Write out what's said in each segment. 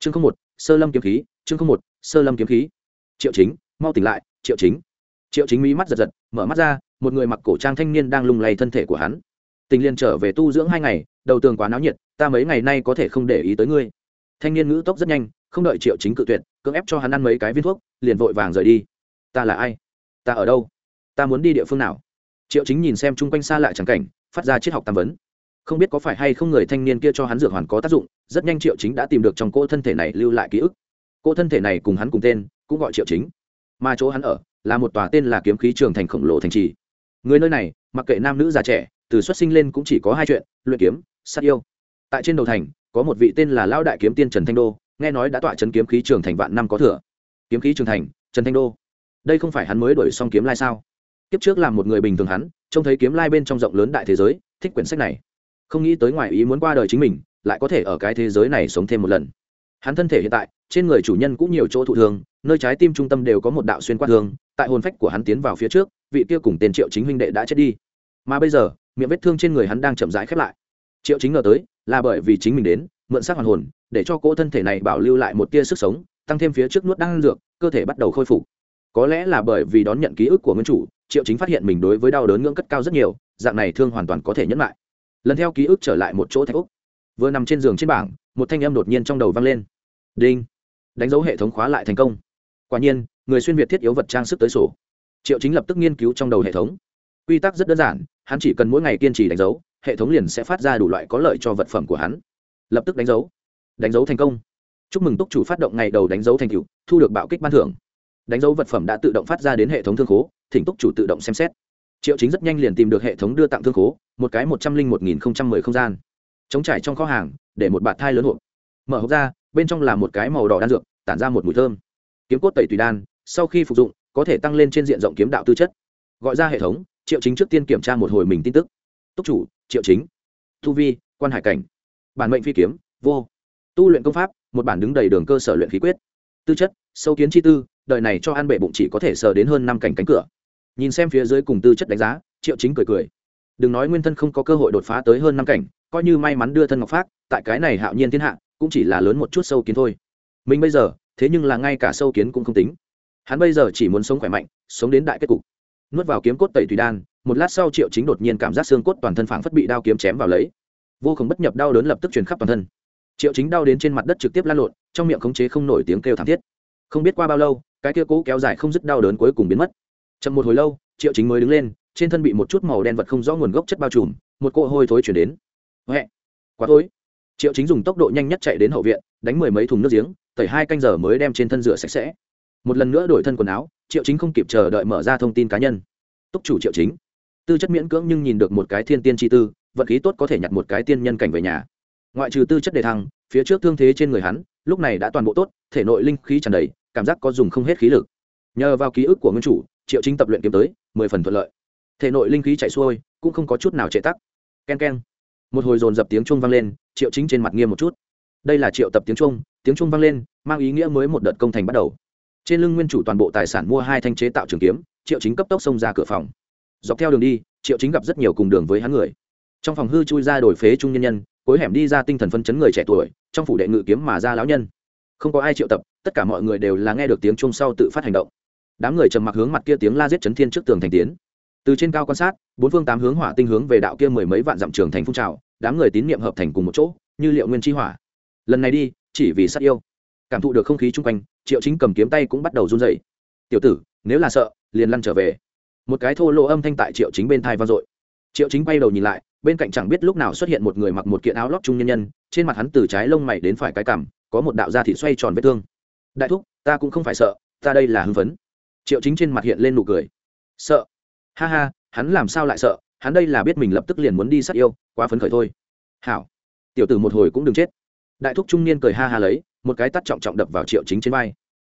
chương không một, sơ lâm kiếm khí, chương không một, sơ lâm kiếm khí. Triệu chính, mau tỉnh lại, triệu chính. Triệu chính mỹ mắt giật giật, mở mắt ra, một người mặc cổ trang thanh niên đang lung lay thân thể của hắn. Tình liền trở về tu dưỡng hai ngày, đầu tường quá náo nhiệt, ta mấy ngày nay có thể không để ý tới ngươi. Thanh niên ngữ tốc rất nhanh, không đợi triệu chính cự tuyệt, cưỡng ép cho hắn ăn mấy cái viên thuốc, liền vội vàng rời đi. Ta là ai? Ta ở đâu? Ta muốn đi địa phương nào? Triệu chính nhìn xem chung quanh xa lại trắng cảnh, phát ra triết học tam vấn không biết có phải hay không người thanh niên kia cho hắn dược hoàn có tác dụng, rất nhanh triệu chính đã tìm được trong cô thân thể này lưu lại ký ức. Cô thân thể này cùng hắn cùng tên, cũng gọi triệu chính. Mà chỗ hắn ở, là một tòa tên là kiếm khí trường thành khổng lồ thành trì. Người nơi này, mặc kệ nam nữ già trẻ, từ xuất sinh lên cũng chỉ có hai chuyện, luyện kiếm, sát yêu. Tại trên đầu thành, có một vị tên là lao đại kiếm tiên trần thanh đô, nghe nói đã tọa chấn kiếm khí trường thành vạn năm có thừa. Kiếm khí trường thành, trần thanh đô. Đây không phải hắn mới đổi xong kiếm lai sao? Kiếp trước là một người bình thường hắn, trông thấy kiếm lai bên trong rộng lớn đại thế giới, thích quyển sách này không nghĩ tới ngoài ý muốn qua đời chính mình, lại có thể ở cái thế giới này sống thêm một lần. Hắn thân thể hiện tại, trên người chủ nhân cũng nhiều chỗ thụ thương, nơi trái tim trung tâm đều có một đạo xuyên qua thương, tại hồn phách của hắn tiến vào phía trước, vị kia cùng tên triệu chính huynh đệ đã chết đi. Mà bây giờ, miệng vết thương trên người hắn đang chậm rãi khép lại. Triệu chính ngờ tới, là bởi vì chính mình đến, mượn xác hoàn hồn, để cho cỗ thân thể này bảo lưu lại một tia sức sống, tăng thêm phía trước nuốt đang dược, cơ thể bắt đầu khôi phục. Có lẽ là bởi vì đón nhận ký ức của nguyên chủ, triệu chính phát hiện mình đối với đau đớn ngưỡng cất cao rất nhiều, dạng này thương hoàn toàn có thể nhẫn lại lần theo ký ức trở lại một chỗ thạch úc. Vừa nằm trên giường trên bảng, một thanh âm đột nhiên trong đầu vang lên. Đinh! Đánh dấu hệ thống khóa lại thành công. Quả nhiên, người xuyên việt thiết yếu vật trang sức tới sổ. Triệu chính lập tức nghiên cứu trong đầu hệ thống. Quy tắc rất đơn giản, hắn chỉ cần mỗi ngày kiên trì đánh dấu, hệ thống liền sẽ phát ra đủ loại có lợi cho vật phẩm của hắn. Lập tức đánh dấu. Đánh dấu thành công. Chúc mừng túc chủ phát động ngày đầu đánh dấu thành cựu thu được bạo kích ban thưởng. Đánh dấu vật phẩm đã tự động phát ra đến hệ thống thương khố, thỉnh túc chủ tự động xem xét triệu chính rất nhanh liền tìm được hệ thống đưa tặng thương khố, một cái một trăm linh một nghìn không trăm mười không gian. Chống trải trong kho hàng, để một bạt thai lớn hộp. Mở hộp ra, bên trong là một cái màu đỏ đan dược, tản ra một mùi thơm. Kiếm cốt tẩy tùy đan, sau khi phục dụng, có thể tăng lên trên diện rộng kiếm đạo tư chất. Gọi ra hệ thống, triệu chính trước tiên kiểm tra một hồi mình tin tức. Túc chủ, triệu chính. Thu vi, quan hải cảnh. Bản mệnh phi kiếm, vô. Tu luyện công pháp, một bản đứng đầy đường cơ sở luyện khí quyết. Tư chất, sâu kiến chi tư, đời này cho ăn bệ bụng chỉ có thể sờ đến hơn năm cảnh cánh cửa nhìn xem phía dưới cùng tư chất đánh giá, triệu chính cười cười. Đừng nói nguyên thân không có cơ hội đột phá tới hơn năm cảnh, coi như may mắn đưa thân ngọc phát tại cái này hạo nhiên thiên hạ, cũng chỉ là lớn một chút sâu kiến thôi. Mình bây giờ, thế nhưng là ngay cả sâu kiến cũng không tính. Hắn bây giờ chỉ muốn sống khỏe mạnh, sống đến đại kết cục. Nuốt vào kiếm cốt tẩy tùy đan, một lát sau triệu chính đột nhiên cảm giác xương cốt toàn thân phảng phất bị đao kiếm chém vào lấy. Vô cùng bất nhập đau đớn lập tức truyền khắp toàn thân. Triệu chính đau đến trên mặt đất trực tiếp lan lộn, trong miệng khống chế không nổi tiếng kêu thảm thiết. Không biết qua bao lâu, cái kia cố kéo dài không dứt đau đớn cuối cùng biến mất chậm một hồi lâu, triệu chính mới đứng lên, trên thân bị một chút màu đen vật không rõ nguồn gốc chất bao trùm, một cỗ hôi thối chuyển đến. Huệ quá thối triệu chính dùng tốc độ nhanh nhất chạy đến hậu viện, đánh mười mấy thùng nước giếng, tẩy hai canh giờ mới đem trên thân rửa sạch sẽ. Một lần nữa đổi thân quần áo, triệu chính không kịp chờ đợi mở ra thông tin cá nhân. Túc chủ triệu chính. Tư chất miễn cưỡng nhưng nhìn được một cái thiên tiên chi tư, vật khí tốt có thể nhặt một cái tiên nhân cảnh về nhà. Ngoại trừ tư chất đề thăng, phía trước thương thế trên người hắn, lúc này đã toàn bộ tốt, thể nội linh khí tràn đầy, cảm giác có dùng không hết khí lực. Nhờ vào ký ức của nguyên chủ triệu chính tập luyện kiếm tới, mười phần thuận lợi. Thể nội linh khí chạy xuôi, cũng không có chút nào trệ tắc. K e n k e n một hồi dồn dập tiếng chuông vang lên, triệu chính trên mặt nghiêm một chút. Đây là triệu tập tiếng chuông tiếng chuông vang lên, mang ý nghĩa mới một đợt công thành bắt đầu. Trên lưng nguyên chủ toàn bộ tài sản mua hai thanh chế tạo trường kiếm, triệu chính cấp tốc xông ra cửa phòng. Dọc theo đường đi, triệu chính gặp rất nhiều cùng đường với hắn người. Trong phòng hư chui ra đổi phế trung nhân nhân, cuối hẻm đi ra tinh thần phân chấn người trẻ tuổi, trong phủ đệ ngự kiếm mà ra lão nhân. Không có ai triệu tập, tất cả mọi người đều là nghe được tiếng trung sau tự phát hành động đám người trầm mặc hướng mặt kia tiếng la giết chấn thiên trước tường thành tiến. Từ trên cao quan sát, bốn phương tám hướng hỏa tinh hướng về đạo kia mười mấy vạn dặm trường thành phun trào, đám người tín niệm hợp thành cùng một chỗ, như liệu nguyên chi hỏa. Lần này đi, chỉ vì sát yêu. Cảm thụ được không khí chung quanh, triệu chính cầm kiếm tay cũng bắt đầu run dậy tiểu tử, nếu là sợ, liền lăn trở về. Một cái thô lỗ âm thanh tại triệu chính bên thai vang dội. Triệu chính bay đầu nhìn lại, bên cạnh chẳng biết lúc nào xuất hiện một người mặc một kiện áo lót trung nhân nhân, trên mặt hắn từ trái lông mày đến phải cái cằm, có một đạo da thị xoay tròn vết thương. Đại thúc, ta cũng không phải sợ, ta đây là hưng phấn triệu chính trên mặt hiện lên nụ cười. Sợ. Ha ha, hắn làm sao lại sợ? Hắn đây là biết mình lập tức liền muốn đi sát yêu, quá phấn khởi thôi. Hảo. Tiểu tử một hồi cũng đừng chết. Đại thúc trung niên cười ha ha lấy, một cái tắt trọng trọng đập vào triệu chính trên vai.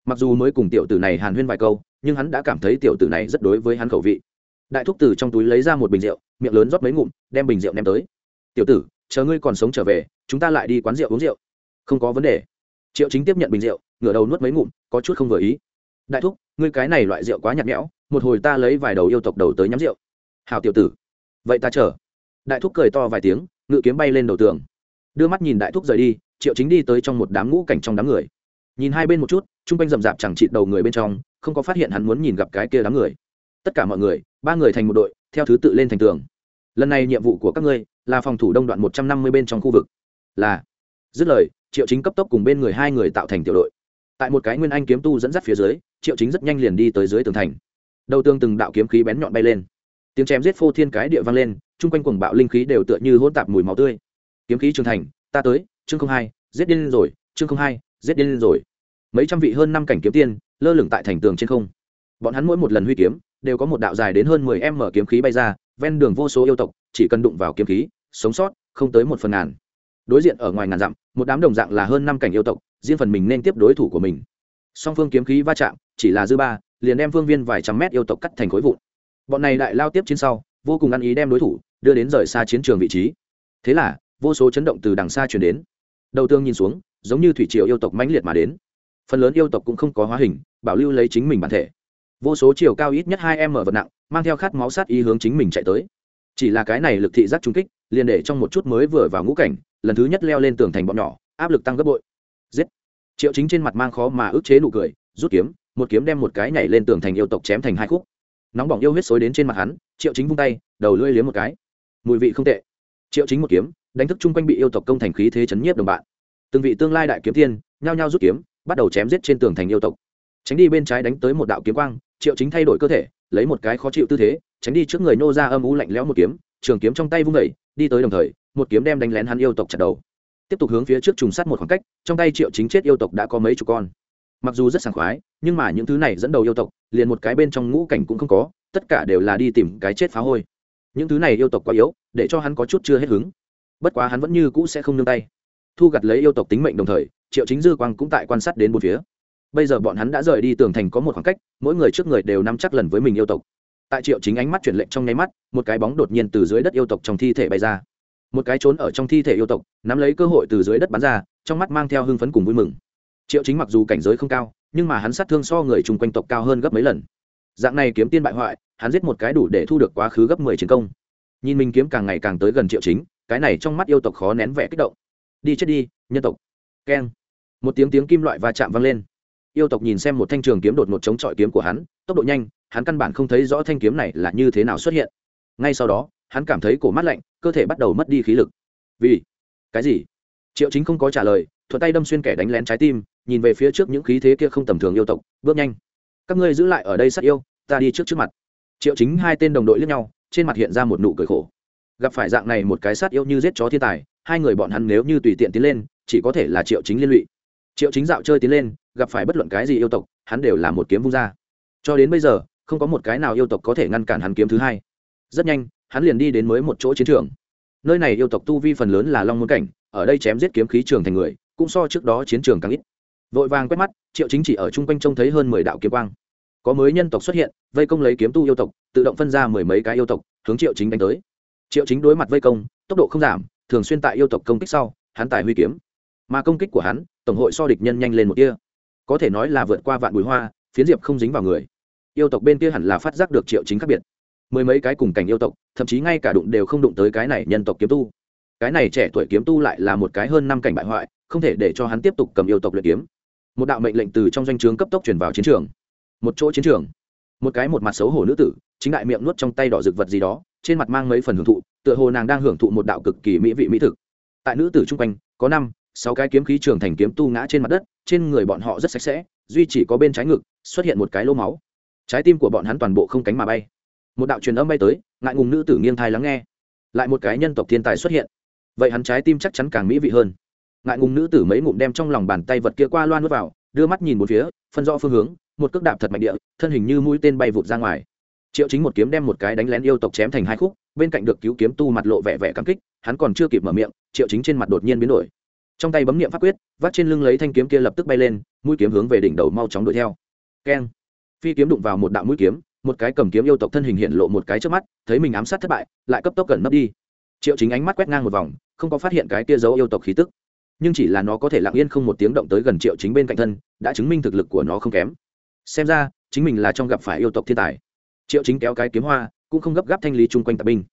Mặc dù mới cùng tiểu tử này hàn huyên vài câu, nhưng hắn đã cảm thấy tiểu tử này rất đối với hắn khẩu vị. Đại thúc từ trong túi lấy ra một bình rượu, miệng lớn rót mấy ngụm, đem bình rượu ném tới. Tiểu tử, chờ ngươi còn sống trở về, chúng ta lại đi quán rượu uống rượu. Không có vấn đề. Triệu chính tiếp nhận bình rượu, ngửa đầu nuốt mấy ngụm, có chút không vừa ý đại thúc, ngươi cái này loại rượu quá nhạt nhẽo, một hồi ta lấy vài đầu yêu tộc đầu tới nhắm rượu. Hào tiểu tử. Vậy ta chờ. Đại thúc cười to vài tiếng, ngự kiếm bay lên đầu tường. Đưa mắt nhìn đại thúc rời đi, triệu chính đi tới trong một đám ngũ cảnh trong đám người. Nhìn hai bên một chút chung quanh rậm rạp chẳng chịt đầu người bên trong, không có phát hiện hắn muốn nhìn gặp cái kia đám người. Tất cả mọi người, ba người thành một đội, theo thứ tự lên thành tường. Lần này nhiệm vụ của các ngươi là phòng thủ đông đoạn một trăm năm mươi bên trong khu vực. Là. Dứt lời, triệu chính cấp tốc cùng bên người hai người tạo thành tiểu đội tại một cái nguyên anh kiếm tu dẫn dắt phía dưới, triệu chính rất nhanh liền đi tới dưới tường thành. Đầu tương từng đạo kiếm khí bén nhọn bay lên. Tiếng chém giết phô thiên cái địa vang lên, chung quanh quần bạo linh khí đều tựa như hỗn tạp mùi máu tươi. Kiếm khí trường thành, ta tới, chương không hai, giết điên lên rồi, chương không hai, giết điên lên rồi. Mấy trăm vị hơn năm cảnh kiếm tiên, lơ lửng tại thành tường trên không. Bọn hắn mỗi một lần huy kiếm, đều có một đạo dài đến hơn mười em mở kiếm khí bay ra, ven đường vô số yêu tộc, chỉ cần đụng vào kiếm khí, sống sót, không tới một phần ngàn. Đối diện ở ngoài ngàn dặm, một đám đồng dạng là hơn năm cảnh yêu tộc riêng phần mình nên tiếp đối thủ của mình. Song phương kiếm khí va chạm, chỉ là dư ba, liền đem phương viên vài trăm mét yêu tộc cắt thành khối vụn. Bọn này đại lao tiếp chiến sau, vô cùng ăn ý đem đối thủ đưa đến rời xa chiến trường vị trí. Thế là, vô số chấn động từ đằng xa chuyển đến. Đầu tương nhìn xuống, giống như thủy triều yêu tộc mãnh liệt mà đến. Phần lớn yêu tộc cũng không có hóa hình, bảo lưu lấy chính mình bản thể. Vô số chiều cao ít nhất hai m vật nặng, mang theo khát máu sát ý hướng chính mình chạy tới. Chỉ là cái này lực thị giác trung kích, liền để trong một chút mới vừa vào ngũ cảnh, lần thứ nhất leo lên tường thành bọn nhỏ, áp lực tăng gấp bội giết. Triệu chính trên mặt mang khó mà ức chế nụ cười, rút kiếm, một kiếm đem một cái nhảy lên tường thành yêu tộc chém thành hai khúc. Nóng bỏng yêu huyết xối đến trên mặt hắn, triệu chính vung tay, đầu lưỡi liếm một cái. Mùi vị không tệ. Triệu chính một kiếm, đánh thức chung quanh bị yêu tộc công thành khí thế chấn nhiếp đồng bạn. Từng vị tương lai đại kiếm tiên, nhao nhao rút kiếm, bắt đầu chém giết trên tường thành yêu tộc. Tránh đi bên trái đánh tới một đạo kiếm quang, triệu chính thay đổi cơ thể, lấy một cái khó chịu tư thế, tránh đi trước người nô ra âm u lạnh lẽo một kiếm, trường kiếm trong tay vung vẩy đi tới đồng thời, một kiếm đem đánh lén hắn yêu tộc chặt đầu tiếp tục hướng phía trước trùng sát một khoảng cách, trong tay triệu chính chết yêu tộc đã có mấy chục con. Mặc dù rất sảng khoái, nhưng mà những thứ này dẫn đầu yêu tộc, liền một cái bên trong ngũ cảnh cũng không có, tất cả đều là đi tìm cái chết phá hôi. Những thứ này yêu tộc quá yếu, để cho hắn có chút chưa hết hứng. Bất quá hắn vẫn như cũ sẽ không nương tay. Thu gặt lấy yêu tộc tính mệnh đồng thời, triệu chính dư quang cũng tại quan sát đến một phía. Bây giờ bọn hắn đã rời đi tường thành có một khoảng cách, mỗi người trước người đều nắm chắc lần với mình yêu tộc. Tại triệu chính ánh mắt chuyển lệnh trong nháy mắt, một cái bóng đột nhiên từ dưới đất yêu tộc trong thi thể bay ra một cái trốn ở trong thi thể yêu tộc, nắm lấy cơ hội từ dưới đất bắn ra, trong mắt mang theo hưng phấn cùng vui mừng. Triệu chính mặc dù cảnh giới không cao, nhưng mà hắn sát thương so người chung quanh tộc cao hơn gấp mấy lần. Dạng này kiếm tiên bại hoại, hắn giết một cái đủ để thu được quá khứ gấp mười chiến công. Nhìn mình kiếm càng ngày càng tới gần triệu chính, cái này trong mắt yêu tộc khó nén vẻ kích động. Đi chết đi, nhân tộc. Keng. Một tiếng tiếng kim loại va chạm vang lên. Yêu tộc nhìn xem một thanh trường kiếm đột ngột chống chọi kiếm của hắn, tốc độ nhanh, hắn căn bản không thấy rõ thanh kiếm này là như thế nào xuất hiện. Ngay sau đó hắn cảm thấy cổ mắt lạnh, cơ thể bắt đầu mất đi khí lực. Vì cái gì? Triệu chính không có trả lời, thuận tay đâm xuyên kẻ đánh lén trái tim, nhìn về phía trước những khí thế kia không tầm thường yêu tộc, bước nhanh. Các ngươi giữ lại ở đây sát yêu, ta đi trước trước mặt. Triệu chính hai tên đồng đội lướt nhau, trên mặt hiện ra một nụ cười khổ. Gặp phải dạng này một cái sát yêu như giết chó thiên tài, hai người bọn hắn nếu như tùy tiện tiến lên, chỉ có thể là triệu chính liên lụy. Triệu chính dạo chơi tiến lên, gặp phải bất luận cái gì yêu tộc, hắn đều là một kiếm vung ra. Cho đến bây giờ, không có một cái nào yêu tộc có thể ngăn cản hắn kiếm thứ hai. Rất nhanh hắn liền đi đến mới một chỗ chiến trường. Nơi này yêu tộc tu vi phần lớn là long môn cảnh, ở đây chém giết kiếm khí trường thành người, cũng so trước đó chiến trường càng ít. Vội vàng quét mắt, triệu chính chỉ ở chung quanh trông thấy hơn mười đạo kiếm quang. Có mới nhân tộc xuất hiện, vây công lấy kiếm tu yêu tộc, tự động phân ra mười mấy cái yêu tộc, hướng triệu chính đánh tới. Triệu chính đối mặt vây công, tốc độ không giảm, thường xuyên tại yêu tộc công kích sau, hắn tài huy kiếm. Mà công kích của hắn, tổng hội so địch nhân nhanh lên một kia có thể nói là vượt qua vạn bùi hoa, phiến diệp không dính vào người. Yêu tộc bên kia hẳn là phát giác được triệu chính khác biệt mười mấy cái cùng cảnh yêu tộc, thậm chí ngay cả đụng đều không đụng tới cái này nhân tộc kiếm tu. Cái này trẻ tuổi kiếm tu lại là một cái hơn năm cảnh bại hoại, không thể để cho hắn tiếp tục cầm yêu tộc luyện kiếm. Một đạo mệnh lệnh từ trong doanh trướng cấp tốc chuyển vào chiến trường. Một chỗ chiến trường. Một cái một mặt xấu hổ nữ tử, chính đại miệng nuốt trong tay đỏ rực vật gì đó, trên mặt mang mấy phần hưởng thụ, tựa hồ nàng đang hưởng thụ một đạo cực kỳ mỹ vị mỹ thực. Tại nữ tử chung quanh, có năm, sáu cái kiếm khí trường thành kiếm tu ngã trên mặt đất, trên người bọn họ rất sạch sẽ, duy chỉ có bên trái ngực xuất hiện một cái lô máu. Trái tim của bọn hắn toàn bộ không cánh mà bay một đạo truyền âm bay tới, ngại ngùng nữ tử nghiêng thai lắng nghe. Lại một cái nhân tộc thiên tài xuất hiện. Vậy hắn trái tim chắc chắn càng mỹ vị hơn. Ngại ngùng nữ tử mấy ngụm đem trong lòng bàn tay vật kia qua loan n vào, đưa mắt nhìn một phía, phân rõ phương hướng, một cước đạp thật mạnh địa, thân hình như mũi tên bay vụt ra ngoài. Triệu chính một kiếm đem một cái đánh lén yêu tộc chém thành hai khúc, bên cạnh được cứu kiếm tu mặt lộ vẻ vẻ căm kích, hắn còn chưa kịp mở miệng, triệu chính trên mặt đột nhiên biến đổi. Trong tay bấm niệm pháp quyết, vắt trên lưng lấy thanh kiếm kia lập tức bay lên, mũi kiếm hướng về đỉnh đầu mau chóng đuổi theo. Keng. Phi kiếm đụng vào một đạo mũi kiếm một cái cầm kiếm yêu tộc thân hình hiện lộ một cái trước mắt, thấy mình ám sát thất bại, lại cấp tốc gần nấp đi. Triệu chính ánh mắt quét ngang một vòng, không có phát hiện cái kia dấu yêu tộc khí tức. Nhưng chỉ là nó có thể lặng yên không một tiếng động tới gần triệu chính bên cạnh thân, đã chứng minh thực lực của nó không kém. Xem ra, chính mình là trong gặp phải yêu tộc thiên tài. Triệu chính kéo cái kiếm hoa, cũng không gấp gáp thanh lý chung quanh tạp binh.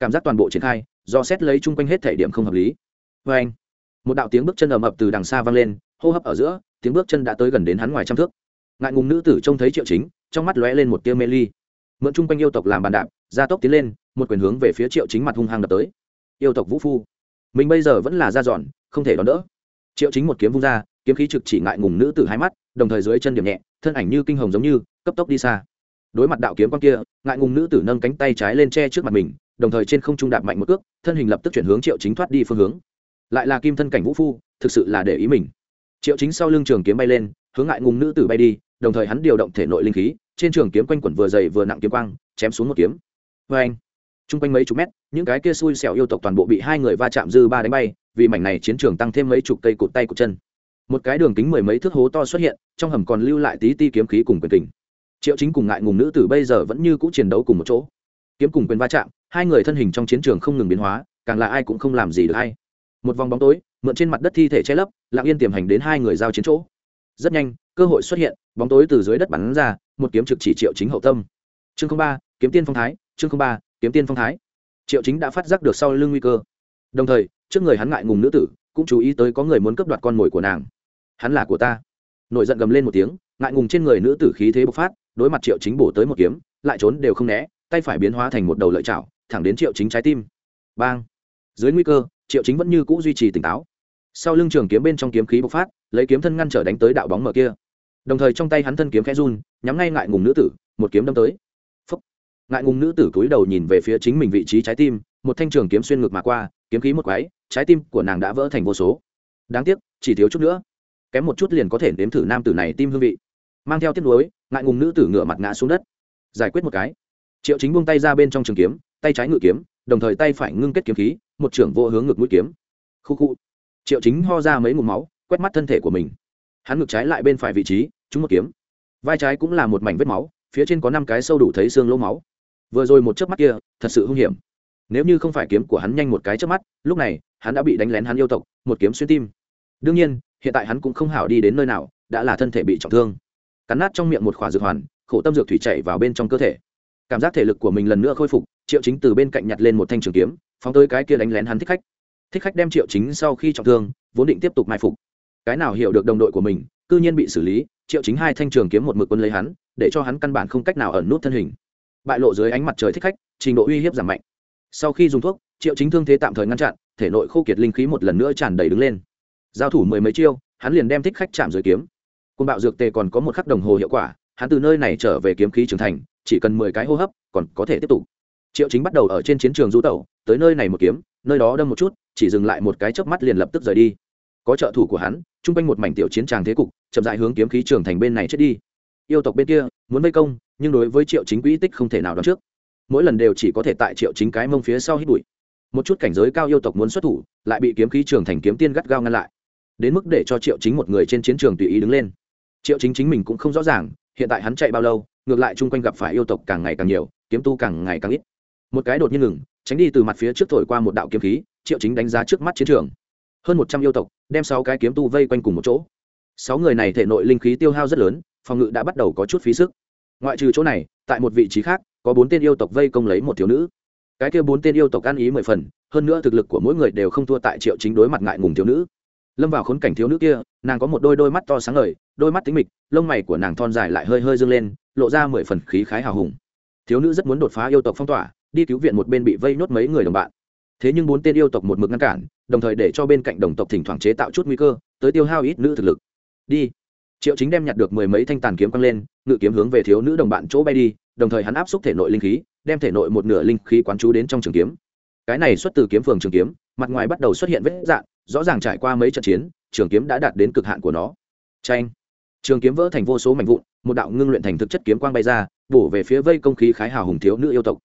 Cảm giác toàn bộ triển khai, do xét lấy chung quanh hết thể điểm không hợp lý. Vê anh một đạo tiếng bước chân ầm ập từ đằng xa vang lên, hô hấp ở giữa, tiếng bước chân đã tới gần đến hắn ngoài trăm thước ngại ngùng nữ tử trông thấy triệu chính, trong mắt lóe lên một tia mê ly. Mượn chung quanh yêu tộc làm bàn đạp, gia tốc tiến lên, một quyền hướng về phía triệu chính mặt hung hăng đập tới. Yêu tộc vũ phu, mình bây giờ vẫn là da dọn, không thể đón đỡ. Triệu chính một kiếm vung ra, kiếm khí trực chỉ ngại ngùng nữ tử hai mắt, đồng thời dưới chân điểm nhẹ, thân ảnh như kinh hồng giống như, cấp tốc đi xa. Đối mặt đạo kiếm con kia, ngại ngùng nữ tử nâng cánh tay trái lên che trước mặt mình, đồng thời trên không trung đạp mạnh một cước, thân hình lập tức chuyển hướng triệu chính thoát đi phương hướng. Lại là kim thân cảnh vũ phu, thực sự là để ý mình. Triệu chính sau lưng trường kiếm bay lên, hướng ngại ngùng nữ tử bay đi đồng thời hắn điều động thể nội linh khí, trên trường kiếm quanh quẩn vừa dày vừa nặng kiếm quang, chém xuống một kiếm. Vê anh t r u n g quanh mấy chục mét, những cái kia xui xẻo yêu tộc toàn bộ bị hai người va chạm dư ba đánh bay, vì mảnh này chiến trường tăng thêm mấy chục cây cụt tay cụt chân. Một cái đường kính mười mấy thước hố to xuất hiện, trong hầm còn lưu lại tí ti kiếm khí cùng quyền tình triệu chính cùng ngại ngùng nữ tử bây giờ vẫn như cũ chiến đấu cùng một chỗ. Kiếm cùng quyền va chạm, hai người thân hình trong chiến trường không ngừng biến hóa, càng là ai cũng không làm gì được hay. Một vòng bóng tối, mượn trên mặt đất thi thể che lấp, lặng yên tiềm hành đến hai người giao chiến chỗ. Rất nhanh, cơ hội xuất hiện bóng tối từ dưới đất bắn ra, một kiếm trực chỉ triệu chính hậu tâm. Chương ba, kiếm tiên phong thái, chương ba, kiếm tiên phong thái. Triệu chính đã phát giác được sau lưng nguy cơ. Đồng thời, trước người hắn ngại ngùng nữ tử, cũng chú ý tới có người muốn cướp đoạt con mồi của nàng. Hắn là của ta. Nổi giận gầm lên một tiếng, ngại ngùng trên người nữ tử khí thế bộc phát, đối mặt triệu chính bổ tới một kiếm, lại trốn đều không né, tay phải biến hóa thành một đầu lợi chảo, thẳng đến triệu chính trái tim. Bang! Dưới nguy cơ, triệu chính vẫn như cũ duy trì tỉnh táo. Sau lưng trường kiếm bên trong kiếm khí bộc phát, lấy kiếm thân ngăn trở đánh tới đạo bóng mở kia đồng thời trong tay hắn thân kiếm khẽ run, nhắm ngay ngại ngùng nữ tử, một kiếm đâm tới. Phúc. ngại ngùng nữ tử cúi đầu nhìn về phía chính mình vị trí trái tim, một thanh trường kiếm xuyên ngược mà qua, kiếm khí một quái, trái tim của nàng đã vỡ thành vô số. Đáng tiếc, chỉ thiếu chút nữa. Kém một chút liền có thể nếm thử nam tử này tim hương vị. Mang theo tiếc nuối, ngại ngùng nữ tử ngửa mặt ngã xuống đất. Giải quyết một cái. Triệu chính buông tay ra bên trong trường kiếm, tay trái ngự kiếm, đồng thời tay phải ngưng kết kiếm khí, một trưởng vô hướng ngực mũi kiếm. Khu khu. Triệu chính ho ra mấy ngụm máu, quét mắt thân thể của mình. Hắn ngực trái lại bên phải vị trí trúng một kiếm. Vai trái cũng là một mảnh vết máu, phía trên có năm cái sâu đủ thấy xương lỗ máu. Vừa rồi một chớp mắt kia, thật sự hung hiểm. Nếu như không phải kiếm của hắn nhanh một cái chớp mắt, lúc này, hắn đã bị đánh lén hắn yêu tộc, một kiếm xuyên tim. Đương nhiên, hiện tại hắn cũng không hảo đi đến nơi nào, đã là thân thể bị trọng thương. Cắn nát trong miệng một khỏa dược hoàn, khổ tâm dược thủy chảy vào bên trong cơ thể. Cảm giác thể lực của mình lần nữa khôi phục, triệu chính từ bên cạnh nhặt lên một thanh trường kiếm, phóng tới cái kia đánh lén hắn thích khách. Thích khách đem triệu chính sau khi trọng thương, vốn định tiếp tục mai phục. Cái nào hiểu được đồng đội của mình, cư nhiên bị xử lý triệu chính hai thanh trường kiếm một mực quân lấy hắn, để cho hắn căn bản không cách nào ẩn nút thân hình. Bại lộ dưới ánh mặt trời thích khách, trình độ uy hiếp giảm mạnh. Sau khi dùng thuốc, triệu chính thương thế tạm thời ngăn chặn, thể nội khô kiệt linh khí một lần nữa tràn đầy đứng lên. Giao thủ mười mấy chiêu, hắn liền đem thích khách chạm dưới kiếm. Côn bạo dược tề còn có một khắc đồng hồ hiệu quả, hắn từ nơi này trở về kiếm khí trưởng thành, chỉ cần mười cái hô hấp, còn có thể tiếp tục. Triệu chính bắt đầu ở trên chiến trường du tẩu, tới nơi này một kiếm, nơi đó đâm một chút, chỉ dừng lại một cái chớp mắt liền lập tức rời đi có trợ thủ của hắn, chung quanh một mảnh tiểu chiến tràng thế cục, chậm dại hướng kiếm khí trường thành bên này chết đi. Yêu tộc bên kia, muốn vây công, nhưng đối với triệu chính quỹ tích không thể nào đón trước. Mỗi lần đều chỉ có thể tại triệu chính cái mông phía sau hít bụi. Một chút cảnh giới cao yêu tộc muốn xuất thủ, lại bị kiếm khí trường thành kiếm tiên gắt gao ngăn lại. Đến mức để cho triệu chính một người trên chiến trường tùy ý đứng lên. Triệu chính chính mình cũng không rõ ràng, hiện tại hắn chạy bao lâu, ngược lại chung quanh gặp phải yêu tộc càng ngày càng nhiều, kiếm tu càng ngày càng ít. Một cái đột nhiên ngừng, tránh đi từ mặt phía trước thổi qua một đạo kiếm khí, triệu chính đánh giá trước mắt chiến trường hơn một trăm yêu tộc, đem sáu cái kiếm tu vây quanh cùng một chỗ. Sáu người này thể nội linh khí tiêu hao rất lớn, phòng ngự đã bắt đầu có chút phí sức. Ngoại trừ chỗ này, tại một vị trí khác, có bốn tên yêu tộc vây công lấy một thiếu nữ. Cái kia bốn tên yêu tộc ăn ý mười phần, hơn nữa thực lực của mỗi người đều không thua tại triệu chính đối mặt ngại ngùng thiếu nữ. Lâm vào khốn cảnh thiếu nữ kia, nàng có một đôi đôi mắt to sáng ngời, đôi mắt tính mịch, lông mày của nàng thon dài lại hơi hơi dâng lên, lộ ra mười phần khí khái hào hùng. Thiếu nữ rất muốn đột phá yêu tộc phong tỏa, đi cứu viện một bên bị vây nốt mấy người đồng bạn. Thế nhưng bốn tên yêu tộc một mực ngăn cản đồng thời để cho bên cạnh đồng tộc thỉnh thoảng chế tạo chút nguy cơ, tới tiêu hao ít nữ thực lực. Đi. Triệu chính đem nhặt được mười mấy thanh tàn kiếm quăng lên, ngự kiếm hướng về thiếu nữ đồng bạn chỗ bay đi, đồng thời hắn áp xúc thể nội linh khí, đem thể nội một nửa linh khí quán chú đến trong trường kiếm. Cái này xuất từ kiếm phường trường kiếm, mặt ngoài bắt đầu xuất hiện vết dạn rõ ràng trải qua mấy trận chiến, trường kiếm đã đạt đến cực hạn của nó. Tranh trường kiếm vỡ thành vô số mảnh vụn, một đạo ngưng luyện thành thực chất kiếm quang bay ra, bổ về phía vây công khí khái hào hùng thiếu nữ yêu tộc.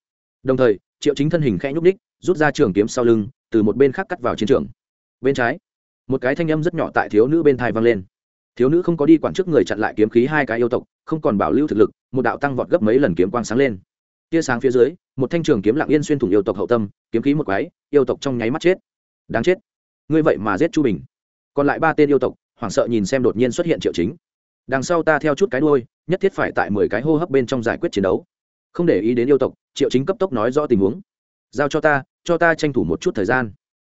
Đồng thời triệu chính thân hình khẽ nhúc đích rút ra trường kiếm sau lưng, từ một bên khác cắt vào chiến trường. Bên trái, một cái thanh âm rất nhỏ tại thiếu nữ bên thai vang lên. Thiếu nữ không có đi quản trước người chặn lại kiếm khí hai cái yêu tộc, không còn bảo lưu thực lực, một đạo tăng vọt gấp mấy lần kiếm quang sáng lên. Tia sáng phía dưới, một thanh trường kiếm lặng yên xuyên thủng yêu tộc hậu tâm, kiếm khí một quái, yêu tộc trong nháy mắt chết. Đáng chết. Ngươi vậy mà giết chu bình. Còn lại ba tên yêu tộc, hoảng sợ nhìn xem đột nhiên xuất hiện triệu chính. Đằng sau ta theo chút cái đuôi, nhất thiết phải tại mười cái hô hấp bên trong giải quyết chiến đấu không để ý đến yêu tộc, triệu chính cấp tốc nói rõ tình huống. Giao cho ta cho ta tranh thủ một chút thời gian.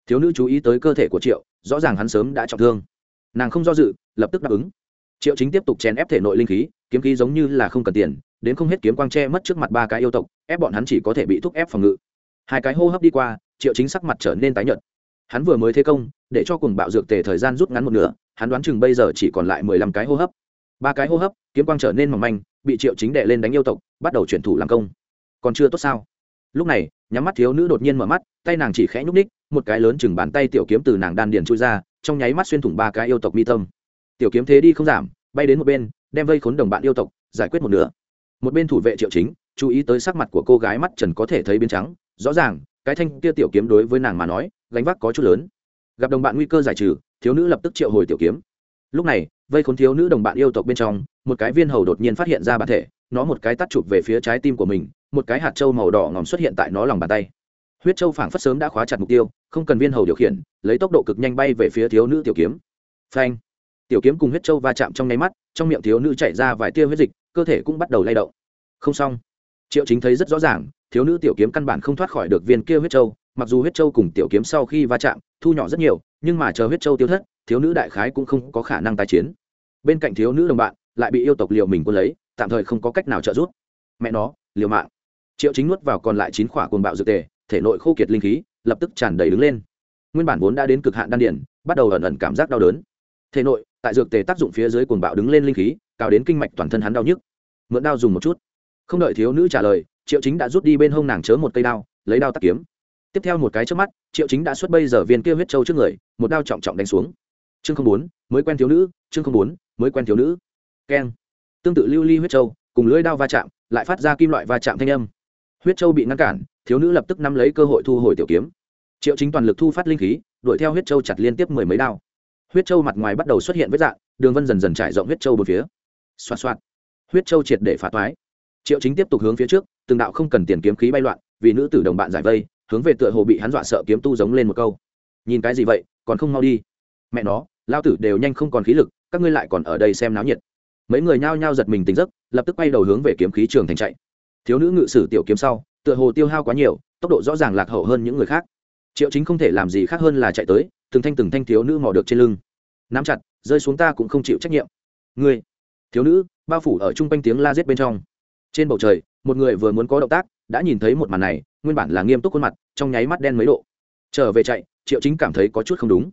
Thiếu nữ chú ý tới cơ thể của triệu, rõ ràng hắn sớm đã trọng thương. Nàng không do dự, lập tức đáp ứng. Triệu chính tiếp tục chèn ép thể nội linh khí, kiếm khí giống như là không cần tiền, đến không hết kiếm quang tre mất trước mặt ba cái yêu tộc, ép bọn hắn chỉ có thể bị thúc ép phòng ngự. Hai cái hô hấp đi qua, triệu chính sắc mặt trở nên tái nhợt. Hắn vừa mới thế công, để cho cùng bạo dược tề thời gian rút ngắn một nửa, hắn đoán chừng bây giờ chỉ còn lại mười lăm cái hô hấp ba cái hô hấp kiếm quang trở nên mỏng manh bị triệu chính đệ lên đánh yêu tộc bắt đầu chuyển thủ làm công còn chưa tốt sao lúc này nhắm mắt thiếu nữ đột nhiên mở mắt tay nàng chỉ khẽ nhúc ních một cái lớn chừng bàn tay tiểu kiếm từ nàng đan điền chui ra trong nháy mắt xuyên thủng ba cái yêu tộc mi tâm tiểu kiếm thế đi không giảm bay đến một bên đem vây khốn đồng bạn yêu tộc giải quyết một nửa một bên thủ vệ triệu chính chú ý tới sắc mặt của cô gái mắt trần có thể thấy biến trắng rõ ràng cái thanh kia tiểu kiếm đối với nàng mà nói gánh vác có chút lớn gặp đồng bạn nguy cơ giải trừ thiếu nữ lập tức triệu hồi tiểu kiếm lúc này vây khốn thiếu nữ đồng bạn yêu tộc bên trong, một cái viên hầu đột nhiên phát hiện ra bản thể, nó một cái tắt chụp về phía trái tim của mình, một cái hạt trâu màu đỏ ngòm xuất hiện tại nó lòng bàn tay. Huyết trâu phảng phất sớm đã khóa chặt mục tiêu, không cần viên hầu điều khiển, lấy tốc độ cực nhanh bay về phía thiếu nữ tiểu kiếm. Phanh! Tiểu kiếm cùng huyết trâu va chạm trong nháy mắt, trong miệng thiếu nữ chảy ra vài tia huyết dịch, cơ thể cũng bắt đầu lay động. Không xong. Triệu chính thấy rất rõ ràng, thiếu nữ tiểu kiếm căn bản không thoát khỏi được viên kia huyết trâu mặc dù huyết trâu cùng tiểu kiếm sau khi va chạm, thu nhỏ rất nhiều, nhưng mà chờ huyết trâu tiêu thất thiếu nữ đại khái cũng không có khả năng tái chiến. Bên cạnh thiếu nữ đồng bạn lại bị yêu tộc liều mình quân lấy, tạm thời không có cách nào trợ giúp. Mẹ nó, liều mạng. Triệu chính nuốt vào còn lại chín khỏa cồn bạo dược tề, thể nội khô kiệt linh khí lập tức tràn đầy đứng lên. Nguyên bản vốn đã đến cực hạn đan điển, bắt đầu ẩn ẩn cảm giác đau đớn. Thể nội, tại dược tề tác dụng phía dưới cồn bạo đứng lên linh khí, cao đến kinh mạch toàn thân hắn đau nhức. Mượn đao dùng một chút. Không đợi thiếu nữ trả lời, triệu chính đã rút đi bên hông nàng chớ một cây đao, lấy đao tắt kiếm. Tiếp theo một cái trước mắt, triệu chính đã xuất bây giờ viên kia huyết trâu trước người, một đao trọng trọng đánh xuống chương không bốn, mới quen thiếu nữ, chương không bốn, mới quen thiếu nữ. Keng. Tương tự lưu ly huyết trâu, cùng lưỡi đao va chạm, lại phát ra kim loại va chạm thanh âm. Huyết trâu bị ngăn cản, thiếu nữ lập tức nắm lấy cơ hội thu hồi tiểu kiếm. Triệu chính toàn lực thu phát linh khí, đuổi theo huyết trâu chặt liên tiếp mười mấy đao. Huyết trâu mặt ngoài bắt đầu xuất hiện vết dạng, đường vân dần dần trải rộng huyết trâu một phía. Xoạt xoạt. Huyết trâu triệt để phá toái. Triệu chính tiếp tục hướng phía trước, từng đạo không cần tiền kiếm khí bay loạn, vì nữ tử đồng bạn giải vây, hướng về tựa hồ bị hắn dọa sợ kiếm tu giống lên một câu. Nhìn cái gì vậy, còn không mau đi. Mẹ nó lao tử đều nhanh không còn khí lực, các ngươi lại còn ở đây xem náo nhiệt. Mấy người nhao nhao giật mình tỉnh giấc, lập tức quay đầu hướng về kiếm khí trường thành chạy. Thiếu nữ ngự sử tiểu kiếm sau, tựa hồ tiêu hao quá nhiều, tốc độ rõ ràng lạc hậu hơn những người khác. Triệu chính không thể làm gì khác hơn là chạy tới, từng thanh từng thanh thiếu nữ mò được trên lưng. Nắm chặt, rơi xuống ta cũng không chịu trách nhiệm. Ngươi, thiếu nữ, bao phủ ở chung quanh tiếng la giết bên trong. Trên bầu trời, một người vừa muốn có động tác, đã nhìn thấy một màn này, nguyên bản là nghiêm túc khuôn mặt, trong nháy mắt đen mấy độ. Trở về chạy, triệu chính cảm thấy có chút không đúng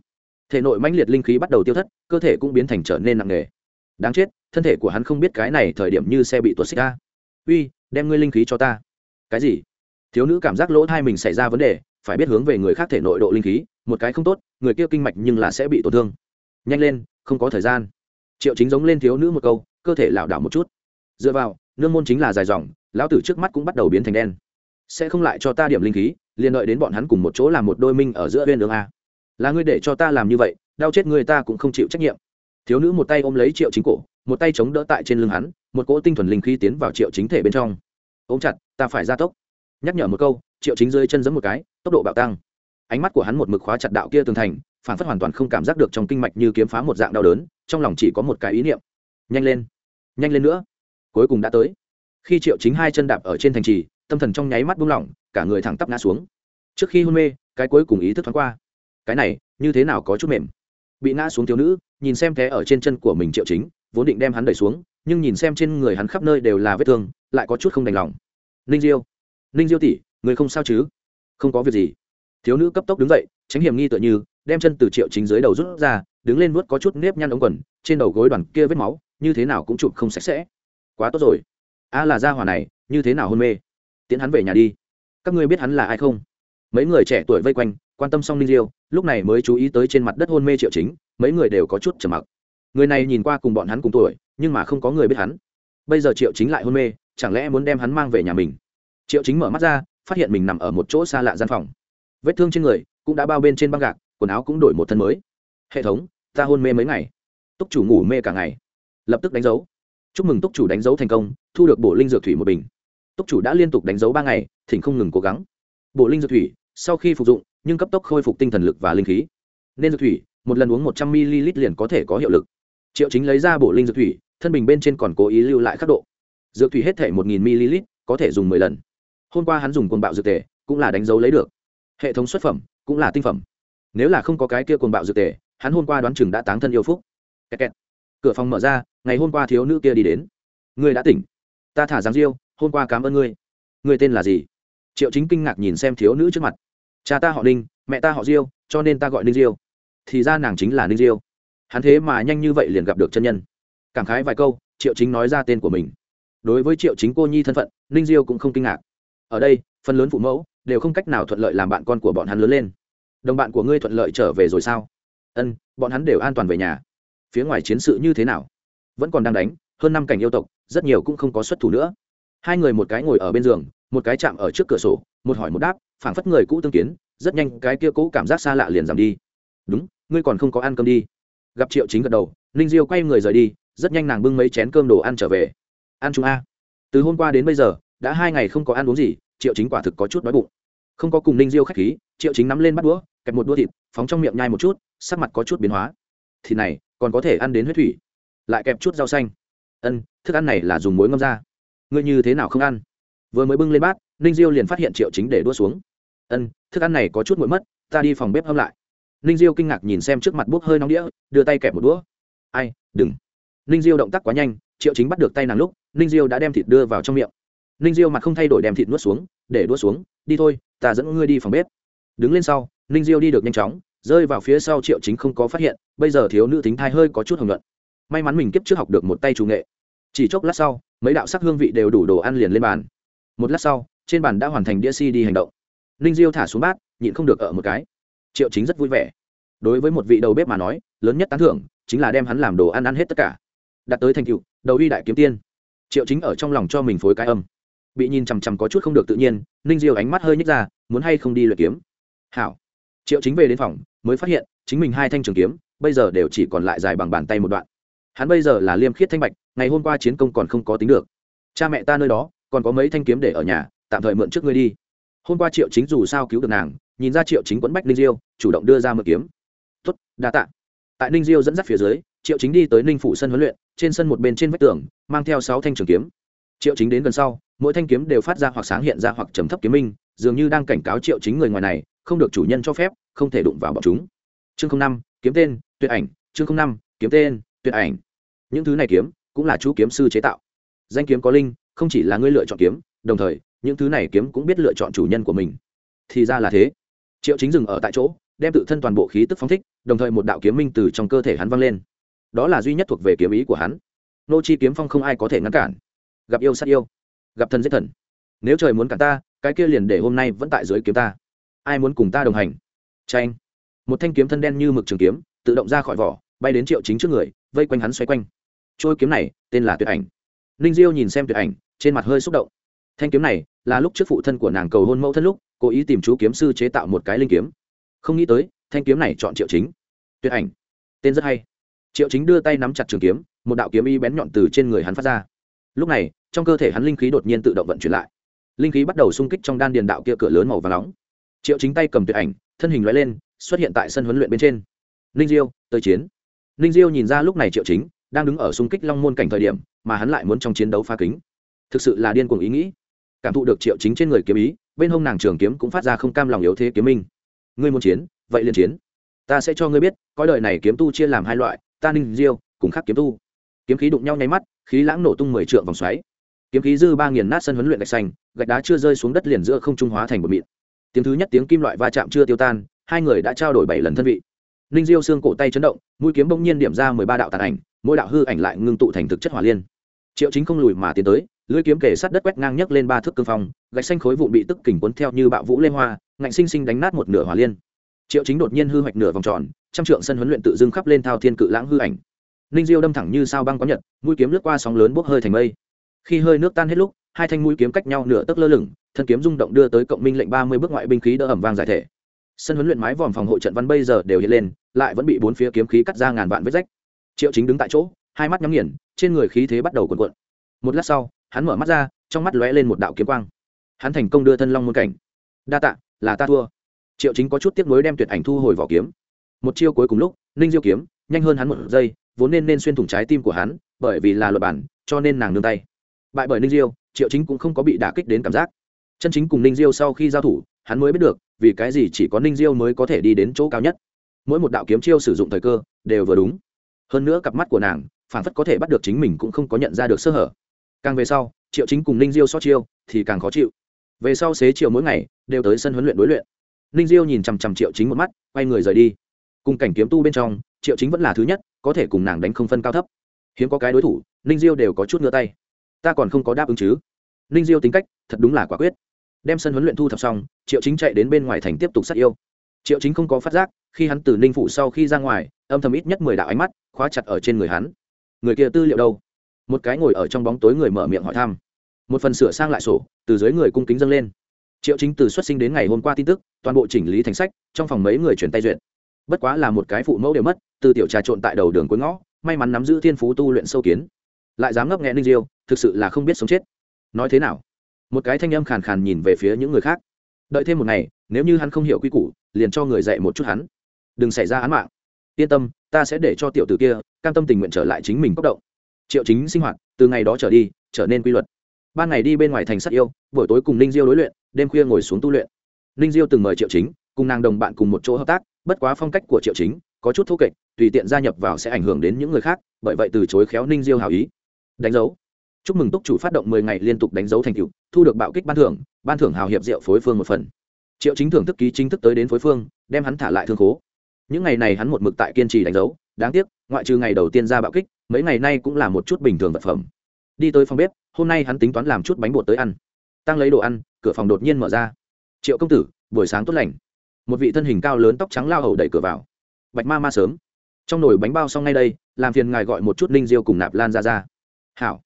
thể nội mãnh liệt linh khí bắt đầu tiêu thất, cơ thể cũng biến thành trở nên nặng nề. Đáng chết, thân thể của hắn không biết cái này thời điểm như xe bị tuột xích ra uy, đem ngươi linh khí cho ta. Cái gì? Thiếu nữ cảm giác lỗ thai mình xảy ra vấn đề, phải biết hướng về người khác thể nội độ linh khí, một cái không tốt, người kia kinh mạch nhưng là sẽ bị tổn thương. Nhanh lên, không có thời gian. Triệu chính giống lên thiếu nữ một câu, cơ thể lảo đảo một chút. Dựa vào, nương môn chính là dài dòng, lão tử trước mắt cũng bắt đầu biến thành đen. Sẽ không lại cho ta điểm linh khí, liền đợi đến bọn hắn cùng một chỗ làm một đôi minh ở giữa bên đường a là ngươi để cho ta làm như vậy, đau chết người ta cũng không chịu trách nhiệm. Thiếu nữ một tay ôm lấy triệu chính cổ, một tay chống đỡ tại trên lưng hắn, một cỗ tinh thuần linh khí tiến vào triệu chính thể bên trong. Ôm chặt, ta phải ra tốc. Nhắc nhở một câu, triệu chính rơi chân giấm một cái, tốc độ bạo tăng. Ánh mắt của hắn một mực khóa chặt đạo kia tường thành, phản phất hoàn toàn không cảm giác được trong kinh mạch như kiếm phá một dạng đau đớn, trong lòng chỉ có một cái ý niệm. Nhanh lên nhanh lên nữa. Cuối cùng đã tới. Khi triệu chính hai chân đạp ở trên thành trì, tâm thần trong nháy mắt buông lỏng, cả người thẳng tắp ngã xuống. Trước khi hôn mê, cái cuối cùng ý thức thoáng qua cái này, như thế nào có chút mềm? Bị ngã xuống thiếu nữ, nhìn xem thế ở trên chân của mình triệu chính, vốn định đem hắn đẩy xuống, nhưng nhìn xem trên người hắn khắp nơi đều là vết thương, lại có chút không đành lòng. Ninh diêu ninh diêu tỷ, người không sao chứ? Không có việc gì. Thiếu nữ cấp tốc đứng dậy, tránh hiểm nghi tựa như, đem chân từ triệu chính dưới đầu rút ra, đứng lên vuốt có chút nếp nhăn ống quần, trên đầu gối đoàn kia vết máu, như thế nào cũng chụp không sạch sẽ. Quá tốt rồi. A là gia hỏa này, như thế nào hôn mê? Tiến hắn về nhà đi. Các ngươi biết hắn là ai không? Mấy người trẻ tuổi vây quanh, quan tâm xong ninh diêu lúc này mới chú ý tới trên mặt đất hôn mê triệu chính, mấy người đều có chút trầm mặc. Người này nhìn qua cùng bọn hắn cùng tuổi, nhưng mà không có người biết hắn. Bây giờ triệu chính lại hôn mê, chẳng lẽ muốn đem hắn mang về nhà mình? Triệu chính mở mắt ra, phát hiện mình nằm ở một chỗ xa lạ gian phòng. Vết thương trên người cũng đã bao bên trên băng gạc, quần áo cũng đổi một thân mới. Hệ thống, ta hôn mê mấy ngày. Túc chủ ngủ mê cả ngày. Lập tức đánh dấu. Chúc mừng túc chủ đánh dấu thành công, thu được bộ linh dược thủy một bình. Túc chủ đã liên tục đánh dấu ba ngày, thỉnh không ngừng cố gắng. Bộ linh dược thủy, sau khi phục dụng nhưng cấp tốc khôi phục tinh thần lực và linh khí. Nên dược thủy, một lần uống một trăm ml liền có thể có hiệu lực. Triệu chính lấy ra bộ linh dược thủy, thân bình bên trên còn cố ý lưu lại khắc độ. Dược thủy hết thể một nghìn ml, có thể dùng mười lần. Hôm qua hắn dùng quần bạo dược tề, cũng là đánh dấu lấy được. Hệ thống xuất phẩm, cũng là tinh phẩm. Nếu là không có cái kia quần bạo dược tề, hắn hôm qua đoán chừng đã táng thân yêu phúc. Kẹt kẹt. cửa phòng mở ra, ngày hôm qua thiếu nữ kia đi đến. Ngươi đã tỉnh. Ta thả giáng diêu, hôm qua cảm ơn ngươi. Ngươi tên là gì? Triệu chính kinh ngạc nhìn xem thiếu nữ trước mặt cha ta họ ninh, mẹ ta họ diêu, cho nên ta gọi ninh diêu. Thì ra nàng chính là ninh diêu. Hắn thế mà nhanh như vậy liền gặp được chân nhân. Cảm khái vài câu, triệu chính nói ra tên của mình. Đối với triệu chính cô nhi thân phận, ninh diêu cũng không kinh ngạc. Ở đây, phần lớn phụ mẫu đều không cách nào thuận lợi làm bạn con của bọn hắn lớn lên. Đồng bạn của ngươi thuận lợi trở về rồi sao? Ân, bọn hắn đều an toàn về nhà. Phía ngoài chiến sự như thế nào? Vẫn còn đang đánh, hơn năm cảnh yêu tộc, rất nhiều cũng không có xuất thủ nữa. Hai người một cái ngồi ở bên giường một cái chạm ở trước cửa sổ, một hỏi một đáp, phảng phất người cũ tương kiến, rất nhanh cái kia cũ cảm giác xa lạ liền giảm đi. Đúng, ngươi còn không có ăn cơm đi. Gặp triệu chính gật đầu, ninh diêu quay người rời đi, rất nhanh nàng bưng mấy chén cơm đồ ăn trở về. Ăn chúng a. Từ hôm qua đến bây giờ, đã hai ngày không có ăn uống gì, triệu chính quả thực có chút đói bụng. Không có cùng ninh diêu k h á c h khí, triệu chính nắm lên bắt đũa, kẹp một đũa thịt, phóng trong miệng nhai một chút, sắc mặt có chút biến hóa. Thịt này, còn có thể ăn đến huyết thủy. Lại kẹp chút rau xanh. Ân, thức ăn này là dùng muối ngâm ra. Ngươi như thế nào không ăn? Vừa mới bưng lên bát, ninh diêu liền phát hiện triệu chính để đua xuống. Ân, thức ăn này có chút nguội mất, ta đi phòng bếp hâm lại. Ninh diêu kinh ngạc nhìn xem trước mặt bốc hơi nóng đĩa, đưa tay kẹp một đũa. Ai, đừng. Ninh diêu động tác quá nhanh, triệu chính bắt được tay nàng lúc, ninh diêu đã đem thịt đưa vào trong miệng. Ninh diêu mặt không thay đổi đem thịt nuốt xuống, để đua xuống, đi thôi, ta dẫn ngươi đi phòng bếp. Đứng lên sau, ninh diêu đi được nhanh chóng, rơi vào phía sau triệu chính không có phát hiện, bây giờ thiếu nữ tính thai hơi có chút hồng luận may mắn mình kiếp trước học được một tay chủ nghệ. Chỉ chốc lát sau, mấy đạo sắc hương vị đều đủ đồ ăn liền lên bàn một lát sau, trên bàn đã hoàn thành đĩa si đi hành động. Ninh diêu thả xuống bát, nhịn không được ở một cái. Triệu chính rất vui vẻ. Đối với một vị đầu bếp mà nói, lớn nhất tán thưởng chính là đem hắn làm đồ ăn ăn hết tất cả. Đạt tới thành cựu đầu uy đại kiếm tiên. Triệu chính ở trong lòng cho mình phối cái âm. Bị nhìn chằm chằm có chút không được tự nhiên, ninh diêu ánh mắt hơi nhích ra, muốn hay không đi luyện kiếm. Hảo. Triệu chính về đến phòng, mới phát hiện, chính mình hai thanh trường kiếm, bây giờ đều chỉ còn lại dài bằng bàn tay một đoạn. Hắn bây giờ là liêm khiết thanh bạch, ngày hôm qua chiến công còn không có tính được. Cha mẹ ta nơi đó còn có mấy thanh kiếm để ở nhà, tạm thời mượn trước ngươi đi. Hôm qua triệu chính dù sao cứu được nàng, nhìn ra triệu chính quẫn bách ninh diêu, chủ động đưa ra mượn kiếm. Tuất đa tạ. Tại ninh diêu dẫn dắt phía dưới, triệu chính đi tới ninh phủ sân huấn luyện, trên sân một bên trên vách tường, mang theo sáu thanh trường kiếm. Triệu chính đến gần sau, mỗi thanh kiếm đều phát ra hoặc sáng hiện ra hoặc trầm thấp kiếm minh, dường như đang cảnh cáo triệu chính người ngoài này, không được chủ nhân cho phép, không thể đụng vào bọn chúng. Chương năm, kiếm tên, tuyệt ảnh. Chương năm, kiếm tên, tuyệt ảnh. Những thứ này kiếm cũng là chú kiếm sư chế tạo. Danh kiếm có linh không chỉ là ngươi lựa chọn kiếm, đồng thời, những thứ này kiếm cũng biết lựa chọn chủ nhân của mình. Thì ra là thế. Triệu chính dừng ở tại chỗ, đem tự thân toàn bộ khí tức phóng thích, đồng thời một đạo kiếm minh từ trong cơ thể hắn vang lên. Đó là duy nhất thuộc về kiếm ý của hắn. Nô chi kiếm phong không ai có thể ngăn cản. Gặp yêu sát yêu, gặp thần giết thần. Nếu trời muốn cản ta, cái kia liền để hôm nay vẫn tại dưới kiếm ta. Ai muốn cùng ta đồng hành? Tranh một thanh kiếm thân đen như mực trường kiếm, tự động ra khỏi vỏ, bay đến triệu chính trước người, vây quanh hắn xoay quanh. Trôi kiếm này, tên là tuyệt ảnh ninh diêu nhìn xem tuyệt ảnh, trên mặt hơi xúc động. Thanh kiếm này là lúc trước phụ thân của nàng cầu hôn mẫu thân lúc, cố ý tìm chú kiếm sư chế tạo một cái linh kiếm. Không nghĩ tới, thanh kiếm này chọn triệu chính. Tuyệt ảnh. Tên rất hay. Triệu chính đưa tay nắm chặt trường kiếm, một đạo kiếm y bén nhọn từ trên người hắn phát ra. Lúc này, trong cơ thể hắn linh khí đột nhiên tự động vận chuyển lại. Linh khí bắt đầu xung kích trong đan điền đạo kia cửa lớn màu và nóng. Triệu chính tay cầm tuyệt ảnh, thân hình loại lên, xuất hiện tại sân huấn luyện bên trên. Ninh diêu, tới chiến. Ninh diêu nhìn ra lúc này triệu chính đang đứng ở xung kích long môn cảnh thời điểm mà hắn lại muốn trong chiến đấu phá kính. Thực sự là điên cuồng ý nghĩ. Cảm thụ được triệu chính trên người kiếm ý, bên hông nàng trường kiếm cũng phát ra không cam lòng yếu thế kiếm minh. Ngươi muốn chiến, vậy liền chiến. Ta sẽ cho ngươi biết, coi đời này kiếm tu chia làm hai loại, ta ninh diêu, cùng khác kiếm tu. Kiếm khí đụng nhau nháy mắt, khí lãng nổ tung mười trượng vòng xoáy. Kiếm khí dư ba nghiền nát sân huấn luyện gạch xanh, gạch đá chưa rơi xuống đất liền giữa không trung hóa thành một mịn. Tiếng thứ nhất tiếng kim loại va chạm chưa tiêu tan, hai người đã trao đổi bảy lần thân vị ninh diêu xương cổ tay chấn động, mũi kiếm bỗng nhiên điểm ra mười ba đạo tàn ảnh, mỗi đạo hư ảnh lại ngưng tụ thành thực chất hỏa liên. Triệu chính không lùi mà tiến tới, lưỡi kiếm kề sát đất quét ngang nhấc lên ba thước cương phong, gạch xanh khối vụn bị tức kình cuốn theo như bạo vũ lê hoa, ngạnh sinh sinh đánh nát một nửa hỏa liên. Triệu chính đột nhiên hư hoạch nửa vòng tròn, trăm trượng sân huấn luyện tự dưng khắp lên thao thiên cự lãng hư ảnh. Ninh diêu đâm thẳng như sao băng có nhật, mũi kiếm lướt qua sóng lớn bốc hơi thành mây. Khi hơi nước tan hết lúc, hai thanh mũi kiếm cách nhau nửa tấc lơ lửng, thân kiếm rung động đưa tới cộng minh lệnh ba mươi bước ngoại binh khí đỡ ẩm vang giải thể sân huấn luyện mái vòm phòng hộ trận văn bây giờ đều hiện lên, lại vẫn bị bốn phía kiếm khí cắt ra ngàn vạn vết rách. Triệu chính đứng tại chỗ, hai mắt nhắm nghiền, trên người khí thế bắt đầu cuộn cuộn. Một lát sau, hắn mở mắt ra, trong mắt lóe lên một đạo kiếm quang. Hắn thành công đưa thân long môn cảnh. Đa tạ, là ta thua. Triệu chính có chút tiếc nuối đem tuyệt ảnh thu hồi vỏ kiếm. Một chiêu cuối cùng lúc, ninh diêu kiếm, nhanh hơn hắn một giây, vốn nên nên xuyên thủng trái tim của hắn, bởi vì là luật bản, cho nên nàng nương tay. Bại bởi ninh diêu, triệu chính cũng không có bị đả kích đến cảm giác. Chân chính cùng ninh diêu sau khi giao thủ hắn mới biết được, vì cái gì chỉ có ninh diêu mới có thể đi đến chỗ cao nhất. Mỗi một đạo kiếm chiêu sử dụng thời cơ, đều vừa đúng. Hơn nữa cặp mắt của nàng phản phất có thể bắt được chính mình cũng không có nhận ra được sơ hở. Càng về sau, triệu chính cùng ninh diêu xót chiêu, thì càng khó chịu. Về sau xế chiều mỗi ngày, đều tới sân huấn luyện đối luyện. Ninh diêu nhìn chằm chằm triệu chính một mắt, quay người rời đi. Cùng cảnh kiếm tu bên trong, triệu chính vẫn là thứ nhất, có thể cùng nàng đánh không phân cao thấp. Hiếm có cái đối thủ, ninh diêu đều có chút ngửa tay. Ta còn không có đáp ứng chứ. Ninh diêu tính cách, thật đúng là quả quyết đem sân huấn luyện thu thập xong, triệu chính chạy đến bên ngoài thành tiếp tục sát yêu. Triệu chính không có phát giác, khi hắn từ ninh Phủ sau khi ra ngoài, âm thầm ít nhất mười đạo ánh mắt khóa chặt ở trên người hắn. Người kia tư liệu đâu? Một cái ngồi ở trong bóng tối người mở miệng hỏi thăm. Một phần sửa sang lại sổ, từ dưới người cung kính dâng lên. Triệu chính từ xuất sinh đến ngày hôm qua tin tức, toàn bộ chỉnh lý thành sách, trong phòng mấy người chuyển tay duyệt. Bất quá là một cái phụ mẫu đều mất, từ tiểu trà trộn tại đầu đường cuối ngõ, may mắn nắm giữ thiên phú tu luyện sâu kiến. Lại dám ngấp nghẽ ninh diêu, thực sự là không biết sống chết. Nói thế nào? Một cái thanh âm khàn khàn nhìn về phía những người khác. Đợi thêm một ngày, nếu như hắn không hiểu quy củ, liền cho người dạy một chút hắn. Đừng xảy ra án mạng. Yên tâm, ta sẽ để cho tiểu tử kia cam tâm tình nguyện trở lại chính mình cốc động. Triệu chính sinh hoạt, từ ngày đó trở đi, trở nên quy luật. Ban ngày đi bên ngoài thành sắt yêu, buổi tối cùng ninh diêu đối luyện, đêm khuya ngồi xuống tu luyện. Ninh diêu từng mời triệu chính, cùng nàng đồng bạn cùng một chỗ hợp tác, bất quá phong cách của triệu chính có chút thô kệch, tùy tiện gia nhập vào sẽ ảnh hưởng đến những người khác, bởi vậy từ chối khéo ninh diêu hào ý. Đánh dấu chúc mừng túc chủ phát động mười ngày liên tục đánh dấu thành tựu, thu được bạo kích ban thưởng ban thưởng hào hiệp diệu phối phương một phần. Triệu chính thưởng thức ký chính thức tới đến phối phương, đem hắn thả lại thương khố. Những ngày này hắn một mực tại kiên trì đánh dấu, đáng tiếc, ngoại trừ ngày đầu tiên ra bạo kích, mấy ngày nay cũng là một chút bình thường vật phẩm. Đi tới phòng bếp, hôm nay hắn tính toán làm chút bánh bột tới ăn. Tăng lấy đồ ăn, cửa phòng đột nhiên mở ra. Triệu công tử, buổi sáng tốt lành. Một vị thân hình cao lớn tóc trắng lao hầu đẩy cửa vào. Bạch ma ma sớm. Trong nồi bánh bao xong ngay đây, làm phiền ngài gọi một chút ninh diêu cùng nạp lan ra ra. Hảo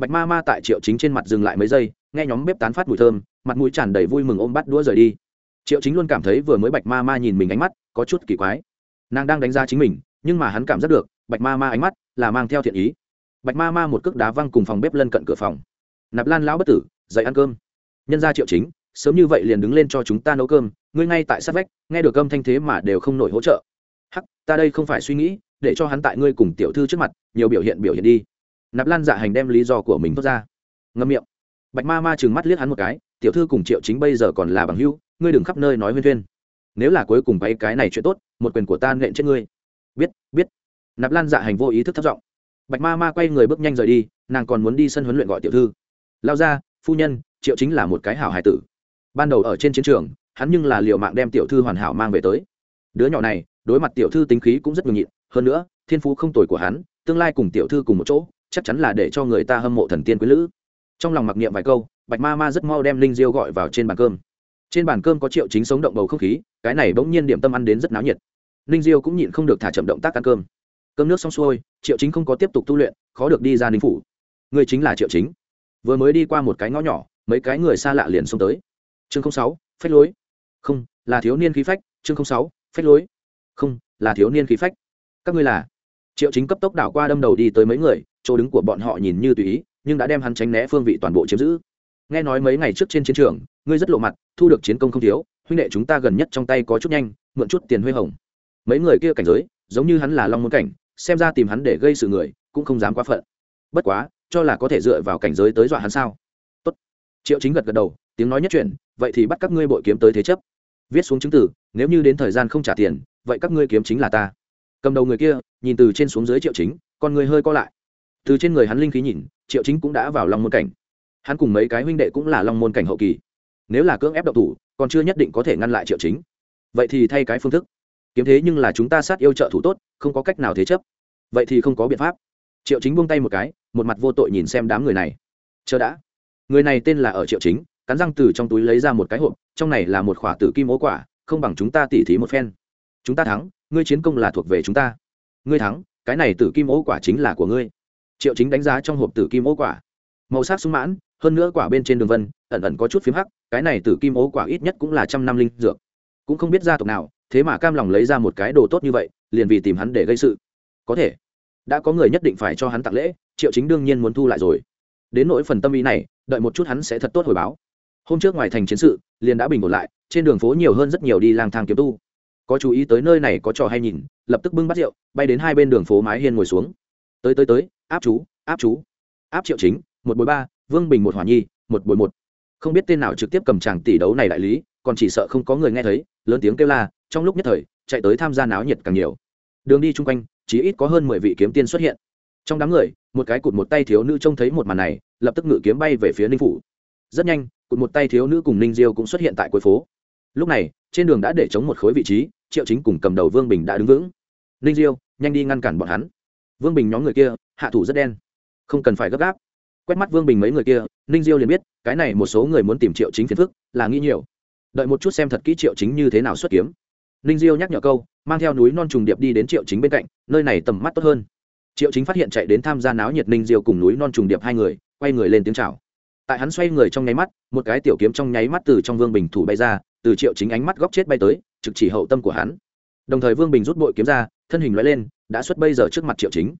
bạch ma ma tại triệu chính trên mặt dừng lại mấy giây, nghe nhóm bếp tán phát mùi thơm, mặt mũi tràn đầy vui mừng ôm bắt đũa rời đi. Triệu chính luôn cảm thấy vừa mới bạch ma ma nhìn mình ánh mắt có chút kỳ quái. Nàng đang đánh giá chính mình, nhưng mà hắn cảm giác được, bạch ma ma ánh mắt là mang theo thiện ý. Bạch ma ma một cước đá văng cùng phòng bếp lân cận cửa phòng. Nạp lan lão bất tử, dậy ăn cơm. Nhân ra triệu chính, sớm như vậy liền đứng lên cho chúng ta nấu cơm, ngươi ngay tại sát vách, nghe được cơm thanh thế mà đều không nổi hỗ trợ. Hắc, ta đây không phải suy nghĩ, để cho hắn tại ngươi cùng tiểu thư trước mặt, nhiều biểu hiện biểu hiện đi nạp lan dạ hành đem lý do của mình thốt ra. Ngâm miệng. Bạch ma ma chừng mắt liếc hắn một cái, tiểu thư cùng triệu chính bây giờ còn là bằng hưu ngươi đừng khắp nơi nói huyên thuyên. Nếu là cuối cùng bay cái này chuyện tốt, một quyền của ta nện trên ngươi. Biết biết. Nạp lan dạ hành vô ý thức thất vọng bạch ma ma quay người bước nhanh rời đi, nàng còn muốn đi sân huấn luyện gọi tiểu thư. Lao ra, phu nhân, triệu chính là một cái hảo hải tử. Ban đầu ở trên chiến trường, hắn nhưng là liệu mạng đem tiểu thư hoàn hảo mang về tới. Đứa nhỏ này, đối mặt tiểu thư tính khí cũng rất ngừng nhịn. Hơn nữa, thiên phú không tồi của hắn, tương lai cùng tiểu thư cùng một chỗ chắc chắn là để cho người ta hâm mộ thần tiên quý lữ. Trong lòng mặc niệm vài câu, bạch ma ma rất mau đem linh diêu gọi vào trên bàn cơm. Trên bàn cơm có triệu chính sống động bầu không khí, cái này bỗng nhiên điểm tâm ăn đến rất náo nhiệt. Ninh diêu cũng nhịn không được thả chậm động tác ăn cơm. Cơm nước xong xuôi, triệu chính không có tiếp tục tu luyện, khó được đi ra ninh phủ. Người chính là triệu chính. Vừa mới đi qua một cái ngõ nhỏ, mấy cái người xa lạ liền xông tới. Chương sáu, phách lối. Không, là thiếu niên khí phách. Chương sáu, phách lối. Không, là thiếu niên khí phách. Các ngươi là? Triệu chính cấp tốc đảo qua đâm đầu đi tới mấy người, chỗ đứng của bọn họ nhìn như tùy ý, nhưng đã đem hắn tránh né phương vị toàn bộ chiếm giữ. Nghe nói mấy ngày trước trên chiến trường, ngươi rất lộ mặt, thu được chiến công không thiếu, huynh đệ chúng ta gần nhất trong tay có chút nhanh, mượn chút tiền huê hồng. Mấy người kia cảnh giới, giống như hắn là long môn cảnh, xem ra tìm hắn để gây sự người, cũng không dám quá phận. Bất quá, cho là có thể dựa vào cảnh giới tới dọa hắn sao? Tốt. triệu chính gật gật đầu, tiếng nói nhất chuyển, vậy thì bắt các ngươi bội kiếm tới thế chấp. Viết xuống chứng tử nếu như đến thời gian không trả tiền, vậy các ngươi kiếm chính là ta cầm đầu người kia, nhìn từ trên xuống dưới triệu chính, con người hơi co lại. Từ trên người hắn linh khí nhìn, triệu chính cũng đã vào long môn cảnh. Hắn cùng mấy cái huynh đệ cũng là long môn cảnh hậu kỳ. Nếu là cưỡng ép độc thủ, còn chưa nhất định có thể ngăn lại triệu chính. Vậy thì thay cái phương thức. Kiếm thế nhưng là chúng ta sát yêu trợ thủ tốt, không có cách nào thế chấp. Vậy thì không có biện pháp. Triệu chính buông tay một cái, một mặt vô tội nhìn xem đám người này. Chờ đã. Người này tên là ở triệu chính, cắn răng từ trong túi lấy ra một cái hộp, trong này là một khỏa tử kim ố quả, không bằng chúng ta tỉ thí một phen chúng ta thắng, ngươi chiến công là thuộc về chúng ta. Ngươi thắng, cái này tử kim ố quả chính là của ngươi. Triệu chính đánh giá trong hộp tử kim ố quả. Màu sắc sung mãn, hơn nữa quả bên trên đường vân, ẩn ẩn có chút phím hắc, cái này tử kim ố quả ít nhất cũng là trăm năm linh dược. Cũng không biết gia tộc nào, thế mà cam lòng lấy ra một cái đồ tốt như vậy, liền vì tìm hắn để gây sự. Có thể, đã có người nhất định phải cho hắn tặng lễ, triệu chính đương nhiên muốn thu lại rồi. Đến nỗi phần tâm ý này, đợi một chút hắn sẽ thật tốt hồi báo. Hôm trước ngoài thành chiến sự, liền đã bình ổn lại, trên đường phố nhiều hơn rất nhiều đi lang thang kiếm tu có chú ý tới nơi này có trò hay nhìn, lập tức bưng bắt rượu, bay đến hai bên đường phố mái hiên ngồi xuống. Tới tới tới, áp chú áp chú. Áp triệu chính, một bồi ba, vương bình một hỏa nhi, một bồi một. Không biết tên nào trực tiếp cầm tràng tỷ đấu này đại lý, còn chỉ sợ không có người nghe thấy, lớn tiếng kêu la, trong lúc nhất thời, chạy tới tham gia náo nhiệt càng nhiều. Đường đi chung quanh chỉ ít có hơn mười vị kiếm tiên xuất hiện. Trong đám người, một cái cụt một tay thiếu nữ trông thấy một màn này, lập tức ngự kiếm bay về phía ninh phủ. Rất nhanh, cụt một tay thiếu nữ cùng ninh diêu cũng xuất hiện tại cuối phố. Lúc này, trên đường đã để chống một khối vị trí triệu chính cùng cầm đầu vương bình đã đứng vững. Ninh diêu, nhanh đi ngăn cản bọn hắn. Vương bình nhóm người kia, hạ thủ rất đen. Không cần phải gấp gáp. Quét mắt vương bình mấy người kia, ninh diêu liền biết, cái này một số người muốn tìm triệu chính phiền phức, là nghĩ nhiều. Đợi một chút xem thật kỹ triệu chính như thế nào xuất kiếm. Ninh diêu nhắc nhở câu, mang theo núi non trùng điệp đi đến triệu chính bên cạnh, nơi này tầm mắt tốt hơn. Triệu chính phát hiện chạy đến tham gia náo nhiệt ninh diêu cùng núi non trùng điệp hai người, quay người lên tiếng chào. Tại hắn xoay người trong nháy mắt, một cái tiểu kiếm trong nháy mắt từ trong vương bình thủ bay ra, từ triệu chính ánh mắt góc chết bay tới trực chỉ hậu tâm của hắn. Đồng thời vương bình rút bội kiếm ra, thân hình loại lên, đã xuất bây giờ trước mặt triệu chính.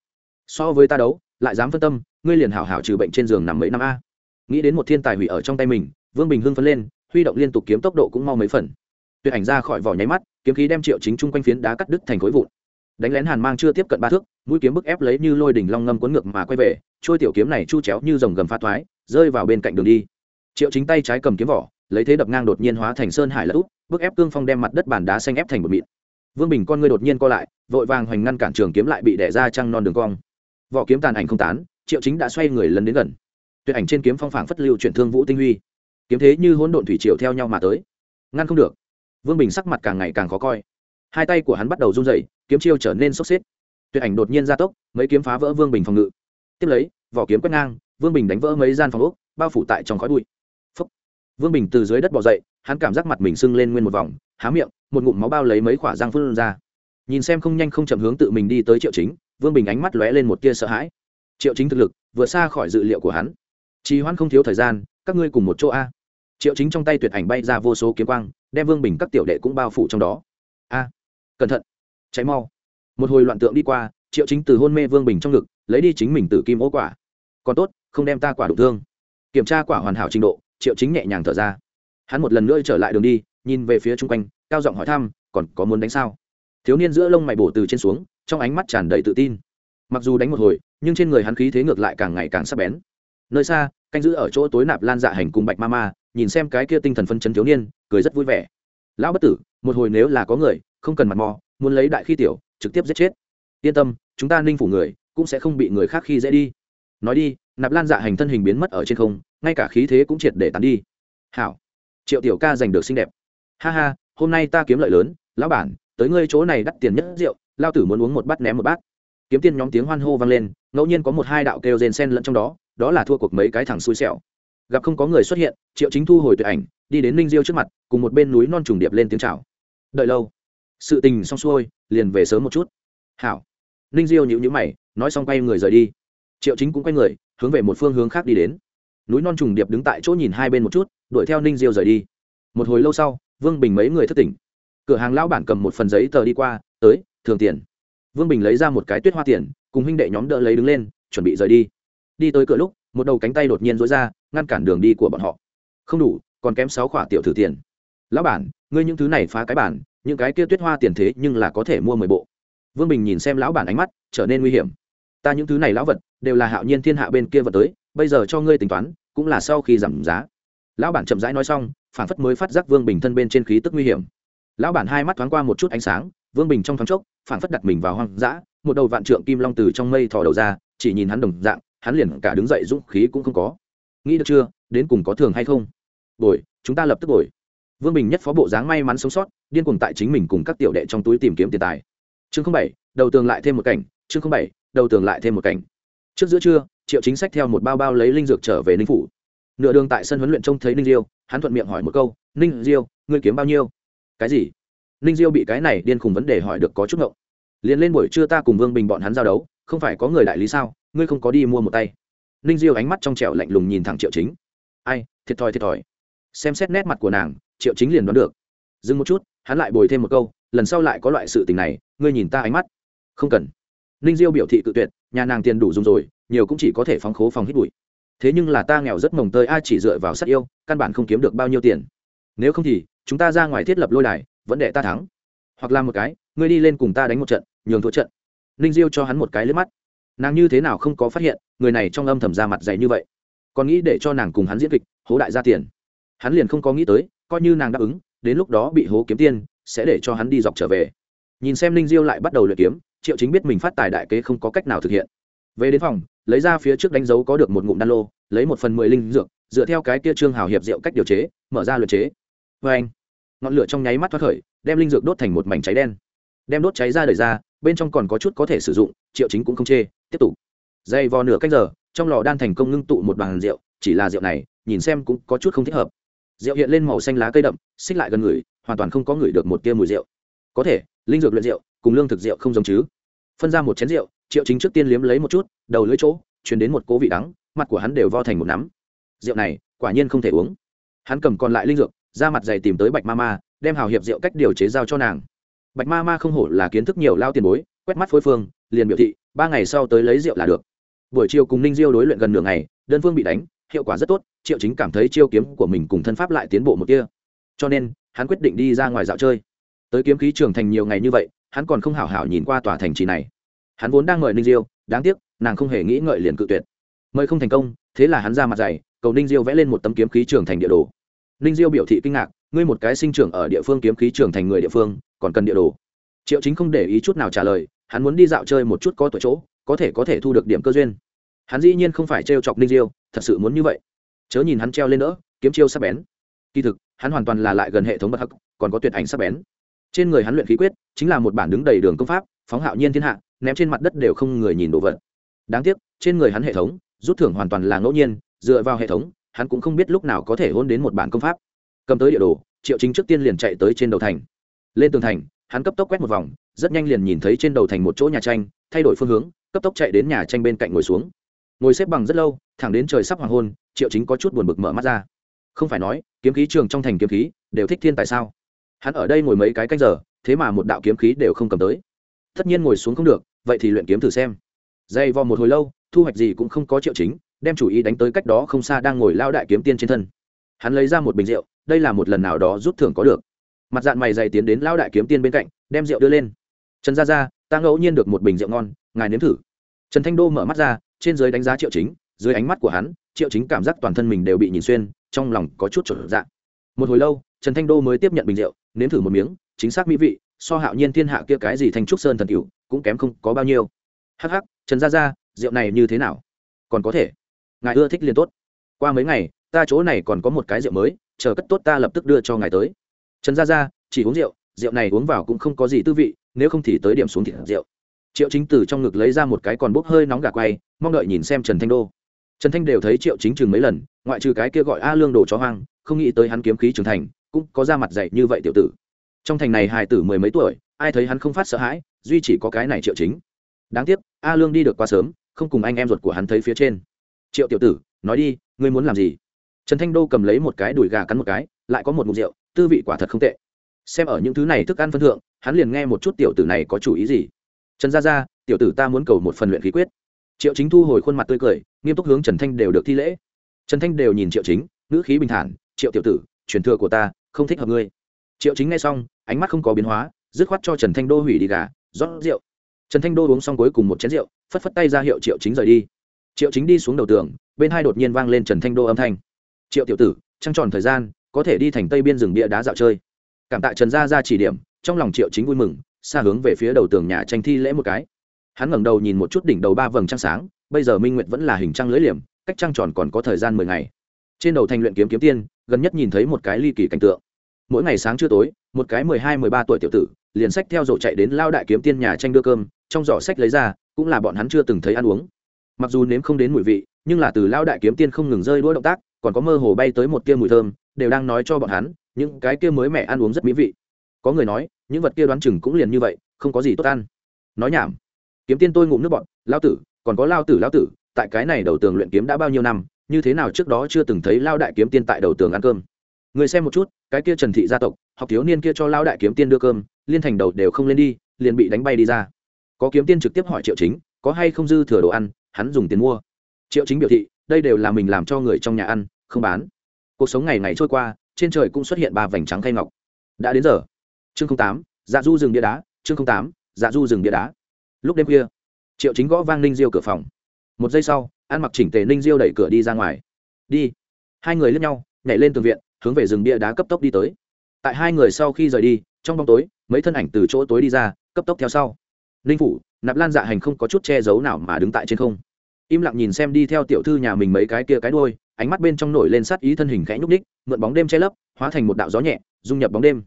So với ta đấu, lại dám phân tâm, ngươi liền hảo hảo trừ bệnh trên giường nằm mấy năm a. Nghĩ đến một thiên tài hủy ở trong tay mình, vương bình hưng phấn lên, huy động liên tục kiếm tốc độ cũng mau mấy phần. Tuyệt ảnh ra khỏi vỏ nháy mắt, kiếm khí đem triệu chính chung quanh phiến đá cắt đứt thành khối vụn. Đánh lén hàn mang chưa tiếp cận ba thước, mũi kiếm bức ép lấy như lôi đỉnh long ngâm cuốn ngược mà quay về, trôi tiểu kiếm này chu chéo như dòng gầm pha thoái rơi vào bên cạnh đường đi. Triệu chính tay trái cầm kiếm vỏ, lấy thế đập ngang đột nhiên hóa thành sơn hải lẫn úp bức ép cương phong đem mặt đất bàn đá xanh ép thành một mịn. Vương bình con ngươi đột nhiên co lại, vội vàng hoành ngăn cản trường kiếm lại bị đẻ ra trăng non đường cong. Vỏ kiếm tàn ảnh không tán, triệu chính đã xoay người lần đến gần. Tuyệt ảnh trên kiếm phong phảng phất lưu chuyển thương vũ tinh huy. Kiếm thế như hỗn độn thủy triều theo nhau mà tới. Ngăn không được. Vương bình sắc mặt càng ngày càng khó coi. Hai tay của hắn bắt đầu run dậy kiếm chiêu trở nên sốc xếp. Tuyệt ảnh đột nhiên ra tốc, mấy kiếm phá vỡ vương bình phòng ngự. Tiếp lấy, vỏ kiếm quét ngang, vương bình đánh vỡ mấy gian phòng úc bao phủ tại trong khói bụi vương bình từ dưới đất bỏ dậy, hắn cảm giác mặt mình sưng lên nguyên một vòng, há miệng, một ngụm máu bao lấy mấy khỏa răng phun ra. Nhìn xem không nhanh không chậm hướng tự mình đi tới triệu chính, vương bình ánh mắt lóe lên một tia sợ hãi. Triệu chính thực lực, vượt xa khỏi dự liệu của hắn. Trì hoãn không thiếu thời gian, các ngươi cùng một chỗ a. Triệu chính trong tay tuyệt ảnh bay ra vô số kiếm quang, đem vương bình các tiểu đệ cũng bao phủ trong đó. A, cẩn thận, cháy mau. Một hồi loạn tượng đi qua, triệu chính từ hôn mê vương bình trong ngực, lấy đi chính mình từ kim ô quả. Còn tốt, không đem ta quả đụng thương. Kiểm tra quả hoàn hảo trình độ triệu chính nhẹ nhàng thở ra. Hắn một lần nữa trở lại đường đi, nhìn về phía chung quanh, cao giọng hỏi thăm, còn có muốn đánh sao? Thiếu niên giữa lông mày bổ từ trên xuống, trong ánh mắt tràn đầy tự tin. Mặc dù đánh một hồi, nhưng trên người hắn khí thế ngược lại càng ngày càng sắc bén. Nơi xa, canh giữ ở chỗ tối nạp lan dạ hành cùng bạch ma ma, nhìn xem cái kia tinh thần phân chấn thiếu niên, cười rất vui vẻ. Lão bất tử, một hồi nếu là có người, không cần mặt mò, muốn lấy đại khi tiểu, trực tiếp giết chết. Yên tâm, chúng ta ninh phủ người, cũng sẽ không bị người khác khi dễ đi. Nói đi, nạp lan dạ hành thân hình biến mất ở trên không ngay cả khí thế cũng triệt để tán đi. Hảo, triệu tiểu ca giành được xinh đẹp. Ha ha, hôm nay ta kiếm lợi lớn, lão bản, tới ngươi chỗ này đắt tiền nhất rượu lao tử muốn uống một bát ném một bát. Kiếm tiên nhóm tiếng hoan hô vang lên, ngẫu nhiên có một hai đạo kêu rên sen lẫn trong đó đó là thua cuộc mấy cái thằng xui xẻo. Gặp không có người xuất hiện, triệu chính thu hồi tuyệt ảnh, đi đến ninh diêu trước mặt, cùng một bên núi non trùng điệp lên tiếng chào. Đợi lâu, sự tình xong xuôi, liền về sớm một chút. Hảo, ninh diêu nhịu nhữ mày, nói xong quay người rời đi. Triệu chính cũng quay người, hướng về một phương hướng khác đi đến núi non trùng điệp đứng tại chỗ nhìn hai bên một chút, đuổi theo ninh diêu rời đi. Một hồi lâu sau, vương bình mấy người thất tỉnh. Cửa hàng lão bản cầm một phần giấy tờ đi qua, tới thường tiền. Vương bình lấy ra một cái tuyết hoa tiền, cùng huynh đệ nhóm đỡ lấy đứng lên, chuẩn bị rời đi. Đi tới cửa lúc, một đầu cánh tay đột nhiên rối ra, ngăn cản đường đi của bọn họ. Không đủ, còn kém sáu khỏa tiểu thử tiền. Lão bản, ngươi những thứ này phá cái bản, những cái kia tuyết hoa tiền thế nhưng là có thể mua mười bộ. Vương bình nhìn xem lão bản ánh mắt, trở nên nguy hiểm. Ta những thứ này lão vật, đều là hạo nhiên thiên hạ bên kia vật tới bây giờ cho ngươi tính toán, cũng là sau khi giảm giá. Lão bản chậm rãi nói xong phản phất mới phát giác vương bình thân bên trên khí tức nguy hiểm. Lão bản hai mắt thoáng qua một chút ánh sáng, vương bình trong thoáng chốc phản phất đặt mình vào hoang dã, một đầu vạn trượng kim long từ trong mây thò đầu ra, chỉ nhìn hắn đồng dạng, hắn liền cả đứng dậy dũng khí cũng không có. Nghĩ được chưa, đến cùng có thường hay không? Bồi, chúng ta lập tức bồi. Vương bình nhất phó bộ dáng may mắn sống sót, điên cùng tại chính mình cùng các tiểu đệ trong túi tìm kiếm tiền tài. Chương không bảy, đầu tường lại thêm một cảnh, chương không bảy, đầu tường lại thêm một cảnh. Trước giữa trưa triệu chính sách theo một bao bao lấy linh dược trở về ninh phủ. Nửa đường tại sân huấn luyện trông thấy ninh diêu, hắn thuận miệng hỏi một câu, ninh diêu, ngươi kiếm bao nhiêu? Cái gì? Ninh diêu bị cái này điên khùng vấn đề hỏi được có chút ngộng. Liền lên buổi trưa ta cùng vương bình bọn hắn giao đấu, không phải có người đại lý sao, ngươi không có đi mua một tay. Ninh diêu ánh mắt trong trẻo lạnh lùng nhìn thẳng triệu chính. Ai, thiệt thòi thiệt thòi. Xem xét nét mặt của nàng, triệu chính liền đoán được. Dừng một chút, hắn lại bồi thêm một câu, lần sau lại có loại sự tình này, ngươi nhìn ta ánh mắt. Không cần. Ninh diêu biểu thị tự tuyệt, nhà nàng tiền đủ dùng rồi nhiều cũng chỉ có thể phóng khố phòng hít bụi. Thế nhưng là ta nghèo rất mồng tơi ai chỉ dựa vào sát yêu căn bản không kiếm được bao nhiêu tiền. Nếu không thì chúng ta ra ngoài thiết lập lôi đài vẫn để ta thắng. Hoặc làm một cái ngươi đi lên cùng ta đánh một trận nhường thua trận. Ninh diêu cho hắn một cái lướt mắt. Nàng như thế nào không có phát hiện người này trong âm thầm ra mặt dày như vậy. Còn nghĩ để cho nàng cùng hắn diễn kịch hố đại ra tiền. Hắn liền không có nghĩ tới coi như nàng đáp ứng đến lúc đó bị hố kiếm tiền, sẽ để cho hắn đi dọc trở về. Nhìn xem ninh diêu lại bắt đầu luyện kiếm triệu chính biết mình phát tài đại kế không có cách nào thực hiện. Về đến phòng lấy ra phía trước đánh dấu có được một ngụm đan lô, lấy một phần mười linh dược, dựa theo cái kia trương hào hiệp rượu cách điều chế, mở ra luyện chế. Vê anh, ngọn lửa trong nháy mắt thoát khởi, đem linh dược đốt thành một mảnh cháy đen. Đem đốt cháy ra đời ra, bên trong còn có chút có thể sử dụng, triệu chính cũng không chê, tiếp tục. Dây vò nửa cách giờ, trong lò đan thành công ngưng tụ một bàn rượu, chỉ là rượu này, nhìn xem cũng có chút không thích hợp. Rượu hiện lên màu xanh lá cây đậm, xích lại gần người, hoàn toàn không có người được một tia mùi rượu. Có thể, linh dược luyện rượu cùng lương thực rượu không giống chứ. Phân ra một chén rượu triệu chính trước tiên liếm lấy một chút, đầu lưỡi chỗ chuyển đến một cố vị đắng, mặt của hắn đều vo thành một nắm. Rượu này, quả nhiên không thể uống. Hắn cầm còn lại linh dược, ra mặt dày tìm tới bạch ma ma đem hào hiệp rượu cách điều chế giao cho nàng. Bạch ma ma không hổ là kiến thức nhiều lao tiền bối, quét mắt phối phương, liền biểu thị, ba ngày sau tới lấy rượu là được. Buổi chiều cùng ninh diêu đối luyện gần nửa ngày, đơn phương bị đánh, hiệu quả rất tốt, triệu chính cảm thấy chiêu kiếm của mình cùng thân pháp lại tiến bộ một kia cho nên, hắn quyết định đi ra ngoài dạo chơi. Tới kiếm khí trường thành nhiều ngày như vậy, hắn còn không hảo hảo nhìn qua tòa thành trì này hắn vốn đang mời ninh diêu, đáng tiếc, nàng không hề nghĩ ngợi liền cự tuyệt. Mời không thành công, thế là hắn ra mặt dày, cầu ninh diêu vẽ lên một tấm kiếm khí trường thành địa đồ. Ninh diêu biểu thị kinh ngạc, ngươi một cái sinh trưởng ở địa phương kiếm khí trường thành người địa phương, còn cần địa đồ. Triệu chính không để ý chút nào trả lời, hắn muốn đi dạo chơi một chút có tuổi chỗ, có thể có thể thu được điểm cơ duyên. Hắn dĩ nhiên không phải trêu chọc ninh diêu, thật sự muốn như vậy. Chớ nhìn hắn treo lên nữa kiếm chiêu sắc bén. Kỳ thực, hắn hoàn toàn là lại gần hệ thống bậc hắc, còn có tuyệt ảnh sắc bén. Trên người hắn luyện khí quyết, chính là một bản đứng đầy đường công pháp, phóng hạo nhiên thiên hạ ném trên mặt đất đều không người nhìn đồ vật. Đáng tiếc, trên người hắn hệ thống, rút thưởng hoàn toàn là ngẫu nhiên, dựa vào hệ thống, hắn cũng không biết lúc nào có thể hôn đến một bản công pháp. Cầm tới địa đồ, triệu chính trước tiên liền chạy tới trên đầu thành. Lên tường thành, hắn cấp tốc quét một vòng, rất nhanh liền nhìn thấy trên đầu thành một chỗ nhà tranh, thay đổi phương hướng, cấp tốc chạy đến nhà tranh bên cạnh ngồi xuống. Ngồi xếp bằng rất lâu, thẳng đến trời sắp hoàng hôn, triệu chính có chút buồn bực mở mắt ra. Không phải nói, kiếm khí trường trong thành kiếm khí, đều thích thiên tại sao? Hắn ở đây ngồi mấy cái canh giờ, thế mà một đạo kiếm khí đều không cầm tới. Tất nhiên ngồi xuống không được vậy thì luyện kiếm thử xem. Dây vò một hồi lâu, thu hoạch gì cũng không có triệu chính, đem chủ ý đánh tới cách đó không xa đang ngồi lao đại kiếm tiên trên thân. Hắn lấy ra một bình rượu, đây là một lần nào đó rút thưởng có được. Mặt dạng mày dày tiến đến lao đại kiếm tiên bên cạnh, đem rượu đưa lên. Trần gia gia, ta ngẫu nhiên được một bình rượu ngon, ngài nếm thử. Trần thanh đô mở mắt ra, trên dưới đánh giá triệu chính, dưới ánh mắt của hắn, triệu chính cảm giác toàn thân mình đều bị nhìn xuyên, trong lòng có chút trở dạng một hồi lâu, trần thanh đô mới tiếp nhận bình rượu, nếm thử một miếng, chính xác mỹ vị, so hạo nhiên thiên hạ kia cái gì thanh trúc sơn thần cửu cũng kém không có bao nhiêu. Hắc hắc, trần gia gia, rượu này như thế nào? Còn có thể. Ngài ưa thích liền tốt. Qua mấy ngày, ta chỗ này còn có một cái rượu mới, chờ cất tốt ta lập tức đưa cho ngài tới. Trần gia gia, chỉ uống rượu rượu này uống vào cũng không có gì tư vị, nếu không thì tới điểm xuống thịt rượu. Triệu chính từ trong ngực lấy ra một cái còn bốc hơi nóng gà quay, mong đợi nhìn xem trần thanh đô. Trần thanh đều thấy triệu chính chừng mấy lần, ngoại trừ cái kia gọi a lương đồ chó hoang, không nghĩ tới hắn kiếm khí trưởng thành, cũng có ra mặt dạy như vậy tiểu tử. Trong thành này hài tử mười mấy tuổi ai thấy hắn không phát sợ hãi, duy chỉ có cái này triệu chính. Đáng tiếc, a lương đi được quá sớm, không cùng anh em ruột của hắn thấy phía trên. Triệu tiểu tử, nói đi, ngươi muốn làm gì? Trần thanh đô cầm lấy một cái đùi gà cắn một cái, lại có một mục rượu, tư vị quả thật không tệ. Xem ở những thứ này thức ăn phân thượng, hắn liền nghe một chút tiểu tử này có chủ ý gì. Trần gia gia, tiểu tử ta muốn cầu một phần luyện khí quyết. Triệu chính thu hồi khuôn mặt tươi cười, nghiêm túc hướng trần thanh đều được thi lễ. Trần thanh đều nhìn triệu chính, ngữ khí bình thản, triệu tiểu tử, truyền thừa của ta, không thích hợp ngươi. Triệu chính nghe xong, ánh mắt không có biến hóa dứt khoát cho trần thanh đô hủy đi gà, rót rượu. Trần thanh đô uống xong cuối cùng một chén rượu, phất phất tay ra hiệu triệu chính rời đi. Triệu chính đi xuống đầu tường, bên hai đột nhiên vang lên trần thanh đô âm thanh. Triệu tiểu tử, trăng tròn thời gian, có thể đi thành tây biên rừng bia đá dạo chơi. Cảm tạ trần gia ra chỉ điểm, trong lòng triệu chính vui mừng, xa hướng về phía đầu tường nhà tranh thi lễ một cái. Hắn ngẩng đầu nhìn một chút đỉnh đầu ba vầng trăng sáng, bây giờ minh nguyệt vẫn là hình trăng lưỡi liềm, cách trăng tròn còn có thời gian mười ngày. Trên đầu thành luyện kiếm kiếm tiên, gần nhất nhìn thấy một cái ly kỳ cảnh tượng mỗi ngày sáng trưa tối, một cái mười hai, mười ba tuổi tiểu tử, liền sách theo rổ chạy đến lao đại kiếm tiên nhà tranh đưa cơm, trong giỏ sách lấy ra, cũng là bọn hắn chưa từng thấy ăn uống. Mặc dù nếm không đến mùi vị, nhưng là từ lao đại kiếm tiên không ngừng rơi đũa động tác, còn có mơ hồ bay tới một tia mùi thơm, đều đang nói cho bọn hắn, những cái kia mới mẻ ăn uống rất mỹ vị. Có người nói, những vật kia đoán chừng cũng liền như vậy, không có gì tốt ăn. Nói nhảm. Kiếm tiên tôi ngụm nước bọn, lao tử, còn có lao tử lao tử, tại cái này đầu tường luyện kiếm đã bao nhiêu năm, như thế nào trước đó chưa từng thấy lao đại kiếm tiên tại đầu tường ăn cơm? Người xem một chút, cái kia trần thị gia tộc, học thiếu niên kia cho Lão đại kiếm tiên đưa cơm, liên thành đầu đều không lên đi, liền bị đánh bay đi ra. Có kiếm tiên trực tiếp hỏi triệu chính, có hay không dư thừa đồ ăn, hắn dùng tiền mua. Triệu chính biểu thị, đây đều là mình làm cho người trong nhà ăn, không bán. Cuộc sống ngày ngày trôi qua, trên trời cũng xuất hiện ba vành trắng khay ngọc. Đã đến giờ. Chương tám dạ du rừng bia đá, chương tám dạ du rừng bia đá. Lúc đêm khuya, triệu chính gõ vang ninh diêu cửa phòng. Một giây sau, ăn mặc chỉnh tề ninh diêu đẩy cửa đi ra ngoài. Đi. Hai người lướt nhau, nhảy lên tường viện hướng về rừng bia đá cấp tốc đi tới. Tại hai người sau khi rời đi, trong bóng tối, mấy thân ảnh từ chỗ tối đi ra, cấp tốc theo sau. Ninh phủ, nạp lan dạ hành không có chút che giấu nào mà đứng tại trên không. Im lặng nhìn xem đi theo tiểu thư nhà mình mấy cái kia cái đôi ánh mắt bên trong nổi lên sát ý thân hình khẽ nhúc ních mượn bóng đêm che lấp, hóa thành một đạo gió nhẹ, dung nhập bóng đêm.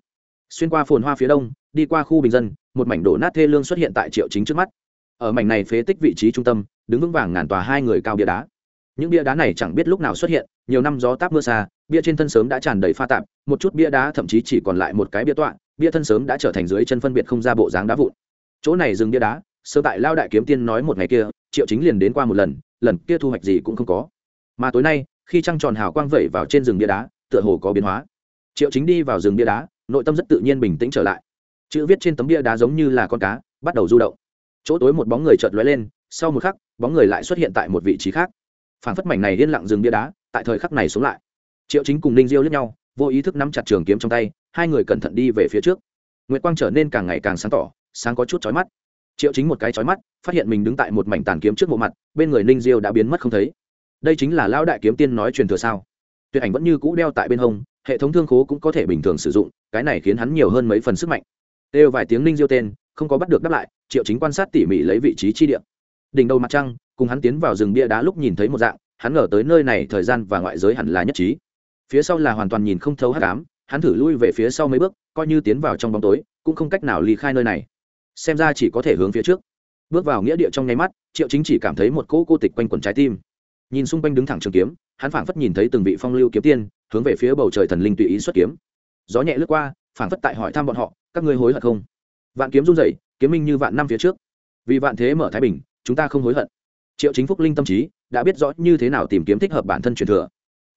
Xuyên qua phồn hoa phía đông, đi qua khu bình dân, một mảnh đổ nát thê lương xuất hiện tại triệu chính trước mắt. Ở mảnh này phế tích vị trí trung tâm, đứng vững vàng ngàn tòa hai người cao bia đá. Những bia đá này chẳng biết lúc nào xuất hiện, nhiều năm gió táp mưa xa bia trên thân sớm đã tràn đầy pha tạp, một chút bia đá thậm chí chỉ còn lại một cái bia tọa, bia thân sớm đã trở thành dưới chân phân biệt không ra bộ dáng đá vụn. Chỗ này dừng bia đá, sơ tại lao đại kiếm tiên nói một ngày kia, triệu chính liền đến qua một lần lần kia thu hoạch gì cũng không có. Mà tối nay, khi trăng tròn hào quang vẩy vào trên rừng bia đá, tựa hồ có biến hóa. Triệu chính đi vào rừng bia đá, nội tâm rất tự nhiên bình tĩnh trở lại. Chữ viết trên tấm bia đá giống như là con cá, bắt đầu du động. Chỗ tối một bóng người chợt lóe lên, sau một khắc, bóng người lại xuất hiện tại một vị trí khác. Phản phất mảnh này yên lặng rừng bia đá, tại thời khắc này xuống lại triệu chính cùng ninh diêu lướt nhau, vô ý thức nắm chặt trường kiếm trong tay, hai người cẩn thận đi về phía trước. Nguyệt quang trở nên càng ngày càng sáng tỏ, sáng có chút chói mắt. Triệu chính một cái chói mắt, phát hiện mình đứng tại một mảnh tàn kiếm trước bộ mặt, bên người ninh diêu đã biến mất không thấy. Đây chính là lão đại kiếm tiên nói truyền thừa sao? Tuyệt ảnh vẫn như cũ đeo tại bên hông, hệ thống thương khố cũng có thể bình thường sử dụng, cái này khiến hắn nhiều hơn mấy phần sức mạnh. Đều vài tiếng ninh diêu tên, không có bắt được đáp lại, triệu chính quan sát tỉ mỉ lấy vị trí chi địa. Đỉnh đầu mặt trăng, cùng hắn tiến vào rừng bia đá lúc nhìn thấy một dạng, hắn ngờ tới nơi này thời gian và ngoại giới hẳn là nhất trí phía sau là hoàn toàn nhìn không thấu hát cám hắn thử lui về phía sau mấy bước, coi như tiến vào trong bóng tối, cũng không cách nào ly khai nơi này. Xem ra chỉ có thể hướng phía trước. Bước vào nghĩa địa trong nháy mắt, triệu chính chỉ cảm thấy một cỗ cô tịch quanh quần trái tim. Nhìn xung quanh đứng thẳng trường kiếm, hắn phảng phất nhìn thấy từng vị phong lưu kiếm tiên, hướng về phía bầu trời thần linh tùy ý xuất kiếm. Gió nhẹ lướt qua, phảng phất tại hỏi thăm bọn họ, các ngươi hối hận không? Vạn kiếm run rẩy, kiếm minh như vạn năm phía trước. Vì vạn thế mở thái bình, chúng ta không hối hận. Triệu chính phúc linh tâm trí, đã biết rõ như thế nào tìm kiếm thích hợp bản thân truyền thừa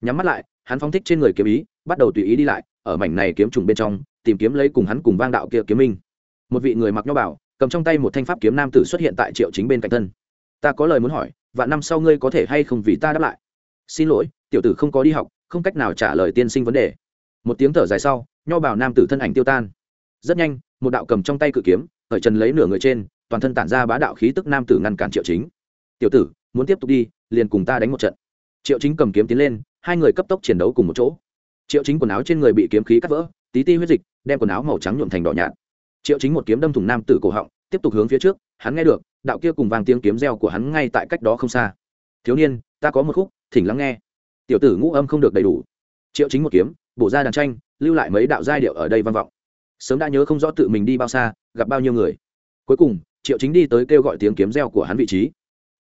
nhắm mắt lại, hắn phóng thích trên người kiếm ý, bắt đầu tùy ý đi lại, ở mảnh này kiếm trùng bên trong, tìm kiếm lấy cùng hắn cùng vang đạo kia kiếm minh. Một vị người mặc nho bảo, cầm trong tay một thanh pháp kiếm nam tử xuất hiện tại triệu chính bên cạnh thân. Ta có lời muốn hỏi và năm sau ngươi có thể hay không vì ta đáp lại? Xin lỗi, tiểu tử không có đi học, không cách nào trả lời tiên sinh vấn đề. Một tiếng thở dài sau, nho bảo nam tử thân ảnh tiêu tan. Rất nhanh, một đạo cầm trong tay cự kiếm, ở trần lấy nửa người trên, toàn thân tản ra bá đạo khí tức nam tử ngăn cản triệu chính. Tiểu tử, muốn tiếp tục đi, liền cùng ta đánh một trận. Triệu chính cầm kiếm tiến lên hai người cấp tốc chiến đấu cùng một chỗ. Triệu chính quần áo trên người bị kiếm khí cắt vỡ, tí ti huyết dịch, đem quần áo màu trắng nhuộm thành đỏ nhạt. Triệu chính một kiếm đâm thủng nam tử cổ họng, tiếp tục hướng phía trước, hắn nghe được, đạo kia cùng vang tiếng kiếm reo của hắn ngay tại cách đó không xa. Thiếu niên, ta có một khúc, thỉnh lắng nghe. Tiểu tử ngũ âm không được đầy đủ. Triệu chính một kiếm, bổ ra đàn tranh, lưu lại mấy đạo giai điệu ở đây vang vọng. Sớm đã nhớ không rõ tự mình đi bao xa, gặp bao nhiêu người. Cuối cùng, triệu chính đi tới kêu gọi tiếng kiếm reo của hắn vị trí.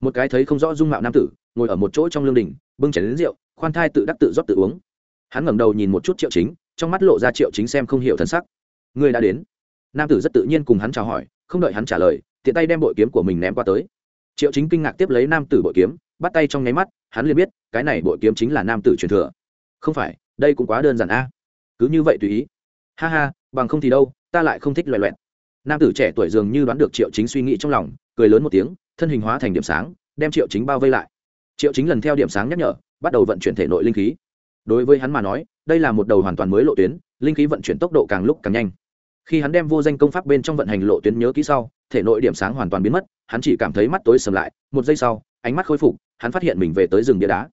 Một cái thấy không rõ dung mạo nam tử, ngồi ở một chỗ trong lương đình bưng chén đến rượu khoan thai tự đắc tự rót tự uống. Hắn ngẩng đầu nhìn một chút triệu chính, trong mắt lộ ra triệu chính xem không hiểu thân sắc. Người đã đến. Nam tử rất tự nhiên cùng hắn chào hỏi, không đợi hắn trả lời, tiện tay đem bội kiếm của mình ném qua tới. Triệu chính kinh ngạc tiếp lấy nam tử bội kiếm, bắt tay trong nháy mắt, hắn liền biết, cái này bội kiếm chính là nam tử truyền thừa. Không phải, đây cũng quá đơn giản a. Cứ như vậy tùy ý. Ha ha, bằng không thì đâu, ta lại không thích loẹ loẹn nam tử trẻ tuổi dường như đoán được triệu chính suy nghĩ trong lòng, cười lớn một tiếng, thân hình hóa thành điểm sáng, đem triệu chính bao vây lại. Triệu chính lần theo điểm sáng nhắc nhở bắt đầu vận chuyển thể nội linh khí. Đối với hắn mà nói, đây là một đầu hoàn toàn mới lộ tuyến, linh khí vận chuyển tốc độ càng lúc càng nhanh. Khi hắn đem vô danh công pháp bên trong vận hành lộ tuyến nhớ kỹ sau, thể nội điểm sáng hoàn toàn biến mất, hắn chỉ cảm thấy mắt tối sầm lại, một giây sau, ánh mắt khôi phục, hắn phát hiện mình về tới rừng bia đá.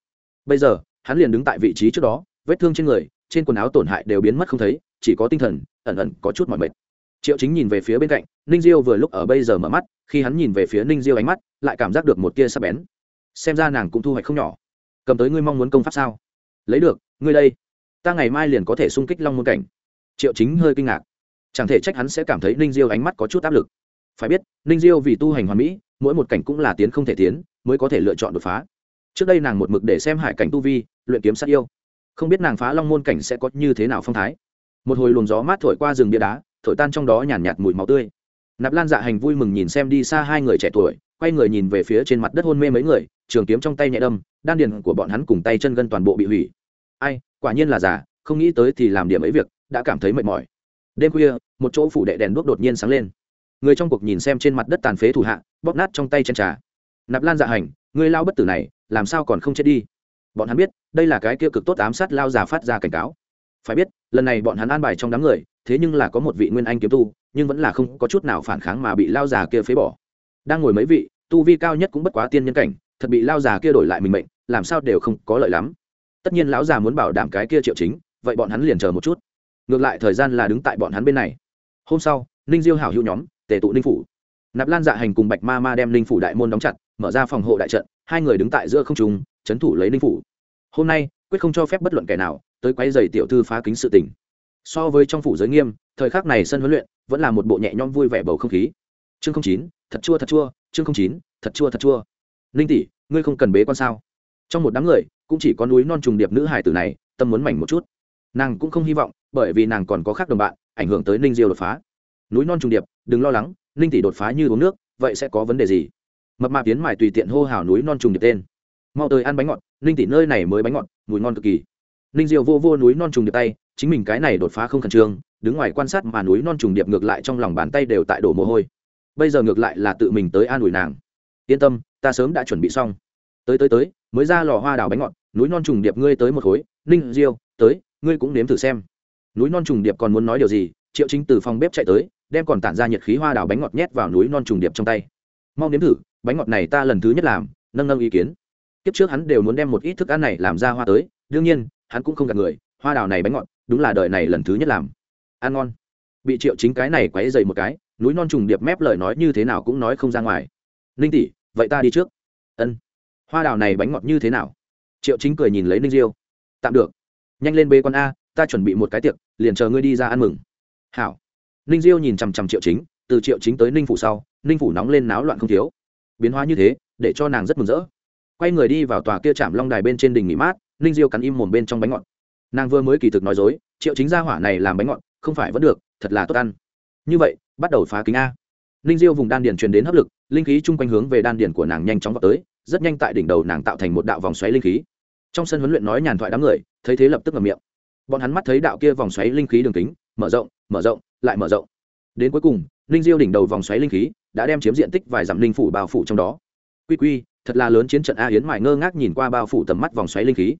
Bây giờ, hắn liền đứng tại vị trí trước đó, vết thương trên người, trên quần áo tổn hại đều biến mất không thấy, chỉ có tinh thần, ẩn ẩn có chút mỏi mệt. Triệu chính nhìn về phía bên cạnh, ninh diêu vừa lúc ở bây giờ mở mắt, khi hắn nhìn về phía ninh diêu ánh mắt, lại cảm giác được một tia sắc bén. Xem ra nàng cũng thu hoạch không nhỏ cầm tới ngươi mong muốn công pháp sao? Lấy được ngươi đây. Ta ngày mai liền có thể sung kích long môn cảnh. Triệu chính hơi kinh ngạc. Chẳng thể trách hắn sẽ cảm thấy ninh diêu ánh mắt có chút áp lực. Phải biết ninh diêu vì tu hành hoàn mỹ mỗi một cảnh cũng là tiến không thể tiến mới có thể lựa chọn đột phá. Trước đây nàng một mực để xem hải cảnh tu vi luyện kiếm sát yêu. Không biết nàng phá long môn cảnh sẽ có như thế nào phong thái. Một hồi luồng gió mát thổi qua rừng bia đá thổi tan trong đó nhàn nhạt, nhạt mùi máu tươi. Nạp lan dạ hành vui mừng nhìn xem đi xa hai người trẻ tuổi quay người nhìn về phía trên mặt đất hôn mê mấy người trường kiếm trong tay nhẹ đâm đan điền của bọn hắn cùng tay chân gân toàn bộ bị hủy. Ai, quả nhiên là giả không nghĩ tới thì làm điểm ấy việc, đã cảm thấy mệt mỏi. Đêm khuya, một chỗ phủ đệ đèn đuốc đột nhiên sáng lên. Người trong cuộc nhìn xem trên mặt đất tàn phế thủ hạ, bóp nát trong tay chân trà. Nạp lan dạ hành người lao bất tử này, làm sao còn không chết đi? Bọn hắn biết, đây là cái kia cực tốt ám sát lao già phát ra cảnh cáo. Phải biết, lần này bọn hắn an bài trong đám người, thế nhưng là có một vị nguyên anh kiếm tu, nhưng vẫn là không có chút nào phản kháng mà bị lao già kia phế bỏ. Đang ngồi mấy vị, tu vi cao nhất cũng bất quá tiên nhân cảnh, thật bị lao già kia đổi lại mình mệnh làm sao đều không có lợi lắm. Tất nhiên lão già muốn bảo đảm cái kia triệu chính, vậy bọn hắn liền chờ một chút. Ngược lại thời gian là đứng tại bọn hắn bên này. Hôm sau, ninh diêu hảo hữu nhóm, tề tụ ninh phủ. Nạp lan dạ hành cùng bạch ma ma đem ninh phủ đại môn đóng chặt, mở ra phòng hộ đại trận, hai người đứng tại giữa không trùng trấn thủ lấy ninh phủ. Hôm nay, quyết không cho phép bất luận kẻ nào tới quấy giày tiểu thư phá kính sự tình. So với trong phủ giới nghiêm, thời khắc này sân huấn luyện vẫn là một bộ nhẹ nhõm vui vẻ bầu không khí. Chương chín, thật chua thật chua, chương chín, thật chua thật chua. Ninh tỷ, ngươi không cần bế quan sao? Trong một đám người, cũng chỉ có núi non trùng điệp nữ hải tử này, tâm muốn mảnh một chút. Nàng cũng không hy vọng, bởi vì nàng còn có khác đồng bạn, ảnh hưởng tới ninh diêu đột phá. Núi non trùng điệp, đừng lo lắng, ninh tỷ đột phá như uống nước, vậy sẽ có vấn đề gì? Mập mạp tiến mải tùy tiện hô hào núi non trùng điệp tên. Mau tới ăn bánh ngọt, ninh tỷ nơi này mới bánh ngọt, mùi ngon cực kỳ. Ninh diêu vô vô núi non trùng điệp tay, chính mình cái này đột phá không khẩn trương, đứng ngoài quan sát mà núi non trùng điệp ngược lại trong lòng bàn tay đều tại đổ mồ hôi. Bây giờ ngược lại là tự mình tới an ủi nàng. Yên tâm, ta sớm đã chuẩn bị xong. Tới tới tới mới ra lò hoa đào bánh ngọt, núi non trùng điệp ngươi tới một khối, ninh diêu, tới, ngươi cũng nếm thử xem. Núi non trùng điệp còn muốn nói điều gì? Triệu chính từ phòng bếp chạy tới, đem còn tản ra nhiệt khí hoa đào bánh ngọt nhét vào núi non trùng điệp trong tay. Mau nếm thử, bánh ngọt này ta lần thứ nhất làm, nâng nâng ý kiến. Kiếp trước hắn đều muốn đem một ít thức ăn này làm ra hoa tới, đương nhiên, hắn cũng không gạt người, hoa đào này bánh ngọt, đúng là đời này lần thứ nhất làm. Ăn ngon. Bị triệu chính cái này quấy dày một cái, núi non trùng điệp mép lời nói như thế nào cũng nói không ra ngoài. Ninh tỷ, vậy ta đi trước. Ân hoa đào này bánh ngọt như thế nào? Triệu chính cười nhìn lấy ninh diêu. Tạm được. Nhanh lên bê con a, ta chuẩn bị một cái tiệc, liền chờ ngươi đi ra ăn mừng. Hảo. Ninh diêu nhìn chằm chằm triệu chính, từ triệu chính tới ninh phủ sau, ninh phủ nóng lên náo loạn không thiếu. Biến hóa như thế, để cho nàng rất mừng rỡ. Quay người đi vào tòa kia chạm long đài bên trên đình nghỉ mát, ninh diêu cắn im mồm bên trong bánh ngọt. Nàng vừa mới kỳ thực nói dối, triệu chính gia hỏa này làm bánh ngọt, không phải vẫn được, thật là tốt ăn. Như vậy, bắt đầu phá kính a. Ninh diêu vùng đan điền truyền đến hấp lực, linh khí chung quanh hướng về đan điền của nàng nhanh chóng vào tới rất nhanh tại đỉnh đầu nàng tạo thành một đạo vòng xoáy linh khí. Trong sân huấn luyện nói nhàn thoại đám người, thấy thế lập tức ngậm miệng. Bọn hắn mắt thấy đạo kia vòng xoáy linh khí đường kính, mở rộng mở rộng, lại mở rộng. Đến cuối cùng linh diêu đỉnh đầu vòng xoáy linh khí đã đem chiếm diện tích vài dặm linh phủ bao phủ trong đó. Quy quy, thật là lớn chiến trận a yến mải ngơ ngác nhìn qua bao phủ tầm mắt vòng xoáy linh khí.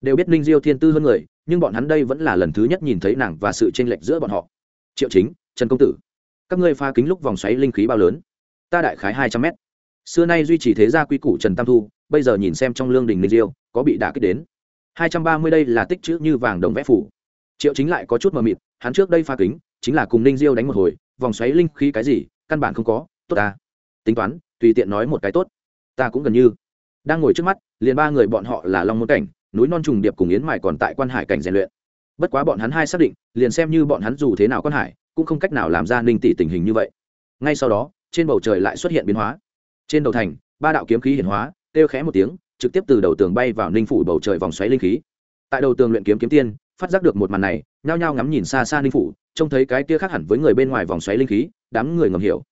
Đều biết linh diêu thiên tư hơn người, nhưng bọn hắn đây vẫn là lần thứ nhất nhìn thấy nàng và sự tranh lệch giữa bọn họ. Triệu chính, trần công tử, các ngươi pha kính lúc vòng xoáy linh khí bao lớn? Ta đại khái hai trăm mét xưa nay duy trì thế gia quy củ trần tam thu, bây giờ nhìn xem trong lương đình ninh diêu, có bị đả kích đến. Hai trăm ba mươi đây là tích chữ như vàng đồng vẽ phủ. Triệu chính lại có chút mờ mịt, hắn trước đây pha kính, chính là cùng ninh diêu đánh một hồi, vòng xoáy linh khí cái gì, căn bản không có, tốt ta. Tính toán, tùy tiện nói một cái tốt. Ta cũng gần như. Đang ngồi trước mắt, liền ba người bọn họ là long môn cảnh, núi non trùng điệp cùng yến mải còn tại quan hải cảnh rèn luyện. Bất quá bọn hắn hai xác định, liền xem như bọn hắn dù thế nào quan hải, cũng không cách nào làm ra ninh tỷ tình hình như vậy. Ngay sau đó, trên bầu trời lại xuất hiện biến hóa trên đầu thành, ba đạo kiếm khí hiển hóa, kêu khẽ một tiếng, trực tiếp từ đầu tường bay vào ninh phủ bầu trời vòng xoáy linh khí. Tại đầu tường luyện kiếm kiếm tiên, phát giác được một màn này, nhao nhao ngắm nhìn xa xa ninh phủ, trông thấy cái kia khác hẳn với người bên ngoài vòng xoáy linh khí, đám người ngầm hiểu.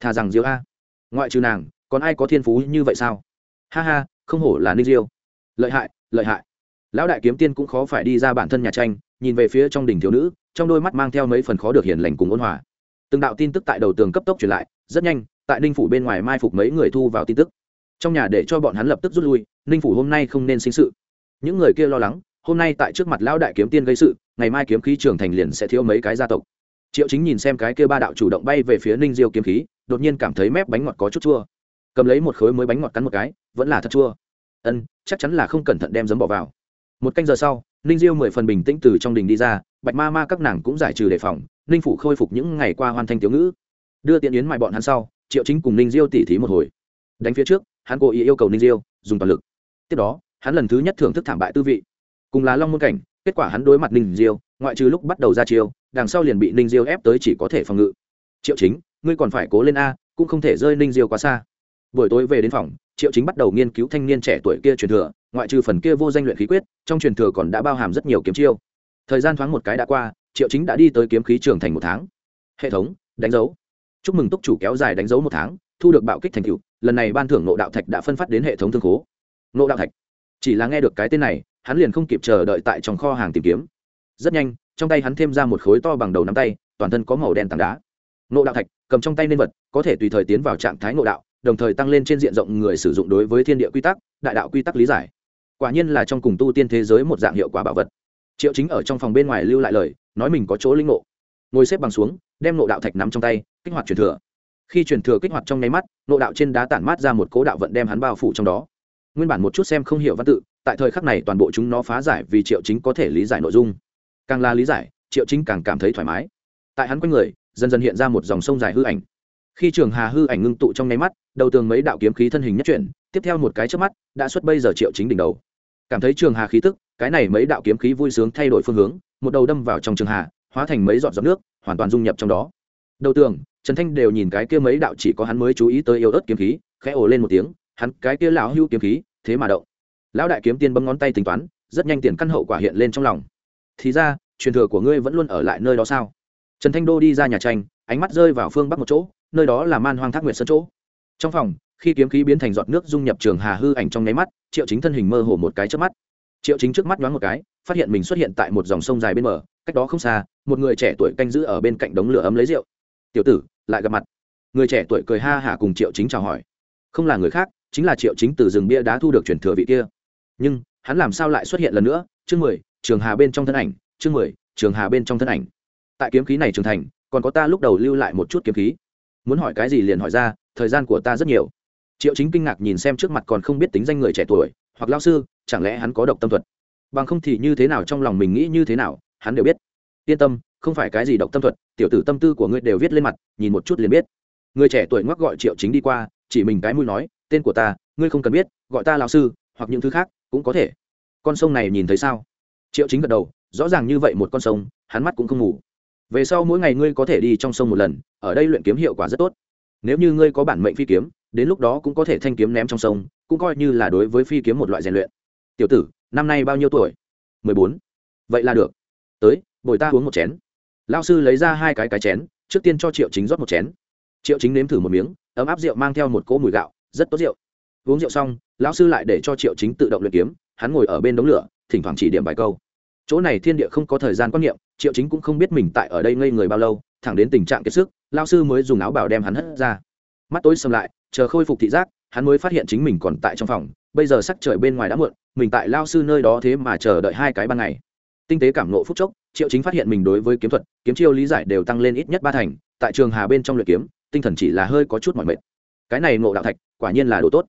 Thà rằng diêu a. Ngoại trừ nàng, còn ai có thiên phú như vậy sao? Ha ha, không hổ là ninh diêu. Lợi hại lợi hại. Lão đại kiếm tiên cũng khó phải đi ra bản thân nhà tranh, nhìn về phía trong đỉnh thiếu nữ, trong đôi mắt mang theo mấy phần khó được hiền lành cùng ôn hòa. Từng đạo tin tức tại đầu tường cấp tốc truyền lại, rất nhanh tại ninh phủ bên ngoài mai phục mấy người thu vào tin tức. Trong nhà để cho bọn hắn lập tức rút lui, ninh phủ hôm nay không nên sinh sự. Những người kia lo lắng, hôm nay tại trước mặt lão đại kiếm tiên gây sự, ngày mai kiếm khí trưởng thành liền sẽ thiếu mấy cái gia tộc. Triệu chính nhìn xem cái kia ba đạo chủ động bay về phía ninh diêu kiếm khí, đột nhiên cảm thấy mép bánh ngọt có chút chua. Cầm lấy một khối mới bánh ngọt cắn một cái, vẫn là thật chua. Ân, chắc chắn là không cẩn thận đem giấm bỏ vào. Một canh giờ sau, ninh diêu mười phần bình tĩnh từ trong đình đi ra, bạch ma ma các nàng cũng giải trừ đề phòng, ninh phủ khôi phục những ngày qua hoàn thành tiểu ngữ. Đưa tiện yến mại bọn hắn sau triệu chính cùng ninh diêu tỉ thí một hồi đánh phía trước hắn cố ý yêu cầu ninh diêu dùng toàn lực tiếp đó hắn lần thứ nhất thưởng thức thảm bại tư vị cùng là long môn cảnh kết quả hắn đối mặt ninh diêu ngoại trừ lúc bắt đầu ra chiêu đằng sau liền bị ninh diêu ép tới chỉ có thể phòng ngự triệu chính ngươi còn phải cố lên a cũng không thể rơi ninh diêu quá xa buổi tối về đến phòng triệu chính bắt đầu nghiên cứu thanh niên trẻ tuổi kia truyền thừa ngoại trừ phần kia vô danh luyện khí quyết trong truyền thừa còn đã bao hàm rất nhiều kiếm chiêu thời gian thoáng một cái đã qua triệu chính đã đi tới kiếm khí trường thành một tháng hệ thống đánh dấu chúc mừng túc chủ kéo dài đánh dấu một tháng, thu được bạo kích thành cựu lần này ban thưởng nộ đạo thạch đã phân phát đến hệ thống thương khố. Nộ đạo thạch. Chỉ là nghe được cái tên này, hắn liền không kịp chờ đợi tại trong kho hàng tìm kiếm. Rất nhanh, trong tay hắn thêm ra một khối to bằng đầu nắm tay, toàn thân có màu đen tảng đá. Nộ đạo thạch, cầm trong tay nên vật, có thể tùy thời tiến vào trạng thái nộ đạo, đồng thời tăng lên trên diện rộng người sử dụng đối với thiên địa quy tắc, đại đạo quy tắc lý giải. Quả nhiên là trong cùng tu tiên thế giới một dạng hiệu quả bảo vật. Triệu chính ở trong phòng bên ngoài lưu lại lời, nói mình có chỗ linh ngộ ngồi xếp bằng xuống, đem nộ đạo thạch nắm trong tay, kích hoạt truyền thừa. Khi truyền thừa kích hoạt trong nháy mắt, nộ đạo trên đá tản mát ra một cố đạo vận đem hắn bao phủ trong đó. Nguyên bản một chút xem không hiểu văn tự, tại thời khắc này toàn bộ chúng nó phá giải vì triệu chính có thể lý giải nội dung. Càng là lý giải, triệu chính càng cảm thấy thoải mái. Tại hắn quanh người, dần dần hiện ra một dòng sông dài hư ảnh. Khi trường hà hư ảnh ngưng tụ trong nháy mắt, đầu tường mấy đạo kiếm khí thân hình nhất chuyển, tiếp theo một cái trước mắt, đã xuất bây giờ triệu chính đỉnh đầu. Cảm thấy trường hà khí tức, cái này mấy đạo kiếm khí vui sướng thay đổi phương hướng, một đầu đâm vào trong trường hà hóa thành mấy giọt giọt nước, hoàn toàn dung nhập trong đó. Đầu tường, trần thanh đều nhìn cái kia mấy đạo chỉ có hắn mới chú ý tới yêu ớt kiếm khí, khẽ ồ lên một tiếng, hắn, cái kia lão hưu kiếm khí, thế mà động. Lão đại kiếm tiên bấm ngón tay tính toán, rất nhanh tiền căn hậu quả hiện lên trong lòng. Thì ra, truyền thừa của ngươi vẫn luôn ở lại nơi đó sao? Trần thanh đô đi ra nhà tranh, ánh mắt rơi vào phương bắc một chỗ, nơi đó là man hoang thác nguyệt sân chỗ. Trong phòng, khi kiếm khí biến thành giọt nước dung nhập trường hà hư ảnh trong nháy mắt, triệu chính thân hình mơ hồ một cái trước mắt. Triệu chính trước mắt đoán một cái, phát hiện mình xuất hiện tại một dòng sông dài bên bờ cách đó không xa, một người trẻ tuổi canh giữ ở bên cạnh đống lửa ấm lấy rượu. Tiểu tử, lại gặp mặt. Người trẻ tuổi cười ha hả cùng triệu chính chào hỏi. Không là người khác, chính là triệu chính từ rừng bia đá thu được truyền thừa vị kia. Nhưng, hắn làm sao lại xuất hiện lần nữa? Chương mười, trường hà bên trong thân ảnh, chương mười, trường hà bên trong thân ảnh. Tại kiếm khí này trưởng thành, còn có ta lúc đầu lưu lại một chút kiếm khí. Muốn hỏi cái gì liền hỏi ra, thời gian của ta rất nhiều. Triệu chính kinh ngạc nhìn xem trước mặt còn không biết tính danh người trẻ tuổi, hoặc lao sư, chẳng lẽ hắn có độc tâm thuật? Bằng không thì như thế nào trong lòng mình nghĩ như thế nào? Hắn đều biết. Yên tâm, không phải cái gì độc tâm thuật, tiểu tử tâm tư của ngươi đều viết lên mặt, nhìn một chút liền biết. Người trẻ tuổi ngoắc gọi triệu chính đi qua, chỉ mình cái mũi nói, tên của ta, ngươi không cần biết, gọi ta lão sư, hoặc những thứ khác, cũng có thể. Con sông này nhìn thấy sao? Triệu chính gật đầu, rõ ràng như vậy một con sông, hắn mắt cũng không ngủ. Về sau mỗi ngày ngươi có thể đi trong sông một lần, ở đây luyện kiếm hiệu quả rất tốt. Nếu như ngươi có bản mệnh phi kiếm, đến lúc đó cũng có thể thanh kiếm ném trong sông, cũng coi như là đối với phi kiếm một loại rèn luyện. Tiểu tử, năm nay bao nhiêu tuổi? Mười bốn. Vậy là được tới, bồi ta uống một chén. Lao sư lấy ra hai cái cái chén, trước tiên cho triệu chính rót một chén. Triệu chính nếm thử một miếng, ấm áp rượu mang theo một cỗ mùi gạo, rất tốt rượu. Uống rượu xong, lão sư lại để cho triệu chính tự động luyện kiếm, hắn ngồi ở bên đống lửa, thỉnh thoảng chỉ điểm vài câu. Chỗ này thiên địa không có thời gian quan niệm, triệu chính cũng không biết mình tại ở đây ngây người bao lâu, thẳng đến tình trạng kiệt sức lao sư mới dùng áo bảo đem hắn hất ra. Mắt tối xâm lại, chờ khôi phục thị giác, hắn mới phát hiện chính mình còn tại trong phòng, bây giờ sắc trời bên ngoài đã muộn, mình tại lao sư nơi đó thế mà chờ đợi hai cái ban ngày tinh tế cảm nộ phúc chốc, triệu chính phát hiện mình đối với kiếm thuật, kiếm chiêu lý giải đều tăng lên ít nhất ba thành, tại trường hà bên trong luyện kiếm, tinh thần chỉ là hơi có chút mỏi mệt. Cái này ngộ đạo thạch, quả nhiên là đồ tốt.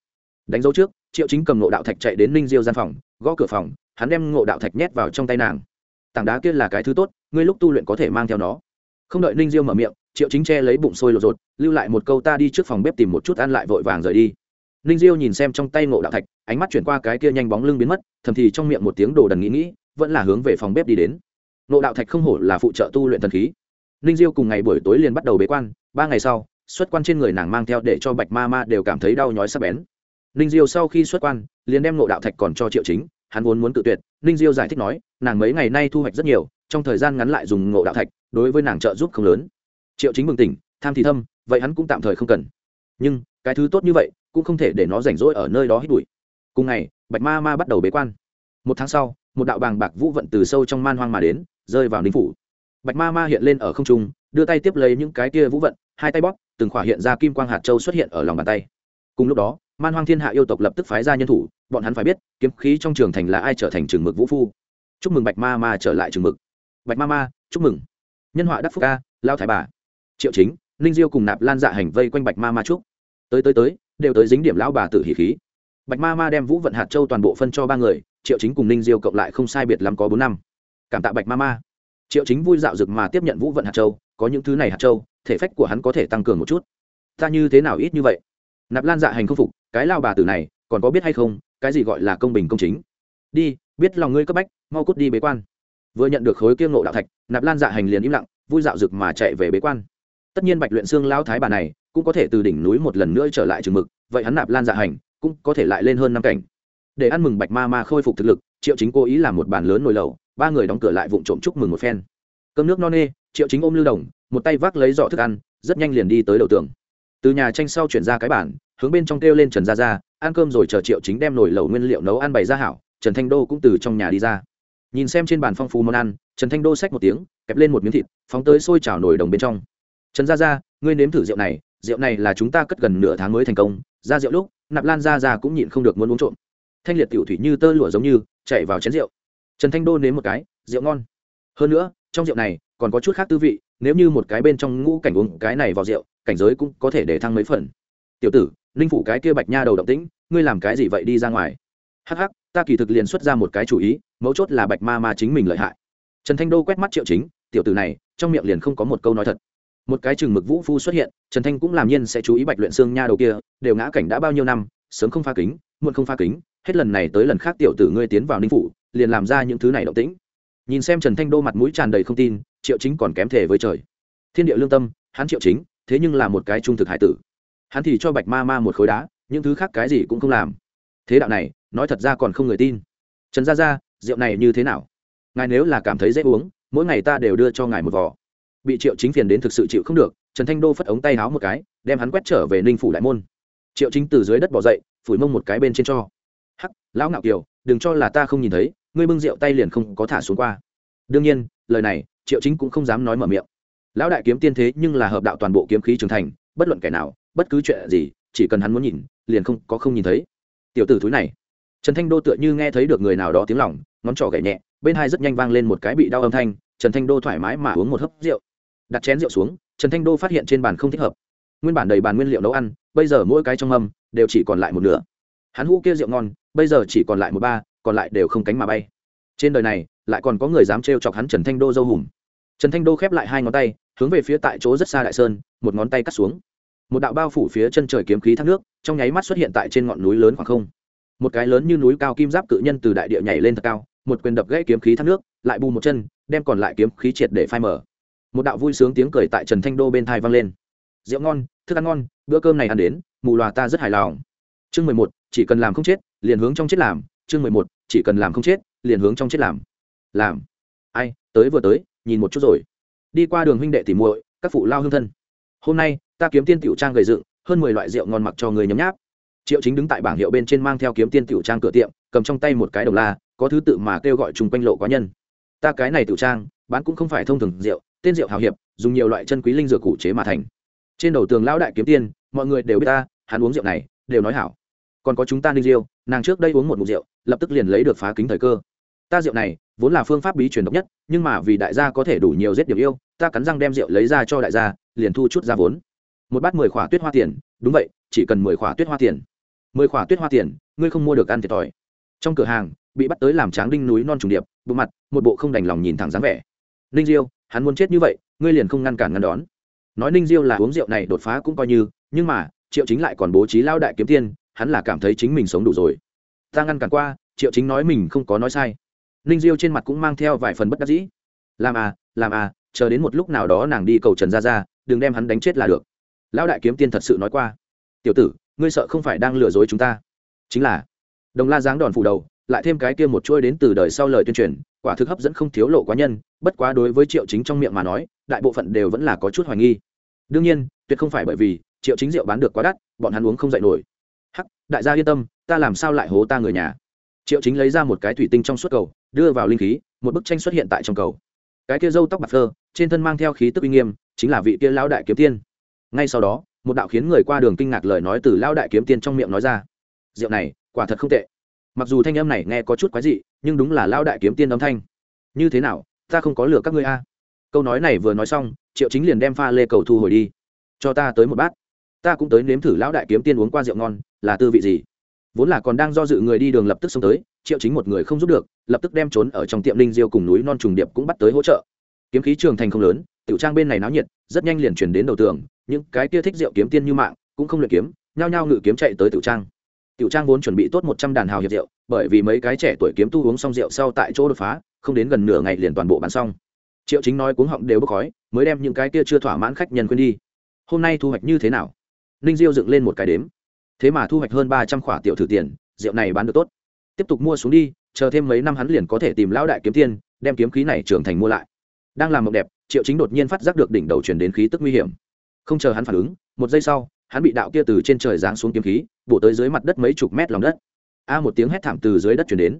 Đánh dấu trước, triệu chính cầm ngộ đạo thạch chạy đến ninh diêu gian phòng, gõ cửa phòng, hắn đem ngộ đạo thạch nhét vào trong tay nàng. Tảng đá kia là cái thứ tốt, ngươi lúc tu luyện có thể mang theo nó. Không đợi ninh diêu mở miệng, triệu chính che lấy bụng sôi lột rột lưu lại một câu ta đi trước phòng bếp tìm một chút ăn lại vội vàng rời đi. Ninh diêu nhìn xem trong tay ngộ đạo thạch, ánh mắt chuyển qua cái kia nhanh bóng lưng biến mất, thầm thì trong miệng một tiếng đồ đần nghĩ nghĩ vẫn là hướng về phòng bếp đi đến. Ngộ đạo thạch không hổ là phụ trợ tu luyện thần khí. Ninh diêu cùng ngày buổi tối liền bắt đầu bế quan, ba ngày sau, xuất quan trên người nàng mang theo để cho bạch ma ma đều cảm thấy đau nhói sắp bén. Ninh diêu sau khi xuất quan, liền đem ngộ đạo thạch còn cho triệu chính, hắn vốn muốn tự tuyệt, ninh diêu giải thích nói, nàng mấy ngày nay thu hoạch rất nhiều, trong thời gian ngắn lại dùng ngộ đạo thạch, đối với nàng trợ giúp không lớn. Triệu chính bừng tỉnh, tham thì thâm, vậy hắn cũng tạm thời không cần. Nhưng, cái thứ tốt như vậy, cũng không thể để nó rảnh rỗi ở nơi đó hít bụi. Cùng ngày, bạch ma ma bắt đầu bế quan. Một tháng sau một đạo bàng bạc vũ vận từ sâu trong man hoang mà đến, rơi vào ninh phủ. Bạch ma ma hiện lên ở không trung, đưa tay tiếp lấy những cái kia vũ vận, hai tay bóp, từng khỏa hiện ra kim quang hạt châu xuất hiện ở lòng bàn tay. Cùng lúc đó, man hoang thiên hạ yêu tộc lập tức phái ra nhân thủ, bọn hắn phải biết, kiếm khí trong trường thành là ai trở thành trường mực vũ phu. Chúc mừng bạch ma ma trở lại trường mực. Bạch ma ma, chúc mừng. Nhân họa đắc phúc ca, lao thái bà. Triệu chính, ninh diêu cùng nạp lan dạ hành vây quanh bạch ma ma trúc tới tới tới, đều tới dính điểm lão bà tử hỉ khí. Bạch ma ma đem vũ vận hạt châu toàn bộ phân cho ba người triệu chính cùng ninh diêu cộng lại không sai biệt lắm có bốn năm. Cảm tạ bạch ma ma triệu chính vui dạo rực mà tiếp nhận vũ vận hạt châu, có những thứ này hạt châu, thể phách của hắn có thể tăng cường một chút. Ta như thế nào ít như vậy? Nạp lan dạ hành không phục, cái lao bà tử này, còn có biết hay không, cái gì gọi là công bình công chính? Đi, biết lòng ngươi cấp bách, mau cút đi bế quan. Vừa nhận được khối kiêng nộ đạo thạch, nạp lan dạ hành liền im lặng, vui dạo rực mà chạy về bế quan. Tất nhiên bạch luyện xương lao thái bà này, cũng có thể từ đỉnh núi một lần nữa trở lại trường mực, vậy hắn nạp lan dạ hành, cũng có thể lại lên hơn năm cảnh để ăn mừng bạch ma ma khôi phục thực lực, triệu chính cố ý làm một bàn lớn nồi lẩu, ba người đóng cửa lại vụng trộm chúc mừng một phen. Cơm nước no nê, triệu chính ôm lưu đồng, một tay vác lấy giỏ thức ăn, rất nhanh liền đi tới đầu tường. Từ nhà tranh sau chuyển ra cái bản hướng bên trong kêu lên trần gia gia, ăn cơm rồi chờ triệu chính đem nồi lẩu nguyên liệu nấu ăn bày ra hảo, trần thanh đô cũng từ trong nhà đi ra. Nhìn xem trên bàn phong phú món ăn, trần thanh đô xách một tiếng, kẹp lên một miếng thịt, phóng tới sôi chảo nồi đồng bên trong. Trần gia gia, ngươi nếm thử rượu này rượu này là chúng ta cất gần nửa tháng mới thành công, ra rượu lúc, nạp lan gia gia cũng nhịn không được muốn uống trộm thanh liệt tiểu thủy như tơ lụa giống như chạy vào chén rượu. Trần thanh đô nếm một cái, rượu ngon. Hơn nữa, trong rượu này còn có chút khác tư vị, nếu như một cái bên trong ngũ cảnh uống cái này vào rượu, cảnh giới cũng có thể để thăng mấy phần. Tiểu tử linh phủ cái kia bạch nha đầu động tĩnh, ngươi làm cái gì vậy đi ra ngoài? Hắc hắc, ta kỳ thực liền xuất ra một cái chủ ý, mấu chốt là bạch ma ma chính mình lợi hại. Trần thanh đô quét mắt triệu chính, tiểu tử này, trong miệng liền không có một câu nói thật. Một cái chừng mực vũ phu xuất hiện, trần thanh cũng làm nhiên sẽ chú ý bạch luyện xương nha đầu kia, đều ngã cảnh đã bao nhiêu năm, sớm không pha kính, muộn không pha kính hết lần này tới lần khác tiểu tử ngươi tiến vào ninh phủ, liền làm ra những thứ này động tĩnh. Nhìn xem trần thanh đô mặt mũi tràn đầy không tin, triệu chính còn kém thể với trời. Thiên địa lương tâm, hắn triệu chính, thế nhưng là một cái trung thực hải tử. Hắn thì cho bạch ma ma một khối đá, những thứ khác cái gì cũng không làm. Thế đạo này, nói thật ra còn không người tin. Trần gia gia, rượu này như thế nào? Ngài nếu là cảm thấy dễ uống, mỗi ngày ta đều đưa cho ngài một vò. Bị triệu chính phiền đến thực sự chịu không được, trần thanh đô phất ống tay háo một cái, đem hắn quét trở về ninh phủ đại môn. Triệu chính từ dưới đất bỏ dậy, phủi mông một cái bên trên cho hắc, lão ngạo kiều, đừng cho là ta không nhìn thấy, ngươi bưng rượu tay liền không có thả xuống qua. Đương nhiên, lời này, triệu chính cũng không dám nói mở miệng. Lão đại kiếm tiên thế nhưng là hợp đạo toàn bộ kiếm khí trưởng thành, bất luận kẻ nào, bất cứ chuyện gì, chỉ cần hắn muốn nhìn, liền không có không nhìn thấy. Tiểu tử thúi này. Trần thanh đô tựa như nghe thấy được người nào đó tiếng lỏng ngón trỏ gậy nhẹ, bên hai rất nhanh vang lên một cái bị đau âm thanh, trần thanh đô thoải mái mà uống một hớp rượu. Đặt chén rượu xuống, trần thanh đô phát hiện trên bàn không thích hợp. Nguyên bản đầy bàn nguyên liệu nấu ăn, bây giờ mỗi cái trong mâm, đều chỉ còn lại một nửa. Hắn hũ kia rượu ngon bây giờ chỉ còn lại một ba, còn lại đều không cánh mà bay. Trên đời này, lại còn có người dám trêu chọc hắn trần thanh đô dâu hùm. Trần thanh đô khép lại hai ngón tay, hướng về phía tại chỗ rất xa đại sơn, một ngón tay cắt xuống. Một đạo bao phủ phía chân trời kiếm khí thác nước, trong nháy mắt xuất hiện tại trên ngọn núi lớn khoảng không. Một cái lớn như núi cao kim giáp cự nhân từ đại địa nhảy lên thật cao, một quyền đập gãy kiếm khí thác nước, lại bù một chân, đem còn lại kiếm khí triệt để phai mở một đạo vui sướng tiếng cười tại trần thanh đô bên thai vang lên. Rượu ngon, thức ăn ngon, bữa cơm này ăn đến, mù loà ta rất hài lòng. Chương mười một, chỉ cần làm không chết liền hướng trong chết làm, chương mười một, chỉ cần làm không chết, liền hướng trong chết làm. Làm. Ai, tới vừa tới, nhìn một chút rồi. Đi qua đường huynh đệ tìm muội, các phụ lao hương thân. Hôm nay, ta kiếm tiên tiểu trang gầy dựng, hơn mười loại rượu ngon mặc cho người nhấm nháp. Triệu chính đứng tại bảng hiệu bên trên mang theo kiếm tiên tiểu trang cửa tiệm, cầm trong tay một cái đồng la, có thứ tự mà kêu gọi chung quanh lộ quá nhân. Ta cái này tiểu trang, bán cũng không phải thông thường rượu, tên rượu hào hiệp, dùng nhiều loại chân quý linh dược củ chế mà thành. Trên đầu tường lão đại kiếm tiên, mọi người đều biết ta, hắn uống rượu này, đều nói hảo. Còn có chúng ta ninh diêu nàng trước đây uống một mục rượu, lập tức liền lấy được phá kính thời cơ. Ta rượu này, vốn là phương pháp bí truyền độc nhất, nhưng mà vì đại gia có thể đủ nhiều giết điều yêu, ta cắn răng đem rượu lấy ra cho đại gia, liền thu chút ra vốn. Một bát mười khỏa tuyết hoa tiền, đúng vậy, chỉ cần mười khỏa tuyết hoa tiền. Mười khỏa tuyết hoa tiền, ngươi không mua được ăn thiệt thòi. Trong cửa hàng, bị bắt tới làm tráng đinh núi non trùng điệp, bộ mặt, một bộ không đành lòng nhìn thẳng dáng vẻ. Ninh diêu, hắn muốn chết như vậy, ngươi liền không ngăn cản ngăn đón. Nói ninh diêu là uống rượu này đột phá cũng coi như, nhưng mà, triệu chính lại còn bố trí lao đại kiếm tiên hắn là cảm thấy chính mình sống đủ rồi. Ta ngăn cản qua, triệu chính nói mình không có nói sai. Ninh diêu trên mặt cũng mang theo vài phần bất đắc dĩ. Làm à làm à chờ đến một lúc nào đó nàng đi cầu trần ra ra đừng đem hắn đánh chết là được. Lão đại kiếm tiên thật sự nói qua. Tiểu tử, ngươi sợ không phải đang lừa dối chúng ta. Chính là, đồng la giáng đòn phủ đầu, lại thêm cái kia một chuôi đến từ đời sau lời tuyên truyền, quả thực hấp dẫn không thiếu lộ quá nhân, bất quá đối với triệu chính trong miệng mà nói, đại bộ phận đều vẫn là có chút hoài nghi. Đương nhiên, tuyệt không phải bởi vì triệu chính rượu bán được quá đắt, bọn hắn uống không dạy nổi đại gia yên tâm, ta làm sao lại hố ta người nhà? Triệu chính lấy ra một cái thủy tinh trong suốt cầu, đưa vào linh khí, một bức tranh xuất hiện tại trong cầu. Cái kia râu tóc bạc phơ, trên thân mang theo khí tức uy nghiêm, chính là vị kia lão đại kiếm tiên. Ngay sau đó, một đạo khiến người qua đường kinh ngạc lời nói từ lão đại kiếm tiên trong miệng nói ra. Rượu này, quả thật không tệ. Mặc dù thanh âm này nghe có chút quái dị, nhưng đúng là lão đại kiếm tiên âm thanh. Như thế nào, ta không có lừa các ngươi a? Câu nói này vừa nói xong, triệu chính liền đem pha lê cầu thu hồi đi. Cho ta tới một bát ta cũng tới nếm thử lão đại kiếm tiên uống qua rượu ngon, là tư vị gì? Vốn là còn đang do dự người đi đường lập tức xông tới, triệu chính một người không giúp được, lập tức đem trốn ở trong tiệm linh diêu cùng núi non trùng điệp cũng bắt tới hỗ trợ. Kiếm khí trường thành không lớn, tiểu trang bên này náo nhiệt, rất nhanh liền chuyển đến đầu tường, những cái kia thích rượu kiếm tiên như mạng, cũng không luyện kiếm, nhao nhao ngự kiếm chạy tới tiểu trang. Tiểu trang vốn chuẩn bị tốt một trăm đàn hào hiệp rượu, bởi vì mấy cái trẻ tuổi kiếm tu uống xong rượu sau tại chỗ đột phá, không đến gần nửa ngày liền toàn bộ bán xong. Triệu chính nói cuống họng đều bốc khói, mới đem những cái kia chưa thỏa mãn khách nhân quên đi. Hôm nay thu hoạch như thế nào? Ninh diêu dựng lên một cái đếm. Thế mà thu hoạch hơn ba trăm khỏa tiểu thử tiền, rượu này bán được tốt. Tiếp tục mua xuống đi, chờ thêm mấy năm hắn liền có thể tìm lão đại kiếm tiên đem kiếm khí này trưởng thành mua lại. Đang làm mộng đẹp, triệu chính đột nhiên phát giác được đỉnh đầu chuyển đến khí tức nguy hiểm. Không chờ hắn phản ứng, một giây sau, hắn bị đạo kia từ trên trời giáng xuống kiếm khí, bổ tới dưới mặt đất mấy chục mét lòng đất. A một tiếng hét thảm từ dưới đất chuyển đến.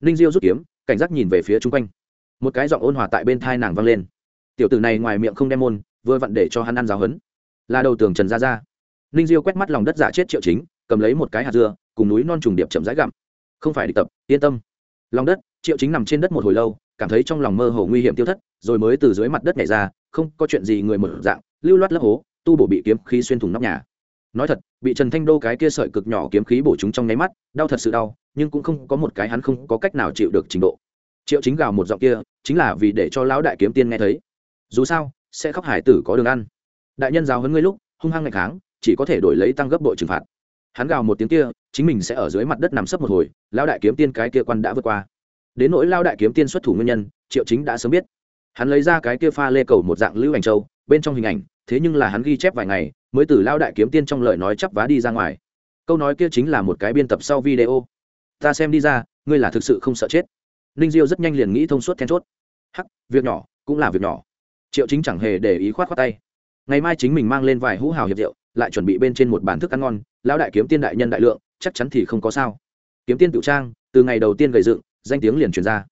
Ninh diêu rút kiếm, cảnh giác nhìn về phía chung quanh. Một cái giọng ôn hòa tại bên thai nàng vang lên. Tiểu tử này ngoài miệng không đem môn, vừa vặn để cho hắn ăn giáo hấn là đầu tường trần gia gia ninh diêu quét mắt lòng đất giả chết triệu chính, cầm lấy một cái hạt dưa, cùng núi non trùng điệp chậm rãi gặm. Không phải địch tập, yên tâm. Lòng đất, triệu chính nằm trên đất một hồi lâu, cảm thấy trong lòng mơ hồ nguy hiểm tiêu thất, rồi mới từ dưới mặt đất nhảy ra, không có chuyện gì người mở dạng, lưu loát lấp hố, tu bổ bị kiếm khí xuyên thủng nóc nhà. Nói thật, bị trần thanh đô cái kia sợi cực nhỏ kiếm khí bổ chúng trong nháy mắt, đau thật sự đau, nhưng cũng không có một cái hắn không có cách nào chịu được trình độ. Triệu chính gào một giọng kia, chính là vì để cho lão đại kiếm tiên nghe thấy. Dù sao, sẽ khóc hải tử có đường ăn. Đại nhân giáo hấn ngươi lúc, hung hăng ngày kháng chỉ có thể đổi lấy tăng gấp đội trừng phạt. Hắn gào một tiếng kia, chính mình sẽ ở dưới mặt đất nằm sấp một hồi lao đại kiếm tiên cái kia quan đã vượt qua. Đến nỗi lao đại kiếm tiên xuất thủ nguyên nhân, triệu chính đã sớm biết. Hắn lấy ra cái kia pha lê cầu một dạng lưu ảnh châu, bên trong hình ảnh, thế nhưng là hắn ghi chép vài ngày, mới từ lao đại kiếm tiên trong lời nói chắp vá đi ra ngoài. Câu nói kia chính là một cái biên tập sau video. Ta xem đi ra, ngươi là thực sự không sợ chết. Ninh diêu rất nhanh liền nghĩ thông suốt then chốt. Hắc, việc nhỏ, cũng là việc nhỏ. Triệu chính chẳng hề để ý khoát khoát tay. Ngày mai chính mình mang lên vài hũ hào hiệp rượu lại chuẩn bị bên trên một bàn thức ăn ngon, lão đại kiếm tiên đại nhân đại lượng, chắc chắn thì không có sao. Kiếm tiên tiểu trang, từ ngày đầu tiên gầy dựng, danh tiếng liền truyền ra.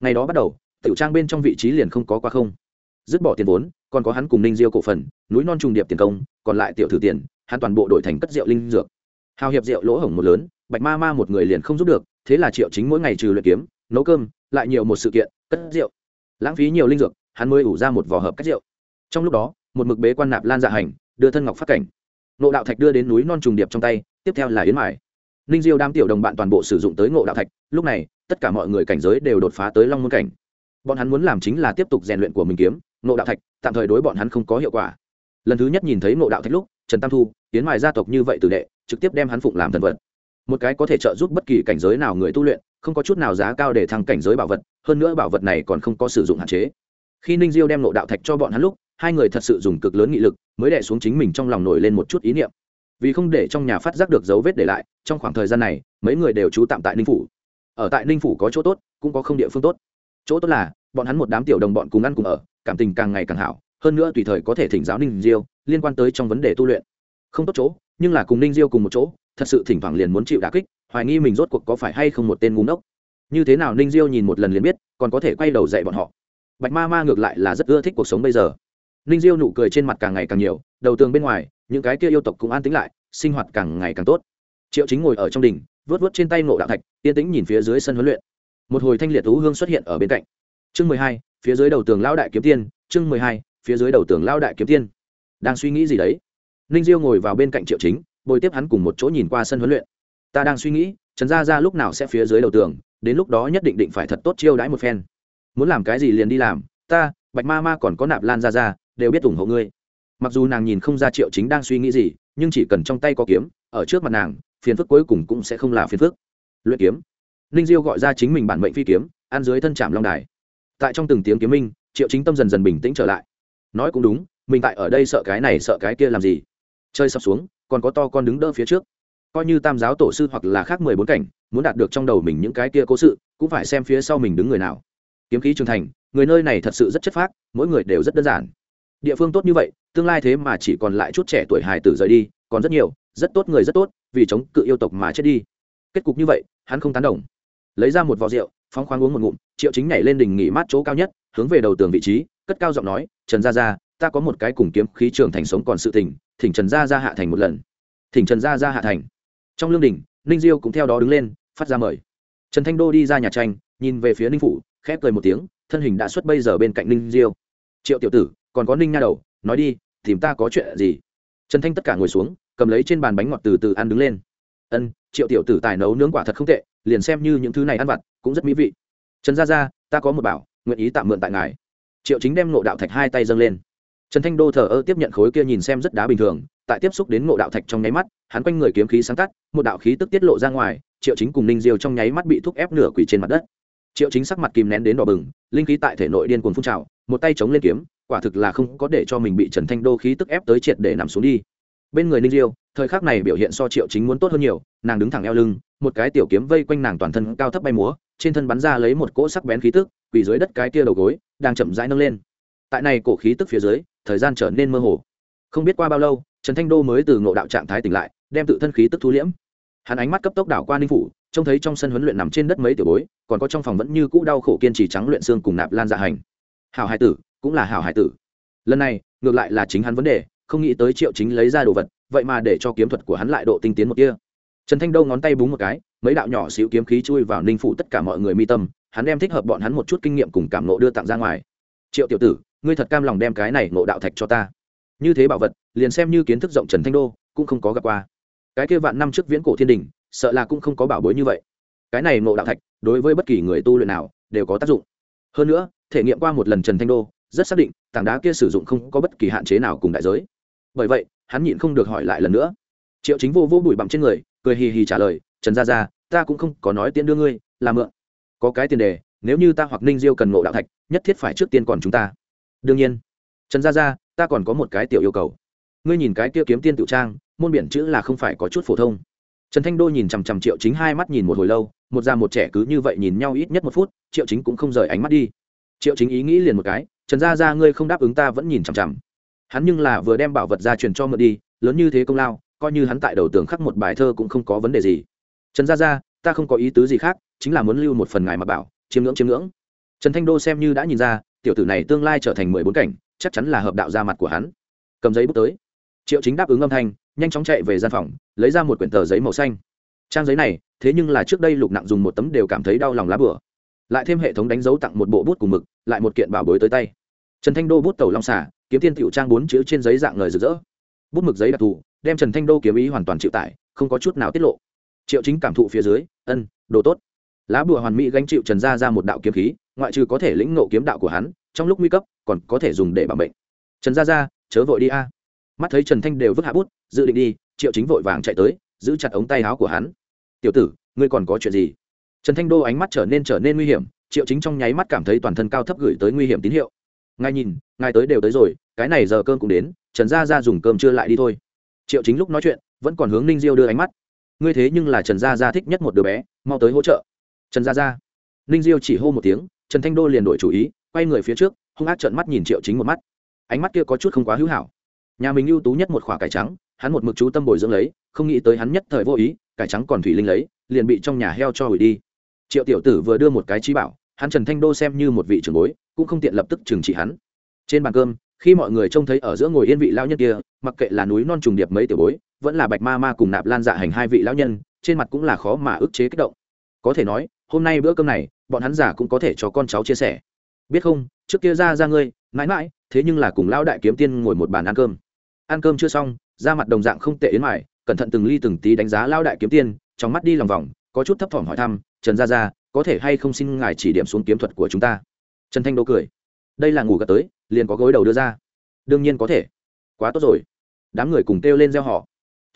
Ngày đó bắt đầu, tiểu trang bên trong vị trí liền không có qua không. Dứt bỏ tiền vốn, còn có hắn cùng ninh diêu cổ phần, núi non trùng điệp tiền công, còn lại tiểu thử tiền, hắn toàn bộ đổi thành cất rượu linh dược. Hào hiệp rượu lỗ hổng một lớn, bạch ma ma một người liền không giúp được, thế là triệu chính mỗi ngày trừ luyện kiếm, nấu cơm, lại nhiều một sự kiện, cất rượu. Lãng phí nhiều linh dược, hắn mới ủ ra một vỏ hợp cất rượu. Trong lúc đó, một mực bế quan nạp lan dạ hành, đưa thân ngọc phát cảnh ngộ đạo thạch đưa đến núi non trùng điệp trong tay, tiếp theo là yến mải ninh diêu đám tiểu đồng bạn toàn bộ sử dụng tới ngộ đạo thạch, lúc này, tất cả mọi người cảnh giới đều đột phá tới long môn cảnh. Bọn hắn muốn làm chính là tiếp tục rèn luyện của mình kiếm, ngộ đạo thạch, tạm thời đối bọn hắn không có hiệu quả. Lần thứ nhất nhìn thấy ngộ đạo thạch lúc, trần tam thu, yến mải gia tộc như vậy từ đệ, trực tiếp đem hắn phụng làm thần vật. Một cái có thể trợ giúp bất kỳ cảnh giới nào người tu luyện, không có chút nào giá cao để thăng cảnh giới bảo vật, hơn nữa bảo vật này còn không có sử dụng hạn chế khi ninh diêu đem nộ đạo thạch cho bọn hắn lúc, hai người thật sự dùng cực lớn nghị lực mới đẻ xuống chính mình trong lòng nổi lên một chút ý niệm. Vì không để trong nhà phát giác được dấu vết để lại, trong khoảng thời gian này, mấy người đều trú tạm tại ninh phủ. Ở tại ninh phủ có chỗ tốt, cũng có không địa phương tốt. Chỗ tốt là, bọn hắn một đám tiểu đồng bọn cùng ăn cùng ở, cảm tình càng ngày càng hảo, hơn nữa tùy thời có thể thỉnh giáo ninh diêu, liên quan tới trong vấn đề tu luyện. Không tốt chỗ, nhưng là cùng ninh diêu cùng một chỗ, thật sự thỉnh thoảng liền muốn chịu đà kích, hoài nghi mình rốt cuộc có phải hay không một tên ngu ngốc. Như thế nào ninh diêu nhìn một lần liền biết, còn có thể quay đầu dạy bọn họ bạch ma ma ngược lại là rất ưa thích cuộc sống bây giờ. Ninh diêu nụ cười trên mặt càng ngày càng nhiều, đầu tường bên ngoài, những cái kia yêu tộc cũng an tính lại, sinh hoạt càng ngày càng tốt. Triệu chính ngồi ở trong đình vớt vớt trên tay ngộ đạo thạch, yên tĩnh nhìn phía dưới sân huấn luyện. Một hồi thanh liệt thú hương xuất hiện ở bên cạnh. Chương mười hai, phía dưới đầu tường lao đại kiếm tiên, chương mười hai, phía dưới đầu tường lao đại kiếm tiên. Đang suy nghĩ gì đấy? Ninh diêu ngồi vào bên cạnh triệu chính, bồi tiếp hắn cùng một chỗ nhìn qua sân huấn luyện. Ta đang suy nghĩ, trần gia ra lúc nào sẽ phía dưới đầu tường, đến lúc đó nhất định định phải thật tốt chiêu đãi một phen muốn làm cái gì liền đi làm, ta, bạch ma ma còn có nạp lan ra ra đều biết ủng hộ ngươi. Mặc dù nàng nhìn không ra triệu chính đang suy nghĩ gì, nhưng chỉ cần trong tay có kiếm, ở trước mặt nàng, phiền phức cuối cùng cũng sẽ không là phiền phức. Luyện kiếm. Ninh diêu gọi ra chính mình bản mệnh phi kiếm, ăn dưới thân trạm long đài. Tại trong từng tiếng kiếm minh, triệu chính tâm dần dần bình tĩnh trở lại. Nói cũng đúng, mình tại ở đây sợ cái này, sợ cái kia làm gì? Chơi sập xuống, còn có to con đứng đỡ phía trước. Coi như tam giáo tổ sư hoặc là khác mười bốn cảnh, muốn đạt được trong đầu mình những cái kia cố sự, cũng phải xem phía sau mình đứng người nào kiếm khí Trường thành, người nơi này thật sự rất chất phác, mỗi người đều rất đơn giản. Địa phương tốt như vậy, tương lai thế mà chỉ còn lại chút trẻ tuổi hài tử rời đi, còn rất nhiều, rất tốt người rất tốt, vì chống cự yêu tộc mà chết đi. Kết cục như vậy, hắn không tán đồng. Lấy ra một vò rượu, phóng khoáng uống một ngụm, triệu chính nhảy lên đỉnh nghỉ mát chỗ cao nhất, hướng về đầu tường vị trí, cất cao giọng nói, trần gia gia, ta có một cái cùng kiếm khí trường thành sống còn sự tình, thỉnh trần gia gia hạ thành một lần. Thỉnh trần gia gia hạ thành. Trong lương đình ninh diêu cũng theo đó đứng lên, phát ra mời. Trần thanh đô đi ra nhà tranh, nhìn về phía ninh phủ khép cười một tiếng, thân hình đã xuất bây giờ bên cạnh ninh diêu. Triệu tiểu tử, còn có ninh nha đầu, nói đi, tìm ta có chuyện gì? Trần thanh tất cả ngồi xuống, cầm lấy trên bàn bánh ngọt từ từ ăn đứng lên. Ân, triệu tiểu tử tài nấu nướng quả thật không tệ, liền xem như những thứ này ăn vặt, cũng rất mỹ vị. Trần gia gia, ta có một bảo, nguyện ý tạm mượn tại ngài. Triệu chính đem ngộ đạo thạch hai tay dâng lên. Trần thanh đô thờ ơ tiếp nhận khối kia nhìn xem rất đá bình thường, tại tiếp xúc đến ngộ đạo thạch trong nháy mắt, hắn quanh người kiếm khí sáng tắt, một đạo khí tức tiết lộ ra ngoài, triệu chính cùng ninh diêu trong nháy mắt bị thúc ép nửa quỷ trên mặt đất triệu chính sắc mặt kìm nén đến đỏ bừng, linh khí tại thể nội điên cuồng phun trào, một tay chống lên kiếm, quả thực là không có để cho mình bị trần thanh đô khí tức ép tới triệt để nằm xuống đi. Bên người ninh diêu, thời khắc này biểu hiện so triệu chính muốn tốt hơn nhiều, nàng đứng thẳng eo lưng, một cái tiểu kiếm vây quanh nàng toàn thân cao thấp bay múa, trên thân bắn ra lấy một cỗ sắc bén khí tức, quỳ dưới đất cái kia đầu gối, đang chậm rãi nâng lên. Tại này cổ khí tức phía dưới, thời gian trở nên mơ hồ. Không biết qua bao lâu, trần thanh đô mới từ ngộ đạo trạng thái tỉnh lại, đem tự thân khí tức thu liễm. Hắn ánh mắt cấp tốc đảo qua ninh phủ trông thấy trong sân huấn luyện nằm trên đất mấy tiểu bối, còn có trong phòng vẫn như cũ đau khổ kiên trì trắng luyện xương cùng nạp lan dạ hành. Hảo hải tử, cũng là Hảo hải tử. Lần này, ngược lại là chính hắn vấn đề, không nghĩ tới triệu chính lấy ra đồ vật, vậy mà để cho kiếm thuật của hắn lại độ tinh tiến một kia trần thanh đô ngón tay búng một cái, mấy đạo nhỏ xíu kiếm khí chui vào ninh phủ tất cả mọi người mi tâm, hắn đem thích hợp bọn hắn một chút kinh nghiệm cùng cảm nộ đưa tặng ra ngoài. Triệu tiểu tử, ngươi thật cam lòng đem cái này ngộ đạo thạch cho ta. Như thế bảo vật, liền xem như kiến thức rộng trần thanh đô, cũng không có gặp qua. Cái kia vạn năm trước viễn cổ thiên đình sợ là cũng không có bảo bối như vậy. Cái này ngộ đạo thạch, đối với bất kỳ người tu luyện nào, đều có tác dụng. Hơn nữa, thể nghiệm qua một lần trần thanh đô, rất xác định, tảng đá kia sử dụng không có bất kỳ hạn chế nào cùng đại giới. Bởi vậy, hắn nhịn không được hỏi lại lần nữa. Triệu chính vô vô bụi bặm trên người, cười hì hì trả lời, trần gia gia, ta cũng không có nói tiễn đưa ngươi, là mượn. Có cái tiền đề, nếu như ta hoặc ninh diêu cần ngộ đạo thạch, nhất thiết phải trước tiên còn chúng ta. Đương nhiên. Trần gia gia, ta còn có một cái tiểu yêu cầu. Ngươi nhìn cái kia kiếm tiên tự trang, môn biển chữ là không phải có chút phổ thông trần thanh đô nhìn chằm chằm triệu chính hai mắt nhìn một hồi lâu, một già một trẻ cứ như vậy nhìn nhau ít nhất một phút, triệu chính cũng không rời ánh mắt đi. Triệu chính ý nghĩ liền một cái, trần gia gia ngươi không đáp ứng ta vẫn nhìn chằm chằm. Hắn nhưng là vừa đem bảo vật ra truyền cho mượn đi, lớn như thế công lao, coi như hắn tại đầu tường khắc một bài thơ cũng không có vấn đề gì. Trần gia gia, ta không có ý tứ gì khác, chính là muốn lưu một phần ngài mà bảo, chiêm ngưỡng chiêm ngưỡng. Trần thanh đô xem như đã nhìn ra, tiểu tử này tương lai trở thành mười bốn cảnh, chắc chắn là hợp đạo ra mặt của hắn. Cầm giấy bút tới. Triệu chính đáp ứng âm thanh nhanh chóng chạy về gian phòng, lấy ra một quyển tờ giấy màu xanh. Trang giấy này, thế nhưng là trước đây lục nặng dùng một tấm đều cảm thấy đau lòng lá bửa. Lại thêm hệ thống đánh dấu tặng một bộ bút cùng mực, lại một kiện bảo bối tới tay. Trần thanh đô bút tàu long xả kiếm tiên tiểu trang bốn chữ trên giấy dạng lời rực rỡ. Bút mực giấy đặc thù, đem trần thanh đô kiếm ý hoàn toàn chịu tải, không có chút nào tiết lộ. Triệu chính cảm thụ phía dưới, ân, đồ tốt. Lá bùa hoàn mỹ gánh chịu trần gia ra một đạo kiếm khí, ngoại trừ có thể lĩnh ngộ kiếm đạo của hắn, trong lúc nguy cấp, còn có thể dùng để bảo mệnh. Trần gia ra chớ vội đi a mắt thấy trần thanh đều vứt hạ bút, dự định đi, triệu chính vội vàng chạy tới, giữ chặt ống tay áo của hắn. Tiểu tử, ngươi còn có chuyện gì? Trần thanh đô ánh mắt trở nên trở nên nguy hiểm, triệu chính trong nháy mắt cảm thấy toàn thân cao thấp gửi tới nguy hiểm tín hiệu. Ngài nhìn, ngài tới đều tới rồi, cái này giờ cơm cũng đến, trần gia ra dùng cơm chưa lại đi thôi. Triệu chính lúc nói chuyện, vẫn còn hướng ninh diêu đưa ánh mắt. Ngươi thế nhưng là trần gia gia thích nhất một đứa bé, mau tới hỗ trợ. Trần gia gia. Ninh diêu chỉ hô một tiếng, trần thanh đô liền đổi chủ ý, quay người phía trước, hung ác trợn mắt nhìn triệu chính một mắt. Ánh mắt kia có chút không quá hữu hảo nhà mình ưu tú nhất một khoả cải trắng, hắn một mực chú tâm bồi dưỡng lấy, không nghĩ tới hắn nhất thời vô ý, cải trắng còn thủy linh lấy, liền bị trong nhà heo cho hủy đi. Triệu tiểu tử vừa đưa một cái trí bảo, hắn trần thanh đô xem như một vị trưởng bối, cũng không tiện lập tức trừng trị hắn. Trên bàn cơm, khi mọi người trông thấy ở giữa ngồi yên vị lão nhân kia, mặc kệ là núi non trùng điệp mấy tiểu bối, vẫn là bạch ma ma cùng nạp lan dạ hành hai vị lão nhân, trên mặt cũng là khó mà ức chế kích động. Có thể nói, hôm nay bữa cơm này, bọn hắn giả cũng có thể cho con cháu chia sẻ. Biết không, trước kia ra ra ngươi, mãi mãi, thế nhưng là cùng lão đại kiếm tiên ngồi một bàn ăn cơm ăn cơm chưa xong ra mặt đồng dạng không tệ yến mải, cẩn thận từng ly từng tí đánh giá lão đại kiếm tiên, trong mắt đi lòng vòng, có chút thấp thỏm hỏi thăm, trần gia gia, có thể hay không xin ngài chỉ điểm xuống kiếm thuật của chúng ta? Trần thanh đô cười. Đây là ngủ gật tới, liền có gối đầu đưa ra. Đương nhiên có thể. Quá tốt rồi. Đám người cùng kêu lên gieo họ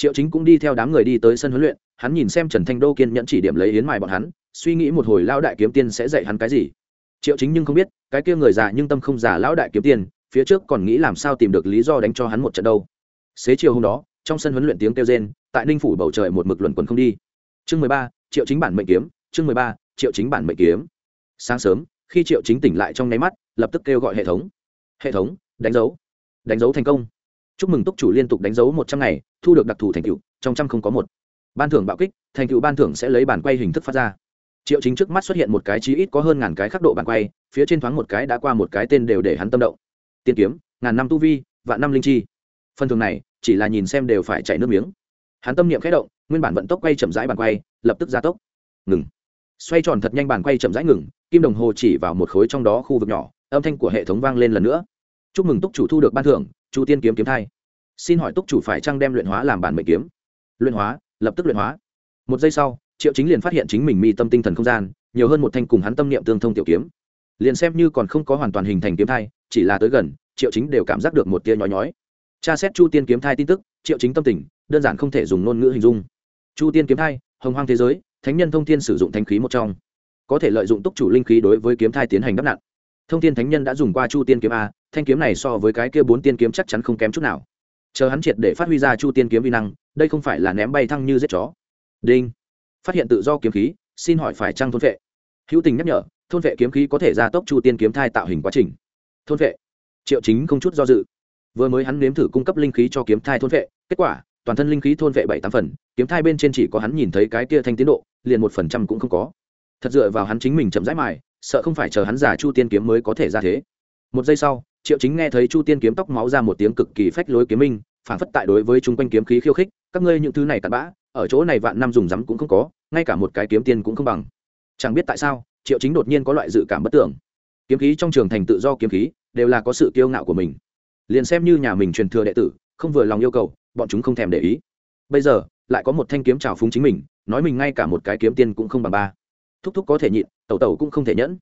triệu chính cũng đi theo đám người đi tới sân huấn luyện, hắn nhìn xem trần thanh đô kiên nhẫn chỉ điểm lấy yến mài bọn hắn, suy nghĩ một hồi lão đại kiếm tiên sẽ dạy hắn cái gì. Triệu chính nhưng không biết, cái kia người già nhưng tâm không già lão đại kiếm tiên phía trước còn nghĩ làm sao tìm được lý do đánh cho hắn một trận đâu. Xế chiều hôm đó, trong sân huấn luyện tiếng kêu rên, tại ninh phủ bầu trời một mực luẩn quẩn không đi. Chương mười ba, triệu chính bản mệnh kiếm, chương mười ba, triệu chính bản mệnh kiếm. Sáng sớm, khi triệu chính tỉnh lại trong nháy mắt, lập tức kêu gọi hệ thống. Hệ thống, đánh dấu. Đánh dấu thành công. Chúc mừng túc chủ liên tục đánh dấu một trăm ngày, thu được đặc thù thành tựu, trong trăm không có một. Ban thưởng bạo kích, thành tựu ban thưởng sẽ lấy bản quay hình thức phát ra. Triệu chính trước mắt xuất hiện một cái chí ít có hơn ngàn cái khắc độ bản quay, phía trên thoáng một cái đã qua một cái tên đều để hắn tâm động tiên kiếm, ngàn năm tu vi, vạn năm linh chi. Phần thường này, chỉ là nhìn xem đều phải chảy nước miếng. Hắn tâm niệm khẽ động, nguyên bản vận tốc quay chậm rãi bàn quay, lập tức gia tốc. Ngừng. Xoay tròn thật nhanh bàn quay chậm rãi ngừng, kim đồng hồ chỉ vào một khối trong đó khu vực nhỏ, âm thanh của hệ thống vang lên lần nữa. Chúc mừng túc chủ thu được ban thưởng, chu tiên kiếm kiếm thai. Xin hỏi túc chủ phải trăng đem luyện hóa làm bản mệnh kiếm? Luyện hóa, lập tức luyện hóa. Một giây sau, triệu chính liền phát hiện chính mình mi tâm tinh thần không gian, nhiều hơn một thanh cùng hắn tâm niệm tương thông tiểu kiếm. Liền xem như còn không có hoàn toàn hình thành kiếm thai chỉ là tới gần, triệu chính đều cảm giác được một tia nhói nhói. Tra xét chu tiên kiếm thai tin tức, triệu chính tâm tình, đơn giản không thể dùng ngôn ngữ hình dung. Chu tiên kiếm thai, hồng hoang thế giới, thánh nhân thông thiên sử dụng thanh khí một trong. Có thể lợi dụng túc chủ linh khí đối với kiếm thai tiến hành đắp nặn. Thông thiên thánh nhân đã dùng qua chu tiên kiếm a, thanh kiếm này so với cái kia bốn tiên kiếm chắc chắn không kém chút nào. Chờ hắn triệt để phát huy ra chu tiên kiếm vi năng, đây không phải là ném bay thăng như giết chó. Đinh. Phát hiện tự do kiếm khí, xin hỏi phải trăng thôn vệ? Hữu tình nhắc nhở, thôn vệ kiếm khí có thể gia tốc chu tiên kiếm thai tạo hình quá trình thôn vệ. Triệu chính không chút do dự. Vừa mới hắn nếm thử cung cấp linh khí cho kiếm thai thôn vệ, kết quả, toàn thân linh khí thôn vệ bảy tám phần, kiếm thai bên trên chỉ có hắn nhìn thấy cái kia thanh tiến độ, liền một phần trăm cũng không có. Thật dựa vào hắn chính mình chậm rãi mài, sợ không phải chờ hắn giả chu tiên kiếm mới có thể ra thế. Một giây sau, triệu chính nghe thấy chu tiên kiếm tóc máu ra một tiếng cực kỳ phách lối kiếm minh phản phất tại đối với chung quanh kiếm khí khiêu khích, các ngươi những thứ này cặn bã, ở chỗ này vạn năm dùng rắm cũng không có, ngay cả một cái kiếm tiên cũng không bằng. Chẳng biết tại sao, triệu chính đột nhiên có loại dự cảm bất tưởng. Kiếm khí trong trường thành tự do kiếm khí đều là có sự kiêu ngạo của mình. Liền xem như nhà mình truyền thừa đệ tử, không vừa lòng yêu cầu, bọn chúng không thèm để ý. Bây giờ, lại có một thanh kiếm trào phúng chính mình, nói mình ngay cả một cái kiếm tiên cũng không bằng ba. Thúc thúc có thể nhịn, tẩu tẩu cũng không thể nhẫn.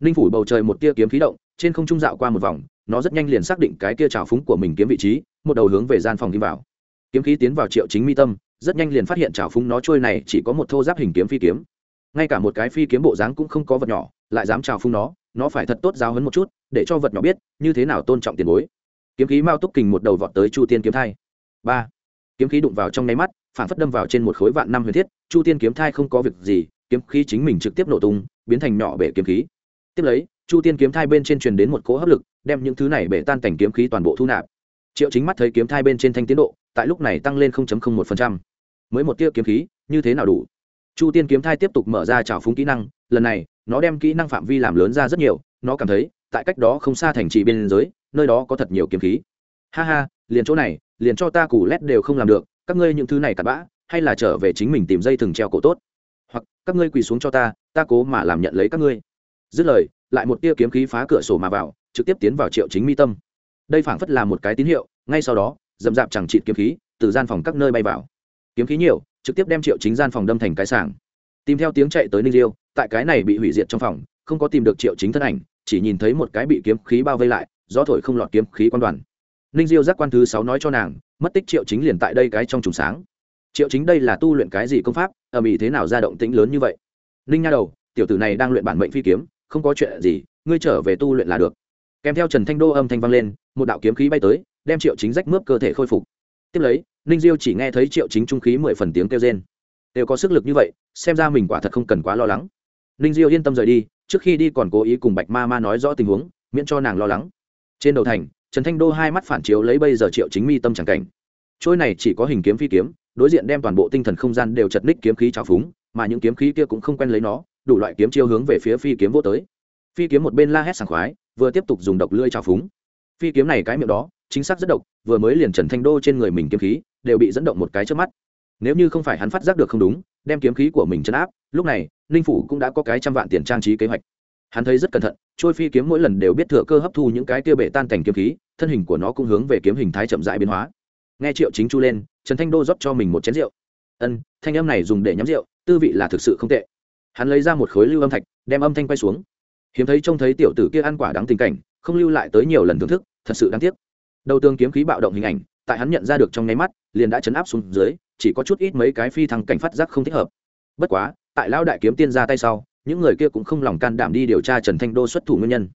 Ninh phủ bầu trời một tia kiếm khí động, trên không trung dạo qua một vòng, nó rất nhanh liền xác định cái tia trào phúng của mình kiếm vị trí, một đầu hướng về gian phòng đi vào. Kiếm khí tiến vào triệu chính mi tâm, rất nhanh liền phát hiện trào phúng nó trôi này chỉ có một thô giáp hình kiếm phi kiếm. Ngay cả một cái phi kiếm bộ dáng cũng không có vật nhỏ, lại dám trào phúng nó nó phải thật tốt giáo hấn một chút, để cho vật nhỏ biết, như thế nào tôn trọng tiền bối. Kiếm khí mao túc kình một đầu vọt tới chu tiên kiếm thai. Ba. Kiếm khí đụng vào trong nháy mắt, phản phất đâm vào trên một khối vạn năm huyền thiết, chu tiên kiếm thai không có việc gì, kiếm khí chính mình trực tiếp nổ tung, biến thành nhỏ bể kiếm khí. Tiếp lấy, chu tiên kiếm thai bên trên truyền đến một cỗ hấp lực, đem những thứ này bể tan cảnh kiếm khí toàn bộ thu nạp. Triệu chính mắt thấy kiếm thai bên trên thanh tiến độ, tại lúc này tăng lên một mới một tia kiếm khí, như thế nào đủ? Chu tiên kiếm thai tiếp tục mở ra trào phúng kỹ năng, lần này nó đem kỹ năng phạm vi làm lớn ra rất nhiều, nó cảm thấy, tại cách đó không xa thành trì bên giới, nơi đó có thật nhiều kiếm khí. Ha ha, liền chỗ này, liền cho ta củ lét đều không làm được, các ngươi những thứ này cặn bã, hay là trở về chính mình tìm dây thừng treo cổ tốt. Hoặc, các ngươi quỳ xuống cho ta ta cố mà làm nhận lấy các ngươi. Dứt lời, lại một tia kiếm khí phá cửa sổ mà vào, trực tiếp tiến vào triệu chính mi tâm. Đây phảng phất là một cái tín hiệu, ngay sau đó, dầm dạp chẳng trị kiếm khí, từ gian phòng các nơi bay vào. Kiếm khí nhiều, trực tiếp đem triệu chính gian phòng đâm thành cái sảng tìm theo tiếng chạy tới ninh diêu, tại cái này bị hủy diệt trong phòng, không có tìm được triệu chính thân ảnh, chỉ nhìn thấy một cái bị kiếm khí bao vây lại do thổi không lọt kiếm khí quan đoàn. Ninh diêu giác quan thứ sáu nói cho nàng, mất tích triệu chính liền tại đây cái trong trùng sáng. Triệu chính đây là tu luyện cái gì công pháp, ở ĩ thế nào ra động tĩnh lớn như vậy? Ninh nha đầu, tiểu tử này đang luyện bản mệnh phi kiếm, không có chuyện gì, ngươi trở về tu luyện là được. Kèm theo trần thanh đô âm thanh vang lên, một đạo kiếm khí bay tới, đem triệu chính rách mướp cơ thể khôi phục. Tiếp lấy, ninh diêu chỉ nghe thấy triệu chính trung khí mười phần tiếng kêu trên đều có sức lực như vậy, xem ra mình quả thật không cần quá lo lắng. Ninh diêu yên tâm rời đi, trước khi đi còn cố ý cùng bạch ma ma nói rõ tình huống, miễn cho nàng lo lắng. Trên đầu thành, trần thanh đô hai mắt phản chiếu lấy bây giờ triệu chính mi tâm c cảnh. Trôi này chỉ có hình kiếm phi kiếm, đối diện đem toàn bộ tinh thần không gian đều chật ních kiếm khí trào phúng, mà những kiếm khí kia cũng không quen lấy nó, đủ loại kiếm chiêu hướng về phía phi kiếm vô tới. Phi kiếm một bên la hét sảng khoái, vừa tiếp tục dùng độc lưỡi trào phúng. Phi kiếm này cái miệng đó, chính xác rất độc, vừa mới liền trần thanh đô trên người mình kiếm khí, đều bị dẫn động một cái trước mắt nếu như không phải hắn phát giác được không đúng, đem kiếm khí của mình chấn áp, lúc này, ninh phủ cũng đã có cái trăm vạn tiền trang trí kế hoạch. Hắn thấy rất cẩn thận, trôi phi kiếm mỗi lần đều biết thừa cơ hấp thu những cái tiêu bể tan thành kiếm khí, thân hình của nó cũng hướng về kiếm hình thái chậm rãi biến hóa. Nghe triệu chính chu lên, trần thanh đô rót cho mình một chén rượu. Ân, thanh âm này dùng để nhắm rượu, tư vị là thực sự không tệ. Hắn lấy ra một khối lưu âm thạch, đem âm thanh quay xuống. Hiếm thấy trông thấy tiểu tử kia ăn quả đáng tình cảnh, không lưu lại tới nhiều lần thưởng thức, thật sự đáng tiếc. Đầu tương kiếm khí bạo động hình ảnh, tại hắn nhận ra được trong nháy mắt, liền đã chấn áp xuống dưới chỉ có chút ít mấy cái phi thăng cảnh phát giác không thích hợp. Bất quá, tại lão đại kiếm tiên ra tay sau, những người kia cũng không lòng can đảm đi điều tra trần thanh đô xuất thủ nguyên nhân.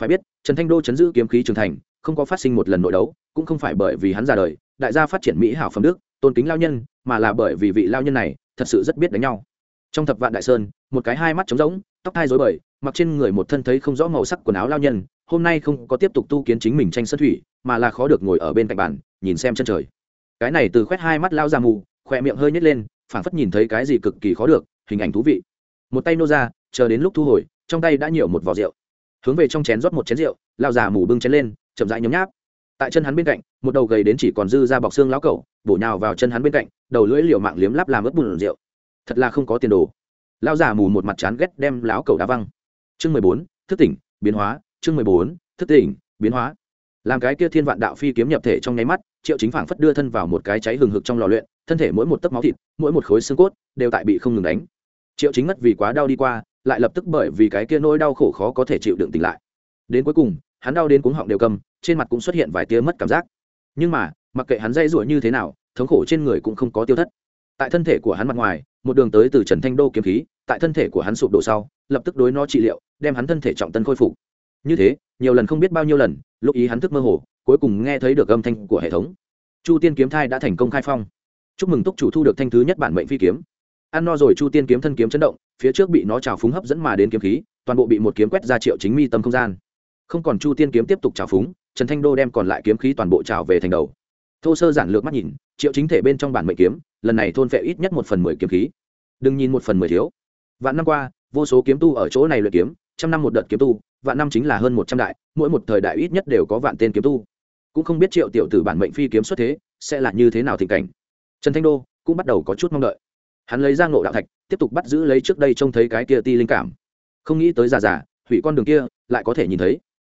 Phải biết, trần thanh đô chấn giữ kiếm khí trưởng thành, không có phát sinh một lần nội đấu, cũng không phải bởi vì hắn ra đời, đại gia phát triển mỹ hảo phẩm đức, tôn kính lao nhân, mà là bởi vì vị lao nhân này thật sự rất biết đánh nhau. Trong thập vạn đại sơn, một cái hai mắt trống rỗng, tóc hai rối bời, mặc trên người một thân thấy không rõ màu sắc quần áo lao nhân, hôm nay không có tiếp tục tu kiến chính mình tranh sân thủy, mà là khó được ngồi ở bên cạnh bàn, nhìn xem chân trời cái này từ khoét hai mắt lao ra mù, khỏe miệng hơi nhét lên, phảng phất nhìn thấy cái gì cực kỳ khó được, hình ảnh thú vị. Một tay nô ra, chờ đến lúc thu hồi, trong tay đã nhiều một vỏ rượu. Hướng về trong chén rót một chén rượu lao già mù bưng chén lên, chậm rãi nhấm nháp. Tại chân hắn bên cạnh, một đầu gầy đến chỉ còn dư ra bọc xương lão cẩu, bổ nhào vào chân hắn bên cạnh, đầu lưỡi liều mạng liếm lắp làm ướt bùn rượu. Thật là không có tiền đồ. Lao già mù một mặt chán ghét đem lão cẩu đá văng. Chương mười bốn, thức tỉnh, biến hóa, chương mười bốn, thức tỉnh, biến hóa. Làm cái kia thiên vạn đạo phi kiếm nhập thể trong nháy mắt triệu chính phảng phất đưa thân vào một cái cháy hừng hực trong lò luyện, thân thể mỗi một tấc máu thịt, mỗi một khối xương cốt đều tại bị không ngừng đánh. Triệu chính mất vì quá đau đi qua, lại lập tức bởi vì cái kia nỗi đau khổ khó có thể chịu đựng tỉnh lại. Đến cuối cùng, hắn đau đến cuống họng đều cầm, trên mặt cũng xuất hiện vài tia mất cảm giác. Nhưng mà, mặc kệ hắn dây rủa như thế nào, thống khổ trên người cũng không có tiêu thất. Tại thân thể của hắn mặt ngoài, một đường tới từ trần thanh đô kiếm khí, tại thân thể của hắn sụp đổ sau, lập tức đối nó trị liệu, đem hắn thân thể trọng tân khôi phục. Như thế, nhiều lần không biết bao nhiêu lần, lúc ý hắn thức mơ hồ cuối cùng nghe thấy được âm thanh của hệ thống. Chu tiên kiếm thai đã thành công khai phong. Chúc mừng túc chủ thu được thanh thứ nhất bản mệnh phi kiếm. Ăn no rồi chu tiên kiếm thân kiếm chấn động, phía trước bị nó trào phúng hấp dẫn mà đến kiếm khí, toàn bộ bị một kiếm quét ra triệu chính mi tâm không gian. Không còn chu tiên kiếm tiếp tục trào phúng, trần thanh đô đem còn lại kiếm khí toàn bộ trào về thành đầu. Thô sơ giản lược mắt nhìn, triệu chính thể bên trong bản mệnh kiếm, lần này thôn phệ ít nhất một phần mười kiếm khí. Đừng nhìn một phần mười thiếu. Vạn năm qua, vô số kiếm tu ở chỗ này luyện kiếm, trăm năm một đợt kiếm tu, vạn năm chính là hơn một trăm đại, mỗi một thời đại ít nhất đều có vạn tên kiếm tu cũng không biết triệu tiểu tử bản mệnh phi kiếm xuất thế sẽ là như thế nào tình cảnh. Trần thanh đô cũng bắt đầu có chút mong đợi. Hắn lấy ra ngộ đạo thạch, tiếp tục bắt giữ lấy trước đây trông thấy cái kia ti linh cảm. Không nghĩ tới già già, hủy con đường kia, lại có thể nhìn thấy.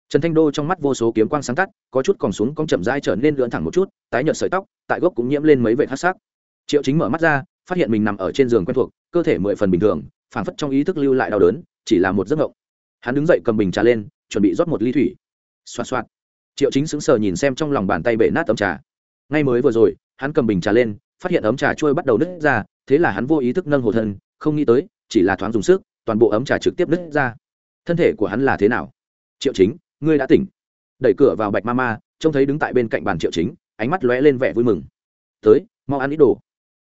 Trần thanh đô trong mắt vô số kiếm quang sáng tắt, có chút còn xuống cong chậm dai trở nên lượn thẳng một chút, tái nhợt sợi tóc, tại gốc cũng nhiễm lên mấy vệ hát sắc. Triệu chính mở mắt ra, phát hiện mình nằm ở trên giường quen thuộc, cơ thể mười phần bình thường, phảng phất trong ý thức lưu lại đau đớn, chỉ là một giấc ngộng. Hắn đứng dậy cầm bình trà lên, chuẩn bị rót một ly thủy. Xoa xoạt triệu chính sững sờ nhìn xem trong lòng bàn tay bể nát ấm trà. Ngay mới vừa rồi, hắn cầm bình trà lên, phát hiện ấm trà trôi bắt đầu nứt ra, thế là hắn vô ý thức nâng hồ thân, không nghĩ tới, chỉ là thoáng dùng sức, toàn bộ ấm trà trực tiếp nứt ra. Thân thể của hắn là thế nào? Triệu chính, ngươi đã tỉnh. Đẩy cửa vào bạch ma ma trông thấy đứng tại bên cạnh bàn triệu chính, ánh mắt lóe lên vẻ vui mừng. Tới, mau ăn ít đồ.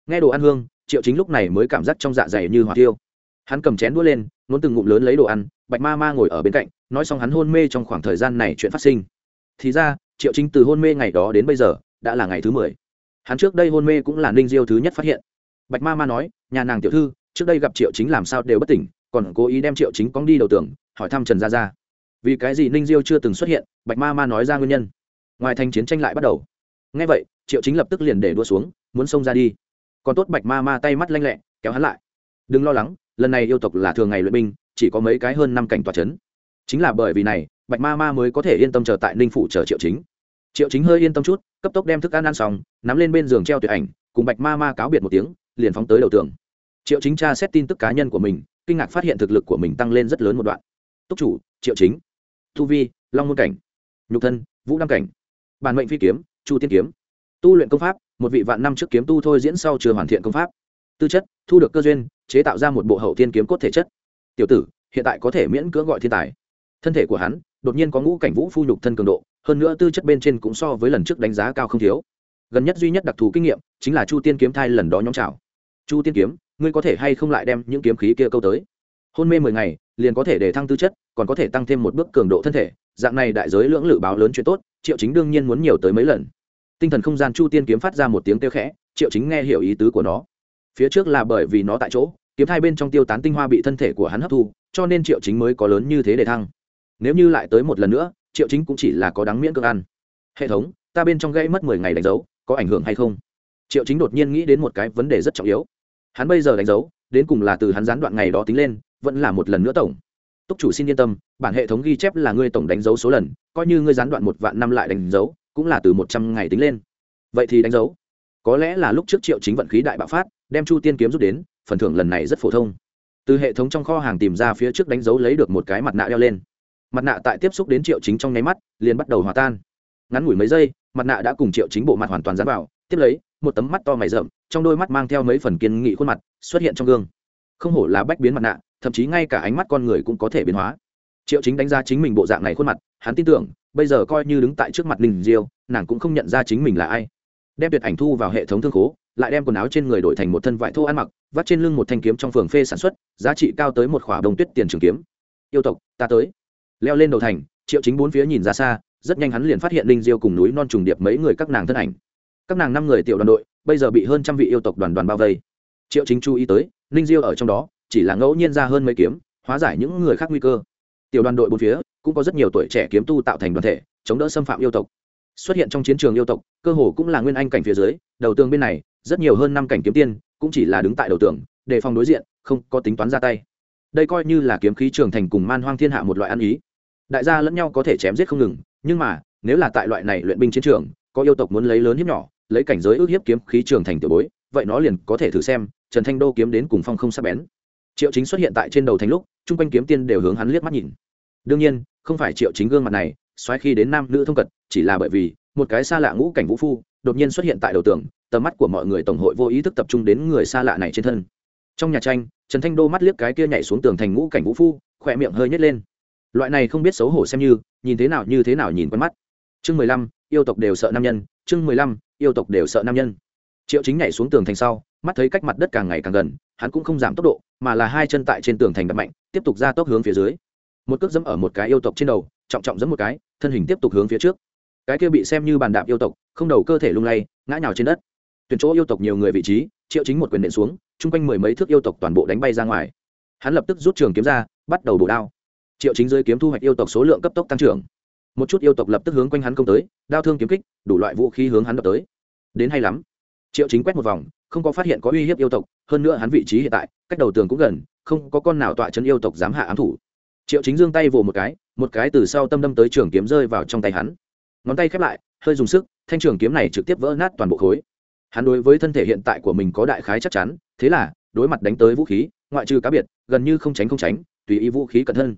Nghe đồ ăn hương, triệu chính lúc này mới cảm giác trong dạ dày như hỏa tiêu hắn cầm chén đũa lên, nuốt từng ngụm lớn lấy đồ ăn, bạch ma ma ngồi ở bên cạnh, nói xong hắn hôn mê trong khoảng thời gian này chuyện phát sinh thì ra, triệu chính từ hôn mê ngày đó đến bây giờ, đã là ngày thứ mười. Hắn trước đây hôn mê cũng là ninh diêu thứ nhất phát hiện. Bạch ma ma nói, nhà nàng tiểu thư, trước đây gặp triệu chính làm sao đều bất tỉnh, còn cố ý đem triệu chính cóng đi đầu tưởng hỏi thăm trần gia gia. Vì cái gì ninh diêu chưa từng xuất hiện, bạch ma ma nói ra nguyên nhân. Ngoài thành chiến tranh lại bắt đầu. Ngay vậy, triệu chính lập tức liền để đua xuống, muốn xông ra đi. Còn tốt bạch ma ma tay mắt lanh lẹ, kéo hắn lại. Đừng lo lắng, lần này yêu tộc là thường ngày luyện binh, chỉ có mấy cái hơn năm cảnh tòa c h ấ n chính là bởi vì này bạch ma ma mới có thể yên tâm chờ tại ninh phủ chờ triệu chính. Triệu chính hơi yên tâm chút, cấp tốc đem thức ăn ăn xong, nắm lên bên giường treo tuyệt ảnh, cùng bạch ma ma cáo biệt một tiếng, liền phóng tới đầu tường. Triệu chính tra xét tin tức cá nhân của mình, kinh ngạc phát hiện thực lực của mình tăng lên rất lớn một đoạn. Túc chủ, triệu chính. Thu vi, long môn cảnh. Nhục thân, vũ đăng cảnh. Bản mệnh phi kiếm, chu tiên kiếm. Tu luyện công pháp, một vị vạn năm trước kiếm tu thôi diễn sau chưa hoàn thiện công pháp. Tư chất, thu được cơ duyên, chế tạo ra một bộ hậu thiên kiếm cốt thể chất. Tiểu tử, hiện tại có thể miễn cưỡng gọi thiên tài. Thân thể của hắn đột nhiên có ngũ cảnh vũ phu nhục thân cường độ, hơn nữa tư chất bên trên cũng so với lần trước đánh giá cao không thiếu. Gần nhất duy nhất đặc thù kinh nghiệm chính là chu tiên kiếm thai lần đó nhóm trào chu tiên kiếm, ngươi có thể hay không lại đem những kiếm khí kia câu tới? Hôn mê mười ngày, liền có thể để thăng tư chất, còn có thể tăng thêm một bước cường độ thân thể, dạng này đại giới lưỡng lự báo lớn chuyện tốt, triệu chính đương nhiên muốn nhiều tới mấy lần. Tinh thần không gian chu tiên kiếm phát ra một tiếng kêu khẽ, triệu chính nghe hiểu ý tứ của nó. Phía trước là bởi vì nó tại chỗ, kiếm hai bên trong tiêu tán tinh hoa bị thân thể của hắn hấp thu, cho nên triệu chính mới có lớn như thế để thăng nếu như lại tới một lần nữa, triệu chính cũng chỉ là có đáng miễn cưỡng ăn. Hệ thống, ta bên trong gây mất mười ngày đánh dấu, có ảnh hưởng hay không? Triệu chính đột nhiên nghĩ đến một cái vấn đề rất trọng yếu. Hắn bây giờ đánh dấu, đến cùng là từ hắn gián đoạn ngày đó tính lên, vẫn là một lần nữa tổng. Túc chủ xin yên tâm, bản hệ thống ghi chép là ngươi tổng đánh dấu số lần, coi như ngươi gián đoạn một vạn năm lại đánh dấu, cũng là từ một trăm ngày tính lên. Vậy thì đánh dấu. Có lẽ là lúc trước triệu chính vận khí đại bạo phát, đem chu tiên kiếm rút đến, phần thưởng lần này rất phổ thông. Từ hệ thống trong kho hàng tìm ra phía trước đánh dấu lấy được một cái mặt nạ đeo lên mặt nạ tại tiếp xúc đến triệu chính trong nháy mắt, liền bắt đầu hòa tan. Ngắn ngủi mấy giây, mặt nạ đã cùng triệu chính bộ mặt hoàn toàn dán vào. Tiếp lấy, một tấm mắt to mày rậm, trong đôi mắt mang theo mấy phần kiên nghị khuôn mặt, xuất hiện trong gương. Không hổ là bách biến mặt nạ, thậm chí ngay cả ánh mắt con người cũng có thể biến hóa. Triệu chính đánh giá chính mình bộ dạng này khuôn mặt, hắn tin tưởng, bây giờ coi như đứng tại trước mặt ninh diêu, nàng cũng không nhận ra chính mình là ai. Đem tuyệt ảnh thu vào hệ thống thương khố, lại đem quần áo trên người đổi thành một thân vải thô ăn mặc, vắt trên lưng một thanh kiếm trong phường phê sản xuất, giá trị cao tới một khỏa đồng tuyết tiền trường kiếm. Yêu tộc, ta tới leo lên đầu thành, triệu chính bốn phía nhìn ra xa, rất nhanh hắn liền phát hiện linh diêu cùng núi non trùng điệp mấy người các nàng thân ảnh. Các nàng năm người tiểu đoàn đội, bây giờ bị hơn trăm vị yêu tộc đoàn đoàn bao vây. Triệu chính chú ý tới linh diêu ở trong đó, chỉ là ngẫu nhiên ra hơn mấy kiếm, hóa giải những người khác nguy cơ. Tiểu đoàn đội bốn phía, cũng có rất nhiều tuổi trẻ kiếm tu tạo thành đoàn thể, chống đỡ xâm phạm yêu tộc. Xuất hiện trong chiến trường yêu tộc, cơ hồ cũng là nguyên anh cảnh phía dưới, đầu tường bên này, rất nhiều hơn năm cảnh kiếm tiên, cũng chỉ là đứng tại đầu tường, đề phòng đối diện, không có tính toán ra tay. Đây coi như là kiếm khí trường thành cùng man hoang thiên hạ một loại ăn ý đại gia lẫn nhau có thể chém giết không ngừng, nhưng mà, nếu là tại loại này luyện binh chiến trường, có yêu tộc muốn lấy lớn hiếp nhỏ, lấy cảnh giới ước hiếp kiếm khí trường thành tiểu bối, vậy nó liền có thể thử xem, trần thanh đô kiếm đến cùng phong không sắp bén. Triệu chính xuất hiện tại trên đầu thành lúc, chung quanh kiếm tiên đều hướng hắn liếc mắt nhìn. Đương nhiên, không phải triệu chính gương mặt này, xoáy khi đến nam nữ thông cật, chỉ là bởi vì, một cái xa lạ ngũ cảnh vũ phu, đột nhiên xuất hiện tại đầu tường, tầm mắt của mọi người tổng hội vô ý thức tập trung đến người xa lạ này trên thân. Trong nhà tranh, trần thanh đô mắt liếc cái kia nhảy xuống tường thành ngũ cảnh vũ phu, khỏe miệng hơi nhét lên loại này không biết xấu hổ xem như, nhìn thế nào như thế nào nhìn quen mắt. Chương mười lăm, yêu tộc đều sợ nam nhân. Chương mười lăm, yêu tộc đều sợ nam nhân. Triệu chính nhảy xuống tường thành sau, mắt thấy cách mặt đất càng ngày càng gần, hắn cũng không giảm tốc độ, mà là hai chân tại trên tường thành đập mạnh, tiếp tục ra tốc hướng phía dưới. Một cước dẫm ở một cái yêu tộc trên đầu, trọng trọng dẫm một cái, thân hình tiếp tục hướng phía trước. Cái kia bị xem như bàn đạp yêu tộc, không đầu cơ thể lung lay, ngã nhào trên đất. Tuyển chỗ yêu tộc nhiều người vị trí, triệu chính một quyền nện xuống, chung quanh mười mấy thước yêu tộc toàn bộ đánh bay ra ngoài. Hắn lập tức rút trường kiếm ra, bắt đầu bổ đao triệu chính dưới kiếm thu hoạch yêu tộc số lượng cấp tốc tăng trưởng. Một chút yêu tộc lập tức hướng quanh hắn công tới, đao thương kiếm kích, đủ loại vũ khí hướng hắn đập tới. Đến hay lắm. Triệu chính quét một vòng, không có phát hiện có uy hiếp yêu tộc, hơn nữa hắn vị trí hiện tại, cách đầu tường cũng gần, không có con nào tọa chân yêu tộc dám hạ ám thủ. Triệu chính giương tay vồ một cái một cái từ sau tâm đâm tới trường kiếm rơi vào trong tay hắn. Ngón tay khép lại, hơi dùng sức, thanh trường kiếm này trực tiếp vỡ nát toàn bộ khối. Hắn đối với thân thể hiện tại của mình có đại khái chắc chắn, thế là, đối mặt đánh tới vũ khí, ngoại trừ cá biệt, gần như không tránh không tránh, tùy ý vũ khí cẩn thân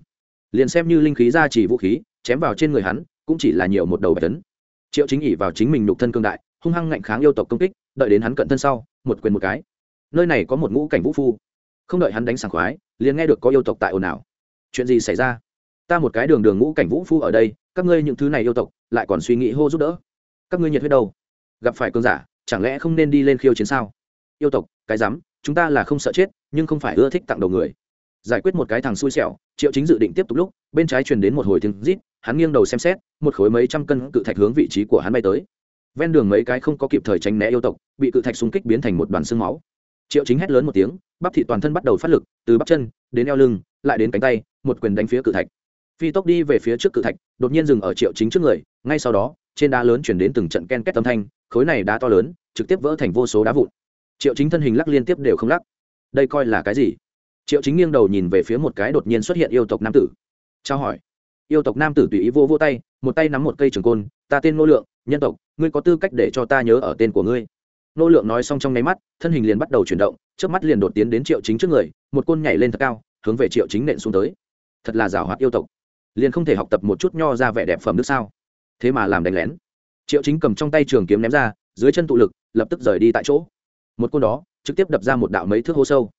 liền xem như linh khí ra chỉ vũ khí, chém vào trên người hắn, cũng chỉ là nhiều một đầu bạch tấn. Triệu chính ỉ vào chính mình nhục thân cương đại, hung hăng ngạnh kháng yêu tộc công kích, đợi đến hắn cận thân sau, một quyền một cái. Nơi này có một ngũ cảnh vũ phu. Không đợi hắn đánh sảng khoái, liền nghe được có yêu tộc tại ồn ào. Chuyện gì xảy ra? Ta một cái đường đường ngũ cảnh vũ phu ở đây, các ngươi những thứ này yêu tộc, lại còn suy nghĩ hô giúp đỡ. Các ngươi nhiệt huyết đâu? Gặp phải cơn giả, chẳng lẽ không nên đi lên khiêu chiến sao? Yêu tộc, cái rắm, chúng ta là không sợ chết, nhưng không phải ưa thích tặng đầu người giải quyết một cái thằng xui xẻo, triệu chính dự định tiếp tục lúc, bên trái truyền đến một hồi tiếng rít, hắn nghiêng đầu xem xét, một khối mấy trăm cân cự thạch hướng vị trí của hắn bay tới. Ven đường mấy cái không có kịp thời tránh né yêu tộc, bị cự thạch xung kích biến thành một đoàn xương máu. Triệu chính hét lớn một tiếng, bắp thị toàn thân bắt đầu phát lực, từ bắp chân, đến eo lưng, lại đến cánh tay, một quyền đánh phía cự thạch. Phi tốc đi về phía trước cự thạch, đột nhiên dừng ở triệu chính trước người, ngay sau đó, trên đá lớn chuyển đến từng trận ken két âm thanh, khối này đá to lớn, trực tiếp vỡ thành vô số đá vụn. Triệu chính thân hình lắc liên tiếp đều không lắc. Đây coi là cái gì? Triệu chính nghiêng đầu nhìn về phía một cái đột nhiên xuất hiện yêu tộc nam tử. Trao hỏi. Yêu tộc nam tử tùy ý vô vô tay, một tay nắm một cây trường côn, ta tên nô lượng, nhân tộc, ngươi có tư cách để cho ta nhớ ở tên của ngươi. Nô lượng nói xong trong nháy mắt, thân hình liền bắt đầu chuyển động trước mắt liền đột tiến đến triệu chính trước người, một côn nhảy lên thật cao, hướng về triệu chính nện xuống tới. Thật là giảo hoạt yêu tộc. Liền không thể học tập một chút nho ra vẻ đẹp phẩm nước sao? Thế mà làm đánh lén. Triệu chính cầm trong tay trường kiếm ném ra, dưới chân tụ lực, lập tức rời đi tại chỗ. Một côn đó, trực tiếp đập ra một đạo mấy thước hố sâu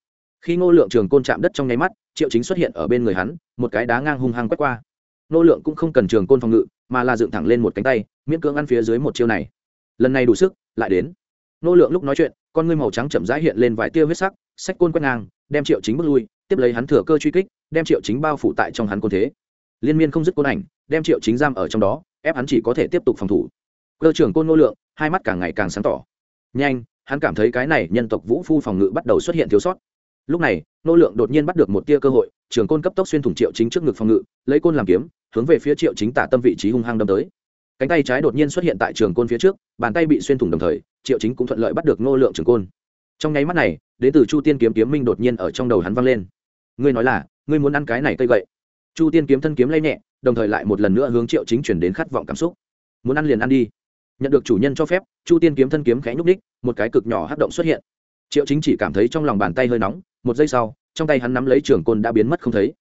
khi ngô lượng trường côn chạm đất trong nháy mắt, triệu chính xuất hiện ở bên người hắn, một cái đá ngang hung hăng quét qua. Ngô lượng cũng không cần trường côn phòng ngự, mà là dựng thẳng lên một cánh tay, miễn cưỡng ăn phía dưới một chiêu này. Lần này đủ sức, lại đến. Ngô lượng lúc nói chuyện, con ngươi màu trắng chậm rãi hiện lên vài tia huyết sắc sách côn quét ngang, đem triệu chính bước lui, tiếp lấy hắn thừa cơ truy kích, đem triệu chính bao phủ tại trong hắn côn thế. Liên miên không dứt côn ảnh, đem triệu chính giam ở trong đó, ép hắn chỉ có thể tiếp tục phòng thủ. Cơ trưởng côn ngô lượng, hai mắt càng ngày càng sáng tỏ. Nhanh, hắn cảm thấy cái này nhân tộc vũ phu phòng ngự bắt đầu xuất hiện thiếu sót lúc này, nô lượng đột nhiên bắt được một tia cơ hội, trường côn cấp tốc xuyên thủng triệu chính trước ngực phòng ngự, lấy côn làm kiếm, hướng về phía triệu chính tả tâm vị trí hung hăng đâm tới. Cánh tay trái đột nhiên xuất hiện tại trường côn phía trước, bàn tay bị xuyên thủng đồng thời, triệu chính cũng thuận lợi bắt được nô lượng trường côn. Trong nháy mắt này, đến từ chu tiên kiếm kiếm minh đột nhiên ở trong đầu hắn vang lên. Ngươi nói là, ngươi muốn ăn cái này cây gậy. Chu tiên kiếm thân kiếm lay nhẹ, đồng thời lại một lần nữa hướng triệu chính chuyển đến khát vọng cảm xúc. Muốn ăn liền ăn đi. Nhận được chủ nhân cho phép, chu tiên kiếm thân kiếm khẽ nhúc ních một cái cực nhỏ hát động xuất hiện triệu chính chỉ cảm thấy trong lòng bàn tay hơi nóng, một giây sau, trong tay hắn nắm lấy trường côn đã biến mất không thấy.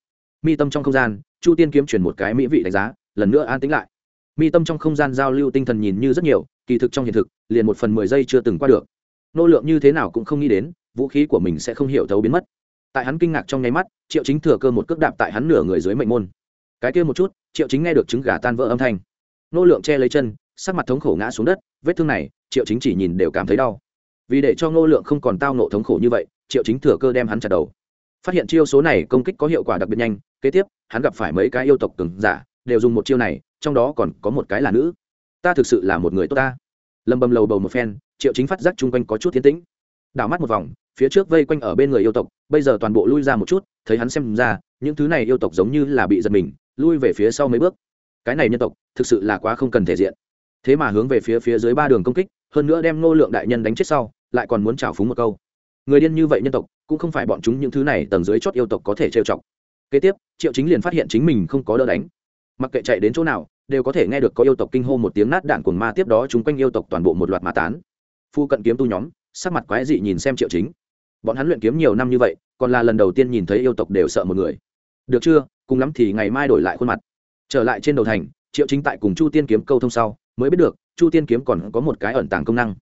Mi tâm trong không gian, chu tiên kiếm chuyển một cái mỹ vị đánh giá, lần nữa an tính lại. Mi tâm trong không gian giao lưu tinh thần nhìn như rất nhiều, kỳ thực trong hiện thực, liền một phần mười giây chưa từng qua được. Nô lượng như thế nào cũng không nghĩ đến, vũ khí của mình sẽ không hiểu thấu biến mất. Tại hắn kinh ngạc trong nháy mắt, triệu chính thừa cơ một cước đạp tại hắn nửa người dưới mệnh môn. Cái kia một chút, triệu chính nghe được trứng gà tan vỡ âm thanh. Nô lượng che lấy chân, sắc mặt thống khổ ngã xuống đất, vết thương này, triệu chính chỉ nhìn đều cảm thấy đau vì để cho Ngô lượng không còn tao nộ thống khổ như vậy, triệu chính thừa cơ đem hắn chặt đầu. Phát hiện chiêu số này công kích có hiệu quả đặc biệt nhanh, kế tiếp, hắn gặp phải mấy cái yêu tộc cứng giả, đều dùng một chiêu này, trong đó còn có một cái là nữ. Ta thực sự là một người tốt ta. Lầm bầm lầu bầu một phen, triệu chính phát giác chung quanh có chút tiến tĩnh. Đảo mắt một vòng, phía trước vây quanh ở bên người yêu tộc, bây giờ toàn bộ lui ra một chút, thấy hắn xem ra, những thứ này yêu tộc giống như là bị giật mình, lui về phía sau mấy bước. Cái này nhân tộc, thực sự là quá không cần thể diện. Thế mà hướng về phía phía dưới ba đường công kích, hơn nữa đem ngô lượng đại nhân đánh chết sau lại còn muốn trào phúng một câu. Người điên như vậy nhân tộc, cũng không phải bọn chúng những thứ này tầng dưới chót yêu tộc có thể trêu chọc. Kế tiếp, triệu chính liền phát hiện chính mình không có đỡ đánh. Mặc kệ chạy đến chỗ nào, đều có thể nghe được có yêu tộc kinh hô một tiếng nát đạn cuồng ma tiếp đó chúng quanh yêu tộc toàn bộ một loạt mã tán. Phu cận kiếm tu nhóm, sắc mặt quái dị nhìn xem triệu chính. Bọn hắn luyện kiếm nhiều năm như vậy, còn là lần đầu tiên nhìn thấy yêu tộc đều sợ một người. Được chưa? Cùng lắm thì ngày mai đổi lại khuôn mặt. Trở lại trên đầu thành, triệu chính tại cùng chu tiên kiếm câu thông sau, mới biết được, chu tiên kiếm còn có một cái ẩn tàng công năng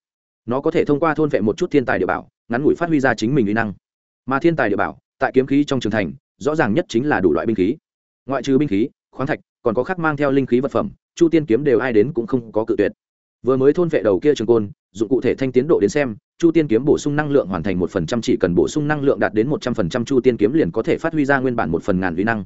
nó có thể thông qua thôn vệ một chút thiên tài địa bảo, ngắn ngủi phát huy ra chính mình uy năng. Mà thiên tài địa bảo, tại kiếm khí trong trường thành, rõ ràng nhất chính là đủ loại binh khí. Ngoại trừ binh khí, khoáng thạch, còn có khắc mang theo linh khí vật phẩm, chu tiên kiếm đều ai đến cũng không có cự tuyệt. Vừa mới thôn vệ đầu kia trường côn, dụng cụ thể thanh tiến độ đến xem, chu tiên kiếm bổ sung năng lượng hoàn thành một phần trăm, chỉ cần bổ sung năng lượng đạt đến một trăm phần trăm, chu tiên kiếm liền có thể phát huy ra nguyên bản một phần ngàn uy năng.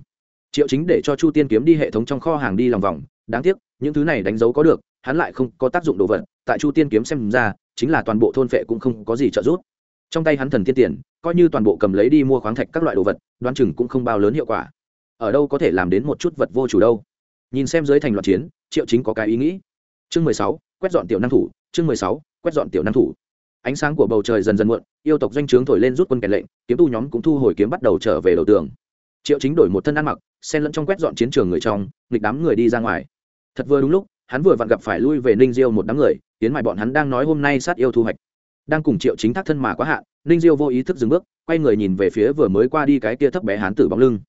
Triệu chính để cho chu tiên kiếm đi hệ thống trong kho hàng đi lòng vòng, đáng tiếc, những thứ này đánh dấu có được, hắn lại không có tác dụng đồ vật tại chu tiên kiếm xem ra, chính là toàn bộ thôn phệ cũng không có gì trợ giúp. Trong tay hắn thần tiên tiền, coi như toàn bộ cầm lấy đi mua khoáng thạch các loại đồ vật, đoán chừng cũng không bao lớn hiệu quả. Ở đâu có thể làm đến một chút vật vô chủ đâu. Nhìn xem dưới thành loạt chiến, triệu chính có cái ý nghĩ. Chương mười sáu, quét dọn tiểu năng thủ, chương mười sáu, quét dọn tiểu năng thủ. Ánh sáng của bầu trời dần dần muộn, yêu tộc doanh trướng thổi lên rút quân kèn lệnh, kiếm tu nhóm cũng thu hồi kiếm bắt đầu trở về đầu tường. Triệu chính đổi một thân ăn mặc, xen lẫn trong quét dọn chiến trường người trong, nghịch đám người đi ra ngoài. Thật vừa đúng lúc hắn vừa vặn gặp phải lui về ninh diêu một đám người tiến mại bọn hắn đang nói hôm nay sát yêu thu hoạch. Đang cùng triệu chính thác thân mà quá hạn ninh diêu vô ý thức dừng bước, quay người nhìn về phía vừa mới qua đi cái kia thấp bé hán tử bóng lưng.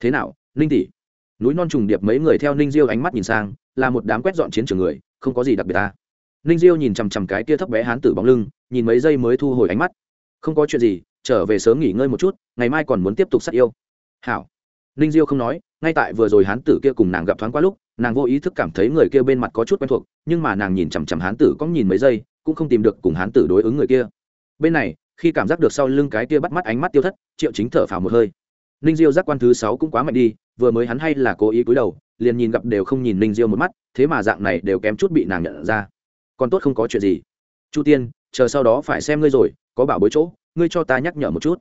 Thế nào, ninh tỷ? Núi non trùng điệp mấy người theo ninh diêu ánh mắt nhìn sang, là một đám quét dọn chiến trường người, không có gì đặc biệt ta. Ninh diêu nhìn chằm chằm cái kia thấp bé hán tử bóng lưng, nhìn mấy giây mới thu hồi ánh mắt. Không có chuyện gì, trở về sớm nghỉ ngơi một chút, ngày mai còn muốn tiếp tục sát yêu. Hảo. Ninh diêu không nói ngay tại vừa rồi hán tử kia cùng nàng gặp thoáng qua lúc, nàng vô ý thức cảm thấy người kia bên mặt có chút quen thuộc, nhưng mà nàng nhìn chằm chằm hán tử có nhìn mấy giây, cũng không tìm được cùng hán tử đối ứng người kia. Bên này, khi cảm giác được sau lưng cái kia bắt mắt ánh mắt tiêu thất, triệu chính thở phào một hơi. Ninh diêu giác quan thứ sáu cũng quá mạnh đi, vừa mới hắn hay là cố ý cúi đầu, liền nhìn gặp đều không nhìn ninh diêu một mắt, thế mà dạng này đều kém chút bị nàng nhận ra. Còn tốt không có chuyện gì. Chu tiên, chờ sau đó phải xem ngươi rồi, có bảo bối chỗ, ngươi cho ta nhắc nhở một chút.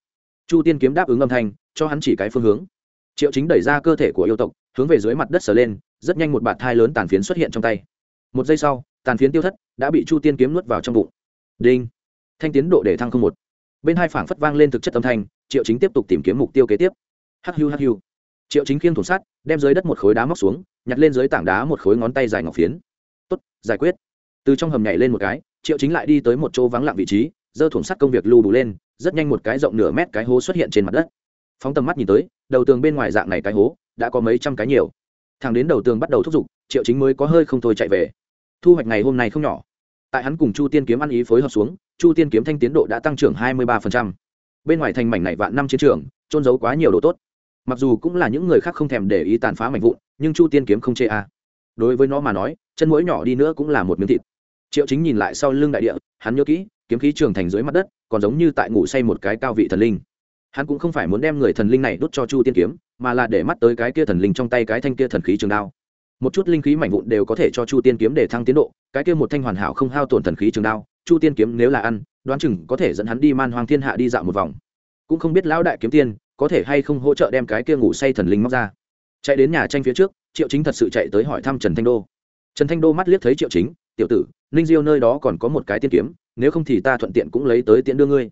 Chu tiên kiếm đáp ứng âm thanh, cho hắn chỉ cái phương hướng triệu chính đẩy ra cơ thể của yêu tộc hướng về dưới mặt đất sờ lên rất nhanh một bạt thai lớn tàn phiến xuất hiện trong tay. Một giây sau tàn phiến tiêu thất đã bị chu tiên kiếm nuốt vào trong bụng. Đinh! Thanh tiến độ để thăng không một. Bên hai phảng phất vang lên thực chất âm thanh triệu chính tiếp tục tìm kiếm mục tiêu kế tiếp. Hắc hiu, hắc hiu triệu chính khiêng thủng sắt đem dưới đất một khối đá móc xuống nhặt lên dưới tảng đá một khối ngón tay dài ngọc phiến. Tốt giải quyết. Từ trong hầm nhảy lên một cái triệu chính lại đi tới một chỗ vắng lặng vị trí giơ thủng sắt công việc lưu đủ lên rất nhanh một cái rộng nửa mét cái hố xuất hiện trên mặt đất phóng tầm mắt nhìn tới, đầu tường bên ngoài dạng này cái hố, đã có mấy trăm cái nhiều. Thằng đến đầu tường bắt đầu thúc giục, triệu chính mới có hơi không thôi chạy về. Thu hoạch ngày hôm nay không nhỏ. Tại hắn cùng chu tiên kiếm ăn ý phối hợp xuống, chu tiên kiếm thanh tiến độ đã tăng trưởng hai mươi ba bên ngoài thành mảnh này vạn năm chiến trường trôn giấu quá nhiều đồ tốt. Mặc dù cũng là những người khác không thèm để ý tàn phá mảnh vụn, nhưng chu tiên kiếm không chê a. À. đối với nó mà nói, chân mũi nhỏ đi nữa cũng là một miếng thịt. Triệu chính nhìn lại sau lưng đại địa, hắn nhớ kỹ, kiếm khí trường thành dưới mặt đất, còn giống như tại ngủ say một cái cao vị thần linh hắn cũng không phải muốn đem người thần linh này đốt cho chu tiên kiếm, mà là để mắt tới cái kia thần linh trong tay cái thanh kia thần khí trường đao. Một chút linh khí mảnh vụn đều có thể cho chu tiên kiếm để thăng tiến độ, cái kia một thanh hoàn hảo không hao tổn thần khí trường đao, chu tiên kiếm nếu là ăn, đoán chừng có thể dẫn hắn đi man hoang thiên hạ đi dạo một vòng. Cũng không biết lão đại kiếm tiên có thể hay không hỗ trợ đem cái kia ngủ say thần linh móc ra. Chạy đến nhà tranh phía trước, triệu chính thật sự chạy tới hỏi thăm trần thanh đô. Trần thanh đô mắt liếc thấy triệu chính, tiểu tử, ninh diêu nơi đó còn có một cái tiên kiếm, nếu không thì ta thuận tiện cũng lấy tới tiện đưa ngươi.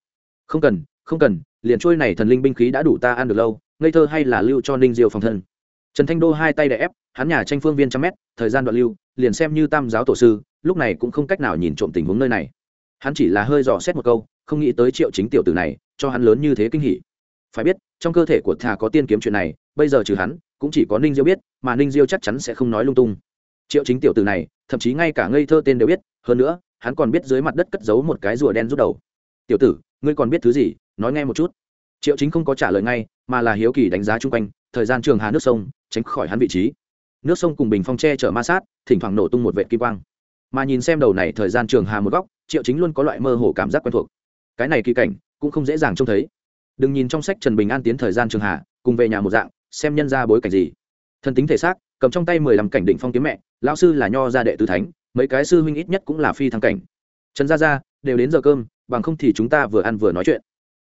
Không cần không cần liền trôi này thần linh binh khí đã đủ ta ăn được lâu, ngây thơ hay là lưu cho ninh diêu phòng thân. Trần thanh đô hai tay đè ép, hắn nhà tranh phương viên trăm mét, thời gian đoạn lưu, liền xem như tam giáo tổ sư, lúc này cũng không cách nào nhìn trộm tình huống nơi này. Hắn chỉ là hơi dò xét một câu, không nghĩ tới triệu chính tiểu tử này, cho hắn lớn như thế kinh hỉ. Phải biết, trong cơ thể của thà có tiên kiếm chuyện này, bây giờ trừ hắn, cũng chỉ có ninh diêu biết, mà ninh diêu chắc chắn sẽ không nói lung tung. Triệu chính tiểu tử này, thậm chí ngay cả ngây thơ tên đều biết, hơn nữa, hắn còn biết dưới mặt đất cất giấu một cái rùa đen rút đầu. Tiểu tử, ngươi còn biết thứ gì? Nói nghe một chút. Triệu chính không có trả lời ngay, mà là hiếu kỳ đánh giá chung quanh, thời gian trường hà nước sông, tránh khỏi hắn vị trí. Nước sông cùng bình phong tre chở ma sát, thỉnh thoảng nổ tung một vệ kim quang. Mà nhìn xem đầu này thời gian trường hà một góc, triệu chính luôn có loại mơ hồ cảm giác quen thuộc. Cái này kỳ cảnh, cũng không dễ dàng trông thấy. Đừng nhìn trong sách trần bình an tiến thời gian trường hà, cùng về nhà một dạng, xem nhân ra bối cảnh gì. Thân tính thể xác, cầm trong tay mười lăm cảnh đỉnh phong kiếm mẹ, lão sư là nho gia đệ tứ thánh, mấy cái sư huynh ít nhất cũng là phi thăng cảnh. Trần gia gia, đều đến giờ cơm, bằng không thì chúng ta vừa ăn vừa nói chuyện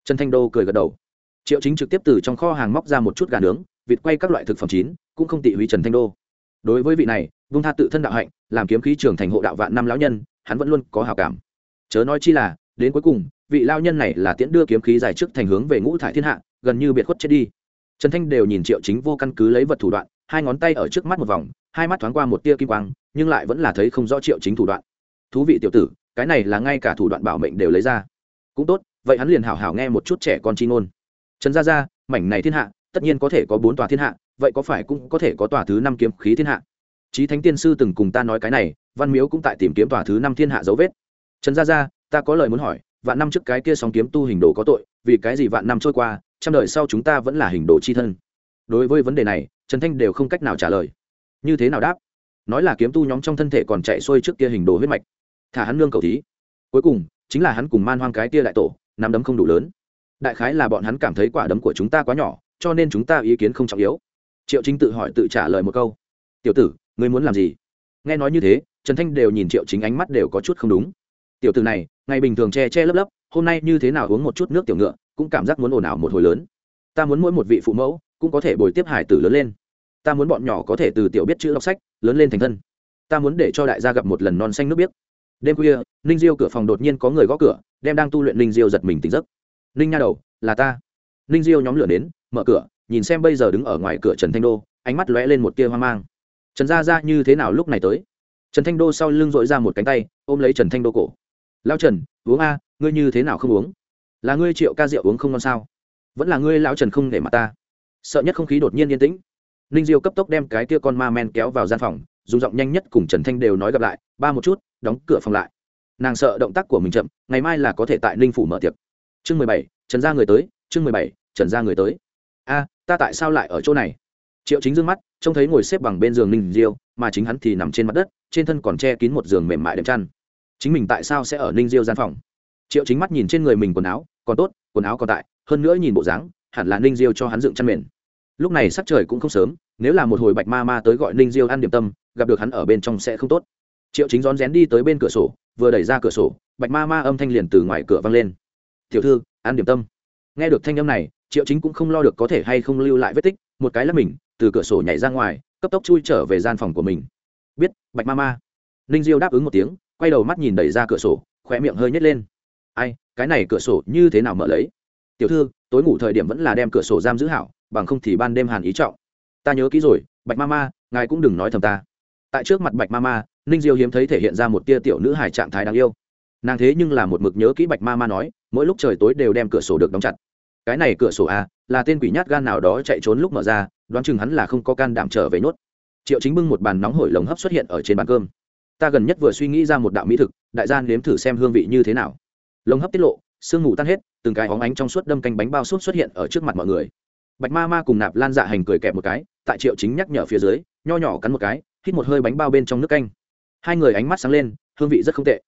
trần thanh đô cười gật đầu. Triệu chính trực tiếp từ trong kho hàng móc ra một chút gà nướng, vịt quay các loại thực phẩm chín, cũng không tị hủy trần thanh đô. Đối với vị này, vung tha tự thân đạo hạnh, làm kiếm khí trưởng thành hộ đạo vạn năm lão nhân, hắn vẫn luôn có hào cảm. Chớ nói chi là, đến cuối cùng, vị lao nhân này là tiễn đưa kiếm khí dài trước thành hướng về ngũ thải thiên hạ, gần như biệt khuất chết đi. Trần thanh đều nhìn triệu chính vô căn cứ lấy vật thủ đoạn, hai ngón tay ở trước mắt một vòng, hai mắt thoáng qua một tia kim quang, nhưng lại vẫn là thấy không rõ triệu chính thủ đoạn. Thú vị tiểu tử, cái này là ngay cả thủ đoạn bảo mệnh đều lấy ra. Cũng tốt vậy hắn liền hảo hảo nghe một chút trẻ con chi ngôn trần gia gia mảnh này thiên hạ tất nhiên có thể có bốn tòa thiên hạ vậy có phải cũng có thể có tòa thứ năm kiếm khí thiên hạ Chí Thánh Tiên sư từng cùng ta nói cái này, Văn Miếu cũng tại tìm kiếm tòa thứ năm thiên hạ dấu vết. Trần Gia Gia, ta có lời muốn hỏi, vạn năm trước cái kia sóng kiếm tu hình đồ có tội, vì cái gì vạn năm trôi qua, trăm đời sau chúng ta vẫn là hình đồ chi thân? Đối với vấn đề này, Trần Thanh đều không cách nào trả lời. Như thế nào đáp? Nói là kiếm tu nhóm trong thân thể còn chạy xuôi trước kia hình đồ huyết mạch. Thả hắn nương cầu thí. Cuối cùng, chính là hắn cùng Man Hoang cái kia đại tổ, nắm đấm không đủ lớn. Đại khái là bọn hắn cảm thấy quả đấm của chúng ta quá nhỏ, cho nên chúng ta ý kiến không trọng yếu. Triệu Chính tự hỏi tự trả lời một câu. Tiểu tử, ngươi muốn làm gì nghe nói như thế trần thanh đều nhìn triệu chính ánh mắt đều có chút không đúng tiểu tử này ngày bình thường che che lấp lấp hôm nay như thế nào uống một chút nước tiểu ngựa cũng cảm giác muốn ồn ào một hồi lớn ta muốn mỗi một vị phụ mẫu cũng có thể bồi tiếp hải tử lớn lên ta muốn bọn nhỏ có thể từ tiểu biết chữ đọc sách lớn lên thành thân ta muốn để cho đại gia gặp một lần non xanh nước biếc đêm khuya, ninh diêu cửa phòng đột nhiên có người gõ cửa, đem đang tu luyện ninh diêu giật mình tỉnh giấc. Ninh nha đầu, là ta. Ninh diêu nhóm lửa đến, mở cửa, nhìn xem bây giờ đứng ở ngoài cửa trần thanh đô, ánh mắt lóe lên một tia hoang mang. Trần gia ra như thế nào lúc này tới? Trần thanh đô sau lưng dội ra một cánh tay, ôm lấy trần thanh đô cổ. Lao trần, uống a, ngươi như thế nào không uống? Là ngươi triệu ca rượu uống không ngon sao? Vẫn là ngươi lão trần không để mặt ta. Sợ nhất không khí đột nhiên yên tĩnh. Ninh diêu cấp tốc đem cái tia con ma men kéo vào gian phòng, dùng giọng nhanh nhất cùng trần thanh đều nói gặp lại ba một chút, đóng cửa phòng lại. Nàng sợ động tác của mình chậm, ngày mai là có thể tại ninh phủ mở tiệc. Chương mười bảy, trần gia người tới, chương mười bảy, trần gia người tới. A, ta tại sao lại ở chỗ này? Triệu chính d ư ơ n g mắt, trông thấy ngồi xếp bằng bên giường ninh diêu, mà chính hắn thì nằm trên mặt đất, trên thân còn che kín một giường mềm mại đệm chăn. Chính mình tại sao sẽ ở ninh diêu gian phòng? Triệu chính mắt nhìn trên người mình quần áo, còn tốt, quần áo còn tại, hơn nữa nhìn bộ dáng, hẳn là ninh diêu cho hắn dựng chăn mền. Lúc này sắc trời cũng không sớm, nếu là một hồi bạch ma ma tới gọi ninh diêu ăn điểm tâm, gặp được hắn ở bên trong sẽ không tốt triệu chính rón rén đi tới bên cửa sổ, vừa đẩy ra cửa sổ, bạch ma ma âm thanh liền từ ngoài cửa vang lên. Tiểu thư, an điểm tâm. Nghe được thanh âm này, triệu chính cũng không lo được có thể hay không lưu lại vết tích, một cái là mình, từ cửa sổ nhảy ra ngoài, cấp tốc chui trở về gian phòng của mình. Biết, bạch ma ma. Ninh diêu đáp ứng một tiếng, quay đầu mắt nhìn đẩy ra cửa sổ, khóe miệng hơi nhét lên. Ai, cái này cửa sổ như thế nào mở lấy? Tiểu thư, tối ngủ thời điểm vẫn là đem cửa sổ giam giữ hảo, bằng không thì ban đêm hàn ý trọng. Ta nhớ kỹ rồi, bạch ma ma, ngài cũng đừng nói thầm ta. Tại trước mặt bạch ma ma ninh diêu hiếm thấy thể hiện ra một tia tiểu nữ hài trạng thái đáng yêu. Nàng thế nhưng là một mực nhớ kỹ bạch ma ma nói, mỗi lúc trời tối đều đem cửa sổ được đóng chặt. Cái này cửa sổ à là tên quỷ nhát gan nào đó chạy trốn lúc mở ra, đoán chừng hắn là không có can đảm trở về nhốt triệu chính bưng một bàn nóng hổi lồng hấp xuất hiện ở trên bàn cơm. Ta gần nhất vừa suy nghĩ ra một đạo mỹ thực, đại gian nếm thử xem hương vị như thế nào. Lồng hấp tiết lộ, sương ngủ tan hết, từng cái óng ánh trong suốt đâm canh bánh bao suốt xuất hiện ở trước mặt mọi người. Bạch ma ma cùng nạp lan dạ hành cười kẹp một cái, tại triệu chính nhắc nhở phía dưới, nho nhỏ cắn một cái, hít một hơi bánh bao bên trong nước canh hai người ánh mắt sáng lên, hương vị rất không tệ.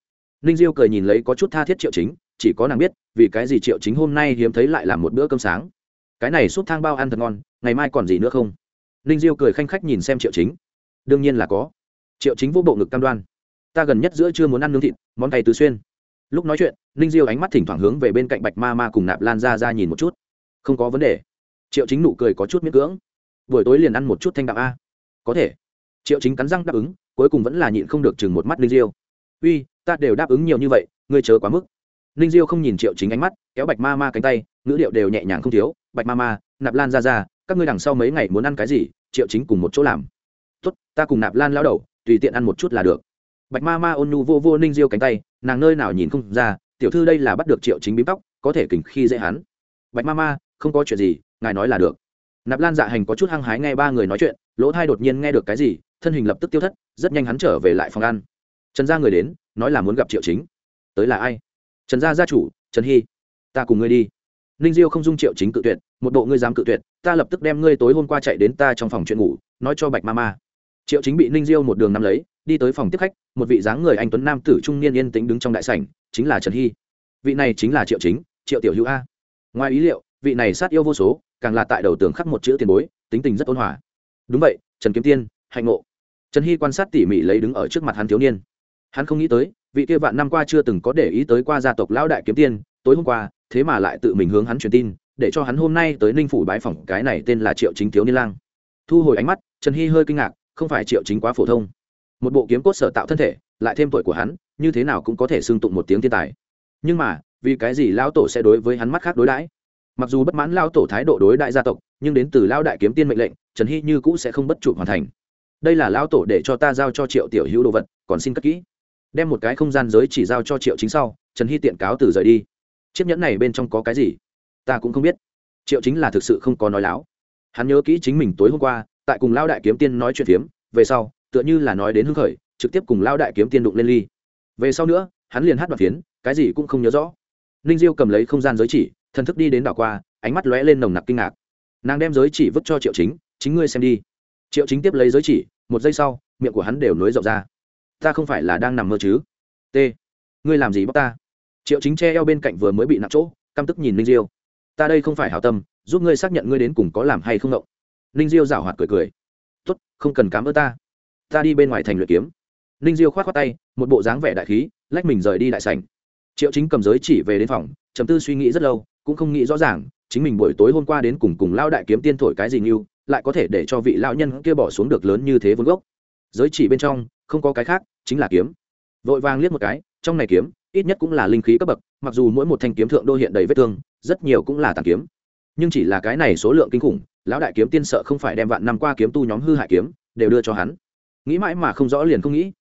Ninh diêu cười nhìn lấy có chút tha thiết triệu chính, chỉ có nàng biết, vì cái gì triệu chính hôm nay hiếm thấy lại làm một bữa cơm sáng. Cái này súp thang bao ăn thật ngon, ngày mai còn gì nữa không? Ninh diêu cười khanh khách nhìn xem triệu chính. Đương nhiên là có. Triệu chính vô bộ ngực cam đoan. Ta gần nhất giữa chưa muốn ăn nướng thịt, món tay tứ xuyên. Lúc nói chuyện, ninh diêu ánh mắt thỉnh thoảng hướng về bên cạnh bạch ma ma cùng nạp lan ra ra nhìn một chút. Không có vấn đề. Triệu chính nụ cười có chút miễn cưỡng. Buổi tối liền ăn một chút thanh đạm a. Có thể. Triệu chính cắn răng đáp ứng cuối cùng vẫn là nhịn không được chừng một mắt ninh diêu. Uy, ta đều đáp ứng nhiều như vậy, ngươi chớ quá mức. Ninh diêu không nhìn triệu chính ánh mắt, kéo bạch ma ma cánh tay, ngữ điệu đều nhẹ nhàng không thiếu. Bạch ma ma, nạp lan ra ra, các ngươi đằng sau mấy ngày muốn ăn cái gì, triệu chính cùng một chỗ làm. Tốt, ta cùng nạp lan lao đầu, tùy tiện ăn một chút là được. Bạch ma ma ôn nhu vô vô ninh diêu cánh tay, nàng nơi nào nhìn không ra, tiểu thư đây là bắt được triệu chính bím tóc, có thể kình khi dễ hắn. Bạch ma ma, không có chuyện gì, ngài nói là được. Nạp lan dạ hành có chút hăng hái nghe ba người nói chuyện, lỗ thai đột nhiên nghe được cái gì thân hình lập tức tiêu thất, rất nhanh hắn trở về lại phòng ăn. Trần gia người đến, nói là muốn gặp triệu chính. Tới là ai? Trần gia gia chủ, trần hy. Ta cùng ngươi đi. Ninh diêu không dung triệu chính cự tuyệt, một bộ ngươi dám cự tuyệt, ta lập tức đem ngươi tối hôm qua chạy đến ta trong phòng chuyện ngủ, nói cho bạch ma ma triệu chính bị ninh diêu một đường nắm lấy, đi tới phòng tiếp khách, một vị dáng người anh tuấn nam tử trung niên yên tĩnh đứng trong đại sảnh, chính là trần hy. Vị này chính là triệu chính, triệu tiểu hữu a. Ngoài ý liệu, vị này sát yêu vô số, càng là tại đầu tường khắc một chữ tiền bối, tính tình rất ôn hòa. Đúng vậy, trần kiếm tiên, hạnh ngộ trần hy quan sát tỉ mỉ lấy đứng ở trước mặt hắn thiếu niên. Hắn không nghĩ tới, vị kia vạn năm qua chưa từng có để ý tới qua gia tộc lão đại kiếm tiên, tối hôm qua, thế mà lại tự mình hướng hắn truyền tin, để cho hắn hôm nay tới ninh phủ bái phỏng cái này tên là triệu chính thiếu niên lang. Thu hồi ánh mắt, trần hy hơi kinh ngạc, không phải triệu chính quá phổ thông. Một bộ kiếm cốt sở tạo thân thể, lại thêm tuổi của hắn, như thế nào cũng có thể xưng tụng một tiếng thiên tài. Nhưng mà, vì cái gì lão tổ sẽ đối với hắn mắt khác đối đãi? Mặc dù bất mãn lao tổ thái độ đối đại gia tộc, nhưng đến từ lao đại kiếm tiên mệnh lệnh, trần hy như cũ sẽ không bất chủ hoàn thành đây là lão tổ để cho ta giao cho triệu tiểu hữu đồ vật, còn xin cất kỹ. Đem một cái không gian giới chỉ giao cho triệu chính sau, trần hy tiện cáo từ rời đi. Chiếc nhẫn này bên trong có cái gì? Ta cũng không biết. Triệu chính là thực sự không có nói láo. Hắn nhớ kỹ chính mình tối hôm qua, tại cùng lao đại kiếm tiên nói chuyện phiếm, về sau, tựa như là nói đến hưng khởi, trực tiếp cùng lao đại kiếm tiên đụng lên ly. Về sau nữa, hắn liền hát đoạn phiến, cái gì cũng không nhớ rõ. Ninh diêu cầm lấy không gian giới chỉ, thần thức đi đến đảo qua, ánh mắt lóe lên nồng nặc kinh ngạc. Nàng đem giới chỉ vứt cho triệu chính chính ngươi xem đi triệu chính tiếp lấy giới chỉ, một giây sau, miệng của hắn đều nối rộng ra. Ta không phải là đang nằm mơ chứ? T. Ngươi làm gì bóc ta? Triệu chính che eo bên cạnh vừa mới bị nặng chỗ, căm tức nhìn ninh diêu. Ta đây không phải hảo tâm, giúp ngươi xác nhận ngươi đến cùng có làm hay không ngộng. Ninh diêu rảo hoạt cười cười. Tốt, không cần cám ơn ta. Ta đi bên ngoài thành luyện kiếm. Ninh diêu k h o á t khoác tay, một bộ dáng vẻ đại khí, lách mình rời đi đại sành triệu chính cầm giới chỉ về đến phòng chấm tư suy nghĩ rất lâu, cũng không nghĩ rõ ràng, chính mình buổi tối hôm qua đến cùng cùng lao đại kiếm tiên thổi cái gì như lại có thể để cho vị lão nhân kia bỏ xuống được lớn như thế vốn gốc. Giới chỉ bên trong, không có cái khác, chính là kiếm. Vội vàng liếc một cái, trong này kiếm, ít nhất cũng là linh khí cấp bậc, mặc dù mỗi một thanh kiếm thượng đô hiện đầy vết thương, rất nhiều cũng là tàn kiếm. Nhưng chỉ là cái này số lượng kinh khủng, lão đại kiếm tiên sợ không phải đem vạn năm qua kiếm tu nhóm hư hại kiếm, đều đưa cho hắn. Nghĩ mãi mà không rõ liền không nghĩ.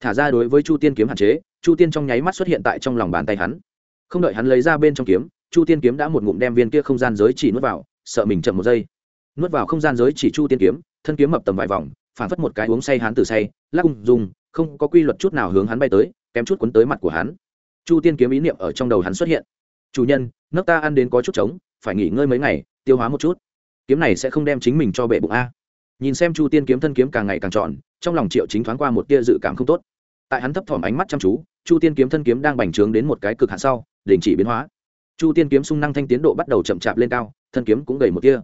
Thả ra đối với chu tiên kiếm hạn chế, chu tiên trong nháy mắt xuất hiện tại trong lòng bàn tay hắn. Không đợi hắn lấy ra bên trong kiếm, chu tiên kiếm đã một ngụm đem viên kia không gian giới chỉ nuốt vào, sợ mình chậm một giây nuốt vào không gian giới chỉ chu tiên kiếm, thân kiếm mập tầm vài vòng, phản phất một cái uống say hắn từ say, lắc ung dung, không có quy luật chút nào hướng hắn bay tới, kém chút cuốn tới mặt của hắn. Chu tiên kiếm ý niệm ở trong đầu hắn xuất hiện. Chủ nhân, nước ta ăn đến có chút trống, phải nghỉ ngơi mấy ngày, tiêu hóa một chút. Kiếm này sẽ không đem chính mình cho bệ bụng a. Nhìn xem chu tiên kiếm thân kiếm càng ngày càng trọn, trong lòng triệu chính thoáng qua một tia dự cảm không tốt. Tại hắn thấp thỏm ánh mắt chăm chú, chu tiên kiếm thân kiếm đang bành trướng đến một cái cực hạn sau, đình chỉ biến hóa. Chu tiên kiếm sung năng thanh tiến độ bắt đầu chậm chạp lên cao, thân kiếm cũng gầy một tia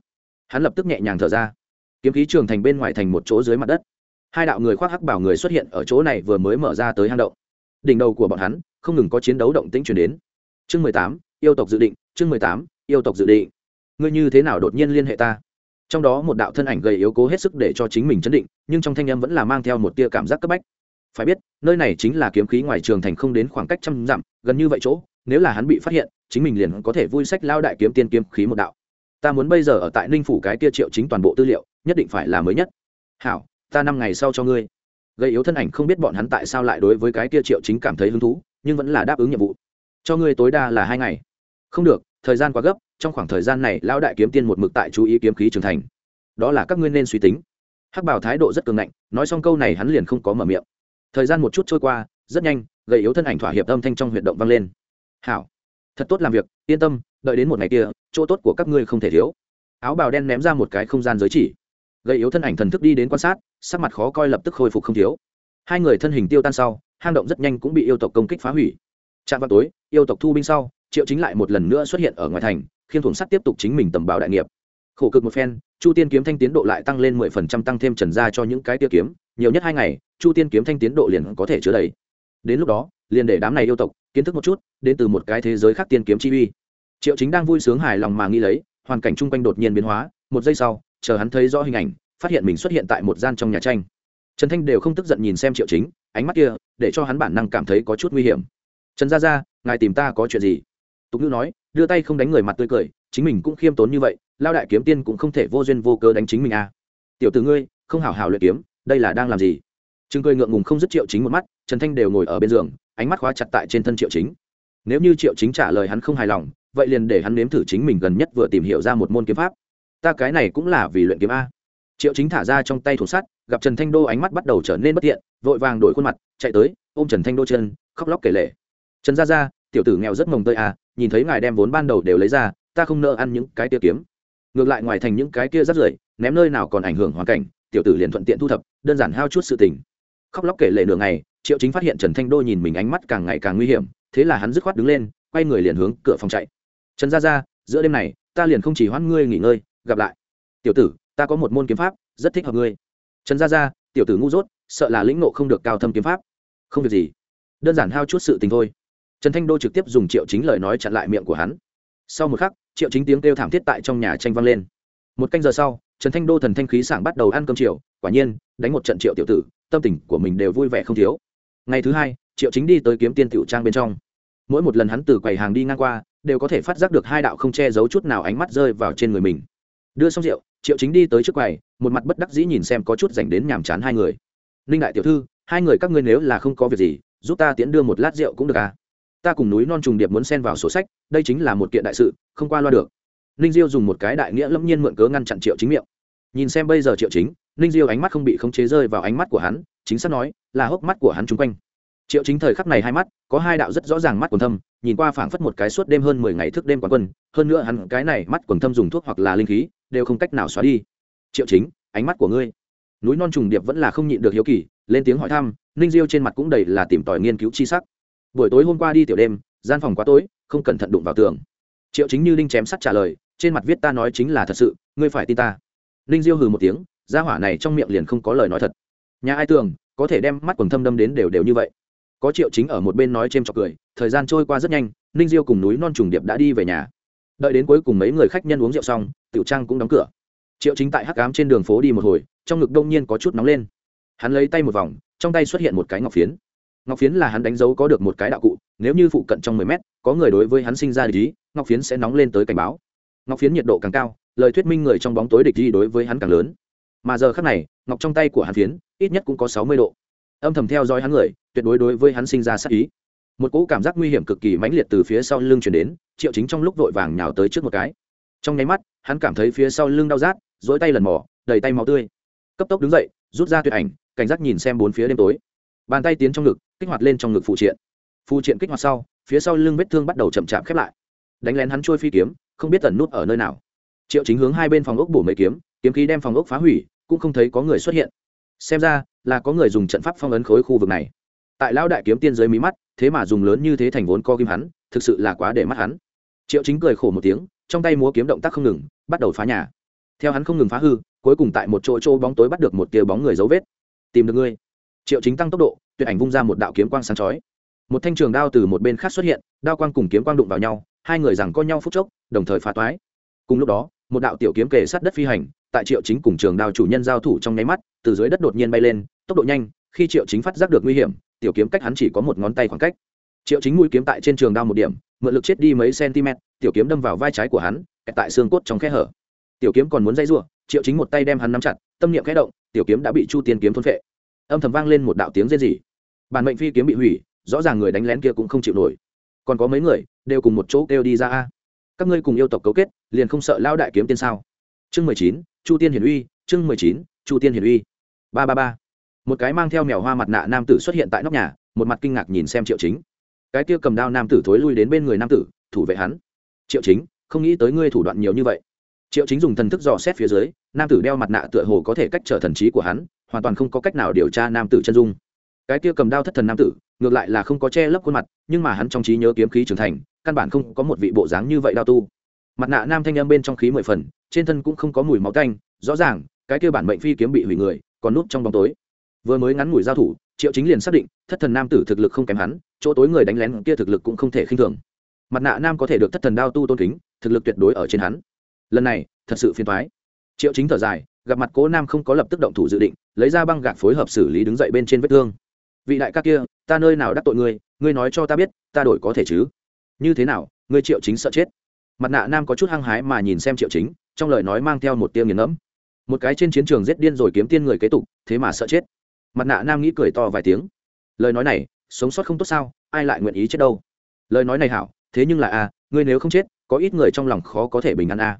hắn lập tức nhẹ nhàng thở ra. Kiếm khí trường thành bên ngoài thành một chỗ dưới mặt đất. Hai đạo người khoác hắc bảo người xuất hiện ở chỗ này vừa mới mở ra tới hang động. Đỉnh đầu của bọn hắn, không ngừng có chiến đấu động tĩnh chuyển đến. Chương mười tám, yêu tộc dự định, chương mười tám, yêu tộc dự định. Ngươi như thế nào đột nhiên liên hệ ta? Trong đó một đạo thân ảnh gầy yếu cố hết sức để cho chính mình chấn định, nhưng trong thanh âm vẫn là mang theo một tia cảm giác cấp bách. Phải biết, nơi này chính là kiếm khí ngoài trường thành không đến khoảng cách trăm dặm, gần như vậy chỗ, nếu là hắn bị phát hiện, chính mình liền có thể vui sách lao đại kiếm tiên kiếm khí một đạo ta muốn bây giờ ở tại ninh phủ cái kia triệu chính toàn bộ tư liệu, nhất định phải là mới nhất. Hảo, ta năm ngày sau cho ngươi. Gây yếu thân ảnh không biết bọn hắn tại sao lại đối với cái kia triệu chính cảm thấy hứng thú, nhưng vẫn là đáp ứng nhiệm vụ. Cho ngươi tối đa là hai ngày. Không được, thời gian quá gấp, trong khoảng thời gian này, lão đại kiếm tiên một mực tại chú ý kiếm khí trưởng thành. Đó là các ngươi nên suy tính. Hắc bảo thái độ rất cường ngạnh, nói xong câu này hắn liền không có mở miệng. Thời gian một chút trôi qua, rất nhanh gầy yếu thân ảnh thỏa hiệp âm thanh trong huyệt động vang lên. Hảo thật tốt làm việc, yên tâm, đợi đến một ngày kia, chỗ tốt của các ngươi không thể thiếu. Áo bào đen ném ra một cái không gian giới chỉ. Gây yếu thân ảnh thần thức đi đến quan sát, sắc mặt khó coi lập tức khôi phục không thiếu. Hai người thân hình tiêu tan sau, hang động rất nhanh cũng bị yêu tộc công kích phá hủy. Trạm vào tối, yêu tộc thu binh sau, triệu chính lại một lần nữa xuất hiện ở ngoài thành khiến thủng sắt tiếp tục chính mình tầm bảo đại nghiệp. Khổ cực một phen, chu tiên kiếm thanh tiến độ lại tăng lên mười phần trăm, tăng thêm trần ra cho những cái tiêu kiếm, nhiều nhất hai ngày, chu tiên kiếm thanh tiến độ liền có thể chứa đầy. Đến lúc đó liền để đám này yêu tộc kiến thức một chút, đến từ một cái thế giới khác tiên kiếm chi uy. Triệu chính đang vui sướng hài lòng mà nghĩ lấy, hoàn cảnh chung quanh đột nhiên biến hóa, một giây sau, chờ hắn thấy rõ hình ảnh, phát hiện mình xuất hiện tại một gian trong nhà tranh. Trần thanh đều không tức giận nhìn xem triệu chính, ánh mắt kia, để cho hắn bản năng cảm thấy có chút nguy hiểm. Trần gia gia, ngài tìm ta có chuyện gì? Tục ngữ nói, đưa tay không đánh người mặt tươi cười, chính mình cũng khiêm tốn như vậy, lao đại kiếm tiên cũng không thể vô duyên vô cớ đánh chính mình à. tiểu t ử ngươi, không hảo hảo luyện kiếm, đây là đang làm gì? Chừng cười ngượng ngùng không dứt triệu chính một mắt, trần thanh đều ngồi ở bên giường ánh mắt khóa chặt tại trên thân triệu chính. Nếu như triệu chính trả lời hắn không hài lòng, vậy liền để hắn nếm thử chính mình gần nhất vừa tìm hiểu ra một môn kiếm pháp. Ta cái này cũng là vì luyện kiếm a. Triệu chính thả ra trong tay thủ sắt, gặp trần thanh đô ánh mắt bắt đầu trở nên bất tiện vội vàng đổi khuôn mặt, chạy tới, ôm trần thanh đô chân, khóc lóc kể lể. Trần gia gia, tiểu tử nghèo rất mồng tơi à nhìn thấy ngài đem vốn ban đầu đều lấy ra, ta không nợ ăn những cái tia kiếm. Ngược lại ngoài thành những cái kia rất rưởi, ném nơi nào còn ảnh hưởng hoàn cảnh, tiểu tử liền thuận tiện thu thập, đơn giản hao chút sự tình. Khóc lóc kể lể nửa ngày triệu chính phát hiện trần thanh đô nhìn mình ánh mắt càng ngày càng nguy hiểm, thế là hắn dứt khoát đứng lên, quay người liền hướng cửa phòng chạy. Trần gia gia, giữa đêm này, ta liền không chỉ hoãn ngươi nghỉ ngơi, gặp lại. Tiểu tử, ta có một môn kiếm pháp, rất thích hợp ngươi. Trần gia gia, tiểu tử ngu dốt, sợ là lĩnh nộ không được cao thâm kiếm pháp. Không việc gì. Đơn giản hao chút sự tình thôi. Trần thanh đô trực tiếp dùng triệu chính lời nói chặn lại miệng của hắn. Sau một khắc, triệu chính tiếng kêu thảm thiết tại trong nhà tranh vang lên. Một canh giờ sau, trần thanh đô thần thanh khí sảng bắt đầu ăn cơm triệu quả nhiên, đánh một trận triệu tiểu tử, tâm tình của mình đều vui vẻ không thiếu ngày thứ hai, triệu chính đi tới kiếm tiên tiểu trang bên trong. Mỗi một lần hắn từ quầy hàng đi ngang qua, đều có thể phát giác được hai đạo không che giấu chút nào ánh mắt rơi vào trên người mình. Đưa xong rượu, triệu chính đi tới trước quầy, một mặt bất đắc dĩ nhìn xem có chút dành đến nhàm chán hai người. Ninh đại tiểu thư, hai người các ngươi nếu là không có việc gì, giúp ta tiễn đưa một lát rượu cũng được à? Ta cùng núi non trùng điệp muốn xen vào sổ sách, đây chính là một kiện đại sự, không qua loa được. Ninh diêu dùng một cái đại nghĩa lâm nhiên mượn cớ ngăn chặn triệu chính miệng. Nhìn xem bây giờ triệu chính ninh diêu ánh mắt không bị khống chế rơi vào ánh mắt của hắn, chính xác nói, là hốc mắt của hắn chung quanh. Triệu chính thời khắc này hai mắt, có hai đạo rất rõ ràng mắt quần thâm, nhìn qua phảng phất một cái suốt đêm hơn mười ngày thức đêm quán quân, hơn nữa hắn cái này mắt quần thâm dùng thuốc hoặc là linh khí, đều không cách nào xóa đi. Triệu chính, ánh mắt của ngươi. Núi non trùng điệp vẫn là không nhịn được hiếu kỳ, lên tiếng hỏi thăm, ninh diêu trên mặt cũng đầy là tìm tòi nghiên cứu chi sắc. Buổi tối hôm qua đi tiểu đêm, gian phòng quá tối, không cẩn thận đụng vào tường. Triệu chính như ninh chém sắt trả lời, trên mặt viết ta nói chính là thật sự, ngươi phải tin ta. Ninh diêu hừ một tiếng gia hỏa này trong miệng liền không có lời nói thật. Nhà ai tưởng, có thể đem mắt quần thâm đâm đến đều đều như vậy. Có triệu chính ở một bên nói c h trọc cười, thời gian trôi qua rất nhanh, ninh diêu cùng núi non trùng điệp đã đi về nhà. Đợi đến cuối cùng mấy người khách nhân uống rượu xong, tiểu trang cũng đóng cửa. Triệu chính tại hắc cám trên đường phố đi một hồi, trong ngực đông nhiên có chút nóng lên. Hắn lấy tay một vòng, trong tay xuất hiện một cái ngọc phiến. Ngọc phiến là hắn đánh dấu có được một cái đạo cụ, nếu như phụ cận trong mười mét, có người đối với hắn sinh ra địch ý, ngọc phiến sẽ nóng lên tới cảnh báo. Ngọc phiến nhiệt độ càng cao, lời thuyết minh người trong bóng tối địch ý đối với hắn càng lớn mà giờ khắc này, ngọc trong tay của hắn phiến, ít nhất cũng có sáu mươi độ. Âm thầm theo dõi hắn người, tuyệt đối đối với hắn sinh ra sắc ý. Một cỗ cảm giác nguy hiểm cực kỳ mãnh liệt từ phía sau lưng chuyển đến, triệu chính trong lúc vội vàng nhào tới trước một cái. Trong nháy mắt, hắn cảm thấy phía sau lưng đau rát dỗi tay lần mỏ đầy tay máu tươi. Cấp tốc đứng dậy, rút ra tuyệt ảnh, cảnh giác nhìn xem bốn phía đêm tối. Bàn tay tiến trong ngực, kích hoạt lên trong ngực phụ triện. Phụ triện kích hoạt sau, phía sau lưng vết thương bắt đầu chậm chạp khép lại. Đánh lén hắn trôi phi kiếm, không biết tẩn nút ở nơi nào. Triệu chính hướng hai bên phòng ốc bổ mấy kiếm kiếm khí đem phòng ốc phá hủy cũng không thấy có người xuất hiện. Xem ra, là có người dùng trận pháp phong ấn khối khu vực này. Tại lão đại kiếm tiên dưới mí mắt, thế mà dùng lớn như thế thành vốn co kim hắn, thực sự là quá để mắt hắn. Triệu chính cười khổ một tiếng, trong tay múa kiếm động tác không ngừng, bắt đầu phá nhà. Theo hắn không ngừng phá hư, cuối cùng tại một chỗ chỗ bóng tối bắt được một tia bóng người dấu vết. Tìm được ngươi. Triệu chính tăng tốc độ, tuyệt ảnh vung ra một đạo kiếm quang sáng chói. Một thanh trường đao từ một bên khác xuất hiện, đao quang cùng kiếm quang đụng vào nhau, hai người rằng co nhau phút chốc, đồng thời phá toái. Cùng lúc đó, một đạo tiểu kiếm kề sát đất phi hành tại triệu chính cùng trường đao chủ nhân giao thủ trong nháy mắt, từ dưới đất đột nhiên bay lên, tốc độ nhanh, khi triệu chính phát giác được nguy hiểm, tiểu kiếm cách hắn chỉ có một ngón tay khoảng cách. Triệu chính mũi kiếm tại trên trường đao một điểm, mượn lực chết đi mấy cm, tiểu kiếm đâm vào vai trái của hắn tại xương cốt trong khe hở. Tiểu kiếm còn muốn dây giụa, triệu chính một tay đem hắn nắm chặt, tâm niệm khẽ động, tiểu kiếm đã bị chu tiên kiếm thôn phệ. Âm thầm vang lên một đạo tiếng rên rỉ. Bản mệnh phi kiếm bị hủy, rõ ràng người đánh lén kia cũng không chịu nổi. Còn có mấy người, đều cùng một chỗ kêu đi ra a. Các ngươi cùng yêu tộc cấu kết, liền không sợ lao đại kiếm tiên sao? Chương mười chín chu tiên hiển uy, chương mười chín, chu tiên hiển uy. Ba ba ba. Một cái mang theo mèo hoa mặt nạ nam tử xuất hiện tại nóc nhà, một mặt kinh ngạc nhìn xem triệu chính. Cái kia cầm đao nam tử thối lui đến bên người nam tử, thủ vệ hắn. Triệu chính, không nghĩ tới ngươi thủ đoạn nhiều như vậy. Triệu chính dùng thần thức dò xét phía dưới, nam tử đeo mặt nạ tựa hồ có thể cách trở thần trí của hắn, hoàn toàn không có cách nào điều tra nam tử chân dung. Cái kia cầm đao thất thần nam tử, ngược lại là không có che lấp khuôn mặt, nhưng mà hắn trong trí nhớ kiếm khí trưởng thành, căn bản không có một vị bộ dáng như vậy đao tu. Mặt nạ nam thanh âm bên trong khí mười phần trên thân cũng không có mùi máu tanh, rõ ràng, cái kia bản mệnh phi kiếm bị hủy người, còn núp trong bóng tối. Vừa mới ngắn ngủi giao thủ, triệu chính liền xác định, thất thần nam tử thực lực không kém hắn, chỗ tối người đánh lén kia thực lực cũng không thể khinh thường. Mặt nạ nam có thể được thất thần đao tu tôn kính, thực lực tuyệt đối ở trên hắn. Lần này, thật sự phiền thoái triệu chính thở dài, gặp mặt cố nam không có lập tức động thủ dự định, lấy ra băng gạc phối hợp xử lý đứng dậy bên trên vết thương. Vị đại ca kia, ta nơi nào đắc tội ngươi ngươi nói cho ta biết, ta đổi có thể chứ? Như thế nào, ngươi triệu chính sợ chết? Mặt nạ nam có chút hăng hái mà nhìn xem triệu chính trong lời nói mang theo một tiêu nghiền ngẫm. Một cái trên chiến trường giết điên rồi kiếm tiên người kế tục, thế mà sợ chết. Mặt nạ nam nghĩ cười to vài tiếng. Lời nói này, sống sót không tốt sao, ai lại nguyện ý chết đâu? Lời nói này hảo, thế nhưng là a, ngươi nếu không chết, có ít người trong lòng khó có thể bình an a.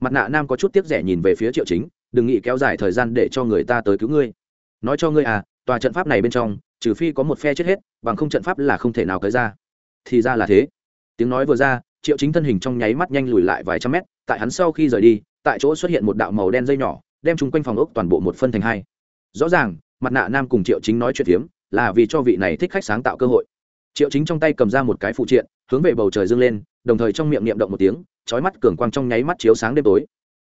Mặt nạ nam có chút tiếc rẻ nhìn về phía triệu chính, đừng nghĩ kéo dài thời gian để cho người ta tới cứu ngươi. Nói cho ngươi à tòa trận pháp này bên trong, trừ phi có một phe chết hết, bằng không trận pháp là không thể nào tới ra. Thì ra là thế. Tiếng nói vừa ra, triệu chính thân hình trong nháy mắt nhanh lùi lại vài trăm mét tại hắn sau khi rời đi, tại chỗ xuất hiện một đạo màu đen dây nhỏ, đem chung quanh phòng ốc toàn bộ một phân thành hai. Rõ ràng, mặt nạ nam cùng triệu chính nói chuyện phiếm, là vì cho vị này thích khách sáng tạo cơ hội. Triệu chính trong tay cầm ra một cái phụ triện, hướng về bầu trời dâng lên, đồng thời trong miệng niệm động một tiếng trói mắt cường quang trong nháy mắt chiếu sáng đêm tối.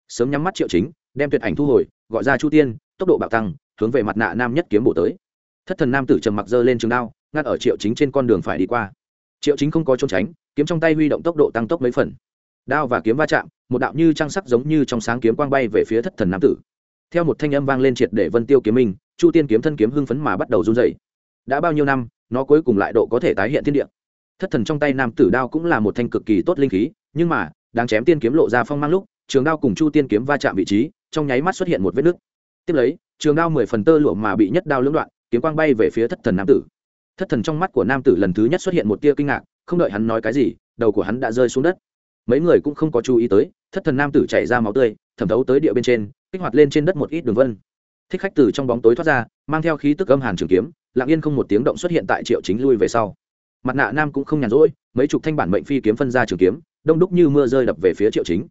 Sớm nhắm mắt triệu chính, đem tuyệt ảnh thu hồi, gọi ra chu tiên, tốc độ bạo tăng, hướng về mặt nạ nam nhất kiếm bổ tới. Thất thần nam tử trầm mặc dơ lên trường đao, ngắt ở triệu chính trên con đường phải đi qua. Triệu chính không có trốn tránh, kiếm trong tay huy động tốc độ tăng tốc mấy phần đao và kiếm va chạm, một đạo như trang sắc giống như trong sáng kiếm quang bay về phía thất thần nam tử. Theo một thanh âm vang lên triệt để vân tiêu kiếm minh, chu tiên kiếm thân kiếm hưng phấn mà bắt đầu run dày đã bao nhiêu năm, nó cuối cùng lại độ có thể tái hiện thiên địa. Thất thần trong tay nam tử đao cũng là một thanh cực kỳ tốt linh khí, nhưng mà đang chém tiên kiếm lộ ra phong mang lúc, trường đao cùng chu tiên kiếm va chạm vị trí, trong nháy mắt xuất hiện một vết nứt. Tiếp lấy, trường đao mười phần tơ lụa mà bị nhất đao lưỡng đoạn, kiếm quang bay về phía thất thần nam tử. Thất thần trong mắt của nam tử lần thứ nhất xuất hiện một tia kinh ngạc, không đợi hắn nói cái gì, đầu của hắn đã rơi xuống đất mấy người cũng không có chú ý tới, thất thần nam tử chảy ra máu tươi, thẩm thấu tới địa bên trên, kích hoạt lên trên đất một ít đường vân. Thích khách từ trong bóng tối thoát ra, mang theo khí tức âm hàn trường kiếm, lặng yên không một tiếng động xuất hiện tại triệu chính lui về sau. Mặt nạ nam cũng không nhàn rỗi, mấy chục thanh bản mệnh phi kiếm phân ra trường kiếm, đông đúc như mưa rơi đập về phía triệu chính.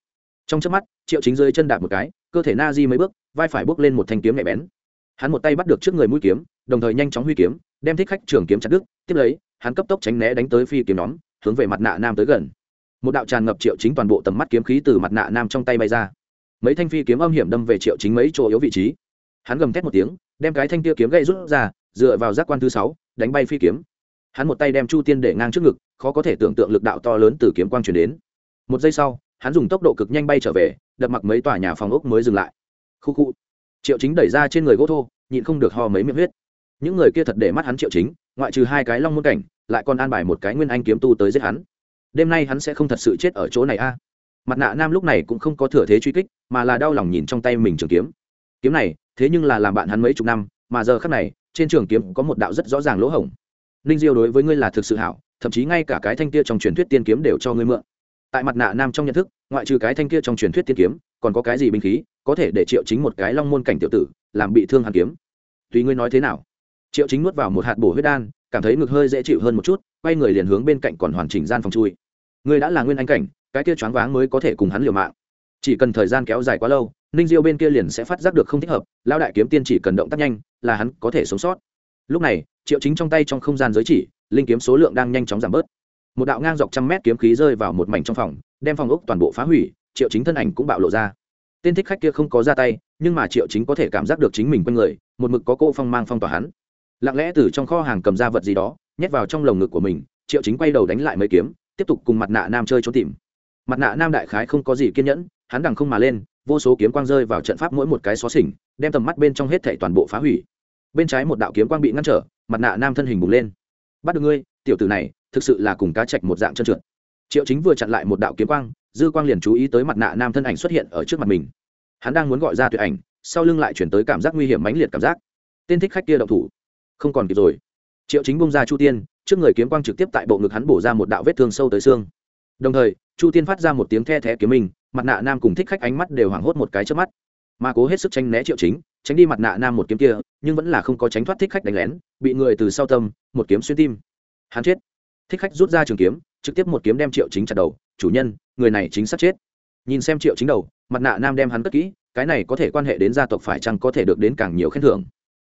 Trong chớp mắt, triệu chính rơi chân đạp một cái, cơ thể na di mấy bước, vai phải bước lên một thanh kiếm nhạy bén. Hắn một tay bắt được trước người mũi kiếm, đồng thời nhanh chóng huy kiếm, đem thích khách trường kiếm chặt đứt, tiếp lấy, hắn cấp tốc tránh né đánh tới phi kiếm nhóm, hướng về mặt nạ nam tới gần một đạo tràn ngập triệu chính toàn bộ tầm mắt kiếm khí từ mặt nạ nam trong tay bay ra. Mấy thanh phi kiếm âm hiểm đâm về triệu chính mấy chỗ yếu vị trí. Hắn gầm thét một tiếng, đem cái thanh tia kiếm gậy rút ra, dựa vào giác quan thứ sáu, đánh bay phi kiếm. Hắn một tay đem chu tiên để ngang trước ngực, khó có thể tưởng tượng lực đạo to lớn từ kiếm quang truyền đến. Một giây sau, hắn dùng tốc độ cực nhanh bay trở về, đập mặc mấy tòa nhà phòng ốc mới dừng lại. Khu khu. Triệu chính đẩy ra trên người gỗ thô, nhịn không được ho mấy miệng huyết. Những người kia thật để mắt hắn triệu chính, ngoại trừ hai cái long môn cảnh, lại còn an bài một cái nguyên anh kiếm tu tới giết hắn đêm nay hắn sẽ không thật sự chết ở chỗ này a. Mặt nạ nam lúc này cũng không có thừa thế truy kích, mà là đau lòng nhìn trong tay mình trường kiếm. Kiếm này, thế nhưng là làm bạn hắn mấy chục năm, mà giờ khác này, trên trường kiếm có một đạo rất rõ ràng lỗ hổng. Ninh diêu đối với ngươi là thực sự hảo, thậm chí ngay cả cái thanh kia trong truyền thuyết tiên kiếm đều cho ngươi mượn. Tại mặt nạ nam trong nhận thức, ngoại trừ cái thanh kia trong truyền thuyết tiên kiếm, còn có cái gì binh khí, có thể để triệu chính một cái long môn cảnh tiểu tử, làm bị thương hàn kiếm. Tùy ngươi nói thế nào. Triệu chính nuốt vào một hạt bổ huyết đan, cảm thấy ngực hơi dễ chịu hơn một chút, quay người liền hướng bên cạnh còn hoàn chỉnh gian phòng chui ngươi đã là nguyên anh cảnh, cái kia choáng váng mới có thể cùng hắn liều mạng. Chỉ cần thời gian kéo dài quá lâu, ninh diêu bên kia liền sẽ phát giác được không thích hợp lao đại kiếm tiên chỉ cần động tác nhanh, là hắn có thể sống sót. Lúc này, triệu chính trong tay trong không gian giới chỉ, linh kiếm số lượng đang nhanh chóng giảm bớt. Một đạo ngang dọc trăm mét kiếm khí rơi vào một mảnh trong phòng, đem phòng ốc toàn bộ phá hủy, triệu chính thân ảnh cũng bạo lộ ra. Tên thích khách kia không có ra tay, nhưng mà triệu chính có thể cảm giác được chính mình quanh người, một mực có cô phong mang phong tỏa hắn. Lặng lẽ từ trong kho hàng cầm ra vật gì đó, nhét vào trong lồng ngực của mình, triệu chính quay đầu đánh lại mấy kiếm tiếp tục cùng mặt nạ nam chơi trốn tìm. Mặt nạ nam đại khái không có gì kiên nhẫn, hắn đằng không mà lên, vô số kiếm quang rơi vào trận pháp mỗi một cái xó xỉnh, đem tầm mắt bên trong hết thảy toàn bộ phá hủy. Bên trái một đạo kiếm quang bị ngăn trở, mặt nạ nam thân hình bùng lên. Bắt được ngươi, tiểu tử này, thực sự là cùng cá chạch một dạng chân trượt. Triệu chính vừa chặn lại một đạo kiếm quang, dư quang liền chú ý tới mặt nạ nam thân ảnh xuất hiện ở trước mặt mình. Hắn đang muốn gọi ra tuyệt ảnh, sau lưng lại chuyển tới cảm giác nguy hiểm mãnh liệt cảm giác. Tên thích khách kia động thủ. Không còn kịp rồi. Triệu chính bông ra chu tiên trước người kiếm quang trực tiếp tại bộ ngực hắn bổ ra một đạo vết thương sâu tới xương. Đồng thời, chu tiên phát ra một tiếng the thé kiếm mình mặt nạ nam cùng thích khách ánh mắt đều hoảng hốt một cái trước mắt. Mà cố hết sức tranh né triệu chính, tránh đi mặt nạ nam một kiếm kia, nhưng vẫn là không có tránh thoát thích khách đánh lén, bị người từ sau tâm, một kiếm xuyên tim. Hắn chết. Thích khách rút ra trường kiếm, trực tiếp một kiếm đem triệu chính chặt đầu. Chủ nhân, người này chính xác chết. Nhìn xem triệu chính đầu, mặt nạ nam đem hắn cất kỹ, cái này có thể quan hệ đến gia tộc phải chăng có thể được đến càng nhiều khen thưởng.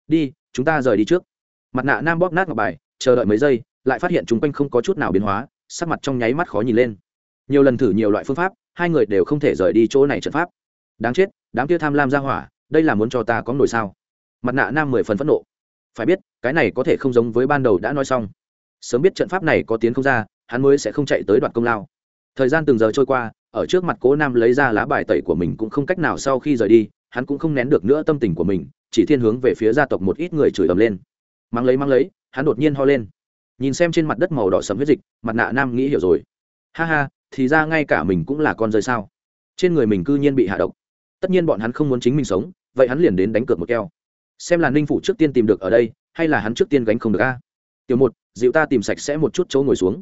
Đi, chúng ta rời đi trước. Mặt nạ nam bóp nát ngọc bài chờ đợi mấy giây, lại phát hiện chúng quanh không có chút nào biến hóa, sắc mặt trong nháy mắt khó nhìn lên. Nhiều lần thử nhiều loại phương pháp, hai người đều không thể rời đi chỗ này trận pháp. Đáng chết, đám kia tham lam ra hỏa, đây là muốn cho ta có nổi sao? Mặt nạ nam mười phần phẫn nộ. Phải biết, cái này có thể không giống với ban đầu đã nói xong. Sớm biết trận pháp này có tiến không ra, hắn mới sẽ không chạy tới đoạt công lao. Thời gian từng giờ trôi qua, ở trước mặt cố nam lấy ra lá bài tẩy của mình cũng không cách nào sau khi rời đi, hắn cũng không nén được nữa tâm tình của mình, chỉ thiên hướng về phía gia tộc một ít người chửi ầm lên. Mang lấy mang lấy hắn đột nhiên ho lên. Nhìn xem trên mặt đất màu đỏ sầm huyết dịch, mặt nạ nam nghĩ hiểu rồi. Ha ha, thì ra ngay cả mình cũng là con rơi sao? Trên người mình cư nhiên bị hạ độc. Tất nhiên bọn hắn không muốn chính mình sống, vậy hắn liền đến đánh cược một keo. Xem là ninh phủ trước tiên tìm được ở đây, hay là hắn trước tiên gánh không được a? Tiểu một, dịu ta tìm sạch sẽ một chút chỗ ngồi xuống.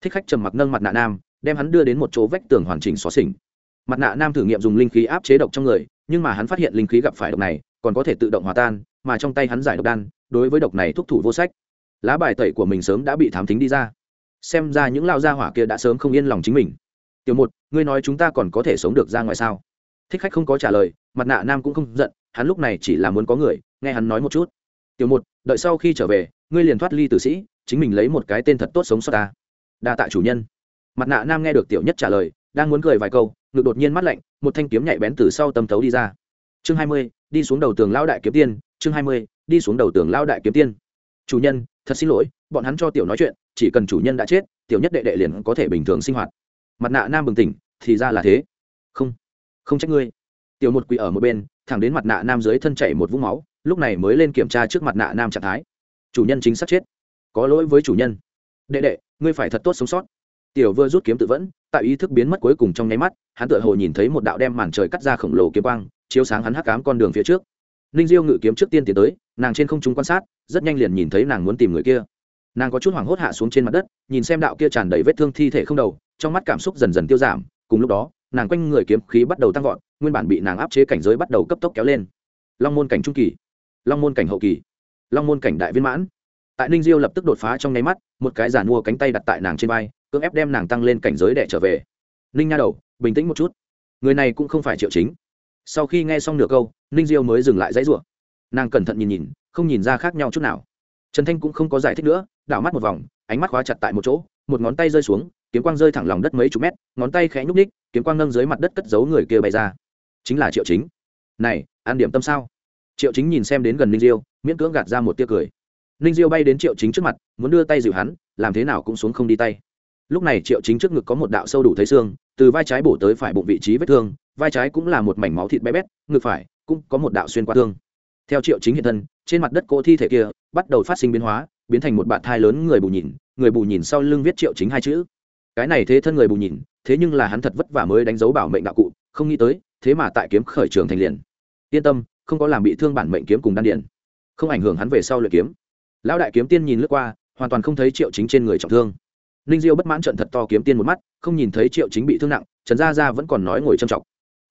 Thích khách trầm mặc nâng mặt nạ nam, đem hắn đưa đến một chỗ vách tường hoàn chỉnh xóa xỉnh mặt nạ nam thử nghiệm dùng linh khí áp chế độc trong người, nhưng mà hắn phát hiện linh khí gặp phải độc này, còn có thể tự động hòa tan, mà trong tay hắn giải độc đan, đối với độc này thúc thủ vô sách lá bài tẩy của mình sớm đã bị thám tính đi ra. Xem ra những lao gia hỏa kia đã sớm không yên lòng chính mình. Tiểu một, ngươi nói chúng ta còn có thể sống được ra ngoài sao? Thích khách không có trả lời, mặt nạ nam cũng không giận, hắn lúc này chỉ là muốn có người, nghe hắn nói một chút. Tiểu một, đợi sau khi trở về, ngươi liền thoát ly tử sĩ, chính mình lấy một cái tên thật tốt sống sót ta. Đa tạ chủ nhân. Mặt nạ nam nghe được tiểu nhất trả lời, đang muốn cười vài câu, ngực đột nhiên mắt lạnh, một thanh kiếm nhạy bén từ sau tâm thấu đi ra. Chương hai mươi, đi xuống đầu tường lao đại kiếm tiên, chương hai mươi, đi xuống đầu tường lao đại kiếm tiên. Chủ nhân thật xin lỗi, bọn hắn cho tiểu nói chuyện, chỉ cần chủ nhân đã chết, tiểu nhất đệ đệ liền có thể bình thường sinh hoạt. Mặt nạ nam bừng tỉnh, thì ra là thế. Không không trách ngươi. Tiểu một quỷ ở một bên, thẳng đến mặt nạ nam dưới thân chảy một vũng máu, lúc này mới lên kiểm tra trước mặt nạ nam trạng thái. Chủ nhân chính xác chết. Có lỗi với chủ nhân. Đệ đệ, ngươi phải thật tốt sống sót. Tiểu vừa rút kiếm tự vẫn, tại ý thức biến mất cuối cùng trong nháy mắt, hắn tựa hồ nhìn thấy một đạo đem màn trời cắt ra khổng lồ kiếm quang, chiếu sáng hắn hắc cám con đường phía trước ninh diêu ngự kiếm trước tiên tiến tới, nàng trên không trung quan sát, rất nhanh liền nhìn thấy nàng muốn tìm người kia. Nàng có chút hoảng hốt hạ xuống trên mặt đất, nhìn xem đạo kia tràn đầy vết thương thi thể không đầu, trong mắt cảm xúc dần dần tiêu giảm, cùng lúc đó, nàng quanh người kiếm khí bắt đầu tăng vọt, nguyên bản bị nàng áp chế cảnh giới bắt đầu cấp tốc kéo lên. Long môn cảnh trung kỳ, long môn cảnh hậu kỳ, long môn cảnh đại viên mãn. Tại ninh diêu lập tức đột phá trong nháy mắt, một cái giàn mua cánh tay đặt tại nàng trên vai, cưỡng ép đem nàng tăng lên cảnh giới để trở về. Ninh nha đầu, bình tĩnh một chút. Người này cũng không phải triệu chính sau khi nghe xong nửa câu, ninh diêu mới dừng lại dãy rủa. Nàng cẩn thận nhìn nhìn, không nhìn ra khác nhau chút nào. Trần thanh cũng không có giải thích nữa, đảo mắt một vòng, ánh mắt khóa chặt tại một chỗ, một ngón tay rơi xuống, kiếm quang rơi thẳng lòng đất mấy chục mét, ngón tay khẽ nhúc ních kiếm quang nâng dưới mặt đất cất giấu người kia bay ra. Chính là triệu chính. Này an điểm tâm sao? Triệu chính nhìn xem đến gần ninh diêu, miễn cưỡng gạt ra một tia cười. Ninh diêu bay đến triệu chính trước mặt, muốn đưa tay dịu hắn, làm thế nào cũng xuống không đi tay. Lúc này triệu chính trước ngực có một đạo sâu đủ thấy xương, từ vai trái bổ tới phải bụng vị trí vết thương vai trái cũng là một mảnh máu thịt bé bét, ngực phải cũng có một đạo xuyên qua thương. Theo triệu chính hiện thân, trên mặt đất cỗ thi thể kia bắt đầu phát sinh biến hóa, biến thành một bạn thai lớn người bù nhìn, người bù nhìn sau lưng viết triệu chính hai chữ. Cái này thế thân người bù nhìn, thế nhưng là hắn thật vất vả mới đánh dấu bảo mệnh đạo cụ, không nghĩ tới, thế mà tại kiếm khởi trường thành liền. Yên tâm, không có làm bị thương bản mệnh kiếm cùng đan điện. Không ảnh hưởng hắn về sau luyện kiếm. Lão đại kiếm tiên nhìn lướt qua, hoàn toàn không thấy triệu chính trên người trọng thương. Ninh diêu bất mãn trận thật to kiếm tiên một mắt, không nhìn thấy triệu chính bị thương nặng, trần gia gia vẫn còn nói ngồi trầm trọng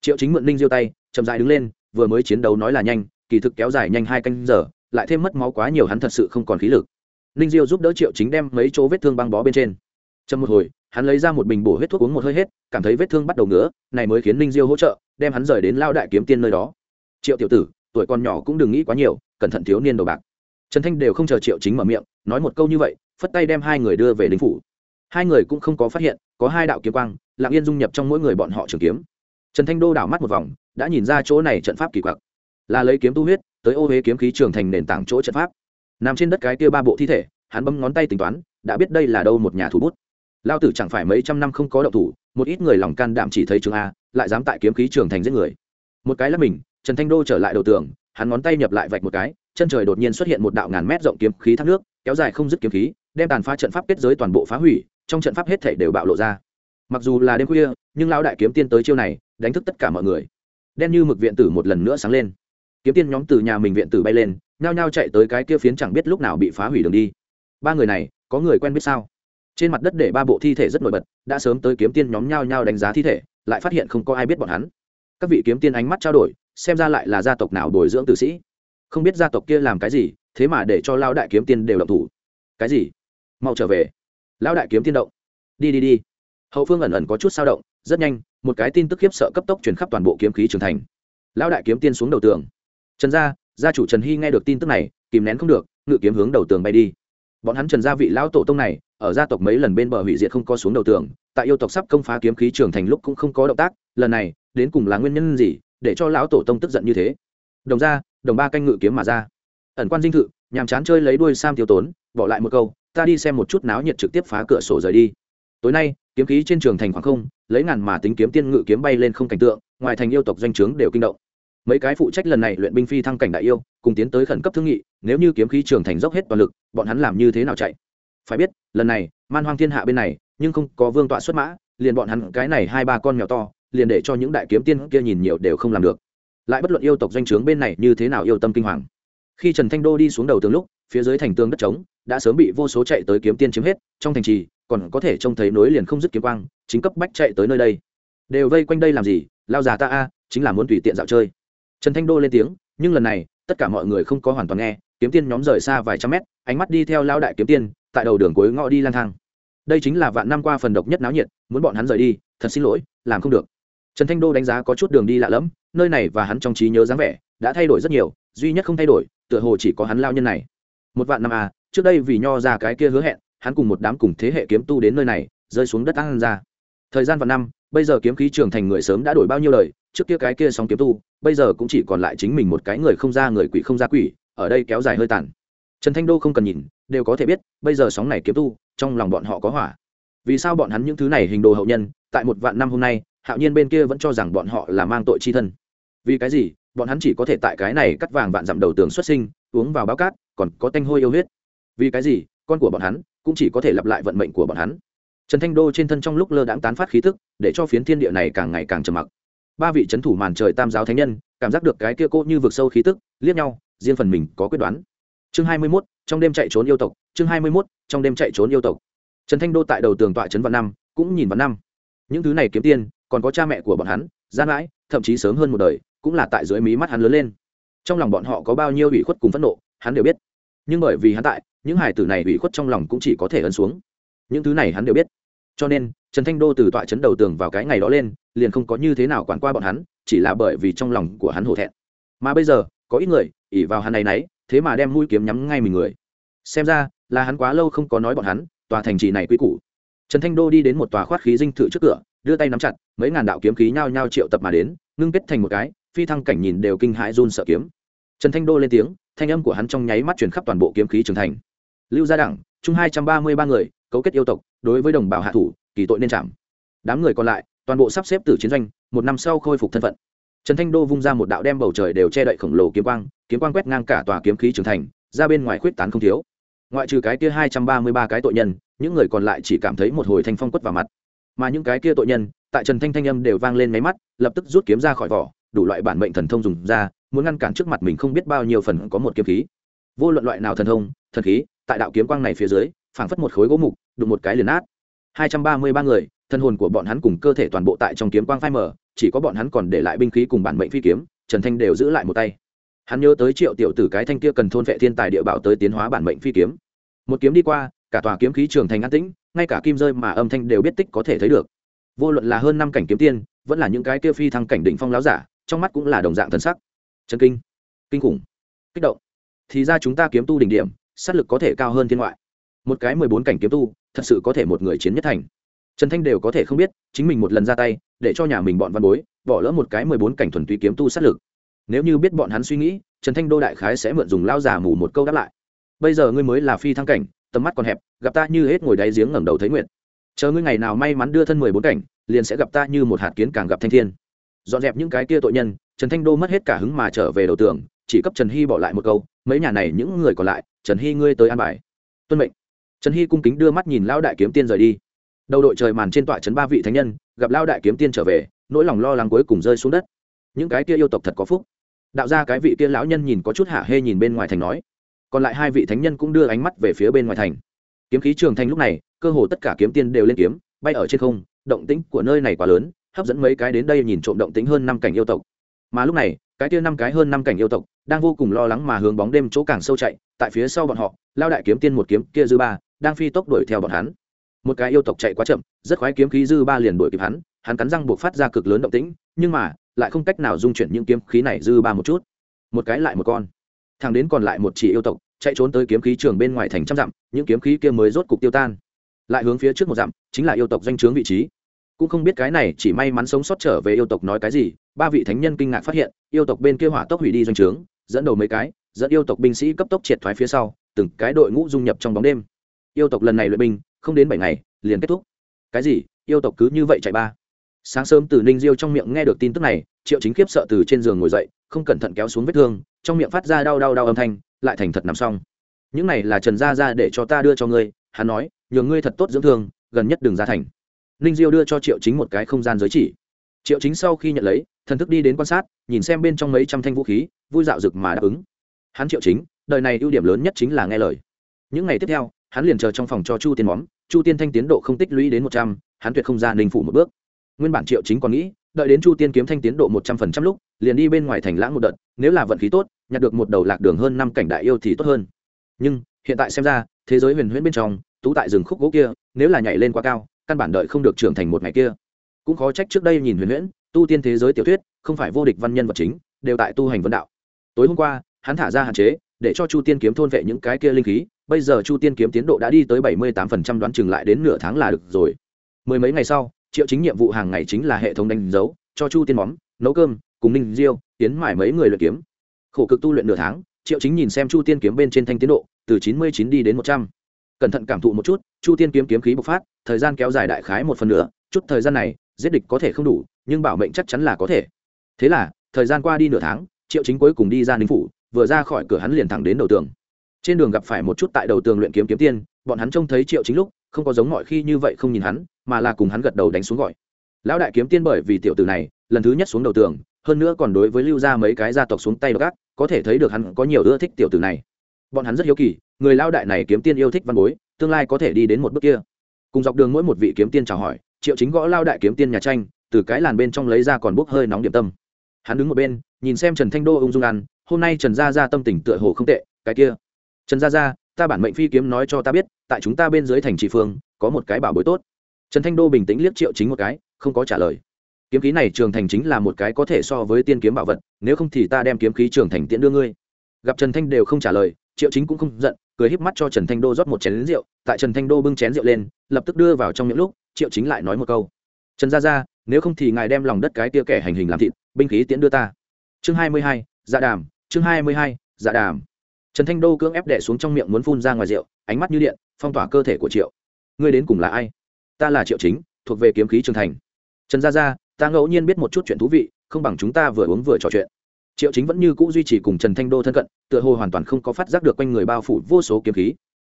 triệu chính mượn ninh diêu tay, chậm dài đứng lên, vừa mới chiến đấu nói là nhanh, kỳ thực kéo dài nhanh hai canh giờ, lại thêm mất máu quá nhiều hắn thật sự không còn khí lực. Ninh diêu giúp đỡ triệu chính đem mấy chỗ vết thương băng bó bên trên. Trong một hồi, hắn lấy ra một bình bổ huyết thuốc uống một hơi hết, cảm thấy vết thương bắt đầu ngứa, này mới khiến ninh diêu hỗ trợ, đem hắn rời đến lao đại kiếm tiên nơi đó. Triệu tiểu tử, tuổi còn nhỏ cũng đừng nghĩ quá nhiều, cẩn thận thiếu niên đồ bạc. Trần thanh đều không chờ triệu chính mở miệng, nói một câu như vậy, phất tay đem hai người đưa về lính phủ. Hai người cũng không có phát hiện, có hai đạo kiếm quang, lặng yên dung nhập trong mỗi người bọn họ trường kiếm trần thanh đô đảo mắt một vòng, đã nhìn ra chỗ này trận pháp kỳ quặc. Là lấy kiếm tu huyết, tới ô huế kiếm khí trường thành nền tảng chỗ trận pháp. Nằm trên đất cái kia ba bộ thi thể, hắn bấm ngón tay tính toán, đã biết đây là đâu một nhà thủ bút. Lao tử chẳng phải mấy trăm năm không có động thủ, một ít người lòng can đảm chỉ thấy trường a, lại dám tại kiếm khí trường thành giết người. Một cái là mình, trần thanh đô trở lại đầu tường, hắn ngón tay nhập lại vạch một cái, chân trời đột nhiên xuất hiện một đạo ngàn mét rộng kiếm khí thác nước, kéo dài không dứt kiếm khí, đem tàn phá trận pháp kết giới toàn bộ phá hủy, trong trận pháp hết thể đều bạo lộ ra. Mặc dù là đêm khuya, nhưng lão đại kiếm tiên tới chiêu này đánh thức tất cả mọi người. Đen như mực viện tử một lần nữa sáng lên. Kiếm tiên nhóm từ nhà mình viện tử bay lên, nhao nhao chạy tới cái kia phiến chẳng biết lúc nào bị phá hủy đường đi. Ba người này, có người quen biết sao? Trên mặt đất để ba bộ thi thể rất nổi bật, đã sớm tới kiếm tiên nhóm nhao nhao đánh giá thi thể, lại phát hiện không có ai biết bọn hắn. Các vị kiếm tiên ánh mắt trao đổi, xem ra lại là gia tộc nào bồi dưỡng tử sĩ. Không biết gia tộc kia làm cái gì, thế mà để cho lao đại kiếm tiên đều động thủ. Cái gì? Mau trở về. Lao đại kiếm tiên động. Đi đi đi. Hậu phương ẩn ẩn có chút sao động rất nhanh, một cái tin tức khiếp sợ cấp tốc truyền khắp toàn bộ kiếm khí trưởng thành. Lão đại kiếm tiên xuống đầu tường. Trần gia gia chủ trần hy nghe được tin tức này, kìm nén không được, ngự kiếm hướng đầu tường bay đi. Bọn hắn trần gia vị lão tổ tông này, ở gia tộc mấy lần bên bờ hủy diệt không có xuống đầu tường, tại yêu tộc sắp công phá kiếm khí trưởng thành lúc cũng không có động tác, lần này, đến cùng là nguyên nhân gì, để cho lão tổ tông tức giận như thế? Đồng ra đồng ba canh ngự kiếm mà ra. Ẩn quan dinh thự, nhàm chán chơi lấy đuôi sam tiêu tốn, bỏ lại một câu, ta đi xem một chút náo nhiệt trực tiếp phá cửa sổ rời đi. Tối nay kiếm khí trên trường thành khoảng không, lấy ngàn mà tính kiếm tiên ngự kiếm bay lên không cảnh tượng, ngoài thành yêu tộc doanh trướng đều kinh động. Mấy cái phụ trách lần này luyện binh phi thăng cảnh đại yêu, cùng tiến tới khẩn cấp thương nghị, nếu như kiếm khí trường thành dốc hết toàn lực, bọn hắn làm như thế nào chạy? Phải biết, lần này, man hoang thiên hạ bên này, nhưng không có vương tọa xuất mã, liền bọn hắn cái này hai ba con mèo to, liền để cho những đại kiếm tiên kia nhìn nhiều đều không làm được. Lại bất luận yêu tộc doanh trướng bên này như thế nào yêu tâm kinh hoàng. Khi trần thanh đô đi xuống đầu tường lúc, phía dưới thành tường đất trống đã sớm bị vô số chạy tới kiếm tiên chiếm hết, trong thành trì, còn có thể trông thấy nối liền không dứt kiếm quang, chính cấp bách chạy tới nơi đây. Đều vây quanh đây làm gì? Lao già ta a, chính là muốn tùy tiện dạo chơi. Trần thanh đô lên tiếng, nhưng lần này, tất cả mọi người không có hoàn toàn nghe, kiếm tiên nhóm rời xa vài trăm mét, ánh mắt đi theo lao đại kiếm tiên, tại đầu đường cuối ngõ đi lang thang. Đây chính là vạn năm qua phần độc nhất náo nhiệt, muốn bọn hắn rời đi, thật xin lỗi, làm không được. Trần thanh đô đánh giá có chút đường đi lạ lẫm, nơi này và hắn trong trí nhớ dáng vẻ, đã thay đổi rất nhiều, duy nhất không thay đổi, tựa hồ chỉ có hắn lao nhân này. Một vạn năm à trước đây vì nho ra cái kia hứa hẹn, hắn cùng một đám cùng thế hệ kiếm tu đến nơi này, rơi xuống đất ăn ra. Thời gian vạn năm, bây giờ kiếm khí trưởng thành người sớm đã đổi bao nhiêu lời trước kia cái kia sóng kiếm tu, bây giờ cũng chỉ còn lại chính mình một cái người không ra người quỷ không ra quỷ, ở đây kéo dài hơi tàn. Trần thanh đô không cần nhìn, đều có thể biết, bây giờ sóng này kiếm tu, trong lòng bọn họ có hỏa. Vì sao bọn hắn những thứ này hình đồ hậu nhân, tại một vạn năm hôm nay, hạo nhiên bên kia vẫn cho rằng bọn họ là mang tội chi thân? Vì cái gì, bọn hắn chỉ có thể tại cái này cắt vàng vạn dặm đầu tường xuất sinh, uống vào báo cát, còn có tanh hôi yêu huyết vì cái gì con của bọn hắn cũng chỉ có thể lặp lại vận mệnh của bọn hắn trần thanh đô trên thân trong lúc lơ đãng tán phát khí thức để cho phiến thiên địa này càng ngày càng trầm mặc ba vị c h ấ n thủ màn trời tam giáo thánh nhân cảm giác được cái kia cô như vực sâu khí tức liếc nhau riêng phần mình có quyết đoán chương hai mươi mốt trong đêm chạy trốn yêu tộc chương hai mươi mốt trong đêm chạy trốn yêu tộc trần thanh đô tại đầu tường tọa trấn vạn năm cũng nhìn vạn năm những thứ này kiếm tiên còn có cha mẹ của bọn hắn gian mãi thậm chí sớm hơn một đời cũng là tại dưới mí mắt hắn lớn lên trong lòng bọn họ có bao nhiêu ủy khuất cùng phẫn nộ hắn đều biết nhưng bởi vì hắn tại những hải tử này ủy khuất trong lòng cũng chỉ có thể ấn xuống. Những thứ này hắn đều biết. Cho nên, trần thanh đô từ tọa chấn đầu tường vào cái ngày đó lên, liền không có như thế nào quản qua bọn hắn, chỉ là bởi vì trong lòng của hắn hổ thẹn. Mà bây giờ, có ít người ỉ vào hắn này nấy, thế mà đem mũi kiếm nhắm ngay mình người. Xem ra, là hắn quá lâu không có nói bọn hắn, tòa thành trì này quy củ. Trần thanh đô đi đến một tòa khoát khí dinh thự trước cửa, đưa tay nắm chặt, mấy ngàn đạo kiếm khí nhao nhao triệu tập mà đến, ngưng kết thành một cái, phi thăng cảnh nhìn đều kinh hãi run sợ kiếm. Trần thanh đô lên tiếng, thanh âm của hắn trong nháy mắt chuyển khắp toàn bộ kiếm khí trường thành lưu gia đẳng, chung hai trăm ba mươi ba người, cấu kết yêu tộc, đối với đồng bào hạ thủ, kỳ tội nên chạm. Đám người còn lại, toàn bộ sắp xếp từ chiến doanh, một năm sau khôi phục thân phận. Trần thanh đô vung ra một đạo đem bầu trời đều che đậy khổng lồ kiếm quang kiếm quang quét ngang cả tòa kiếm khí trưởng thành, ra bên ngoài khuyết tán không thiếu. Ngoại trừ cái kia hai trăm ba mươi ba cái tội nhân, những người còn lại chỉ cảm thấy một hồi thanh phong quất vào mặt. Mà những cái kia tội nhân, tại trần thanh thanh âm đều vang lên máy mắt, lập tức rút kiếm ra khỏi vỏ, đủ loại bản mệnh thần thông dùng ra, muốn ngăn cản trước mặt mình không biết bao nhiêu phần có một kiếm khí. Vô luận loại nào thần thông, thần khí tại đạo kiếm quang này phía dưới, phảng phất một khối gỗ mục, đụng một cái liền nát. Hai trăm ba mươi ba người, thân hồn của bọn hắn cùng cơ thể toàn bộ tại trong kiếm quang phai mở chỉ có bọn hắn còn để lại binh khí cùng bản mệnh phi kiếm, trần thanh đều giữ lại một tay. Hắn nhớ tới triệu tiểu tử cái thanh kia cần thôn vệ thiên tài địa bảo tới tiến hóa bản mệnh phi kiếm. Một kiếm đi qua, cả tòa kiếm khí trường thành an tĩnh, ngay cả kim rơi mà âm thanh đều biết tích có thể thấy được. Vô luận là hơn năm cảnh kiếm tiên, vẫn là những cái kia phi thăng cảnh đỉnh phong láo giả, trong mắt cũng là đồng dạng thần sắc. Chân kinh kinh khủng, kích động. Thì ra chúng ta kiếm tu đỉnh điểm sát lực có thể cao hơn thiên ngoại. Một cái mười bốn cảnh kiếm tu, thật sự có thể một người chiến nhất thành. Trần thanh đều có thể không biết, chính mình một lần ra tay, để cho nhà mình bọn văn bối, bỏ lỡ một cái mười bốn cảnh thuần túy kiếm tu sát lực. Nếu như biết bọn hắn suy nghĩ, trần thanh đô đại khái sẽ mượn dùng lao giả mù một câu đáp lại. Bây giờ ngươi mới là phi thăng cảnh, tầm mắt còn hẹp, gặp ta như hết ngồi đáy giếng ngẩng đầu thấy nguyện chờ ngươi ngày nào may mắn đưa thân mười bốn cảnh, liền sẽ gặp ta như một hạt kiến càng gặp thanh thiên. Dọn dẹp những cái kia tội nhân, trần thanh đô mất hết cả hứng mà trở về đầu tường, chỉ cấp trần hy bỏ lại một câu, mấy nhà này những người còn lại trần hy ngươi tới an bài. Tuân mệnh. Trần hy cung kính đưa mắt nhìn lao đại kiếm tiên rời đi. Đầu đội trời màn trên tọa trấn ba vị thánh nhân, gặp lao đại kiếm tiên trở về, nỗi lòng lo lắng cuối cùng rơi xuống đất. Những cái kia yêu tộc thật có phúc. Đạo ra cái vị kia lão nhân nhìn có chút hạ hê nhìn bên ngoài thành nói. Còn lại hai vị thánh nhân cũng đưa ánh mắt về phía bên ngoài thành. Kiếm khí trường thành lúc này, cơ hồ tất cả kiếm tiên đều lên kiếm, bay ở trên không, động tĩnh của nơi này quá lớn, hấp dẫn mấy cái đến đây nhìn trộm động tĩnh hơn năm cảnh yêu tộc. Mà lúc này, cái kia năm cái hơn năm cảnh yêu tộc đang vô cùng lo lắng mà hướng bóng đêm chỗ càng sâu chạy, tại phía sau bọn họ, lao đại kiếm tiên một kiếm kia dư ba, đang phi tốc đuổi theo bọn hắn. Một cái yêu tộc chạy quá chậm, rất khoái kiếm khí dư ba liền đuổi kịp hắn hắn cắn răng buộc phát ra cực lớn động tĩnh, nhưng mà, lại không cách nào dung chuyển những kiếm khí này dư ba một chút. Một cái lại một con. Thằng đến còn lại một chỉ yêu tộc, chạy trốn tới kiếm khí trường bên ngoài thành trăm dặm, những kiếm khí kia mới rốt cục tiêu tan. Lại hướng phía trước một dặm, chính là yêu tộc doanh chướng vị trí. Cũng không biết cái này chỉ may mắn sống sót trở về yêu tộc nói cái gì, ba vị thánh nhân kinh ngạc phát hiện, yêu tộc bên kia hỏa tốc hủy đi doanh trướng dẫn đầu mấy cái, dẫn yêu tộc binh sĩ cấp tốc triệt thoái phía sau, từng cái đội ngũ dung nhập trong bóng đêm. Yêu tộc lần này luyện binh, không đến bảy ngày, liền kết thúc. Cái gì? Yêu tộc cứ như vậy chạy ba. Sáng sớm từ ninh diêu trong miệng nghe được tin tức này, triệu chính khiếp sợ từ trên giường ngồi dậy, không cẩn thận kéo xuống vết thương, trong miệng phát ra đau đau đau âm thanh, lại thành thật nằm xong. Những này là trần gia ra để cho ta đưa cho ngươi, hắn nói, nhường ngươi thật tốt dưỡng thương, gần nhất đường ra thành. Ninh diêu đưa cho triệu chính một cái không gian giới chỉ. Triệu chính sau khi nhận lấy, thần thức đi đến quan sát, nhìn xem bên trong mấy trăm thanh vũ khí vui dạo rực mà đáp ứng. Hắn triệu chính, đời này ưu điểm lớn nhất chính là nghe lời. Những ngày tiếp theo, hắn liền chờ trong phòng cho chu tiên móm chu tiên thanh tiến độ không tích lũy đến một trăm, hắn tuyệt không ra ninh phủ một bước. Nguyên bản triệu chính còn nghĩ, đợi đến chu tiên kiếm thanh tiến độ một trăm phần trăm lúc, liền đi bên ngoài thành lãng một đợt, nếu là vận khí tốt, nhặt được một đầu lạc đường hơn năm cảnh đại yêu thì tốt hơn. Nhưng, hiện tại xem ra, thế giới huyền huyễn bên trong, tú tại rừng khúc gỗ kia, nếu là nhảy lên quá cao, căn bản đợi không được trưởng thành một ngày kia. Cũng khó trách trước đây nhìn huyền huyễn, tu tiên thế giới tiểu thuyết, không phải vô địch văn nhân vật chính, đều tại tu hành vấn đạo tối hôm qua, hắn thả ra hạn chế, để cho chu tiên kiếm thôn vệ những cái kia linh khí. Bây giờ chu tiên kiếm tiến độ đã đi tới bảy mươi tám phần trăm, đoán chừng lại đến nửa tháng là được rồi. Mười mấy ngày sau, triệu chính nhiệm vụ hàng ngày chính là hệ thống đánh dấu, cho chu tiên móm nấu cơm, cùng ninh diêu tiến mải mấy người luyện kiếm. Khổ cực tu luyện nửa tháng, triệu chính nhìn xem chu tiên kiếm bên trên thanh tiến độ, từ chín mươi chín đi đến một trăm. Cẩn thận cảm thụ một chút, chu tiên kiếm kiếm khí bộc phát, thời gian kéo dài đại khái một phần nữa chút thời gian này, giết địch có thể không đủ, nhưng bảo mệnh chắc chắn là có thể. Thế là, thời gian qua đi nửa tháng triệu chính cuối cùng đi ra ninh phủ, vừa ra khỏi cửa hắn liền thẳng đến đầu tường. Trên đường gặp phải một chút tại đầu tường luyện kiếm kiếm tiên, bọn hắn trông thấy triệu chính lúc, không có giống mọi khi như vậy không nhìn hắn, mà là cùng hắn gật đầu đánh xuống gọi. Lão đại kiếm tiên bởi vì tiểu tử này, lần thứ nhất xuống đầu tường, hơn nữa còn đối với lưu gia mấy cái gia tộc xuống tay gác có thể thấy được hắn có nhiều ưa thích tiểu tử này. Bọn hắn rất hiếu kỳ, người lao đại này kiếm tiên yêu thích văn bối, tương lai có thể đi đến một bước kia. Cùng dọc đường mỗi một vị kiếm tiên chào hỏi, triệu chính gõ lao đại kiếm tiên nhà tranh, từ cái làn bên trong lấy ra còn bốc hơi nóng điểm tâm. Hắn đứng một bên nhìn xem trần thanh đô ung dung ăn, hôm nay trần gia gia tâm tình tựa hồ không tệ, cái kia. Trần gia gia, ta bản mệnh phi kiếm nói cho ta biết, tại chúng ta bên dưới thành trì phương, có một cái bảo bối tốt. Trần thanh đô bình tĩnh liếc triệu chính một cái, không có trả lời. Kiếm khí này trường thành chính là một cái có thể so với tiên kiếm bảo vật, nếu không thì ta đem kiếm khí trường thành tiễn đưa ngươi. Gặp trần thanh đều không trả lời, triệu chính cũng không giận, cười híp mắt cho trần thanh đô rót một chén rượu, tại trần thanh đô bưng chén rượu lên, lập tức đưa vào trong những lúc, triệu chính lại nói một câu. Trần gia gia, nếu không thì ngài đem lòng đất cái tia kẻ hành hình làm thịt, binh khí tiễn đưa ta chương hai mươi hai dạ đàm, chương hai mươi hai dạ đàm. Trần thanh đô cưỡng ép đẻ xuống trong miệng muốn phun ra ngoài rượu, ánh mắt như điện, phong tỏa cơ thể của triệu. Ngươi đến cùng là ai? Ta là triệu chính, thuộc về kiếm khí trường thành. Trần gia gia, ta ngẫu nhiên biết một chút chuyện thú vị, không bằng chúng ta vừa uống vừa trò chuyện. Triệu chính vẫn như cũ duy trì cùng trần thanh đô thân cận, tựa hồ hoàn toàn không có phát giác được quanh người bao phủ vô số kiếm khí.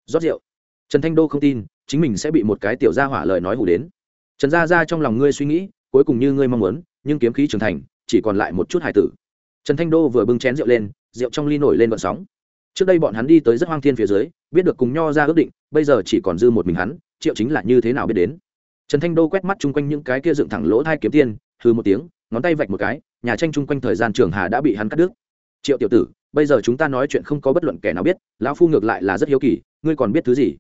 Rót rượu. Trần thanh đô không tin, chính mình sẽ bị một cái tiểu gia hỏa lời nói hủ đến. Trần gia gia trong lòng ngươi suy nghĩ, cuối cùng như ngươi mong muốn, nhưng kiếm khí trưởng thành, chỉ còn lại một chút hài tử trần thanh đô vừa bưng chén rượu lên, rượu trong ly nổi lên vận sóng. Trước đây bọn hắn đi tới rất hoang thiên phía dưới, biết được cùng nho ra ước định, bây giờ chỉ còn dư một mình hắn, triệu chính là như thế nào biết đến. Trần thanh đô quét mắt chung quanh những cái kia dựng thẳng lỗ thai kiếm tiên hư một tiếng, ngón tay vạch một cái, nhà tranh chung quanh thời gian trường hà đã bị hắn cắt đứt. Triệu tiểu tử, bây giờ chúng ta nói chuyện không có bất luận kẻ nào biết, lão phu ngược lại là rất hiếu kỳ, ngươi còn biết thứ gì?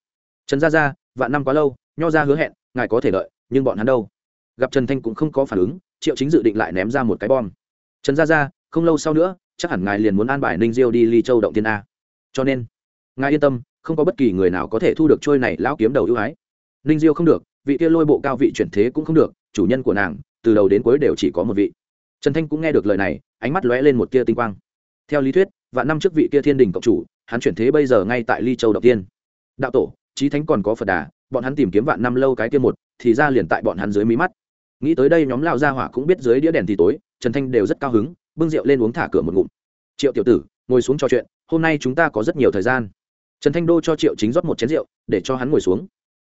Trần gia gia, vạn năm quá lâu, nho ra hứa hẹn, ngài có thể đợi, nhưng bọn hắn đâu? Gặp trần thanh cũng không có phản ứng, triệu chính dự định lại ném ra một cái bom. Trần gia gia không lâu sau nữa, chắc hẳn ngài liền muốn an bài ninh diêu đi ly châu động tiên a. Cho nên, ngài yên tâm, không có bất kỳ người nào có thể thu được trôi này lão kiếm đầu ưu ái. Ninh diêu không được, vị kia lôi bộ cao vị chuyển thế cũng không được, chủ nhân của nàng, từ đầu đến cuối đều chỉ có một vị. Trần thanh cũng nghe được lời này, ánh mắt lóe lên một tia tinh quang. Theo lý thuyết, vạn năm trước vị kia thiên đình cộng chủ, hắn chuyển thế bây giờ ngay tại ly châu đầu tiên đạo tổ trí thánh còn có phật đà, bọn hắn tìm kiếm vạn năm lâu cái kia một, thì ra liền tại bọn hắn dưới mí mắt. Nghĩ tới đây nhóm lao gia hỏa cũng biết dưới đĩa đèn thì tối, trần thanh đều rất cao hứng bưng rượu lên uống thả cửa một ngụm. Triệu tiểu tử, ngồi xuống trò chuyện, hôm nay chúng ta có rất nhiều thời gian. Trần thanh đô cho triệu chính rót một chén rượu, để cho hắn ngồi xuống.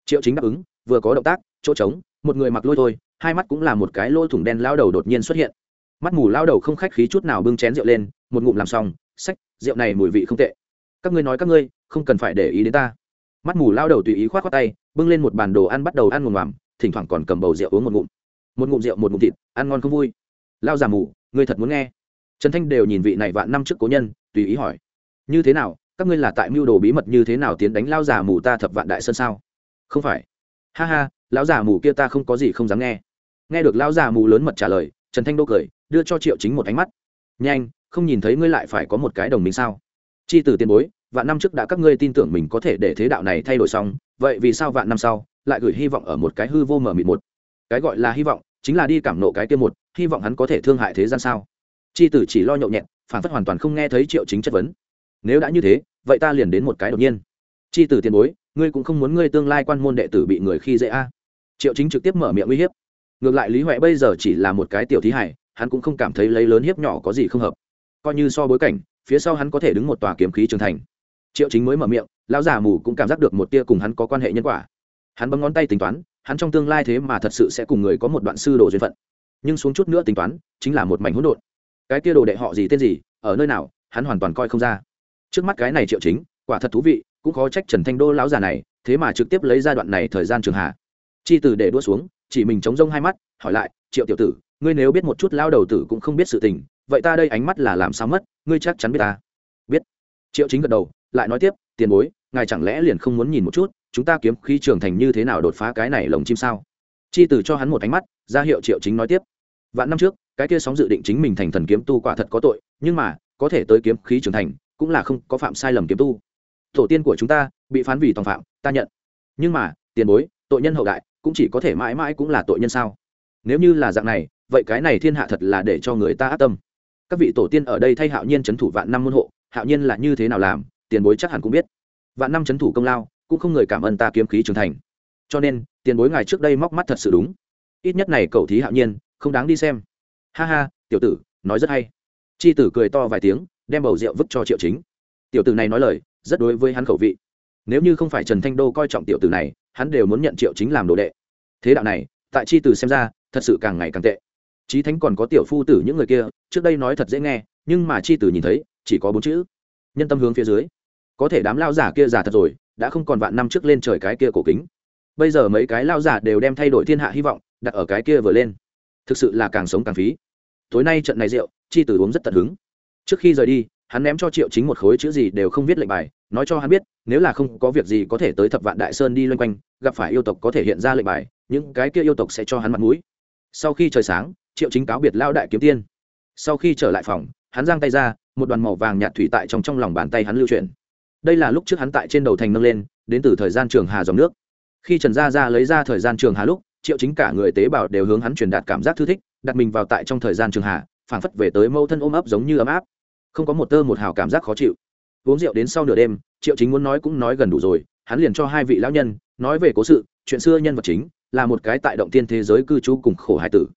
Triệu chính đáp ứng, vừa có động tác, chỗ trống, một người mặc lôi thôi, hai mắt cũng là một cái lôi thủng đen lao đầu đột nhiên xuất hiện. Mắt mù lao đầu không khách khí chút nào bưng chén rượu lên, một ngụm làm xong, sách, rượu này mùi vị không tệ. Các ngươi nói các ngươi, không cần phải để ý đến ta. Mắt mù lao đầu tùy ý k h o á t k tay, bưng lên một bàn đồ ăn bắt đầu ăn ngồm ngoàm thỉnh thoảng còn cầm bầu rượu uống một ngụm. Một ngụm rượu, một ngụm thịt, ăn ngon không vui lao già mù, ngươi thật muốn nghe. Trần thanh đều nhìn vị này vạn năm trước cố nhân, tùy ý hỏi. Như thế nào, các ngươi là tại mưu đồ bí mật như thế nào tiến đánh lao già mù ta thập vạn đại sơn sao? Không phải. Ha ha, lão già mù kia ta không có gì không dám nghe. Nghe được lão già mù lớn mật trả lời, trần thanh đô cười, đưa cho triệu chính một ánh mắt. Nhanh, không nhìn thấy ngươi lại phải có một cái đồng minh sao? Chi từ tiền bối, vạn năm trước đã các ngươi tin tưởng mình có thể để thế đạo này thay đổi xong, vậy vì sao vạn năm sau lại gửi hy vọng ở một cái hư vô mở mịt một? Cái gọi là hy vọng, chính là đi cảm nộ cái kia một hy vọng hắn có thể thương hại thế gian sao? Chi tử chỉ lo nhậu nhẹt, phản phất hoàn toàn không nghe thấy triệu chính chất vấn. Nếu đã như thế, vậy ta liền đến một cái đột nhiên. Chi tử tiền bối, ngươi cũng không muốn ngươi tương lai quan môn đệ tử bị người khi dễ a? Triệu chính trực tiếp mở miệng uy hiếp. Ngược lại lý huệ bây giờ chỉ là một cái tiểu thí hải hắn cũng không cảm thấy lấy lớn hiếp nhỏ có gì không hợp. Coi như so bối cảnh, phía sau hắn có thể đứng một tòa kiếm khí trưởng thành. Triệu chính mới mở miệng, lão già mù cũng cảm giác được một tia cùng hắn có quan hệ nhân quả. Hắn bấm ngón tay tính toán, hắn trong tương lai thế mà thật sự sẽ cùng người có một đoạn sư đồ duyên phận nhưng xuống chút nữa tính toán, chính là một mảnh hỗn độn. Cái tia đồ đệ họ gì tên gì, ở nơi nào, hắn hoàn toàn coi không ra. Trước mắt cái này triệu chính, quả thật thú vị, cũng khó trách trần thanh đô lão già này, thế mà trực tiếp lấy ra đoạn này thời gian trường hạ. Chi từ để đua xuống, chỉ mình chống rông hai mắt, hỏi lại, triệu tiểu tử, ngươi nếu biết một chút lao đầu tử cũng không biết sự tình, vậy ta đây ánh mắt là làm sao mất, ngươi chắc chắn biết ta. Biết. Triệu chính gật đầu, lại nói tiếp, tiền bối, ngài chẳng lẽ liền không muốn nhìn một chút, chúng ta kiếm khi trưởng thành như thế nào đột phá cái này lồng chim sao? Chi từ cho hắn một ánh mắt, ra hiệu triệu chính nói tiếp vạn năm trước, cái kia sóng dự định chính mình thành thần kiếm tu quả thật có tội, nhưng mà, có thể tới kiếm khí trưởng thành, cũng là không có phạm sai lầm kiếm tu. Tổ tiên của chúng ta, bị phán vì tòng phạm, ta nhận. Nhưng mà, tiền bối, tội nhân hậu đại, cũng chỉ có thể mãi mãi cũng là tội nhân sao? Nếu như là dạng này, vậy cái này thiên hạ thật là để cho người ta ác tâm. Các vị tổ tiên ở đây thay hạo nhiên c h ấ n thủ vạn năm môn hộ, hạo nhiên là như thế nào làm, tiền bối chắc hẳn cũng biết. Vạn năm c h ấ n thủ công lao, cũng không người cảm ơn ta kiếm khí trưởng thành. Cho nên, tiền bối ngài trước đây móc mắt thật sự đúng. Ít nhất này cậu thí hạo nhiên không đáng đi xem ha ha tiểu tử nói rất hay chi tử cười to vài tiếng đem bầu rượu vứt cho triệu chính tiểu tử này nói lời rất đối với hắn khẩu vị nếu như không phải trần thanh đô coi trọng tiểu tử này hắn đều muốn nhận triệu chính làm đồ đệ thế đạo này tại chi tử xem ra thật sự càng ngày càng tệ Chí Thánh còn có tiểu phu tử những người kia, trước đây nói thật dễ nghe, nhưng mà chi tử nhìn thấy, chỉ có bốn chữ. Nhân tâm hướng phía dưới. Có thể đám lao giả kia giả thật rồi, đã không còn vạn năm trước lên trời cái kia cổ kính. Bây giờ mấy cái lao giả đều đem thay đổi thiên hạ hy vọng, đặt ở cái kia vừa lên. Thực sự là càng sống càng phí. Tối nay trận này rượu, chi tử uống rất tận hứng. Trước khi rời đi, hắn ném cho Triệu Chính một khối chữ gì đều không viết lệnh bài, nói cho hắn biết, nếu là không có việc gì có thể tới Thập Vạn Đại Sơn đi loanh quanh, gặp phải yêu tộc có thể hiện ra lệnh bài, những cái kia yêu tộc sẽ cho hắn mặt mũi. Sau khi trời sáng, triệu chính cáo biệt lao đại kiếm tiên sau khi trở lại phòng hắn giang tay ra một đoàn màu vàng nhạt thủy tại trong trong lòng bàn tay hắn lưu chuyển đây là lúc trước hắn tại trên đầu thành nâng lên đến từ thời gian trường hà dòng nước khi trần gia ra lấy ra thời gian trường hà lúc triệu chính cả người tế bào đều hướng hắn truyền đạt cảm giác thư thích đặt mình vào tại trong thời gian trường hạ, phảng phất về tới mâu thân ôm ấp giống như ấm áp. Không có một tơ một hào cảm giác khó chịu. Uống rượu đến sau nửa đêm triệu chính muốn nói cũng nói gần đủ rồi hắn liền cho hai vị lão nhân nói về cố sự chuyện xưa nhân vật chính là một cái tại động tiên thế giới cư trú cùng khổ hải tử.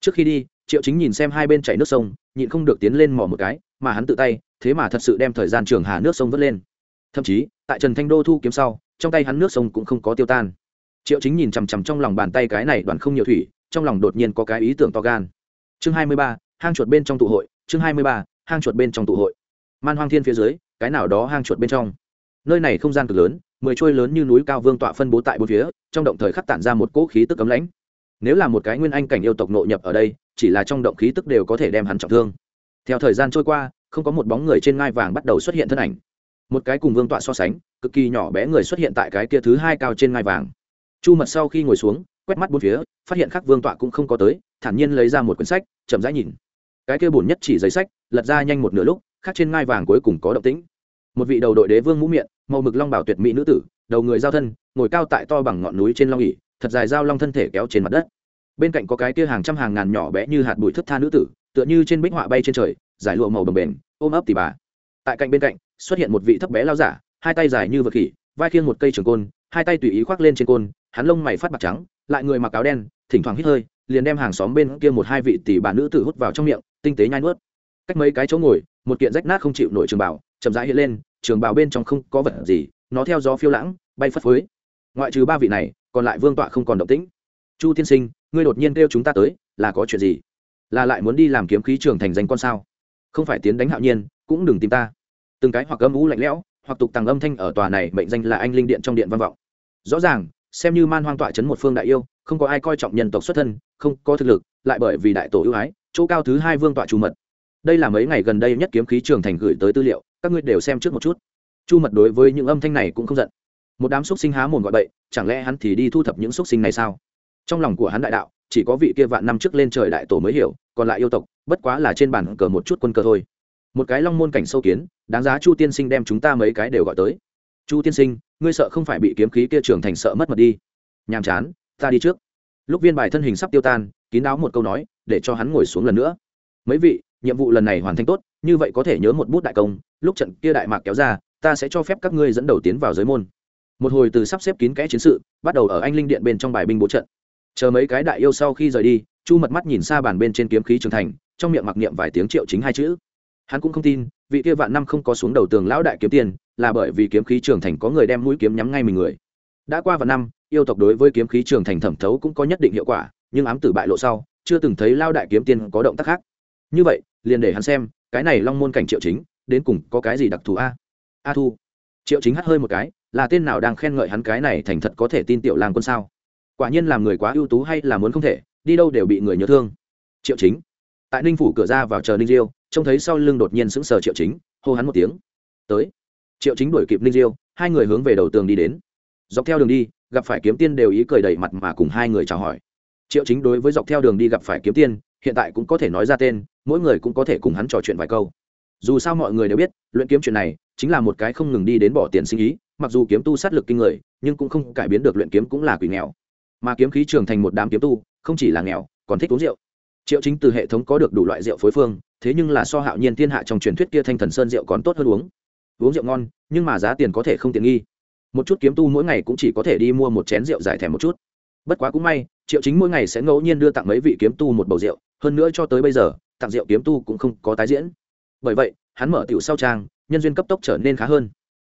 Trước khi đi triệu chính nhìn xem hai bên chảy nước sông nhịn không được tiến lên mò một cái mà hắn tự tay thế mà thật sự đem thời gian trường hà nước sông vớt lên. Thậm chí tại trần thanh đô thu kiếm sau trong tay hắn nước sông cũng không có tiêu tan triệu chính nhìn chằm chằm trong lòng bàn tay cái này đoàn không nhiều thủy, trong lòng đột nhiên có cái ý tưởng to gan. Chương hai mươi ba, hang chuột bên trong tụ hội, chương hai mươi ba, hang chuột bên trong tụ hội. Man hoang thiên phía dưới, cái nào đó hang chuột bên trong. Nơi này không gian cực lớn, mười trôi lớn như núi cao vương tọa phân bố tại bốn phía, trong động thời khắc tản ra một cỗ khí tức cấm lãnh. Nếu là một cái nguyên anh cảnh yêu tộc nội nhập ở đây, chỉ là trong động khí tức đều có thể đem hắn trọng thương. Theo thời gian trôi qua, không có một bóng người trên ngai vàng bắt đầu xuất hiện thân ảnh. Một cái cùng vương tọa so sánh, cực kỳ nhỏ bé người xuất hiện tại cái kia thứ hai cao trên ngai vàng chu mật sau khi ngồi xuống, quét mắt bốn phía, phát hiện khắc vương tọa cũng không có tới, thản nhiên lấy ra một quyển sách, chậm rãi nhìn. Cái kia bổn nhất chỉ giấy sách, lật ra nhanh một nửa lúc khắc trên ngai vàng cuối cùng có động tĩnh. Một vị đầu đội đế vương mũ miệng, màu mực long bảo tuyệt mỹ nữ tử, đầu người giao thân, ngồi cao tại to bằng ngọn núi trên long ỉ thật dài giao long thân thể kéo trên mặt đất. Bên cạnh có cái kia hàng trăm hàng ngàn nhỏ bé như hạt bụi thức tha nữ tử, tựa như trên bích họa bay trên trời, giải lụa màu đồng bền ôm ấp tỉ bà. Tại cạnh bên cạnh, xuất hiện một vị thấp bé lao giả, hai tay dài như vật khỉ, vai khiêng một cây trường côn, hai tay tùy ý khoác lên trên côn hắn lông mày phát bạc trắng, lại người mặc áo đen, thỉnh thoảng hít hơi, liền đem hàng xóm bên kia một hai vị tỷ bà nữ tử hút vào trong miệng, tinh tế nhai nuốt. Cách mấy cái chỗ ngồi, một kiện rách nát không chịu nổi trường bảo chậm rãi hiện lên, trường bào bên trong không có vật gì, nó theo gió phiêu lãng, bay phất phới. Ngoại trừ ba vị này, còn lại vương tọa không còn động tĩnh. Chu tiên sinh, ngươi đột nhiên kêu chúng ta tới, là có chuyện gì? Là lại muốn đi làm kiếm khí trường thành danh con sao? Không phải tiến đánh hạo nhiên, cũng đừng tìm ta. Từng cái hoặc âm ú lạnh lẽo, hoặc tục tàng âm thanh ở tòa này mệnh danh là anh linh điện trong điện văn vọng. Rõ ràng xem như man hoang tọa chấn một phương đại yêu, không có ai coi trọng nhân tộc xuất thân, không có thực lực, lại bởi vì đại tổ ưu ái, chỗ cao thứ hai vương tọa chu mật. Đây là mấy ngày gần đây nhất kiếm khí trường thành gửi tới tư liệu, các ngươi đều xem trước một chút. Chu mật đối với những âm thanh này cũng không giận. Một đám xúc sinh há mồm gọi bậy, chẳng lẽ hắn thì đi thu thập những xúc sinh này sao? Trong lòng của hắn đại đạo, chỉ có vị kia vạn năm trước lên trời đại tổ mới hiểu, còn lại yêu tộc, bất quá là trên bản cờ một chút quân cờ thôi. Một cái long môn cảnh sâu kiến, đáng giá chu tiên sinh đem chúng ta mấy cái đều gọi tới chu tiên sinh, ngươi sợ không phải bị kiếm khí kia trưởng thành sợ mất mật đi. Nhàm chán, ta đi trước. Lúc viên bài thân hình sắp tiêu tan, kín đáo một câu nói, để cho hắn ngồi xuống lần nữa. Mấy vị, nhiệm vụ lần này hoàn thành tốt, như vậy có thể nhớ một bút đại công, lúc trận kia đại mạc kéo ra, ta sẽ cho phép các ngươi dẫn đầu tiến vào giới môn. Một hồi từ sắp xếp kín kẽ chiến sự, bắt đầu ở anh linh điện bên trong bài binh bố trận. Chờ mấy cái đại yêu sau khi rời đi, chu mật mắt nhìn xa bàn bên trên kiếm khí trường thành, trong miệng mặc niệm vài tiếng triệu chính hai chữ. Hắn cũng không tin, vị kia vạn năm không có xuống đầu tường lão đại kiếm tiền là bởi vì kiếm khí trường thành có người đem mũi kiếm nhắm ngay mình người. Đã qua vạn năm, yêu tộc đối với kiếm khí trường thành thẩm thấu cũng có nhất định hiệu quả, nhưng ám tử bại lộ sau, chưa từng thấy lao đại kiếm tiên có động tác khác. Như vậy, liền để hắn xem, cái này long môn cảnh triệu chính, đến cùng có cái gì đặc thù a? A thu. Triệu chính hắt hơi một cái, là tên nào đang khen ngợi hắn cái này thành thật có thể tin tiểu làng quân sao? Quả nhiên làm người quá ưu tú hay là muốn không thể, đi đâu đều bị người nhớ thương. Triệu chính. Tại ninh phủ cửa ra vào chờ ninh diêu, trông thấy sau lưng đột nhiên sững sờ triệu chính, hô hắn một tiếng. Tới triệu chính đuổi kịp ninh diêu, hai người hướng về đầu tường đi đến. Dọc theo đường đi, gặp phải kiếm tiên đều ý cười đầy mặt mà cùng hai người chào hỏi. Triệu chính đối với dọc theo đường đi gặp phải kiếm tiên, hiện tại cũng có thể nói ra tên, mỗi người cũng có thể cùng hắn trò chuyện vài câu. Dù sao mọi người đều biết, luyện kiếm chuyện này chính là một cái không ngừng đi đến bỏ tiền sinh ý, mặc dù kiếm tu sát lực kinh người, nhưng cũng không cải biến được luyện kiếm cũng là quỷ nghèo. Mà kiếm khí trường thành một đám kiếm tu, không chỉ là nghèo, còn thích uống rượu. Triệu chính từ hệ thống có được đủ loại rượu phối phương, thế nhưng là so hạo nhiên thiên hạ trong truyền thuyết kia thanh thần sơn rượu còn tốt hơn uống uống rượu ngon, nhưng mà giá tiền có thể không tiện nghi. Một chút kiếm tu mỗi ngày cũng chỉ có thể đi mua một chén rượu giải thèm một chút. Bất quá cũng may, triệu chính mỗi ngày sẽ ngẫu nhiên đưa tặng mấy vị kiếm tu một bầu rượu, hơn nữa cho tới bây giờ, tặng rượu kiếm tu cũng không có tái diễn. Bởi vậy, hắn mở tiểu sau trang, nhân duyên cấp tốc trở nên khá hơn.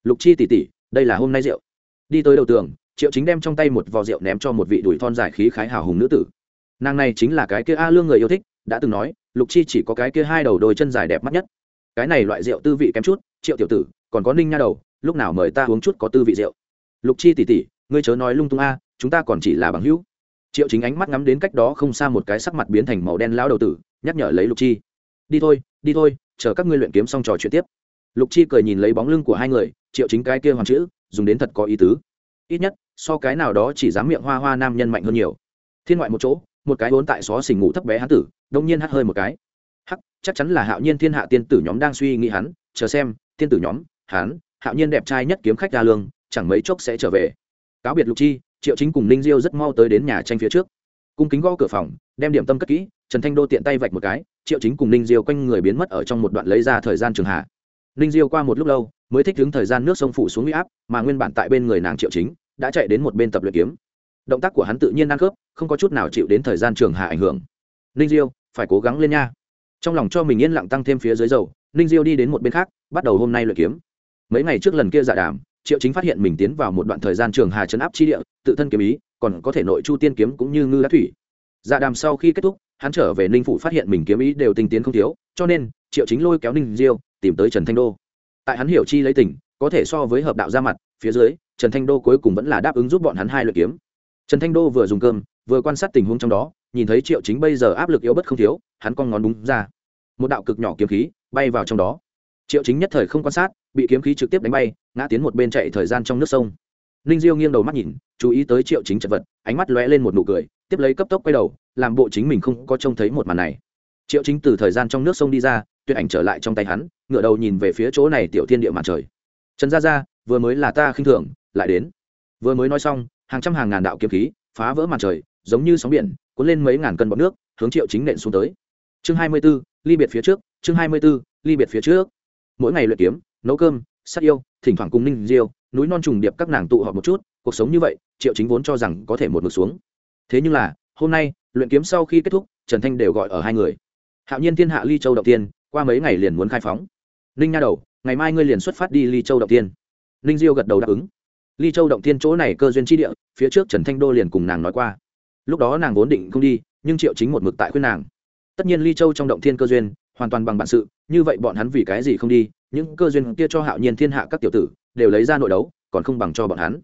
Lục chi tỷ tỷ, đây là hôm nay rượu. Đi tới đầu tường, triệu chính đem trong tay một vò rượu ném cho một vị đùi thon giải khí khái hào hùng nữ tử. Nàng này chính là cái kia a lương người yêu thích, đã từng nói, lục chi chỉ có cái kia hai đầu đôi chân dài đẹp mắt nhất cái này loại rượu tư vị kém chút, triệu tiểu tử, còn có ninh nha đầu, lúc nào mời ta uống chút có tư vị rượu? Lục chi tỷ tỷ, ngươi chớ nói lung tung a, chúng ta còn chỉ là bằng hữu. Triệu chính ánh mắt ngắm đến cách đó không xa một cái sắc mặt biến thành màu đen lão đầu tử, nhắc nhở lấy lục chi. Đi thôi đi thôi, chờ các ngươi luyện kiếm xong trò chuyện tiếp. Lục chi cười nhìn lấy bóng lưng của hai người, triệu chính cái kia hoàng chữ, dùng đến thật có ý tứ. Ít nhất, so cái nào đó chỉ dám miệng hoa hoa nam nhân mạnh hơn nhiều. Thiên ngoại một chỗ, một cái vốn tại xó xỉnh ngủ thấp bé hán tử, đông nhiên hắt hơi một cái chắc chắn là hạo nhiên thiên hạ tiên tử nhóm đang suy nghĩ hắn, chờ xem, tiên tử nhóm, hắn, hạo nhiên đẹp trai nhất kiếm khách ra lương, chẳng mấy chốc sẽ trở về. Cáo biệt lục chi, triệu chính cùng ninh diêu rất mau tới đến nhà tranh phía trước. Cung kính gõ cửa phòng, đem điểm tâm cất kỹ, trần thanh đô tiện tay vạch một cái, triệu chính cùng ninh diêu quanh người biến mất ở trong một đoạn lấy ra thời gian trường hạ. Ninh diêu qua một lúc lâu, mới thích đứng thời gian nước sông phủ xuống huy áp, mà nguyên bản tại bên người nàng triệu chính, đã chạy đến một bên tập luyện kiếm. Động tác của hắn tự nhiên ăn khớp, không có chút nào chịu đến thời gian trường hạ ảnh hưởng. Ninh diêu, phải cố gắng lên nha trong lòng cho mình yên lặng tăng thêm phía dưới dầu, ninh diêu đi đến một bên khác, bắt đầu hôm nay luyện kiếm. Mấy ngày trước lần kia giả đàm, triệu chính phát hiện mình tiến vào một đoạn thời gian trường hà chấn áp chi địa, tự thân kiếm ý, còn có thể nội chu tiên kiếm cũng như ngư đá thủy. Giả đàm sau khi kết thúc, hắn trở về ninh phủ phát hiện mình kiếm ý đều tinh tiến không thiếu, cho nên, triệu chính lôi kéo ninh diêu, tìm tới trần thanh đô. Tại hắn hiểu chi lấy tình, có thể so với hợp đạo ra mặt, phía dưới, trần thanh đô cuối cùng vẫn là đáp ứng giúp bọn hắn hai luyện kiếm. Trần thanh đô vừa dùng cơm, vừa quan sát tình huống trong đó, nhìn thấy triệu chính bây giờ áp lực yếu bất không thiếu, hắn con ngón đúng ra một đạo cực nhỏ kiếm khí bay vào trong đó. Triệu chính nhất thời không quan sát, bị kiếm khí trực tiếp đánh bay, ngã tiến một bên chạy thời gian trong nước sông. Ninh diêu nghiêng đầu mắt nhìn, chú ý tới triệu chính chật vật, ánh mắt lóe lên một nụ cười, tiếp lấy cấp tốc quay đầu, làm bộ chính mình không có trông thấy một màn này. Triệu chính từ thời gian trong nước sông đi ra, tuyệt ảnh trở lại trong tay hắn ngựa đầu nhìn về phía chỗ này tiểu thiên địa mặt trời. Trần gia gia, vừa mới là ta khinh thường, lại đến. Vừa mới nói xong, hàng trăm hàng ngàn đạo kiếm khí phá vỡ mặt trời, giống như sóng biển, cuốn lên mấy ngàn cân bọt nước, hướng triệu chính nện xuống tới chương hai mươi 24, ly biệt phía trước chương hai mươi 24, ly biệt phía trước. Mỗi ngày luyện kiếm nấu cơm sát yêu thỉnh thoảng cùng ninh diêu núi non trùng điệp các nàng tụ họp một chút cuộc sống như vậy triệu chính vốn cho rằng có thể một mực xuống. Thế nhưng là hôm nay luyện kiếm sau khi kết thúc trần thanh đều gọi ở hai người. Hạo nhiên thiên hạ ly châu đầu tiên qua mấy ngày liền muốn khai phóng. Ninh nha đầu ngày mai ngươi liền xuất phát đi ly châu động tiên. Ninh diêu gật đầu đáp ứng. Ly châu động tiên chỗ này cơ duyên tri địa phía trước trần thanh đô liền cùng nàng nói qua. Lúc đó nàng vốn định không đi nhưng triệu chính một mực tại khuyên nàng tất nhiên ly châu trong động thiên cơ duyên, hoàn toàn bằng bản sự, như vậy bọn hắn vì cái gì không đi, những cơ duyên kia cho hạo nhiên thiên hạ các tiểu tử, đều lấy ra nội đấu, còn không bằng cho bọn hắn.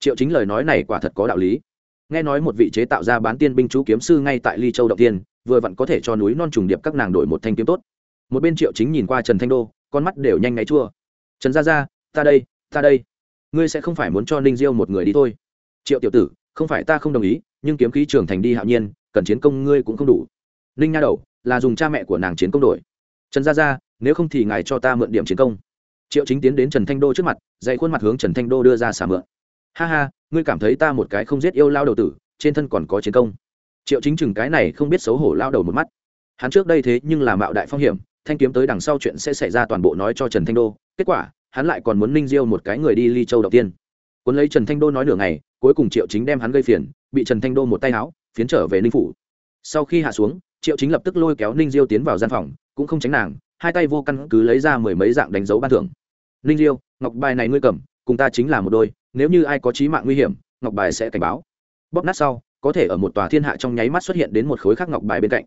Triệu chính lời nói này quả thật có đạo lý. Nghe nói một vị chế tạo ra bán tiên binh chú kiếm sư ngay tại ly châu động tiên vừa vặn có thể cho núi non trùng điệp các nàng đổi một thanh kiếm tốt. Một bên triệu chính nhìn qua trần thanh đô, con mắt đều nhanh ngáy chua. Trần gia gia, ta đây ta đây. Ngươi sẽ không phải muốn cho ninh diêu một người đi thôi. Triệu tiểu tử, không phải ta không đồng ý, nhưng kiếm khí trưởng thành đi hạo nhiên, cần chiến công ngươi cũng không đủ ninh nha đầu, là dùng cha mẹ của nàng chiến công đổi. Trần gia gia, nếu không thì ngài cho ta mượn điểm chiến công. Triệu chính tiến đến trần thanh đô trước mặt dạy khuôn mặt hướng trần thanh đô đưa ra xả mượn. Ha ha, ngươi cảm thấy ta một cái không giết yêu lao đầu tử, trên thân còn có chiến công. Triệu chính chừng cái này không biết xấu hổ lao đầu một mắt. Hắn trước đây thế nhưng là mạo đại phong hiểm, thanh kiếm tới đằng sau chuyện sẽ xảy ra toàn bộ nói cho trần thanh đô. Kết quả, hắn lại còn muốn ninh diêu một cái người đi ly châu đầu tiên. Cuốn lấy trần thanh đô nói nửa ngày, cuối cùng triệu chính đem hắn gây phiền, bị trần thanh đô một tay áo phiến trở về ninh phủ. Sau khi hạ xuống triệu chính lập tức lôi kéo ninh diêu tiến vào gian phòng, cũng không tránh nàng, hai tay vô căn cứ lấy ra mười mấy dạng đánh dấu ban thưởng. Ninh diêu, ngọc bài này ngươi cầm, cùng ta chính là một đôi, nếu như ai có trí mạng nguy hiểm, ngọc bài sẽ cảnh báo. Bóp nát sau, có thể ở một tòa thiên hạ trong nháy mắt xuất hiện đến một khối khác ngọc bài bên cạnh.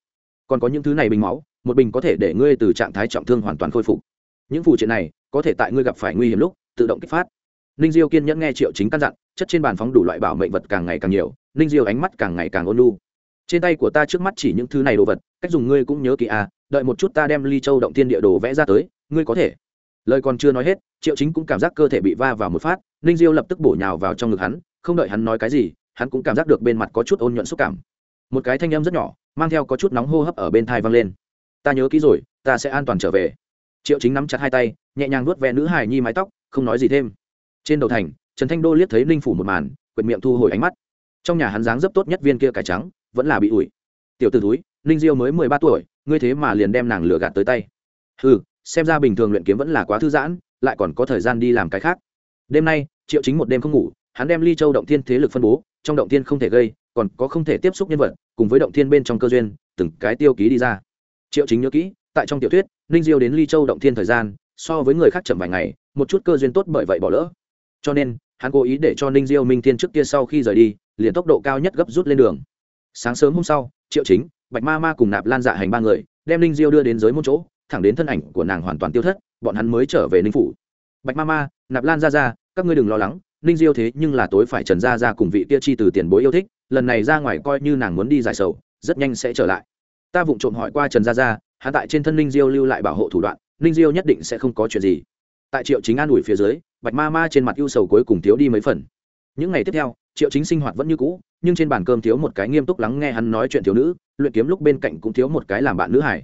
Còn có những thứ này bình máu, một bình có thể để ngươi từ trạng thái trọng thương hoàn toàn khôi phục. Những phụ triện này, có thể tại ngươi gặp phải nguy hiểm lúc, tự động kích phát. Ninh diêu kiên nhẫn nghe triệu chính căn dặn, chất trên bàn phóng đủ loại bảo mệnh vật càng ngày càng nhiều, ninh diêu ánh mắt càng ngày càng ôn lu trên tay của ta trước mắt chỉ những thứ này đồ vật, cách dùng ngươi cũng nhớ kỹ à đợi một chút ta đem ly châu động tiên địa đồ vẽ ra tới, ngươi có thể. Lời còn chưa nói hết, triệu chính cũng cảm giác cơ thể bị va vào một phát, ninh diêu lập tức bổ nhào vào trong ngực hắn, không đợi hắn nói cái gì, hắn cũng cảm giác được bên mặt có chút ôn nhuận xúc cảm. Một cái thanh âm rất nhỏ, mang theo có chút nóng hô hấp ở bên thai vang lên. Ta nhớ kỹ rồi, ta sẽ an toàn trở về. Triệu chính nắm chặt hai tay, nhẹ nhàng nuốt ve nữ hài nhi mái tóc, không nói gì thêm. Trên đầu thành, trần thanh đô liếc thấy ninh phủ một màn, quyệt miệng thu hồi ánh mắt trong nhà hắn dáng dấp tốt nhất viên kia cải trắng, vẫn là bị ủi. Tiểu t ử túi ninh diêu mới mười ba tuổi, ngươi thế mà liền đem nàng lừa gạt tới tay. Ừ xem ra bình thường luyện kiếm vẫn là quá thư giãn, lại còn có thời gian đi làm cái khác. Đêm nay, triệu chính một đêm không ngủ, hắn đem ly châu động thiên thế lực phân bố, trong động thiên không thể gây, còn có không thể tiếp xúc nhân vật, cùng với động thiên bên trong cơ duyên, từng cái tiêu ký đi ra. Triệu chính nhớ kỹ, tại trong tiểu thuyết, ninh diêu đến ly châu động thiên thời gian, so với người khác chậm vài ngày, một chút cơ duyên tốt bởi vậy bỏ lỡ. Cho nên, hắn cố ý để cho ninh diêu minh thiên trước kia sau khi rời đi liền tốc độ cao nhất gấp rút lên đường. Sáng sớm hôm sau, triệu chính, bạch ma ma cùng nạp lan dạ hành ba người, đem linh diêu đưa đến giới một chỗ, thẳng đến thân ảnh của nàng hoàn toàn tiêu thất, bọn hắn mới trở về ninh phủ. Bạch ma ma, nạp lan ra ra các ngươi đừng lo lắng, ninh diêu thế nhưng là tối phải trần ra ra cùng vị kia chi từ tiền bối yêu thích, lần này ra ngoài coi như nàng muốn đi giải sầu, rất nhanh sẽ trở lại. Ta vụng trộm hỏi qua trần gia gia, hắn tại trên thân ninh diêu lưu lại bảo hộ thủ đoạn, ninh diêu nhất định sẽ không có chuyện gì. Tại triệu chính an ủi phía dưới, bạch ma ma trên mặt ưu sầu cuối cùng thiếu đi mấy phần. Những ngày tiếp theo triệu chính sinh hoạt vẫn như cũ, nhưng trên bàn cơm thiếu một cái nghiêm túc lắng nghe hắn nói chuyện thiếu nữ, luyện kiếm lúc bên cạnh cũng thiếu một cái làm bạn nữ hải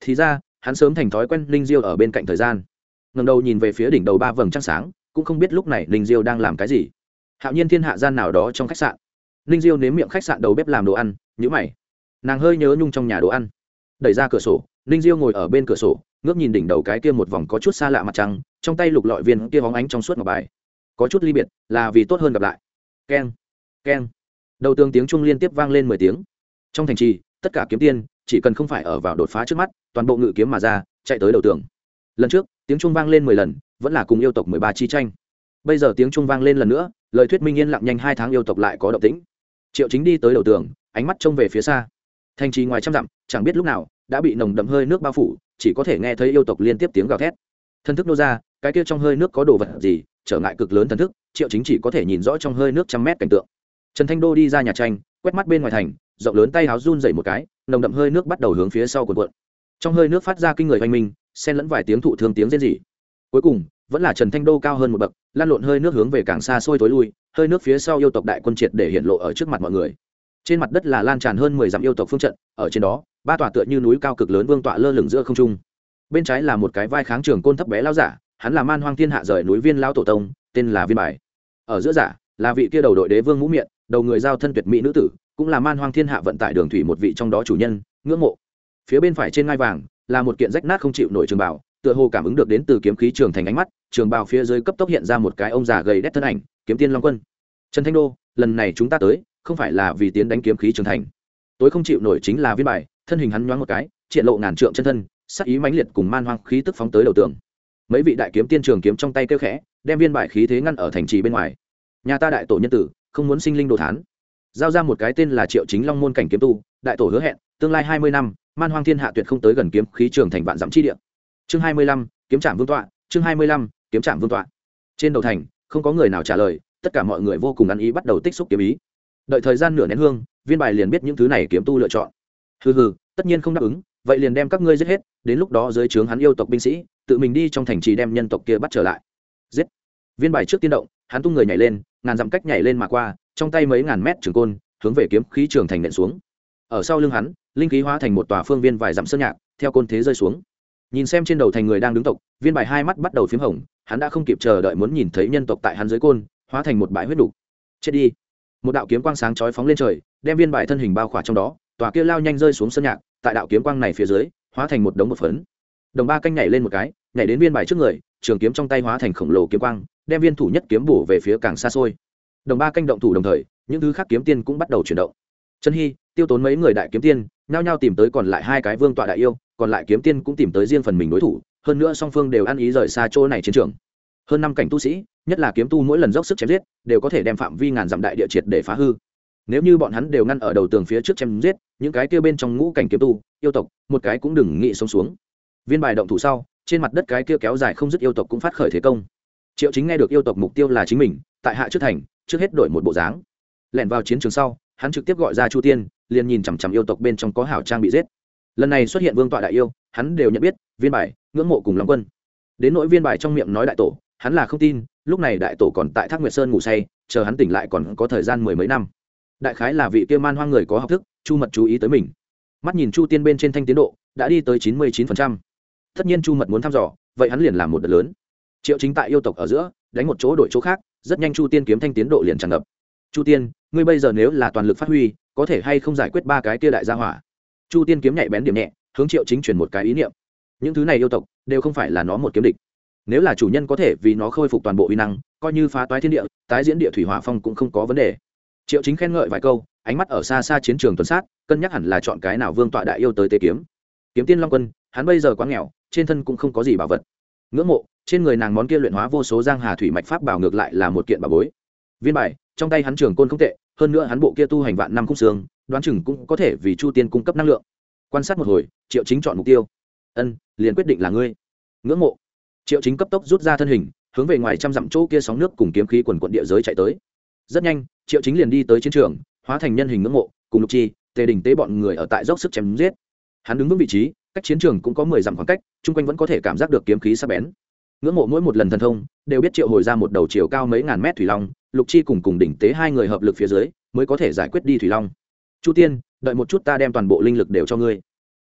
thì ra, hắn sớm thành thói quen Linh diêu ở bên cạnh thời gian. Ngầm đầu nhìn về phía đỉnh đầu ba vầng trăng sáng, cũng không biết lúc này Linh diêu đang làm cái gì. Hạo nhiên thiên hạ gian nào đó trong khách sạn. Linh diêu nếm miệng khách sạn đầu bếp làm đồ ăn nhữ mày. Nàng hơi nhớ nhung trong nhà đồ ăn. Đẩy ra cửa sổ Linh diêu ngồi ở bên cửa sổ, ngước nhìn đỉnh đầu cái kia một vòng có chút xa lạ mặt trăng, trong tay lục lọi viên kia hóng ánh trong suốt ngọc bài. Có chút ly biệt, là vì tốt hơn gặp lại keng keng. Đầu tường tiếng trung liên tiếp vang lên mười tiếng. Trong thành trì, tất cả kiếm tiên, chỉ cần không phải ở vào đột phá trước mắt, toàn bộ ngự kiếm mà ra, chạy tới đầu tường. Lần trước, tiếng trung vang lên mười lần, vẫn là cùng yêu tộc mười ba chi tranh. Bây giờ tiếng trung vang lên lần nữa, lời thuyết minh yên lặng nhanh hai tháng yêu tộc lại có động tĩnh. Triệu chính đi tới đầu tường, ánh mắt trông về phía xa. Thành trì ngoài trăm dặm, chẳng biết lúc nào, đã bị nồng đậm hơi nước bao phủ, chỉ có thể nghe thấy yêu tộc liên tiếp tiếng gào thét. Thân thức nô ra, cái kia trong hơi nước có đồ vật gì trở ngại cực lớn thần thức, triệu chính chỉ có thể nhìn rõ trong hơi nước trăm mét cảnh tượng. Trần thanh đô đi ra nhà tranh, quét mắt bên ngoài thành, rộng lớn tay háo run dậy một cái, nồng đậm hơi nước bắt đầu hướng phía sau cuộn cuộn. Trong hơi nước phát ra kinh người oanh minh, xen lẫn vài tiếng thụ thương tiếng rên rỉ. Cuối cùng, vẫn là trần thanh đô cao hơn một bậc, lan lộn hơi nước hướng về càng xa xôi tối lui, hơi nước phía sau yêu tộc đại quân triệt để hiện lộ ở trước mặt mọi người. Trên mặt đất là lan tràn hơn mười dặm yêu tộc phương trận, ở trên đó, ba tòa tựa như núi cao cực lớn vương tọa lơ lửng giữa không trung. Bên trái là một cái vai kháng trường côn thấp bé lao giả hắn là man hoang thiên hạ rời núi viên lao tổ tông, tên là viên bài. Ở giữa giả, là vị kia đầu đội đế vương mũ miệng đầu người giao thân tuyệt mỹ nữ tử, cũng là man hoang thiên hạ vận tải đường thủy một vị trong đó chủ nhân, ngưỡng mộ. Phía bên phải trên ngai vàng, là một kiện rách nát không chịu nổi trường bảo tựa hồ cảm ứng được đến từ kiếm khí trường thành ánh mắt, trường bào phía dưới cấp tốc hiện ra một cái ông già gầy đét thân ảnh, kiếm tiên long quân. Trần thanh đô, lần này chúng ta tới, không phải là vì tiến đánh kiếm khí trường thành. Tối không chịu nổi chính là viên bài, thân hình hắn nhoáng một cái, triển lộ ngàn trượng chân thân, sắc ý mãnh liệt cùng man hoang khí tức phóng tới đầu tường mấy vị đại kiếm tiên trường kiếm trong tay kêu khẽ, đem viên bài khí thế ngăn ở thành trì bên ngoài. Nhà ta đại tổ nhân tử, không muốn sinh linh đồ thán. Giao ra một cái tên là triệu chính long môn cảnh kiếm tu, đại tổ hứa hẹn, tương lai hai mươi năm, man hoang thiên hạ tuyệt không tới gần kiếm khí trường thành vạn dặm chi địa. Chương hai mươi lăm, kiếm trạm vương tọa, chương hai mươi lăm, kiếm trạm vương tọa. Trên đầu thành, không có người nào trả lời, tất cả mọi người vô cùng ăn ý bắt đầu tích xúc kiếm ý. Đợi thời gian nửa nén hương, viên bài liền biết những thứ này kiếm tu lựa chọn. Hừ hừ, tất nhiên không đáp ứng, vậy liền đem các ngươi giết hết, đến lúc đó dưới trướng hắn yêu tộc binh sĩ tự mình đi trong thành trì đem nhân tộc kia bắt trở lại. Giết. Viên bài trước tiên động, hắn tung người nhảy lên, ngàn dặm cách nhảy lên mà qua, trong tay mấy ngàn mét trường côn, hướng về kiếm khí trường thành nện xuống. Ở sau lưng hắn, linh khí hóa thành một tòa phương viên vài dặm sơn nhạc, theo côn thế rơi xuống. Nhìn xem trên đầu thành người đang đứng tộc, viên bài hai mắt bắt đầu p h í m hồng, hắn đã không kịp chờ đợi muốn nhìn thấy nhân tộc tại hắn dưới côn, hóa thành một bãi huyết đục. Chết đi. Một đạo kiếm quang sáng chói phóng lên trời, đem viên bài thân hình bao khỏa trong đó, tòa kia lao nhanh rơi xuống sân nhạc, tại đạo kiếm quang này phía dưới, hóa thành một đống một phấn đồng ba canh nhảy lên một cái, nhảy đến viên bài trước người, trường kiếm trong tay hóa thành khổng lồ kiếm quang, đem viên thủ nhất kiếm bổ về phía càng xa xôi. Đồng ba canh động thủ đồng thời, những thứ khác kiếm tiên cũng bắt đầu chuyển động. Trần hy, tiêu tốn mấy người đại kiếm tiên, nhao nhao tìm tới còn lại hai cái vương tọa đại yêu, còn lại kiếm tiên cũng tìm tới riêng phần mình đối thủ, hơn nữa song phương đều ăn ý rời xa chỗ này chiến trường. Hơn năm cảnh tu sĩ, nhất là kiếm tu mỗi lần dốc sức chém giết, đều có thể đem phạm vi ngàn dặm đại địa triệt để phá hư. Nếu như bọn hắn đều ngăn ở đầu tường phía trước chém giết, những cái kia bên trong ngũ cảnh kiếm tu, yêu tộc, một cái cũng đừng nghĩ sống xuống viên bài động thủ sau, trên mặt đất cái kia kéo dài không dứt yêu tộc cũng phát khởi thế công. Triệu chính nghe được yêu tộc mục tiêu là chính mình, tại hạ trước thành, trước hết đổi một bộ dáng. Lẻn vào chiến trường sau, hắn trực tiếp gọi ra chu tiên, liền nhìn chằm chằm yêu tộc bên trong có hảo trang bị giết. Lần này xuất hiện vương tọa đại yêu, hắn đều nhận biết, viên bài, ngưỡng mộ cùng lòng quân. Đến nỗi viên bài trong miệng nói đại tổ, hắn là không tin, lúc này đại tổ còn tại thác nguyệt sơn ngủ say, chờ hắn tỉnh lại còn có thời gian mười mấy năm. Đại khái là vị kia man hoang người có học thức, chu mật chú ý tới mình. Mắt nhìn chu tiên bên trên thanh tiến độ, đã đi tới chín mươi chín phần trăm tất nhiên chu mật muốn thăm dò, vậy hắn liền làm một đợt lớn. Triệu chính tại yêu tộc ở giữa, đánh một chỗ đổi chỗ khác, rất nhanh chu tiên kiếm thanh tiến độ liền tràn ngập. Chu tiên, ngươi bây giờ nếu là toàn lực phát huy, có thể hay không giải quyết ba cái kia đại gia hỏa? Chu tiên kiếm nhạy bén điểm nhẹ, hướng triệu chính chuyển một cái ý niệm. Những thứ này yêu tộc, đều không phải là nó một kiếm địch. Nếu là chủ nhân có thể vì nó khôi phục toàn bộ uy năng, coi như phá toái thiên địa, tái diễn địa thủy hỏa phong cũng không có vấn đề. Triệu chính khen ngợi vài câu, ánh mắt ở xa xa chiến trường tuần sát, cân nhắc hẳn là chọn cái nào vương tọa đại yêu tới tế kiếm. Kiếm tiên long quân, hắn bây giờ quá nghèo trên thân cũng không có gì bảo vật. Ngưỡng mộ, trên người nàng món kia luyện hóa vô số giang hà thủy mạch pháp bảo ngược lại là một kiện bảo bối. Viên bài, trong tay hắn trường côn không tệ, hơn nữa hắn bộ kia tu hành vạn năm khúc xương, đoán chừng cũng có thể vì chu tiên cung cấp năng lượng. Quan sát một hồi, triệu chính chọn mục tiêu. Ân, liền quyết định là ngươi. Ngưỡng mộ. Triệu chính cấp tốc rút ra thân hình, hướng về ngoài trăm dặm chỗ kia sóng nước cùng kiếm khí quần quận địa giới chạy tới. Rất nhanh, triệu chính liền đi tới chiến trường, hóa thành nhân hình ngưỡng mộ, cùng lục chi, tề đình tế bọn người ở tại dốc sức chém giết. Hắn đứng vững vị trí, cách chiến trường cũng có mười dặm khoảng cách chung quanh vẫn có thể cảm giác được kiếm khí sắc bén. Ngưỡng mộ mỗi một lần thần thông, đều biết triệu hồi ra một đầu chiều cao mấy ngàn mét thủy long, lục chi cùng cùng đỉnh tế hai người hợp lực phía dưới, mới có thể giải quyết đi thủy long. Chu tiên, đợi một chút ta đem toàn bộ linh lực đều cho ngươi.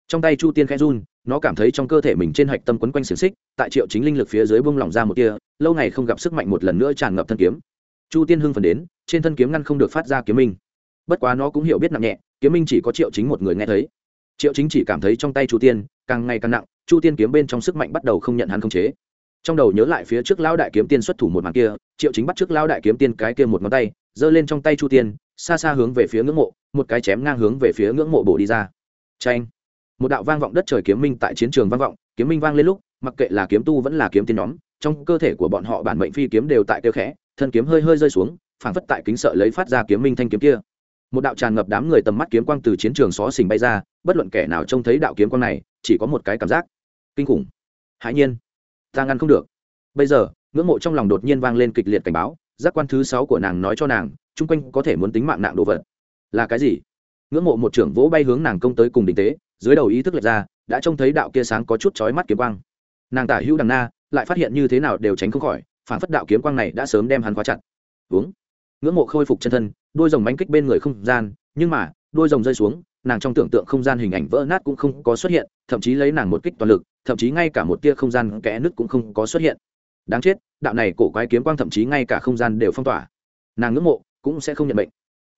Trong tay chu tiên khẽ run, nó cảm thấy trong cơ thể mình trên hạch tâm quấn quanh xiềng xích, tại triệu chính linh lực phía dưới bông lỏng ra một tia, lâu ngày không gặp sức mạnh một lần nữa tràn ngập thân kiếm. Chu tiên hưng phần đến, trên thân kiếm ngăn không được phát ra kiếm minh. Bất quá nó cũng hiểu biết nặng nhẹ, kiếm minh chỉ có triệu chính một người nghe thấy. Triệu chính chỉ cảm thấy trong tay chu tiên, càng ngày càng nặng chu tiên kiếm bên trong sức mạnh bắt đầu không nhận hắn khống chế. Trong đầu nhớ lại phía trước lão đại kiếm tiên xuất thủ một màn kia, triệu chính bắt trước lão đại kiếm tiên cái kia một ngón tay, giơ lên trong tay chu tiên, xa xa hướng về phía ngưỡng mộ, một cái chém ngang hướng về phía ngưỡng mộ bổ đi ra. Tranh một đạo vang vọng đất trời kiếm minh tại chiến trường vang vọng, kiếm minh vang lên lúc, mặc kệ là kiếm tu vẫn là kiếm tiên nhóm, trong cơ thể của bọn họ bản mệnh phi kiếm đều tại tiêu khẽ, thân kiếm hơi hơi rơi xuống, phảng phất tại kính sợ lấy phát ra kiếm minh thanh kiếm kia. Một đạo tràn ngập đám người tầm mắt kiếm quang từ chiến trường xó xình bay ra, bất luận kẻ nào trông thấy đạo kiếm quang này, chỉ có một cái cảm giác kinh khủng. Hãi nhiên. Ta ngăn không được. Bây giờ, ngưỡng mộ trong lòng đột nhiên vang lên kịch liệt cảnh báo, giác quan thứ sáu của nàng nói cho nàng, chung quanh có thể muốn tính mạng nạn đồ vật. Là cái gì? Ngưỡng mộ một trưởng vỗ bay hướng nàng công tới cùng đình tế, dưới đầu ý thức lệch ra, đã trông thấy đạo kia sáng có chút chói mắt kiếm quang. Nàng tả hữu đằng na, lại phát hiện như thế nào đều tránh không khỏi, phản phất đạo kiếm quang này đã sớm đem hắn khóa chặt. Uống. Ngưỡng mộ khôi phục chân thân, đôi rồng bánh kích bên người không gian, nhưng mà, đôi rồng rơi xuống, nàng trong tưởng tượng không gian hình ảnh vỡ nát cũng không có xuất hiện, thậm chí lấy nàng một kích toàn lực thậm chí ngay cả một tia không gian kẽ nứt cũng không có xuất hiện. Đáng chết, đạo này cổ quái kiếm quang thậm chí ngay cả không gian đều phong tỏa. Nàng ngưỡng mộ, cũng sẽ không nhận bệnh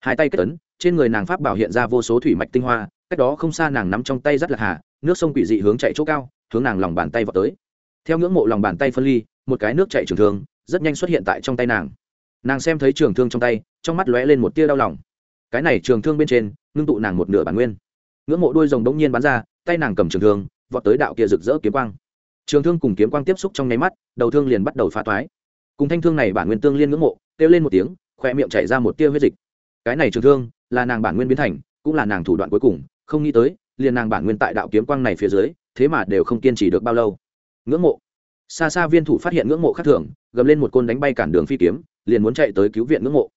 hai tay kết tấn trên người nàng pháp bảo hiện ra vô số thủy mạch tinh hoa, cách đó không xa nàng nắm trong tay rất lạc hà, nước sông quỷ dị hướng chạy chỗ cao, hướng nàng lòng bàn tay vào tới. Theo ngưỡng mộ lòng bàn tay phân ly, một cái nước chạy trường thương, rất nhanh xuất hiện tại trong tay nàng. Nàng xem thấy trường thương trong tay, trong mắt lóe lên một tia đau lòng. Cái này trường thương bên trên, ngưng tụ nàng một nửa bản nguyên. Ngưỡng mộ đuôi rồng đống nhiên bắn ra, tay nàng cầm trường thương vọt tới đạo kia rực rỡ kiếm quang. Trường thương cùng kiếm quang tiếp xúc trong nháy mắt, đầu thương liền bắt đầu phá toái cùng thanh thương này bản nguyên tương liên ngưỡng mộ, kêu lên một tiếng khoe miệng chảy ra một tia huyết dịch. Cái này trường thương, là nàng bản nguyên biến thành, cũng là nàng thủ đoạn cuối cùng, không nghĩ tới, liền nàng bản nguyên tại đạo kiếm quang này phía dưới, thế mà đều không kiên trì được bao lâu. Ngưỡng mộ. Xa xa viên thủ phát hiện ngưỡng mộ khác thường, gầm lên một côn đánh bay cản đường phi kiếm, liền muốn chạy tới cứu viện ngưỡng mộ.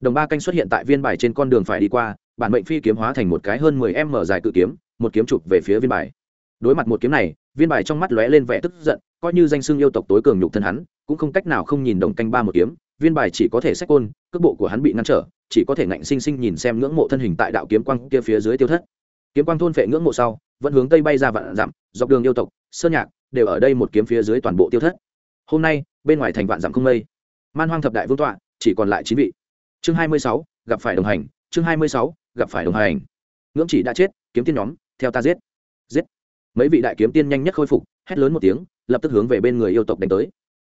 Đồng ba canh xuất hiện tại viên bài trên con đường phải đi qua, bản mệnh phi kiếm hóa thành một cái hơn mười m dài cự kiếm, một kiếm chụp về phía viên bài đối mặt một kiếm này, viên bài trong mắt lóe lên vẻ tức giận, coi như danh xưng yêu tộc tối cường nhục thân hắn, cũng không cách nào không nhìn đồng canh ba một kiếm. Viên bài chỉ có thể sách côn, cước bộ của hắn bị ngăn trở, chỉ có thể ngạnh sinh sinh nhìn xem ngưỡng mộ thân hình tại đạo kiếm quang kia phía dưới tiêu thất. Kiếm quang thôn phệ ngưỡng mộ sau, vẫn hướng tây bay ra vạn dặm, dọc đường yêu tộc, sơn nhạc, đều ở đây một kiếm phía dưới toàn bộ tiêu thất. Hôm nay, bên ngoài thành vạn dặm không mây. Man hoang thập đại vương tọa, chỉ còn lại chín vị. Chương hai mươi sáu, gặp phải đồng hành. Chương hai mươi sáu, gặp phải đồng hành. Ngưỡng chỉ đã chết, kiếm tiên nhóm, theo ta giết. Giết mấy vị đại kiếm tiên nhanh nhất khôi phục, hét lớn một tiếng, lập tức hướng về bên người yêu tộc đánh tới.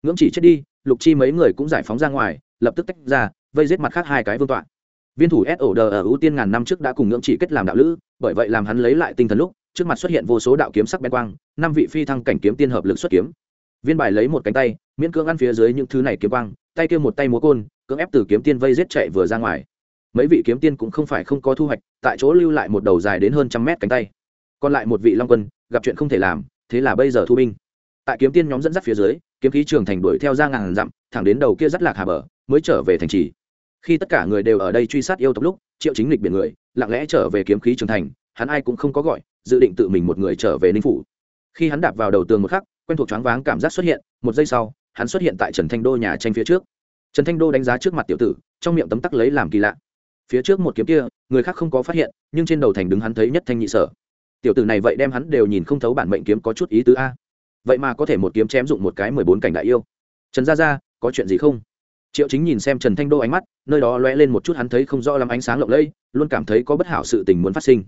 Ngưỡng chỉ chết đi, lục chi mấy người cũng giải phóng ra ngoài, lập tức tách ra, vây giết mặt khác hai cái vương tọa. Viên thủ s ổ đờ ở ưu tiên ngàn năm trước đã cùng ngưỡng chỉ kết làm đạo lữ, bởi vậy làm hắn lấy lại tinh thần lúc, trước mặt xuất hiện vô số đạo kiếm sắc bên quang, năm vị phi thăng cảnh kiếm tiên hợp lực xuất kiếm. Viên bài lấy một cánh tay, miễn cưỡng ăn phía dưới những thứ này kiếm quang, tay kia một tay múa côn, cưỡng ép từ kiếm tiên vây giết chạy vừa ra ngoài. Mấy vị kiếm tiên cũng không phải không có thu hoạch, tại chỗ lưu lại một đầu dài đến hơn trăm mét cánh tay còn lại một vị long quân, gặp chuyện không thể làm, thế là bây giờ thu binh. Tại kiếm tiên nhóm dẫn dắt phía dưới, kiếm khí trường thành đuổi theo ra ngàn dặm, thẳng đến đầu kia dắt lạc hà bờ, mới trở về thành trì. Khi tất cả người đều ở đây truy sát yêu tộc lúc, triệu chính lịch biển người, lặng lẽ trở về kiếm khí trường thành, hắn ai cũng không có gọi, dự định tự mình một người trở về ninh phủ. Khi hắn đạp vào đầu tường một khắc, quen thuộc choáng váng cảm giác xuất hiện, một giây sau, hắn xuất hiện tại trần thanh đô nhà tranh phía trước. Trần thanh đô đánh giá trước mặt tiểu tử, trong miệng tấm tắc lấy làm kỳ lạ. Phía trước một kiếm kia, người khác không có phát hiện, nhưng trên đầu thành đứng hắn thấy nhất thanh nhị sở tiểu tử này vậy đem hắn đều nhìn không thấu bản mệnh kiếm có chút ý tứ a. Vậy mà có thể một kiếm chém dụng một cái mười bốn cảnh đại yêu. Trần gia gia, có chuyện gì không? Triệu chính nhìn xem trần thanh đô ánh mắt, nơi đó lóe lên một chút hắn thấy không rõ lắm ánh sáng lộng lẫy, luôn cảm thấy có bất hảo sự tình muốn phát sinh.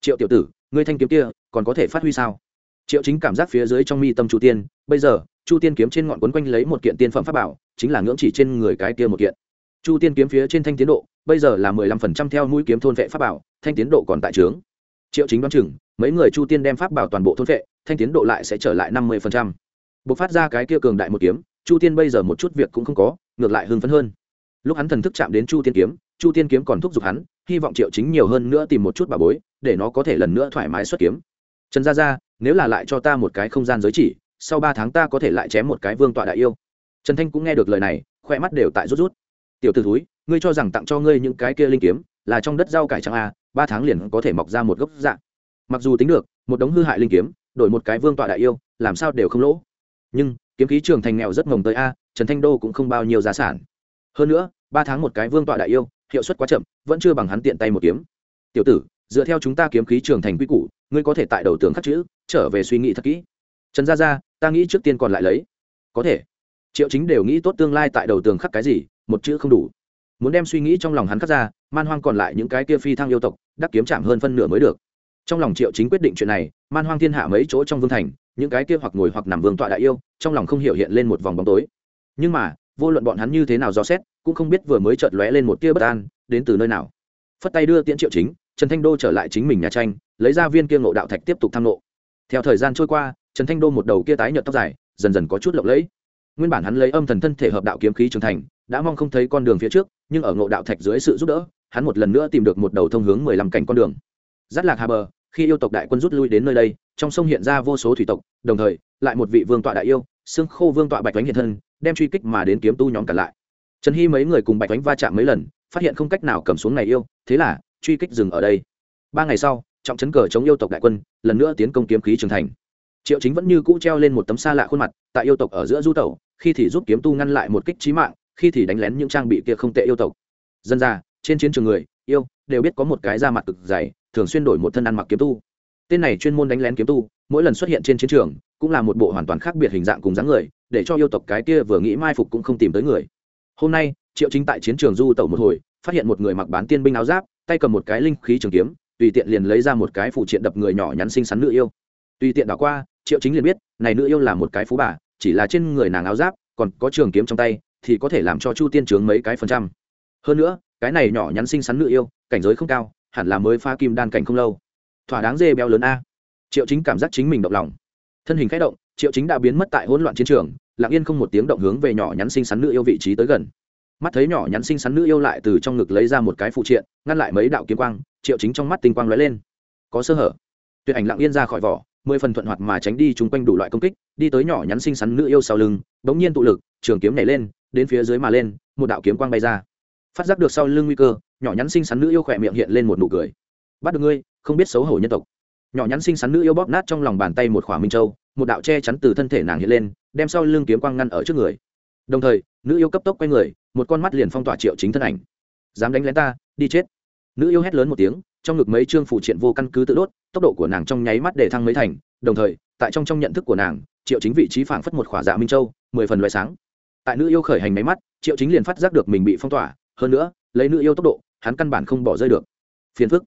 Triệu tiểu tử, ngươi thanh kiếm kia còn có thể phát huy sao? Triệu chính cảm giác phía dưới trong mi tâm chu tiên, bây giờ, chu tiên kiếm trên ngọn quấn quanh lấy một kiện tiên phẩm pháp bảo, chính là ngưỡng chỉ trên người cái kia một kiện. Chu tiên kiếm phía trên thanh tiến độ, bây giờ là mười lăm phần trăm theo mũi kiếm thôn vệ pháp bảo, thanh tiến độ còn tại trướng triệu chính đoán chừng, mấy người chu tiên đem pháp bảo toàn bộ thôn vệ thanh tiến độ lại sẽ trở lại năm mươi phần trăm. Buộc phát ra cái kia cường đại một kiếm, chu tiên bây giờ một chút việc cũng không có, ngược lại hưng phấn hơn. Lúc hắn thần thức chạm đến chu tiên kiếm, chu tiên kiếm còn thúc giục hắn, hy vọng triệu chính nhiều hơn nữa tìm một chút bà bối, để nó có thể lần nữa thoải mái xuất kiếm. Trần gia gia, nếu là lại cho ta một cái không gian giới chỉ, sau ba tháng ta có thể lại chém một cái vương tọa đại yêu. Trần thanh cũng nghe được lời này, khoe mắt đều tại rút rút. Tiểu t ử thúi, ngươi cho rằng tặng cho ngươi những cái kia linh kiếm, là trong đất rau cải trắng a ba tháng liền có thể mọc ra một gốc dạng mặc dù tính được, một đống hư hại linh kiếm, đổi một cái vương tọa đại yêu, làm sao đều không lỗ. Nhưng, kiếm khí trường thành nghèo rất mồng tới a, trần thanh đô cũng không bao nhiêu giá sản. Hơn nữa, ba tháng một cái vương tọa đại yêu, hiệu suất quá chậm, vẫn chưa bằng hắn tiện tay một kiếm. Tiểu tử, dựa theo chúng ta kiếm khí trường thành quy củ, ngươi có thể tại đầu tường khắc chữ, trở về suy nghĩ thật kỹ. Trần gia gia, ta nghĩ trước tiên còn lại lấy. Có thể. Triệu chính đều nghĩ tốt tương lai tại đầu tường khắc cái gì, một chữ không đủ muốn đem suy nghĩ trong lòng hắn khắc ra, man hoang còn lại những cái kia phi thăng yêu tộc, đắc kiếm chạm hơn phân nửa mới được. Trong lòng triệu chính quyết định chuyện này, man hoang thiên hạ mấy chỗ trong vương thành, những cái kia hoặc ngồi hoặc nằm vương tọa đại yêu, trong lòng không hiểu hiện lên một vòng bóng tối. Nhưng mà, vô luận bọn hắn như thế nào dò xét, cũng không biết vừa mới chợt lóe lên một tia bất an, đến từ nơi nào. Phất tay đưa tiễn triệu chính, trần thanh đô trở lại chính mình nhà tranh, lấy ra viên kia ngộ đạo thạch tiếp tục tham ngộ. theo thời gian trôi qua, trần thanh đô một đầu kia tái nhợt tóc dài, dần dần có chút lộng lẫy. Nguyên bản hắn lấy âm thần thân thể hợp đạo kiếm khí trưởng thành đã mong không thấy con đường phía trước, nhưng ở ngộ đạo thạch dưới sự giúp đỡ, hắn một lần nữa tìm được một đầu thông hướng mười lăm cảnh con đường. Giắt lạc hà bờ, khi yêu tộc đại quân rút lui đến nơi đây, trong sông hiện ra vô số thủy tộc, đồng thời, lại một vị vương tọa đại yêu, xương khô vương tọa bạch đánh hiện thân, đem truy kích mà đến kiếm tu nhóm cản lại. Trần hy mấy người cùng bạch đánh va chạm mấy lần, phát hiện không cách nào cầm xuống này yêu, thế là, truy kích dừng ở đây. Ba ngày sau, trọng chấn cờ chống yêu tộc đại quân, lần nữa tiến công kiếm khí trưởng thành. Triệu chính vẫn như cũ treo lên một tấm xa lạ khuôn mặt, tại yêu tộc ở giữa du tẩu, khi thì giúp kiếm tu ngăn lại một kích trí mạng khi thì đánh lén những trang bị kia không tệ yêu tộc. Dân ra trên chiến trường người, yêu, đều biết có một cái da mặt cực dày, thường xuyên đổi một thân ăn mặc kiếm tu. Tên này chuyên môn đánh lén kiếm tu, mỗi lần xuất hiện trên chiến trường, cũng là một bộ hoàn toàn khác biệt hình dạng cùng dáng người, để cho yêu tộc cái kia vừa nghĩ mai phục cũng không tìm tới người. Hôm nay, triệu chính tại chiến trường du tẩu một hồi, phát hiện một người mặc bán tiên binh áo giáp, tay cầm một cái linh khí trường kiếm, tùy tiện liền lấy ra một cái phụ triện đập người nhỏ nhắn xinh xắn nữ yêu. Tùy tiện đảo qua, triệu chính liền biết, này nữ yêu là một cái phú bà, chỉ là trên người nàng áo giáp, còn có trường kiếm trong tay thì có thể làm cho chu tiên trướng mấy cái phần trăm. Hơn nữa, cái này nhỏ nhắn xinh xắn nữ yêu, cảnh giới không cao, hẳn là mới pha kim đan cảnh không lâu. Thỏa đáng dê béo lớn a. Triệu chính cảm giác chính mình động lòng. Thân hình k h ẽ động, triệu chính đã biến mất tại hỗn loạn chiến trường, lặng yên không một tiếng động hướng về nhỏ nhắn xinh xắn nữ yêu vị trí tới gần. Mắt thấy nhỏ nhắn xinh xắn nữ yêu lại từ trong ngực lấy ra một cái phụ triện, ngăn lại mấy đạo kiếm quang, triệu chính trong mắt tinh quang lóe lên. Có sơ hở. Tuyệt ảnh lặng yên ra khỏi vỏ, mười phần thuận hoạt mà tránh đi chung quanh đủ loại công kích, đi tới nhỏ nhắn xinh xắn nữ yêu sau lưng, bỗng nhiên tụ lực, trường kiếm nhảy lên đến phía dưới mà lên, một đạo kiếm quang bay ra. Phát giác được sau lưng nguy cơ, nhỏ nhắn xinh xắn nữ yêu khỏe miệng hiện lên một nụ cười. Bắt được ngươi, không biết xấu hổ nhân tộc. Nhỏ nhắn xinh xắn nữ yêu bóp nát trong lòng bàn tay một khỏa minh châu, một đạo che chắn từ thân thể nàng hiện lên, đem sau lưng kiếm quang ngăn ở trước người. Đồng thời, nữ yêu cấp tốc quay người, một con mắt liền phong tỏa triệu chính thân ảnh. Dám đánh lén ta, đi chết. Nữ yêu hét lớn một tiếng, trong ngực mấy chương phụ triện vô căn cứ tự đốt, tốc độ của nàng trong nháy mắt để thăng mấy thành. Đồng thời, tại trong trong nhận thức của nàng, triệu chính vị trí phảng phất một khỏa dạ minh châu, mười phần loại sáng tại nữ yêu khởi hành máy mắt, triệu chính liền phát giác được mình bị phong tỏa, hơn nữa, lấy nữ yêu tốc độ, hắn căn bản không bỏ rơi được. Phiền phức.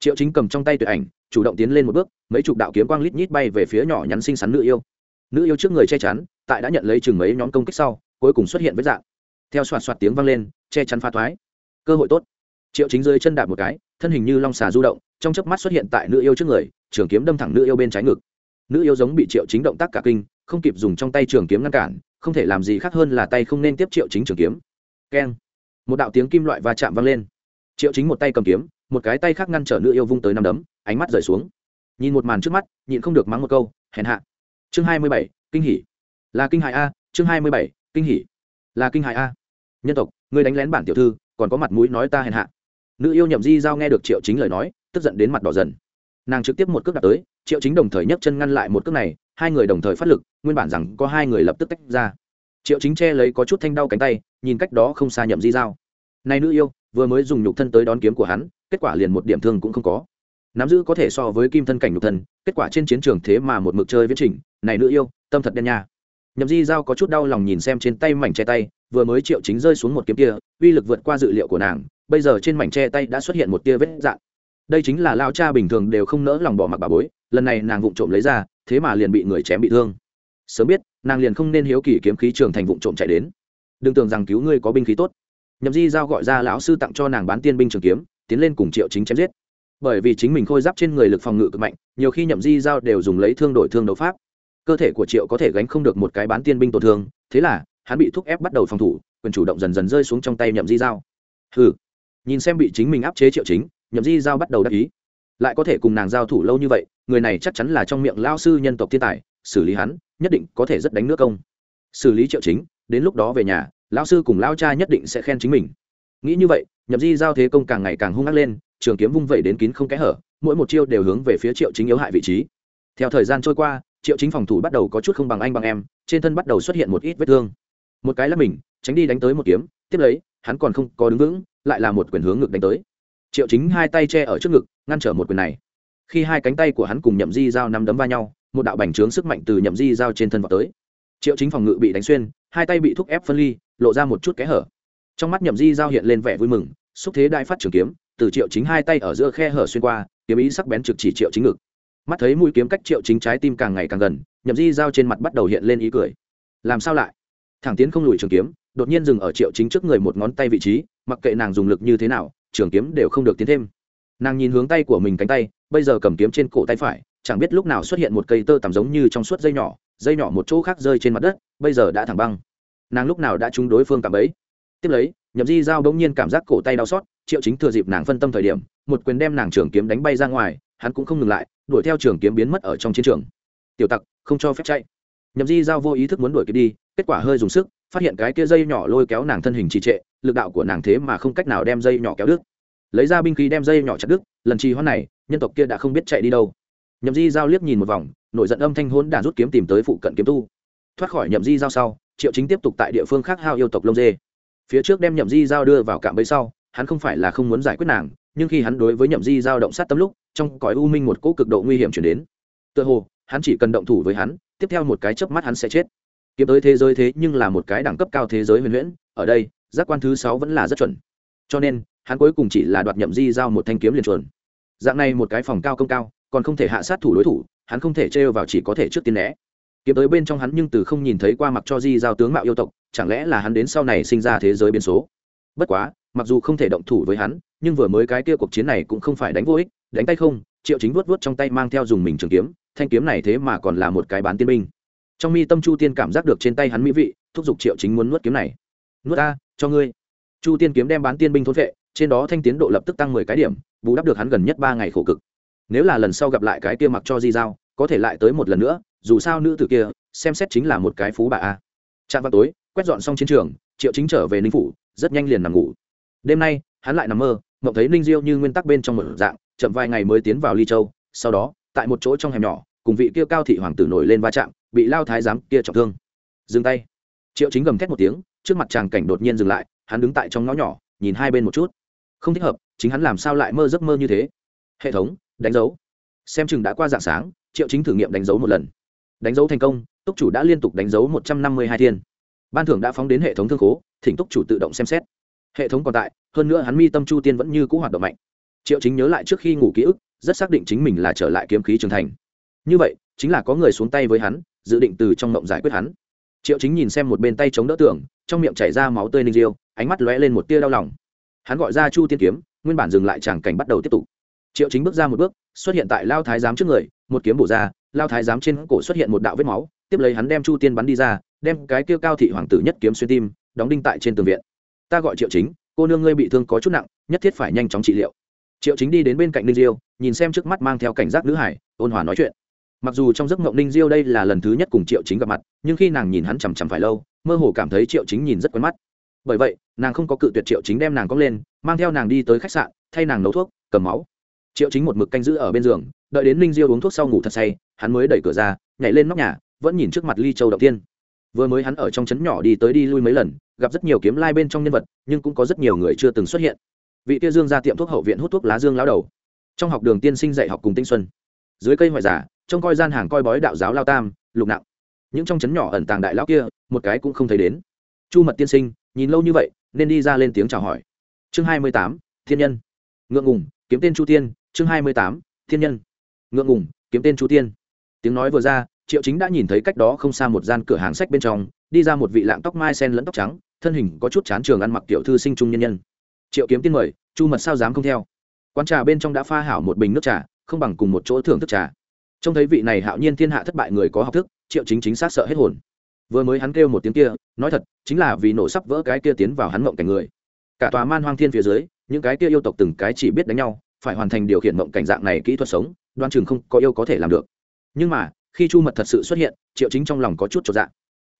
Triệu chính cầm trong tay tuyệt ảnh, chủ động tiến lên một bước, mấy chục đạo kiếm quang lít nhít bay về phía nhỏ nhắn xinh xắn nữ yêu. Nữ yêu trước người che chắn, tại đã nhận lấy chừng mấy nhóm công kích sau, cuối cùng xuất hiện với dạng. Theo soạt soạt tiếng vang lên, che chắn pha thoái. Cơ hội tốt. Triệu chính dưới chân đạp một cái, thân hình như long xà du động, trong chớp mắt xuất hiện tại nữ yêu trước người, trường kiếm đâm thẳng nữ yêu bên trái ngực. Nữ yêu giống bị triệu chính động tác cả kinh, không kịp dùng trong tay trường kiếm ngăn cản không thể làm gì khác hơn là tay không nên tiếp triệu chính trường kiếm. Keng. Một đạo tiếng kim loại va chạm vang lên. Triệu chính một tay cầm kiếm, một cái tay khác ngăn trở nữ yêu vung tới năm đấm, ánh mắt rời xuống. Nhìn một màn trước mắt, nhịn không được mắng một câu, hèn hạ. Chương hai mươi bảy, kinh hỉ. Là kinh hại a, chương hai mươi bảy, kinh hỉ. Là kinh hại a. Nhân tộc người đánh lén bản tiểu thư, còn có mặt mũi nói ta hèn hạ. Nữ yêu nhậm di giao nghe được triệu chính lời nói, tức giận đến mặt đỏ dần. Nàng trực tiếp một cước đặt tới, triệu chính đồng thời nhấc chân ngăn lại một cước này hai người đồng thời phát lực, nguyên bản rằng có hai người lập tức tách ra. Triệu chính che lấy có chút thanh đau cánh tay, nhìn cách đó không xa nhậm di giao này nữ yêu, vừa mới dùng nhục thân tới đón kiếm của hắn, kết quả liền một điểm thương cũng không có. Nắm giữ có thể so với kim thân cảnh nhục thân, kết quả trên chiến trường thế mà một mực chơi viết trình, này nữ yêu, tâm thật đen nha. Nhậm di giao có chút đau lòng nhìn xem trên tay mảnh che tay, vừa mới triệu chính rơi xuống một kiếm kia, uy lực vượt qua dự liệu của nàng, bây giờ trên mảnh che tay đã xuất hiện một tia vết dạn đây chính là lao cha bình thường đều không nỡ lòng bỏ mặc bà bối lần này nàng vụng trộm lấy ra, thế mà liền bị người chém bị thương. Sớm biết, nàng liền không nên hiếu kỳ kiếm khí trường thành vụng trộm chạy đến. Đừng tưởng rằng cứu ngươi có binh khí tốt. Nhậm di giao gọi ra lão sư tặng cho nàng bán tiên binh trường kiếm, tiến lên cùng triệu chính chém giết. Bởi vì chính mình khôi giáp trên người lực phòng ngự cực mạnh, nhiều khi nhậm di giao đều dùng lấy thương đổi thương đấu pháp. Cơ thể của triệu có thể gánh không được một cái bán tiên binh tổn thương, thế là, hắn bị thúc ép bắt đầu phòng thủ, quyền chủ động dần dần rơi xuống trong tay nhậm di giao. Hừ. Nhìn xem bị chính mình áp chế triệu chính, nhậm di giao bắt đầu đắc ý lại có thể cùng nàng giao thủ lâu như vậy, người này chắc chắn là trong miệng lao sư nhân tộc thiên tài, xử lý hắn, nhất định có thể rất đánh nước công. Xử lý triệu chính, đến lúc đó về nhà lao sư cùng lao cha nhất định sẽ khen chính mình. Nghĩ như vậy, nhậm di giao thế công càng ngày càng hung ác lên, trường kiếm vung vẩy đến kín không kẽ hở, mỗi một chiêu đều hướng về phía triệu chính yếu hại vị trí. Theo thời gian trôi qua, triệu chính phòng thủ bắt đầu có chút không bằng anh bằng em, trên thân bắt đầu xuất hiện một ít vết thương. Một cái là mình, tránh đi đánh tới một kiếm, tiếp lấy, hắn còn không có đứng vững, lại là một quyền hướng ngực đánh tới triệu chính hai tay che ở trước ngực, ngăn trở một quyền này. Khi hai cánh tay của hắn cùng nhậm di dao nắm đấm va nhau, một đạo bành trướng sức mạnh từ nhậm di dao trên thân vào tới. Triệu chính phòng ngự bị đánh xuyên, hai tay bị thúc ép phân ly, lộ ra một chút kẽ hở. Trong mắt nhậm di dao hiện lên vẻ vui mừng, xúc thế đại phát trường kiếm, từ triệu chính hai tay ở giữa khe hở xuyên qua, kiếm ý sắc bén trực chỉ triệu chính ngực. Mắt thấy mũi kiếm cách triệu chính trái tim càng ngày càng gần, nhậm di dao trên mặt bắt đầu hiện lên ý cười. Làm sao lại? Thẳng tiến không lùi trường kiếm, đột nhiên dừng ở triệu chính trước người một ngón tay vị trí, mặc kệ nàng dùng lực như thế nào trường kiếm đều không được tiến thêm. Nàng nhìn hướng tay của mình cánh tay, bây giờ cầm kiếm trên cổ tay phải, chẳng biết lúc nào xuất hiện một cây tơ tằm giống như trong suốt dây nhỏ dây nhỏ một chỗ khác rơi trên mặt đất, bây giờ đã thẳng băng. Nàng lúc nào đã trúng đối phương cảm ấy tiếp lấy, nhậm di giao bỗng nhiên cảm giác cổ tay đau xót, triệu chính thừa dịp nàng phân tâm thời điểm, một quyền đem nàng trường kiếm đánh bay ra ngoài, hắn cũng không ngừng lại, đuổi theo trường kiếm biến mất ở trong chiến trường. Tiểu tặc, không cho phép chạy. Nhậm di giao vô ý thức muốn đuổi kịp đi, kết quả hơi dùng sức, phát hiện cái kia dây nhỏ lôi kéo nàng thân hình trì trệ lực đạo của nàng thế mà không cách nào đem dây nhỏ kéo đứt. Lấy ra binh khí đem dây nhỏ chặt đứt, lần trì hoãn này, nhân tộc kia đã không biết chạy đi đâu. Nhậm di giao liếc nhìn một vòng nổi giận âm thanh hỗn đản rút kiếm tìm tới phụ cận kiếm tu. Thoát khỏi nhậm di giao sau, triệu chính tiếp tục tại địa phương khác hao yêu tộc lông dê. Phía trước đem nhậm di giao đưa vào cạm bẫy sau, hắn không phải là không muốn giải quyết nàng, nhưng khi hắn đối với nhậm di giao động sát tâm lúc, trong cõi u minh một cỗ cực độ nguy hiểm chuyển đến. Tựa hồ, hắn chỉ cần động thủ với hắn, tiếp theo một cái chớp mắt hắn sẽ chết. Kiếm tới thế giới thế nhưng là một cái đẳng cấp cao thế giới huyền huyễn, ở đây giác quan thứ sáu vẫn là rất chuẩn. Cho nên, hắn cuối cùng chỉ là đoạt nhậm di giao một thanh kiếm liền chuẩn dạng này một cái phòng cao công cao, còn không thể hạ sát thủ đối thủ, hắn không thể trêu vào chỉ có thể trước tiên né. Kiếm tới bên trong hắn nhưng từ không nhìn thấy qua mặc cho di giao tướng mạo yêu tộc, chẳng lẽ là hắn đến sau này sinh ra thế giới biến số? Bất quá, mặc dù không thể động thủ với hắn, nhưng vừa mới cái kia cuộc chiến này cũng không phải đánh vô ích, đánh tay không, triệu chính vuốt vuốt trong tay mang theo dùng mình trường kiếm, thanh kiếm này thế mà còn là một cái bán tiên binh. Trong mi tâm chu tiên cảm giác được trên tay hắn mỹ vị, thúc giục triệu chính muốn nuốt kiếm này. Nuốt ta cho ngươi. Chu tiên kiếm đem bán tiên binh thôn vệ, trên đó thanh tiến độ lập tức tăng mười cái điểm, bù đắp được hắn gần nhất ba ngày khổ cực. Nếu là lần sau gặp lại cái kia mặc cho di giao, có thể lại tới một lần nữa, dù sao nữ tử kia, xem xét chính là một cái phú bà a. Trạm vào tối, quét dọn xong chiến trường, triệu chính trở về ninh phủ, rất nhanh liền nằm ngủ. Đêm nay, hắn lại nằm mơ, mộng thấy ninh diêu như nguyên tắc bên trong một dạng, chậm vài ngày mới tiến vào ly châu, sau đó, tại một chỗ trong hẻm nhỏ, cùng vị kia cao thị hoàng tử nổi lên va chạm, bị lao thái giám kia trọng thương. Dừng tay. Triệu chính gầm thét một tiếng trước mặt chàng cảnh đột nhiên dừng lại, hắn đứng tại trong ngõ nhỏ, nhìn hai bên một chút. Không thích hợp, chính hắn làm sao lại mơ giấc mơ như thế? Hệ thống, đánh dấu. Xem chừng đã qua dạng sáng, triệu chính thử nghiệm đánh dấu một lần. Đánh dấu thành công, túc chủ đã liên tục đánh dấu một trăm năm mươi hai thiên. Ban thưởng đã phóng đến hệ thống thương khố, thỉnh túc chủ tự động xem xét. Hệ thống còn tại, hơn nữa hắn mi tâm chu tiên vẫn như c ũ hoạt động mạnh. Triệu chính nhớ lại trước khi ngủ ký ức, rất xác định chính mình là trở lại kiếm khí trưởng thành. Như vậy, chính là có người xuống tay với hắn, dự định từ trong mộng giải quyết hắn. Triệu chính nhìn xem một bên tay chống đỡ tưởng trong miệng chảy ra máu tươi ninh diêu, ánh mắt lóe lên một tia đau lòng. Hắn gọi ra chu tiên kiếm, nguyên bản dừng lại tràng cảnh bắt đầu tiếp tục. Triệu chính bước ra một bước, xuất hiện tại lao thái giám trước người, một kiếm bổ ra, lao thái giám trên cổ xuất hiện một đạo vết máu, tiếp lấy hắn đem chu tiên bắn đi ra, đem cái kia cao thị hoàng tử nhất kiếm xuyên tim, đóng đinh tại trên tường viện. Ta gọi triệu chính, cô nương ngươi bị thương có chút nặng, nhất thiết phải nhanh chóng trị liệu. Triệu chính đi đến bên cạnh ninh diêu, nhìn xem trước mắt mang theo cảnh giác nữ hải, ôn hòa nói chuyện. Mặc dù trong giấc mộng ninh diêu đây là lần thứ nhất cùng triệu chính gặp mặt, nhưng khi nàng nhìn hắn chằm chằm phải lâu mơ hồ cảm thấy triệu chính nhìn rất quen mắt. Bởi vậy, nàng không có cự tuyệt triệu chính đem nàng cong lên, mang theo nàng đi tới khách sạn, thay nàng nấu thuốc, cầm máu. Triệu chính một mực canh giữ ở bên giường, đợi đến ninh diêu uống thuốc sau ngủ thật say, hắn mới đẩy cửa ra, nhảy lên nóc nhà, vẫn nhìn trước mặt ly châu đầu tiên vừa mới hắn ở trong trấn nhỏ đi tới đi lui mấy lần, gặp rất nhiều kiếm lai bên trong nhân vật, nhưng cũng có rất nhiều người chưa từng xuất hiện. Vị kia dương ra tiệm thuốc hậu viện hút thuốc lá dương lao đầu. Trong học đường tiên sinh dạy học cùng tinh xuân. Dưới cây ngoại giả, trông coi gian hàng coi bói đạo giáo lao tam, lục nặng. Những trong trấn nhỏ ẩn tàng đại lão kia một cái cũng không thấy đến. Chu mật tiên sinh, nhìn lâu như vậy, nên đi ra lên tiếng chào hỏi. Chương hai mươi tám, thiên nhân. Ngượng ngùng, kiếm tên chu tiên, chương hai mươi tám, thiên nhân. Ngượng ngùng, kiếm tên chu tiên. Tiếng nói vừa ra, triệu chính đã nhìn thấy cách đó không xa một gian cửa hàng sách bên trong, đi ra một vị lạng tóc mai sen lẫn tóc trắng, thân hình có chút chán trường ăn mặc tiểu thư sinh trung nhân nhân. Triệu kiếm tiên mời, chu mật sao dám không theo? Quán trà bên trong đã pha hảo một bình nước trà, không bằng cùng một chỗ thưởng thức trà. Trông thấy vị này hạo nhiên thiên hạ thất bại người có học thức, triệu chính chính xác sợ hết hồn vừa mới hắn kêu một tiếng kia, nói thật, chính là vì nổ sắp vỡ cái kia tiến vào hắn mộng cảnh người. Cả tòa man hoang thiên phía dưới, những cái kia yêu tộc từng cái chỉ biết đánh nhau, phải hoàn thành điều khiển mộng cảnh dạng này kỹ thuật sống, đoan chừng không có yêu có thể làm được. Nhưng mà, khi chu mật thật sự xuất hiện, triệu chính trong lòng có chút trọn dạng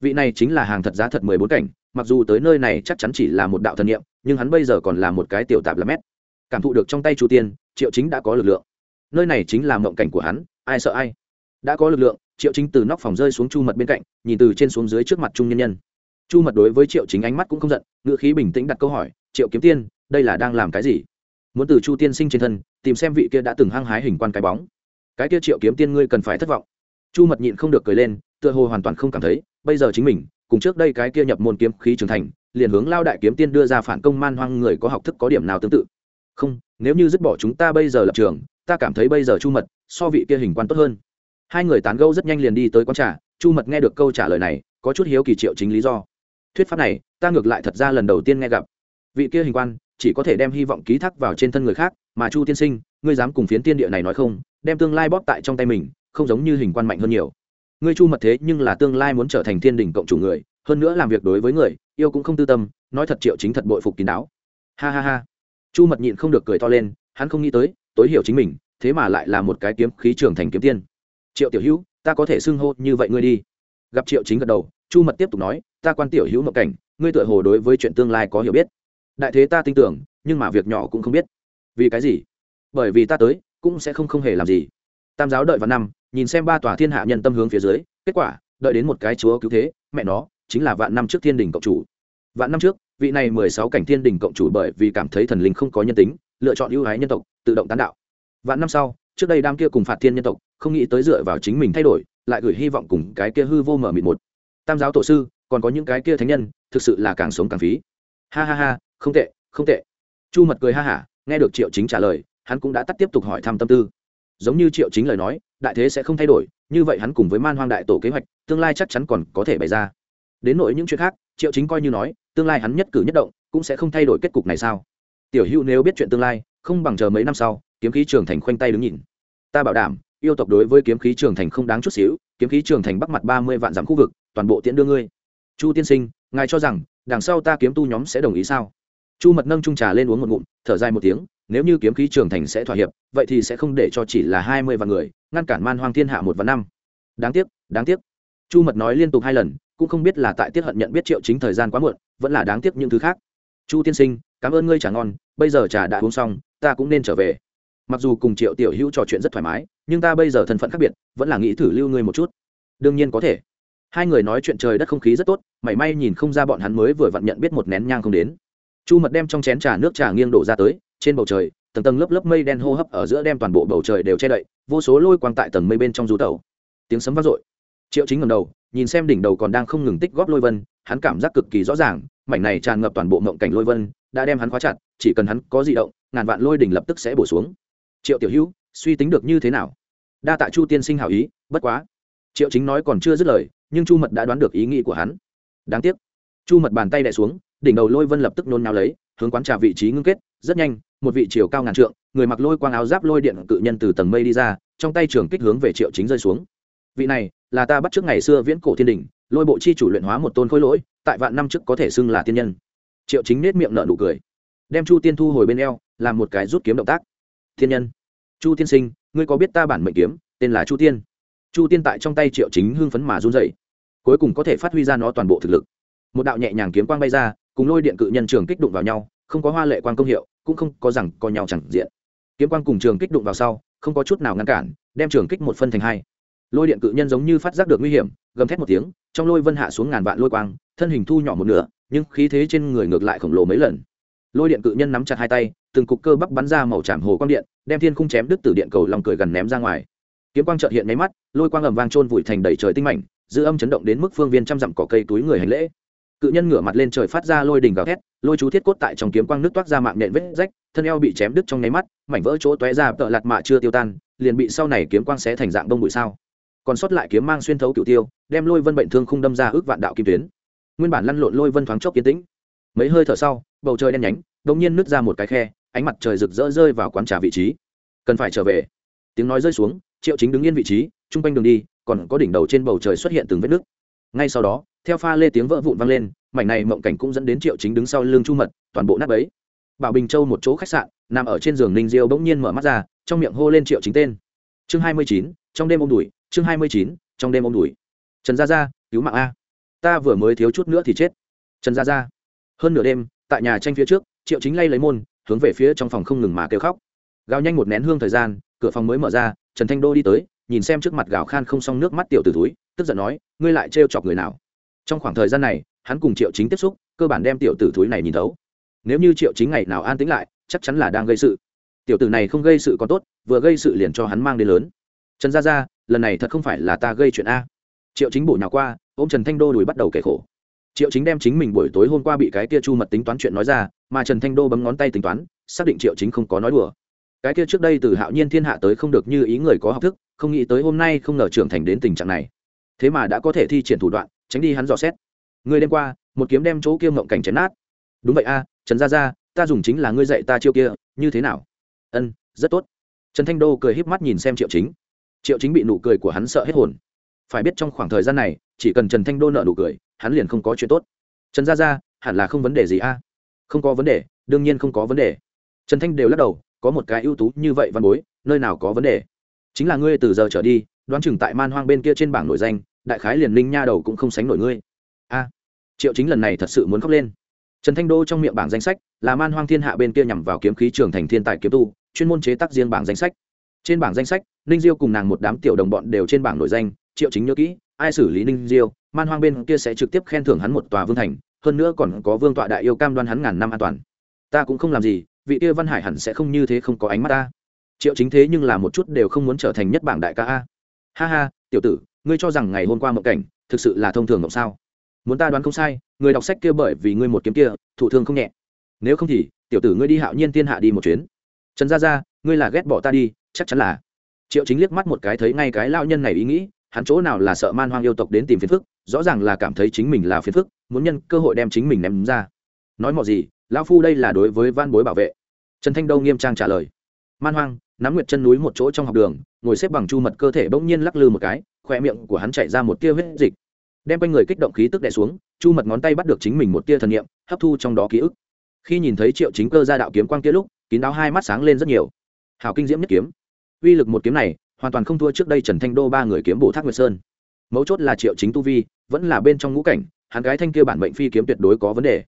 vị này chính là hàng thật giá thật mười bốn cảnh, mặc dù tới nơi này chắc chắn chỉ là một đạo thần niệm, nhưng hắn bây giờ còn là một cái tiểu tạp là mét. Cảm thụ được trong tay chu tiên, triệu chính đã có lực lượng. Nơi này chính là mộng cảnh của hắn, ai sợ ai? Đã có lực lượng triệu chính từ nóc phòng rơi xuống chu mật bên cạnh, nhìn từ trên xuống dưới trước mặt trung nhân nhân. Chu mật đối với triệu chính ánh mắt cũng không giận ngựa khí bình tĩnh đặt câu hỏi, triệu kiếm tiên, đây là đang làm cái gì? Muốn từ chu tiên sinh trên thân, tìm xem vị kia đã từng hăng hái hình quan cái bóng. Cái kia triệu kiếm tiên ngươi cần phải thất vọng. Chu mật nhịn không được cười lên, tựa hồ hoàn toàn không cảm thấy, bây giờ chính mình, cùng trước đây cái kia nhập môn kiếm khí trưởng thành, liền hướng lao đại kiếm tiên đưa ra phản công man hoang người có học thức có điểm nào tương tự. Không, nếu như dứt bỏ chúng ta bây giờ lập trường, ta cảm thấy bây giờ chu mật so vị kia hình quan tốt hơn hai người tán gẫu rất nhanh liền đi tới quán trà, chu mật nghe được câu trả lời này, có chút hiếu kỳ triệu chính lý do. Thuyết pháp này, ta ngược lại thật ra lần đầu tiên nghe gặp. Vị kia hình quan, chỉ có thể đem hy vọng ký thác vào trên thân người khác, mà chu tiên sinh, ngươi dám cùng phiến tiên địa này nói không, đem tương lai bóp tại trong tay mình, không giống như hình quan mạnh hơn nhiều. Ngươi chu mật thế nhưng là tương lai muốn trở thành thiên đình cộng chủ người, hơn nữa làm việc đối với người, yêu cũng không tư tâm, nói thật triệu chính thật bội phục kín đáo. Ha ha ha. Chu mật nhịn không được cười to lên, hắn không nghĩ tới, tối hiểu chính mình, thế mà lại là một cái kiếm khí trường thành kiếm tiên triệu tiểu hữu, ta có thể xưng hô như vậy ngươi đi. Gặp triệu chính gật đầu, chu mật tiếp tục nói, ta quan tiểu hữu mộng cảnh, ngươi tựa hồ đối với chuyện tương lai có hiểu biết. Đại thế ta tin tưởng, nhưng mà việc nhỏ cũng không biết. Vì cái gì? Bởi vì ta tới, cũng sẽ không không hề làm gì. Tam giáo đợi vào năm, nhìn xem ba tòa thiên hạ nhân tâm hướng phía dưới, kết quả, đợi đến một cái chúa cứu thế, mẹ nó, chính là vạn năm trước thiên đình cộng chủ. Vạn năm trước, vị này mười sáu cảnh thiên đình cộng chủ bởi vì cảm thấy thần linh không có nhân tính, lựa chọn ưu ái nhân tộc, tự động tán đạo. Vạn năm sau, trước đây đam kia cùng phạt thiên nhân tộc không nghĩ tới dựa vào chính mình thay đổi, lại gửi hy vọng cùng cái kia hư vô mở mịt một. Tam giáo tổ sư, còn có những cái kia thánh nhân, thực sự là càng sống càng phí. Ha ha ha, không tệ không tệ. Chu mật cười ha hả, nghe được triệu chính trả lời, hắn cũng đã tắt tiếp tục hỏi thăm tâm tư. Giống như triệu chính lời nói, đại thế sẽ không thay đổi, như vậy hắn cùng với man hoang đại tổ kế hoạch, tương lai chắc chắn còn có thể bày ra. Đến nội những chuyện khác, triệu chính coi như nói, tương lai hắn nhất cử nhất động, cũng sẽ không thay đổi kết cục này sao? Tiểu hữu nếu biết chuyện tương lai, không bằng chờ mấy năm sau, kiếm khí trường thành khoanh tay đứng nhìn. Ta bảo đảm yêu tộc đối với kiếm khí trường thành không đáng chút xíu, kiếm khí trường thành bắc mặt ba mươi vạn dặm khu vực, toàn bộ tiễn đưa ngươi. Chu tiên sinh, ngài cho rằng, đằng sau ta kiếm tu nhóm sẽ đồng ý sao? Chu mật nâng trung trà lên uống một ngụm, thở dài một tiếng, nếu như kiếm khí trường thành sẽ thỏa hiệp, vậy thì sẽ không để cho chỉ là hai mươi vạn người, ngăn cản man hoang thiên hạ một vạn năm. Đáng tiếc đáng tiếc. Chu mật nói liên tục hai lần, cũng không biết là tại tiết hận nhận biết triệu chính thời gian quá muộn, vẫn là đáng tiếc những thứ khác. Chu tiên sinh, cảm ơn ngươi trà ngon, bây giờ trà đã uống xong, ta cũng nên trở về mặc dù cùng triệu tiểu hữu trò chuyện rất thoải mái, nhưng ta bây giờ thân phận khác biệt, vẫn là nghĩ thử lưu ngươi một chút. Đương nhiên có thể. Hai người nói chuyện trời đất không khí rất tốt, mảy may nhìn không ra bọn hắn mới vừa vặn nhận biết một nén nhang không đến. Chu mật đem trong chén trà nước trà nghiêng đổ ra tới, trên bầu trời, tầng tầng lớp lớp mây đen hô hấp ở giữa đem toàn bộ bầu trời đều che đậy, vô số lôi quang tại tầng mây bên trong rú tẩu. Tiếng sấm vang dội. Triệu chính ngầm đầu, nhìn xem đỉnh đầu còn đang không ngừng tích góp lôi vân, hắn cảm giác cực kỳ rõ ràng, mảnh này tràn ngập toàn bộ mộng cảnh lôi vân, đã đem hắn khóa chặt, chỉ cần hắn có di động, ngàn vạn lôi đỉnh lập tức sẽ bổ xuống triệu tiểu hữu, suy tính được như thế nào? Đa tạ chu tiên sinh hảo ý, bất quá. Triệu chính nói còn chưa dứt lời, nhưng chu mật đã đoán được ý nghĩ của hắn. Đáng tiếc. Chu mật bàn tay đẻ xuống, đỉnh đầu lôi vân lập tức nôn nao lấy, hướng quán trà vị trí ngưng kết, rất nhanh, một vị chiều cao ngàn trượng, người mặc lôi quang áo giáp lôi điện cự nhân từ tầng mây đi ra, trong tay trường kích hướng về triệu chính rơi xuống. Vị này, là ta bắt trước ngày xưa viễn cổ thiên đình, lôi bộ chi chủ luyện hóa một tôn khối lỗi, tại vạn năm trước có thể xưng là tiên nhân. Triệu chính nết miệng nở nụ cười. Đem chu tiên thu hồi bên eo, làm một cái rút kiếm động tác thiên nhân. Chu tiên sinh, ngươi có biết ta bản mệnh kiếm, tên là chu tiên? Chu tiên tại trong tay triệu chính hưng phấn mà run dậy cuối cùng có thể phát huy ra nó toàn bộ thực lực. Một đạo nhẹ nhàng kiếm quang bay ra, cùng lôi điện cự nhân trường kích đụng vào nhau, không có hoa lệ quang công hiệu, cũng không có rằng co nhau chẳng diện. Kiếm quang cùng trường kích đụng vào sau, không có chút nào ngăn cản, đem trường kích một phân thành hai. Lôi điện cự nhân giống như phát giác được nguy hiểm, gầm thét một tiếng, trong lôi vân hạ xuống ngàn vạn lôi quang, thân hình thu nhỏ một nửa, nhưng khí thế trên người ngược lại khổng lồ mấy lần lôi điện cự nhân nắm chặt hai tay, từng cục cơ bắp bắn ra màu trảm hồ quang điện, đem thiên khung chém đứt từ điện cầu lòng cười gần ném ra ngoài. Kiếm quang trợt hiện máy mắt, lôi quang ầm vang trôn vùi thành đầy trời tinh mảnh, dư âm chấn động đến mức phương viên trăm dặm cỏ cây túi người hành lễ. Cự nhân ngửa mặt lên trời phát ra lôi đình gào thét, lôi chú thiết cốt tại trong kiếm quang nước toát ra mạng nện vết rách, thân eo bị chém đứt trong nháy mắt, mảnh vỡ chỗ tóe ra tợ lạt mạ chưa tiêu tan, liền bị sau này kiếm quang xé thành dạng đông bụi sao. Còn sót lại kiếm mang xuyên thấu cựu tiêu, đem lôi vân bệnh thương không đâm ra ước vạn đạo kim tuyến. Nguyên bản lăn lộn lôi vân thoáng chốc kiến tĩnh. Mấy hơi thở sau bầu trời đen nhánh, đột nhiên nứt ra một cái khe, ánh mặt trời rực rỡ rơi vào quán trà vị trí. Cần phải trở về. Tiếng nói rơi xuống, triệu chính đứng yên vị trí, chung quanh đường đi, còn có đỉnh đầu trên bầu trời xuất hiện từng vết nước ngay sau đó, theo pha lê tiếng vỡ vụn vang lên, mảnh này mộng cảnh cũng dẫn đến triệu chính đứng sau lưng chu mật, toàn bộ nát ấy bảo bình châu một chỗ khách sạn, nằm ở trên giường ninh diêu bỗng nhiên mở mắt ra, trong miệng hô lên triệu chính tên. Chương hai mươi chín, trong đêm ôm đùi chương hai mươi chín, trong đêm ôm đùi trần gia gia, cứu mạng a. Ta vừa mới thiếu chút nữa thì chết. Trần gia gia, hơn nửa đêm tại nhà tranh phía trước, triệu chính lay lấy môn, hướng về phía trong phòng không ngừng mà kêu khóc. Gào nhanh một nén hương thời gian, cửa phòng mới mở ra, trần thanh đô đi tới, nhìn xem trước mặt gào khan không xong nước mắt tiểu từ túi tức giận nói, ngươi lại trêu chọc người nào? Trong khoảng thời gian này, hắn cùng triệu chính tiếp xúc, cơ bản đem tiểu tử túi này nhìn thấu. Nếu như triệu chính ngày nào an tĩnh lại, chắc chắn là đang gây sự. Tiểu tử này không gây sự còn tốt, vừa gây sự liền cho hắn mang đến lớn. Trần gia gia, lần này thật không phải là ta gây chuyện a. Triệu chính bổ nhào qua ô m trần thanh đô đùi bắt đầu kể khổ triệu chính đem chính mình buổi tối hôm qua bị cái kia chu mật tính toán chuyện nói ra, mà trần thanh đô bấm ngón tay tính toán, xác định triệu chính không có nói đùa. Cái kia trước đây từ hạo nhiên thiên hạ tới không được như ý người có học thức, không nghĩ tới hôm nay không ngờ trưởng thành đến tình trạng này. Thế mà đã có thể thi triển thủ đoạn, tránh đi hắn dò xét. Người đêm qua, một kiếm đem chỗ kia ngộng cảnh chấn nát. Đúng vậy a, trần gia gia, ta dùng chính là ngươi dạy ta chiêu kia, như thế nào? Ân, rất tốt. Trần thanh đô cười híp mắt nhìn xem triệu chính. Triệu chính bị nụ cười của hắn sợ hết hồn. Phải biết trong khoảng thời gian này, chỉ cần trần thanh đô nợ nụ cười hắn liền không có chuyện tốt. Trần gia gia, hẳn là không vấn đề gì a? Không có vấn đề, đương nhiên không có vấn đề. Trần thanh đều lắc đầu, có một cái ưu tú như vậy văn bối, nơi nào có vấn đề? Chính là ngươi từ giờ trở đi, đoán chừng tại man hoang bên kia trên bảng nội danh, đại khái liền linh nha đầu cũng không sánh nổi ngươi. A, triệu chính lần này thật sự muốn khóc lên. Trần thanh đô trong miệng bảng danh sách, là man hoang thiên hạ bên kia nhằm vào kiếm khí trường thành thiên tài kiếm tu, chuyên môn chế tác riêng bảng danh sách. Trên bảng danh sách, ninh diêu cùng nàng một đám tiểu đồng bọn đều trên bảng nổi danh, triệu chính nhớ kỹ ai xử lý ninh diêu, man hoang bên kia sẽ trực tiếp khen thưởng hắn một tòa vương thành, hơn nữa còn có vương tọa đại yêu cam đoan hắn ngàn năm an toàn. Ta cũng không làm gì, vị kia văn hải hẳn sẽ không như thế không có ánh mắt ta. Triệu chính thế nhưng là một chút đều không muốn trở thành nhất bảng đại ca a. Ha ha, tiểu tử, ngươi cho rằng ngày hôm qua mộng cảnh, thực sự là thông thường mộng sao? Muốn ta đoán không sai, người đọc sách kia bởi vì ngươi một kiếm kia, thụ thương không nhẹ. Nếu không thì, tiểu tử ngươi đi hạo nhiên thiên hạ đi một chuyến. Trần gia gia, ngươi là ghét bỏ ta đi, chắc chắn là. Triệu chính liếc mắt một cái thấy ngay cái lao nhân này ý nghĩ hắn chỗ nào là sợ man hoang yêu tộc đến tìm phiền phức, rõ ràng là cảm thấy chính mình là phiền phức, muốn nhân cơ hội đem chính mình ném ra. Nói mọi gì, lão phu đây là đối với van bối bảo vệ. Trần thanh đâu nghiêm trang trả lời. Man hoang, nắm nguyệt chân núi một chỗ trong học đường, ngồi xếp bằng chu mật cơ thể bỗng nhiên lắc lư một cái khoe miệng của hắn chạy ra một tia huyết dịch. Đem quanh người kích động khí tức đè xuống, chu mật ngón tay bắt được chính mình một tia thần niệm, hấp thu trong đó ký ức. Khi nhìn thấy triệu chính cơ ra đạo kiếm quang kia lúc, kín đáo hai mắt sáng lên rất nhiều. Hào kinh diễm nhất kiếm. Uy lực một kiếm này hoàn toàn không thua trước đây trần thanh đô ba người kiếm bổ thác nguyệt sơn. Mấu chốt là triệu chính tu vi, vẫn là bên trong ngũ cảnh, hắn gái thanh kia bản mệnh phi kiếm tuyệt đối có vấn đề.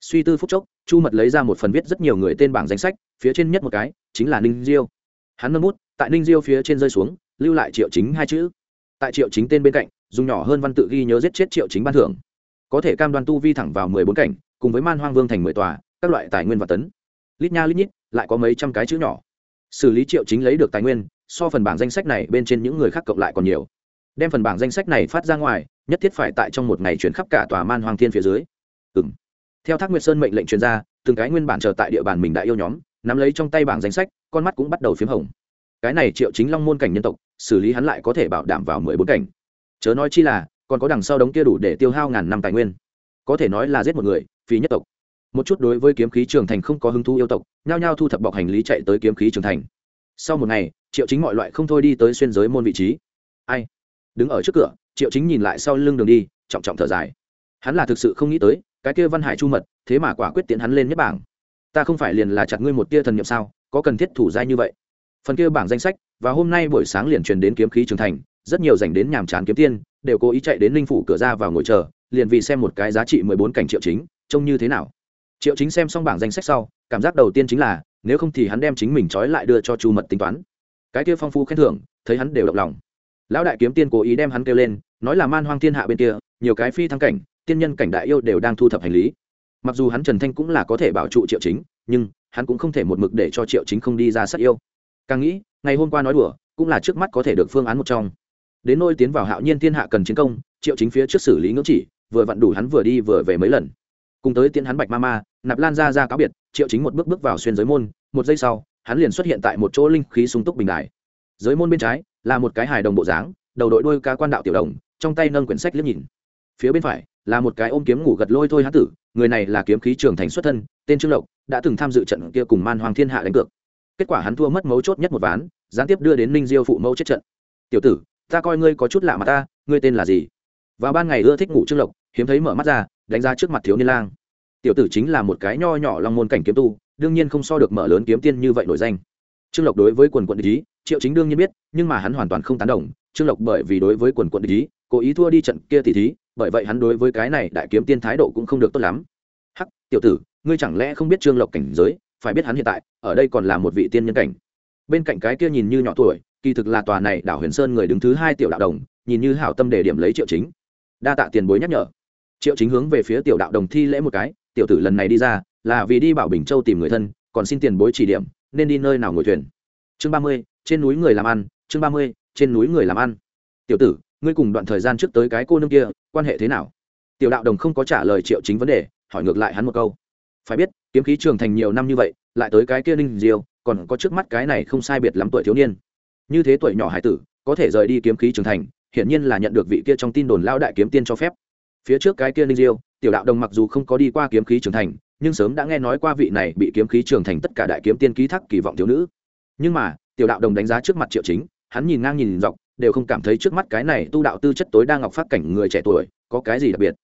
Suy tư phúc chốc, chu mật lấy ra một phần viết rất nhiều người tên bảng danh sách, phía trên nhất một cái, chính là ninh diêu. Hắn nâng bút, tại ninh diêu phía trên rơi xuống, lưu lại triệu chính hai chữ. Tại triệu chính tên bên cạnh, dùng nhỏ hơn văn tự ghi nhớ giết chết triệu chính ban thưởng. Có thể cam đoan tu vi thẳng vào mười bốn cảnh, cùng với man hoang vương thành mười tòa, các loại tài nguyên và tấn. Lít nha lít nhít, lại có mấy trăm cái chữ nhỏ xử lý triệu chính lấy được tài nguyên, so phần bảng danh sách này bên trên những người khác cộng lại còn nhiều. Đem phần bảng danh sách này phát ra ngoài, nhất thiết phải tại trong một ngày chuyển khắp cả tòa man hoàng thiên phía dưới. Ừ m theo thác nguyệt sơn mệnh lệnh truyền ra, từng cái nguyên bản chờ tại địa bàn mình đã yêu nhóm, nắm lấy trong tay bảng danh sách, con mắt cũng bắt đầu p h í m hồng. Cái này triệu chính long môn cảnh nhân tộc, xử lý hắn lại có thể bảo đảm vào mười bốn cảnh. Chớ nói chi là, còn có đằng sau đống kia đủ để tiêu hao ngàn năm tài nguyên. Có thể nói là giết một người, phí nhất tộc một chút đối với kiếm khí trường thành không có hứng thú yêu tộc, nhao nhao thu thập bọc hành lý chạy tới kiếm khí trường thành. Sau một ngày, triệu chính mọi loại không thôi đi tới xuyên giới môn vị trí. Ai? Đứng ở trước cửa, triệu chính nhìn lại sau lưng đường đi, trọng trọng thở dài. Hắn là thực sự không nghĩ tới, cái kia văn hải chu mật, thế mà quả quyết tiện hắn lên nhất bảng. Ta không phải liền là chặt ngươi một tia thần nhiệm sao, có cần thiết thủ giai như vậy? Phần kia bảng danh sách, và hôm nay buổi sáng liền truyền đến kiếm khí trường thành, rất nhiều dành đến nhàm chán kiếm tiên, đều cố ý chạy đến linh phủ cửa ra vào ngồi chờ, liền vì xem một cái giá trị mười bốn cảnh triệu chính, trông như thế nào triệu chính xem xong bảng danh sách sau, cảm giác đầu tiên chính là, nếu không thì hắn đem chính mình trói lại đưa cho chu mật tính toán. Cái kia phong phú khen thưởng, thấy hắn đều động lòng. Lão đại kiếm tiên cố ý đem hắn kêu lên, nói là man hoang thiên hạ bên kia, nhiều cái phi thăng cảnh, tiên nhân cảnh đại yêu đều đang thu thập hành lý. Mặc dù hắn trần thanh cũng là có thể bảo trụ triệu chính, nhưng hắn cũng không thể một mực để cho triệu chính không đi ra sát yêu. Càng nghĩ, ngày hôm qua nói đùa, cũng là trước mắt có thể được phương án một trong. Đến nôi tiến vào hạo nhiên thiên hạ cần chiến công, triệu chính phía trước xử lý ngưỡng chỉ, vừa vặn đủ hắn vừa đi vừa về mấy lần cùng tới tiễn hắn bạch ma ma nạp lan ra ra cáo biệt, triệu chính một bước bước vào xuyên giới môn, một giây sau, hắn liền xuất hiện tại một chỗ linh khí sung túc bình đại giới môn bên trái là một cái hài đồng bộ dáng, đầu đội đôi ca quan đạo tiểu đồng, trong tay nâng quyển sách liếc nhìn. Phía bên phải là một cái ôm kiếm ngủ gật lôi thôi hán tử, người này là kiếm khí trường thành xuất thân, tên trương lộc, đã từng tham dự trận kia cùng man hoàng thiên hạ đánh cược. Kết quả hắn thua mất mấu chốt nhất một ván, gián tiếp đưa đến ninh diêu phụ mẫu chết trận. Tiểu tử, ta coi ngươi có chút lạ mà ta, ngươi tên là gì? Vào ban ngày ưa thích ngủ trương lộc, hiếm thấy mở mắt ra đánh ra trước mặt thiếu niên lang. Tiểu tử chính là một cái nho nhỏ long môn cảnh kiếm tu, đương nhiên không so được mở lớn kiếm tiên như vậy nổi danh. Trương lộc đối với quần quận ý, triệu chính đương nhiên biết, nhưng mà hắn hoàn toàn không tán đồng. Trương lộc bởi vì đối với quần quận ý, cố ý thua đi trận kia tỷ thí, bởi vậy hắn đối với cái này đại kiếm tiên thái độ cũng không được tốt lắm. Hắc, tiểu tử, ngươi chẳng lẽ không biết trương lộc cảnh giới, phải biết hắn hiện tại, ở đây còn là một vị tiên nhân cảnh. Bên cạnh cái kia nhìn như nhỏ tuổi, kỳ thực là tòa này đảo huyền sơn người đứng thứ hai tiểu đạo đồng, nhìn như hảo tâm để điểm lấy triệu chính. Đa tạ tiền bối nhắc nhở triệu chính hướng về phía tiểu đạo đồng thi lễ một cái, tiểu tử lần này đi ra, là vì đi bảo bình châu tìm người thân, còn xin tiền bối chỉ điểm, nên đi nơi nào ngồi thuyền? Chương ba mươi, trên núi người làm ăn, chương ba mươi, trên núi người làm ăn. Tiểu tử, ngươi cùng đoạn thời gian trước tới cái cô nương kia, quan hệ thế nào? Tiểu đạo đồng không có trả lời triệu chính vấn đề, hỏi ngược lại hắn một câu. Phải biết, kiếm khí trường thành nhiều năm như vậy, lại tới cái kia ninh diêu, còn có trước mắt cái này không sai biệt lắm tuổi thiếu niên. Như thế tuổi nhỏ hải tử, có thể rời đi kiếm khí trường thành, hiển nhiên là nhận được vị kia trong tin đồn lao đại kiếm tiên cho phép phía trước cái kia ninh diêu, tiểu đạo đồng mặc dù không có đi qua kiếm khí trường thành, nhưng sớm đã nghe nói qua vị này bị kiếm khí trường thành tất cả đại kiếm tiên ký thác kỳ vọng thiếu nữ. Nhưng mà, tiểu đạo đồng đánh giá trước mặt triệu chính, hắn nhìn ngang nhìn dọc, đều không cảm thấy trước mắt cái này tu đạo tư chất tối đa ngọc phát cảnh người trẻ tuổi, có cái gì đặc biệt.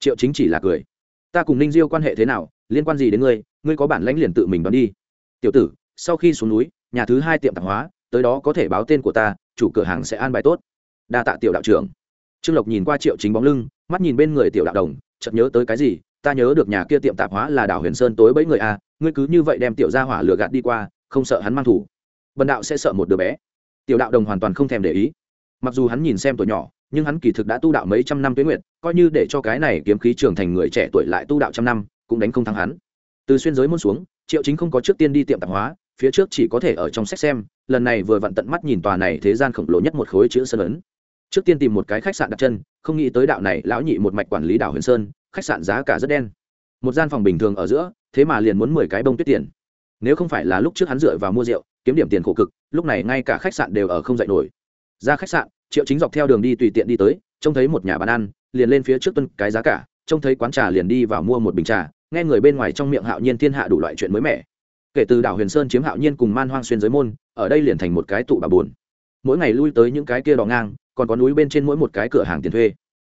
Triệu chính chỉ là cười. Ta cùng ninh diêu quan hệ thế nào, liên quan gì đến ngươi ngươi có bản lãnh liền tự mình đón đi. Tiểu tử, sau khi xuống núi, nhà thứ hai tiệm tạp hóa, tới đó có thể báo tên của ta, chủ cửa hàng sẽ an bài tốt. Đa tạ tiểu đạo trưởng. Trương lộc nhìn qua triệu chính bóng lưng mắt nhìn bên người tiểu đạo đồng chợt nhớ tới cái gì ta nhớ được nhà kia tiệm tạp hóa là đảo huyền sơn tối bấy người a ngươi cứ như vậy đem tiểu gia hỏa lừa gạt đi qua không sợ hắn mang thủ. Bần đạo sẽ sợ một đứa bé. Tiểu đạo đồng hoàn toàn không thèm để ý. Mặc dù hắn nhìn xem tuổi nhỏ nhưng hắn kỳ thực đã tu đạo mấy trăm năm tuế nguyệt, coi như để cho cái này kiếm khí trưởng thành người trẻ tuổi lại tu đạo trăm năm cũng đánh không thắng hắn. Từ xuyên giới muôn xuống triệu chính không có trước tiên đi tiệm tạp hóa phía trước chỉ có thể ở trong sách xem lần này vừa vặn tận mắt nhìn tòa này thế gian khổng lồ nhất một khối chữ sơn ấn trước tiên tìm một cái khách sạn đặt chân, không nghĩ tới đạo này lão nhị một mạch quản lý đảo huyền sơn, khách sạn giá cả rất đen. Một gian phòng bình thường ở giữa, thế mà liền muốn mười cái bông tuyết tiền. Nếu không phải là lúc trước hắn dựa vào mua rượu, kiếm điểm tiền khổ cực, lúc này ngay cả khách sạn đều ở không dạy nổi. Ra khách sạn, triệu chính dọc theo đường đi tùy tiện đi tới, trông thấy một nhà bán ăn, liền lên phía trước tuân cái giá cả, trông thấy quán trà liền đi vào mua một bình trà, nghe người bên ngoài trong miệng hạo nhiên thiên hạ đủ loại chuyện mới mẻ. Kể từ đảo huyền sơn chiếm hạo nhiên cùng man hoang xuyên giới môn, ở đây liền thành một cái tụ bà buồn. Mỗi ngày lui tới những cái kia đỏ ngang còn có núi bên trên mỗi một cái cửa hàng tiền thuê.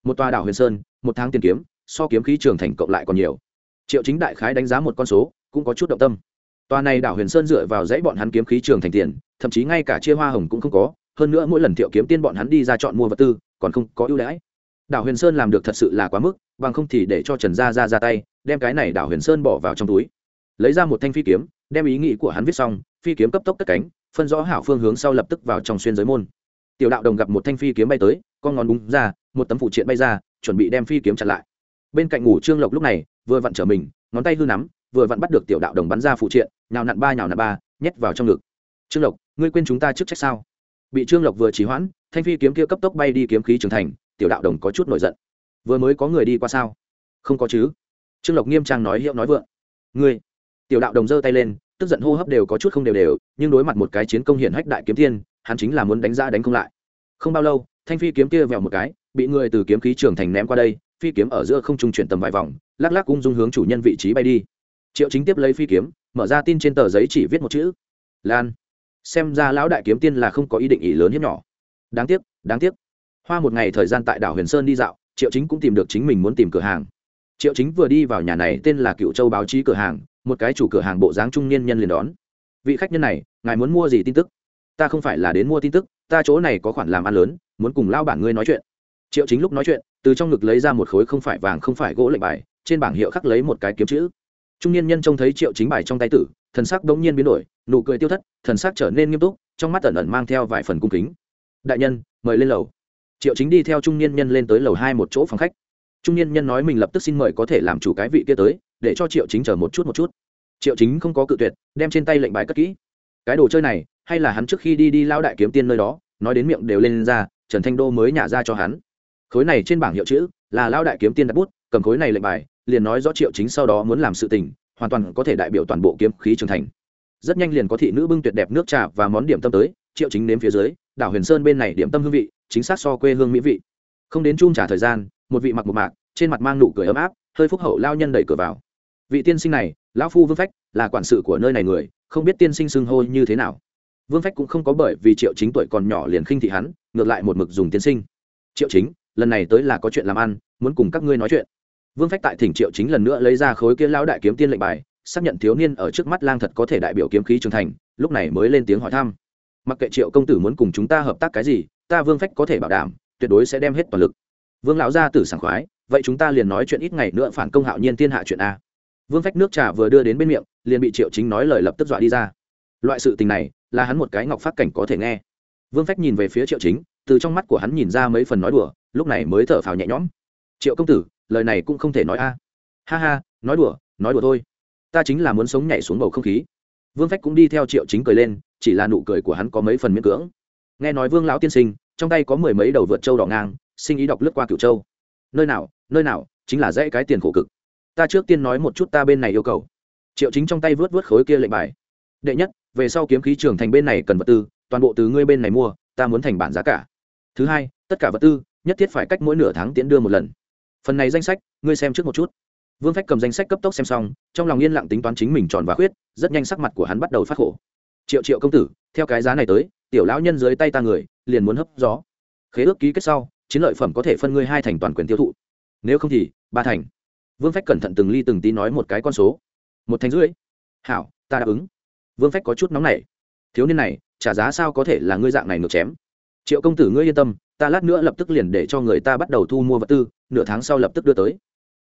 Một tòa đảo huyền sơn, một tháng tiền kiếm, so kiếm khí trường thành cộng lại còn nhiều. Triệu chính đại khái đánh giá một con số, cũng có chút động tâm. Tòa này đảo huyền sơn dựa vào dãy bọn hắn kiếm khí trường thành tiền, thậm chí ngay cả chia hoa hồng cũng không có, hơn nữa mỗi lần thiệu kiếm tiên bọn hắn đi ra chọn mua vật tư, còn không có ưu đãi. Đảo huyền sơn làm được thật sự là quá mức, bằng không thì để cho trần gia ra ra tay, đem cái này đảo huyền sơn bỏ vào trong túi. Lấy ra một thanh phi kiếm, đem ý nghĩ của hắn viết xong, phi kiếm cấp tốc cất cánh, phân rõ hảo phương hướng sau lập tức vào trong xuyên giới môn tiểu đạo đồng gặp một thanh phi kiếm bay tới, con ngón búng ra, một tấm phụ triện bay ra, chuẩn bị đem phi kiếm chặn lại. Bên cạnh ngủ trương lộc lúc này, vừa vặn trở mình, ngón tay hư nắm, vừa vặn bắt được tiểu đạo đồng bắn ra phụ triện, nhào nặn ba, nhào nặn ba, nhét vào trong ngực. Trương lộc, ngươi quên chúng ta trước trách sao? Bị trương lộc vừa trì hoãn, thanh phi kiếm kia cấp tốc bay đi kiếm khí trưởng thành, tiểu đạo đồng có chút nổi giận. Vừa mới có người đi qua sao? Không có chứ. Trương lộc nghiêm trang nói hiệu nói vượng. Ngươi. Tiểu đạo đồng giơ tay lên, tức giận hô hấp đều có chút không đều đều, nhưng đối mặt một cái chiến công hiển hách đại kiếm tiên hắn chính là muốn đánh ra đánh không lại. Không bao lâu, thanh phi kiếm kia vèo một cái, bị người từ kiếm khí trường thành ném qua đây, phi kiếm ở giữa không trung chuyển tầm vài vòng, lắc lắc ung dung hướng chủ nhân vị trí bay đi. Triệu chính tiếp lấy phi kiếm, mở ra tin trên tờ giấy chỉ viết một chữ, lan. Xem ra lão đại kiếm tiên là không có ý định ý lớn hiếp nhỏ. Đáng tiếc đáng tiếc. Hoa một ngày thời gian tại đảo huyền sơn đi dạo, triệu chính cũng tìm được chính mình muốn tìm cửa hàng. Triệu chính vừa đi vào nhà này tên là cựu châu báo chí cửa hàng, một cái chủ cửa hàng bộ dáng trung niên nhân liền đón. Vị khách nhân này, ngài muốn mua gì tin tức? Ta không phải là đến mua tin tức, ta chỗ này có khoản làm ăn lớn, muốn cùng lao bản ngươi nói chuyện. Triệu chính lúc nói chuyện, từ trong ngực lấy ra một khối không phải vàng không phải gỗ lệnh bài, trên bảng hiệu khắc lấy một cái kiếm chữ. Trung niên nhân trông thấy triệu chính bài trong tay tử, thần sắc bỗng nhiên biến đổi, nụ cười tiêu thất, thần sắc trở nên nghiêm túc, trong mắt ẩn ẩn mang theo vài phần cung kính. Đại nhân, mời lên lầu. Triệu chính đi theo trung niên nhân lên tới lầu hai một chỗ phòng khách. Trung niên nhân nói mình lập tức xin mời có thể làm chủ cái vị kia tới, để cho triệu chính chờ một chút một chút. Triệu chính không có cự tuyệt, đem trên tay lệnh bài cất kỹ. Cái đồ chơi này hay là hắn trước khi đi đi lao đại kiếm tiên nơi đó, nói đến miệng đều lên ra, trần thanh đô mới nhả ra cho hắn. Khối này trên bảng hiệu chữ là lao đại kiếm tiên đặt bút, cầm khối này lệnh bài, liền nói rõ triệu chính sau đó muốn làm sự tình, hoàn toàn có thể đại biểu toàn bộ kiếm khí trưởng thành. Rất nhanh liền có thị nữ bưng tuyệt đẹp nước trà và món điểm tâm tới, triệu chính nếm phía dưới, đảo huyền sơn bên này điểm tâm hương vị, chính xác so quê hương mỹ vị. Không đến chung trả thời gian, một vị mặc một mạc, trên mặt mang nụ cười ấm áp, hơi phúc hậu lao nhân đẩy cửa vào. Vị tiên sinh này, lão phu vương phách, là quản sự của nơi này người, không biết tiên sinh xưng hô như thế nào vương phách cũng không có bởi vì triệu chính tuổi còn nhỏ liền khinh thị hắn, ngược lại một mực dùng tiên sinh. Triệu chính, lần này tới là có chuyện làm ăn, muốn cùng các ngươi nói chuyện. Vương phách tại thỉnh triệu chính lần nữa lấy ra khối kia lão đại kiếm tiên lệnh bài, xác nhận thiếu niên ở trước mắt lang thật có thể đại biểu kiếm khí trưởng thành, lúc này mới lên tiếng hỏi thăm. Mặc kệ triệu công tử muốn cùng chúng ta hợp tác cái gì, ta vương phách có thể bảo đảm, tuyệt đối sẽ đem hết toàn lực. Vương lão gia tử sảng khoái, vậy chúng ta liền nói chuyện ít ngày nữa phản công hạo nhiên thiên hạ chuyện a. Vương phách nước trà vừa đưa đến bên miệng, liền bị triệu chính nói lời lập tức dọa đi ra. Loại sự tình này là hắn một cái ngọc phát cảnh có thể nghe. Vương phách nhìn về phía triệu chính, từ trong mắt của hắn nhìn ra mấy phần nói đùa, lúc này mới thở phào nhẹ nhõm. Triệu công tử, lời này cũng không thể nói a. Ha ha, nói đùa nói đùa thôi. Ta chính là muốn sống nhảy xuống bầu không khí. Vương phách cũng đi theo triệu chính cười lên, chỉ là nụ cười của hắn có mấy phần miễn cưỡng. Nghe nói vương lão tiên sinh, trong tay có mười mấy đầu vượt châu đỏ ngang, sinh ý đọc lướt qua cửu châu. Nơi nào nơi nào, chính là dễ cái tiền khổ cực. Ta trước tiên nói một chút ta bên này yêu cầu. Triệu chính trong tay vớt vớt khối kia lệnh bài. Đệ nhất về sau kiếm khí trưởng thành bên này cần vật tư, toàn bộ từ ngươi bên này mua, ta muốn thành bản giá cả. Thứ hai, tất cả vật tư, nhất thiết phải cách mỗi nửa tháng tiễn đưa một lần. Phần này danh sách, ngươi xem trước một chút. Vương phách cầm danh sách cấp tốc xem xong, trong lòng yên lặng tính toán chính mình tròn và khuyết, rất nhanh sắc mặt của hắn bắt đầu phát khổ. Triệu triệu công tử, theo cái giá này tới, tiểu lão nhân dưới tay ta người, liền muốn hấp gió. Khế ước ký kết sau, chiến lợi phẩm có thể phân ngươi hai thành toàn quyền tiêu thụ. Nếu không thì, ba thành. Vương phách cẩn thận từng ly từng tí nói một cái con số. Một thành rưỡi. Hảo, ta đáp ứng vương phách có chút nóng nảy. Thiếu niên này, trả giá sao có thể là ngươi dạng này ngược chém? Triệu công tử ngươi yên tâm, ta lát nữa lập tức liền để cho người ta bắt đầu thu mua vật tư, nửa tháng sau lập tức đưa tới.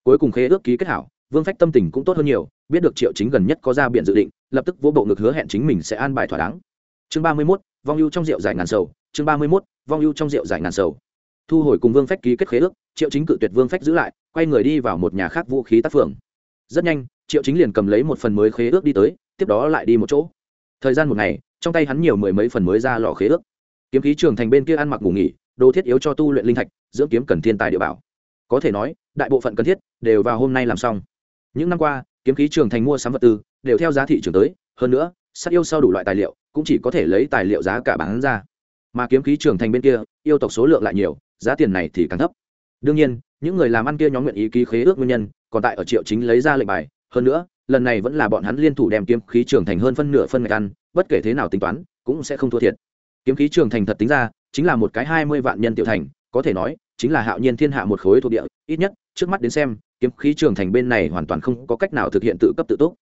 Cuối cùng khế ước ký kết hảo, vương phách tâm tình cũng tốt hơn nhiều, biết được triệu chính gần nhất có ra biện dự định, lập tức vỗ bộ ngực hứa hẹn chính mình sẽ an bài thỏa đáng. Chương ba mươi mốt, vong ưu trong rượu giải ngàn sầu, chương ba mươi mốt, vong ưu trong rượu giải ngàn sầu. Thu hồi cùng vương phách ký kết khế ước, triệu chính cự tuyệt vương phách giữ lại, quay người đi vào một nhà khác vũ khí tác phường. Rất nhanh, triệu chính liền cầm lấy một phần mới khế ước đi tới tiếp đó lại đi một chỗ. Thời gian một ngày, trong tay hắn nhiều mười mấy phần mới ra lò khế ước. Kiếm khí trường thành bên kia ăn mặc ngủ nghỉ, đồ thiết yếu cho tu luyện linh thạch, dưỡng kiếm cần thiên tài địa bảo. Có thể nói, đại bộ phận cần thiết đều vào hôm nay làm xong. Những năm qua, kiếm khí trường thành mua sắm vật tư đều theo giá thị trường tới, hơn nữa, sắt yêu sau đủ loại tài liệu, cũng chỉ có thể lấy tài liệu giá cả bán ra. Mà kiếm khí trường thành bên kia, yêu tộc số lượng lại nhiều, giá tiền này thì càng thấp. Đương nhiên, những người làm ăn kia nhóm nguyện ý ký khế ước nguyên nhân, còn tại ở triệu chính lấy ra lệnh bài, hơn nữa lần này vẫn là bọn hắn liên thủ đem kiếm khí trường thành hơn phân nửa phân ngạch ăn, bất kể thế nào tính toán, cũng sẽ không thua thiệt. Kiếm khí trường thành thật tính ra, chính là một cái hai mươi vạn nhân tiểu thành, có thể nói, chính là hạo nhiên thiên hạ một khối thuộc địa, ít nhất, trước mắt đến xem, kiếm khí trường thành bên này hoàn toàn không có cách nào thực hiện tự cấp tự túc.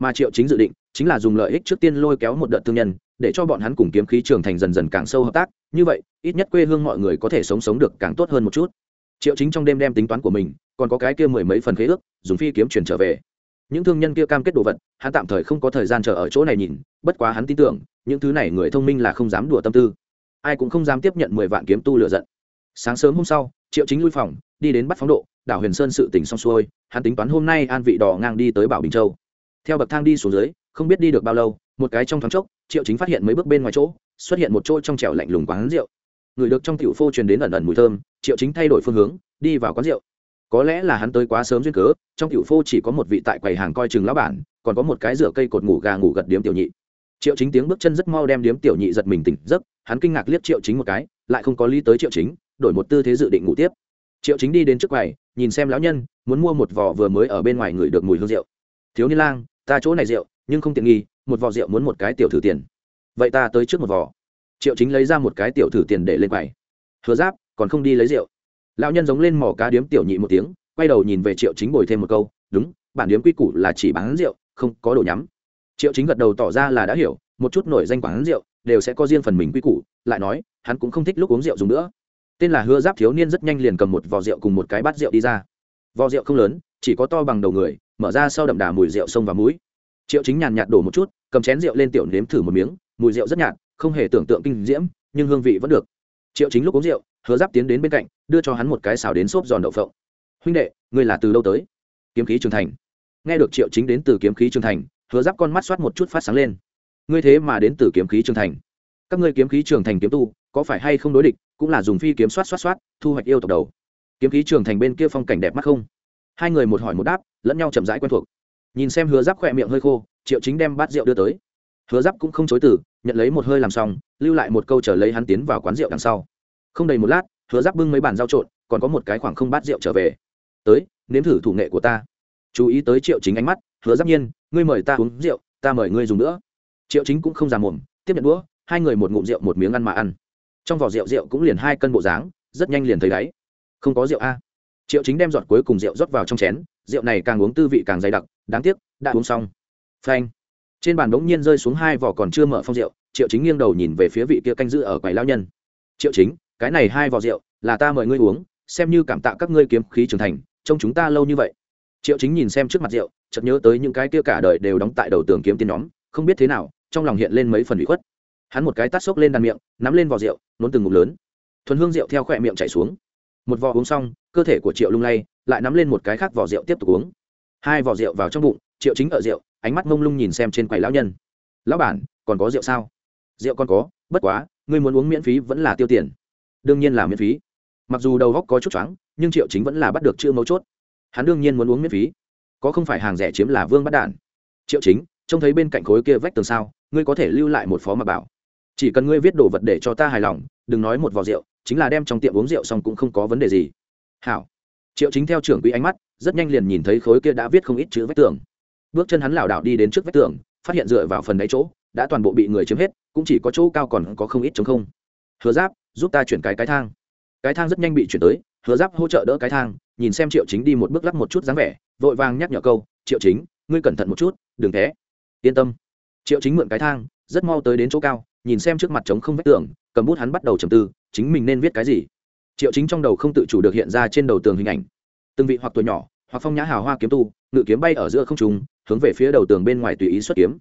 Mà triệu chính dự định, chính là dùng lợi ích trước tiên lôi kéo một đợt thương nhân, để cho bọn hắn cùng kiếm khí trường thành dần dần càng sâu hợp tác, như vậy, ít nhất quê hương mọi người có thể sống sống được càng tốt hơn một chút. Triệu chính trong đêm đem tính toán của mình, còn có cái kia mười mấy phần khế ước, dùng phi kiếm chuyển trở về những thương nhân kia cam kết đồ vật, hắn tạm thời không có thời gian chờ ở chỗ này nhìn, bất quá hắn tin tưởng, những thứ này người thông minh là không dám đùa tâm tư. Ai cũng không dám tiếp nhận mười vạn kiếm tu lựa giận. Sáng sớm hôm sau, triệu chính lui phòng, đi đến bắt phóng độ, đảo huyền sơn sự tỉnh xong xuôi, hắn tính toán hôm nay an vị đỏ ngang đi tới bảo bình châu. Theo bậc thang đi xuống dưới, không biết đi được bao lâu, một cái trong thoáng chốc, triệu chính phát hiện mấy bước bên ngoài chỗ, xuất hiện một chỗ trong trẻo lạnh lùng quán rượu. Người được trong tiểu phô truyền đến ẩn ẩn mùi thơm, triệu chính thay đổi phương hướng, đi vào quán rượu có lẽ là hắn tới quá sớm duyên cớ, trong tiểu phô chỉ có một vị tại quầy hàng coi chừng lão bản, còn có một cái rửa cây cột ngủ gà ngủ gật điếm tiểu nhị. Triệu chính tiếng bước chân rất mau đem điếm tiểu nhị giật mình tỉnh giấc, hắn kinh ngạc liếc triệu chính một cái, lại không có lý tới triệu chính, đổi một tư thế dự định ngủ tiếp. Triệu chính đi đến trước quầy, nhìn xem lão nhân, muốn mua một vò vừa mới ở bên ngoài ngửi được mùi hương rượu. Thiếu niên lang, ta chỗ này rượu, nhưng không tiện nghi, một vò rượu muốn một cái tiểu thử tiền. Vậy ta tới trước một vò. Triệu chính lấy ra một cái tiểu thử tiền để lên quầy. Hứa giáp, còn không đi lấy rượu? Lão nhân giống lên mỏ cá điếm tiểu nhị một tiếng, quay đầu nhìn về triệu chính bồi thêm một câu, đúng, bản điếm quy củ là chỉ bán rượu, không có đồ nhắm. Triệu chính gật đầu tỏ ra là đã hiểu, một chút nổi danh quán rượu đều sẽ có riêng phần mình quy củ, lại nói, hắn cũng không thích lúc uống rượu dùng nữa. Tên là hứa giáp thiếu niên rất nhanh liền cầm một vò rượu cùng một cái bát rượu đi ra. Vò rượu không lớn, chỉ có to bằng đầu người, mở ra sau đậm đà mùi rượu sông và mũi. Triệu chính nhàn nhạt đổ một chút, cầm chén rượu lên tiểu nếm thử một miếng, mùi rượu rất nhạt, không hề tưởng tượng kinh diễm, nhưng hương vị vẫn được. Triệu chính lúc uống rượu hứa giáp tiến đến bên cạnh, đưa cho hắn một cái xào đến xốp giòn đậu phộng. Huynh đệ, ngươi là từ đâu tới? Kiếm khí trường thành. Nghe được triệu chính đến từ kiếm khí trường thành, hứa giáp con mắt soát một chút phát sáng lên. Ngươi thế mà đến từ kiếm khí trường thành? Các ngươi kiếm khí trường thành kiếm tu, có phải hay không đối địch, cũng là dùng phi kiếm soát soát soát thu hoạch yêu tộc đầu. Kiếm khí trường thành bên kia phong cảnh đẹp mắt không? Hai người một hỏi một đáp, lẫn nhau chậm rãi quen thuộc. Nhìn xem hứa giáp khỏe miệng hơi khô, triệu chính đem bát rượu đưa tới. Hứa giáp cũng không chối từ, nhận lấy một hơi làm xong, lưu lại một câu chờ lấy hắn tiến vào quán rượu đằng sau không đầy một lát, hứa giáp bưng mấy bàn dao trộn, còn có một cái khoảng không bát rượu trở về. Tới, nếm thử thủ nghệ của ta. Chú ý tới triệu chính ánh mắt, hứa giáp nhiên, ngươi mời ta uống rượu, ta mời ngươi dùng nữa. Triệu chính cũng không già mồm, tiếp nhận đũa, hai người một ngụm rượu một miếng ăn mà ăn. Trong vỏ rượu rượu cũng liền hai cân bộ dáng, rất nhanh liền thấy đáy. Không có rượu a. Triệu chính đem giọt cuối cùng rượu rót vào trong chén, rượu này càng uống tư vị càng dày đặc, đáng tiếc, đã uống xong. Phanh. Trên bàn bỗng nhiên rơi xuống hai vỏ còn chưa mở phong rượu, triệu chính nghiêng đầu nhìn về phía vị kia canh giữ ở quầy lao nhân. Triệu chính cái này hai vỏ rượu, là ta mời ngươi uống, xem như cảm tạ các ngươi kiếm khí trưởng thành, trông chúng ta lâu như vậy. Triệu chính nhìn xem trước mặt rượu, chợt nhớ tới những cái kia cả đời đều đóng tại đầu tường kiếm tiên nhóm, không biết thế nào, trong lòng hiện lên mấy phần bị khuất. Hắn một cái tát xốc lên đàn miệng, nắm lên vỏ rượu, nốn từng ngụm lớn. Thuần hương rượu theo khỏe miệng chảy xuống. Một vò uống xong, cơ thể của triệu lung lay lại nắm lên một cái khác vỏ rượu tiếp tục uống. Hai vỏ rượu vào trong bụng, triệu chính ở rượu, ánh mắt mông lung nhìn xem trên quầy lão nhân. Lão bản, còn có rượu sao? Rượu còn có, bất quá, ngươi muốn uống miễn phí vẫn là tiêu tiền đương nhiên là miễn phí. Mặc dù đầu góc có chút choáng, nhưng triệu chính vẫn là bắt được chữ mấu chốt. Hắn đương nhiên muốn uống miễn phí. Có không phải hàng rẻ chiếm là vương bắt đản triệu chính, trông thấy bên cạnh khối kia vách tường sao, ngươi có thể lưu lại một phó mà bảo. Chỉ cần ngươi viết đồ vật để cho ta hài lòng, đừng nói một vò rượu, chính là đem trong tiệm uống rượu xong cũng không có vấn đề gì. Hảo. Triệu chính theo trưởng quỹ ánh mắt, rất nhanh liền nhìn thấy khối kia đã viết không ít chữ vách tường. Bước chân hắn lảo đảo đi đến trước vách tường, phát hiện dựa vào phần đáy chỗ, đã toàn bộ bị người chiếm hết, cũng chỉ có chỗ cao còn có không ít chống không hứa giáp, giúp ta chuyển cái cái thang. Cái thang rất nhanh bị chuyển tới, hứa giáp hỗ trợ đỡ cái thang, nhìn xem triệu chính đi một bước lắp một chút dáng vẻ, vội vàng nhắc nhở câu, triệu chính, ngươi cẩn thận một chút, đừng té yên tâm. Triệu chính mượn cái thang, rất mau tới đến chỗ cao, nhìn xem trước mặt trống không vách tường, cầm bút hắn bắt đầu trầm tư, chính mình nên viết cái gì. Triệu chính trong đầu không tự chủ được hiện ra trên đầu tường hình ảnh. Từng vị hoặc tuổi nhỏ, hoặc phong nhã hào hoa kiếm tu, ngự kiếm bay ở giữa không trùng hướng về phía đầu tường bên ngoài tùy ý xuất kiếm.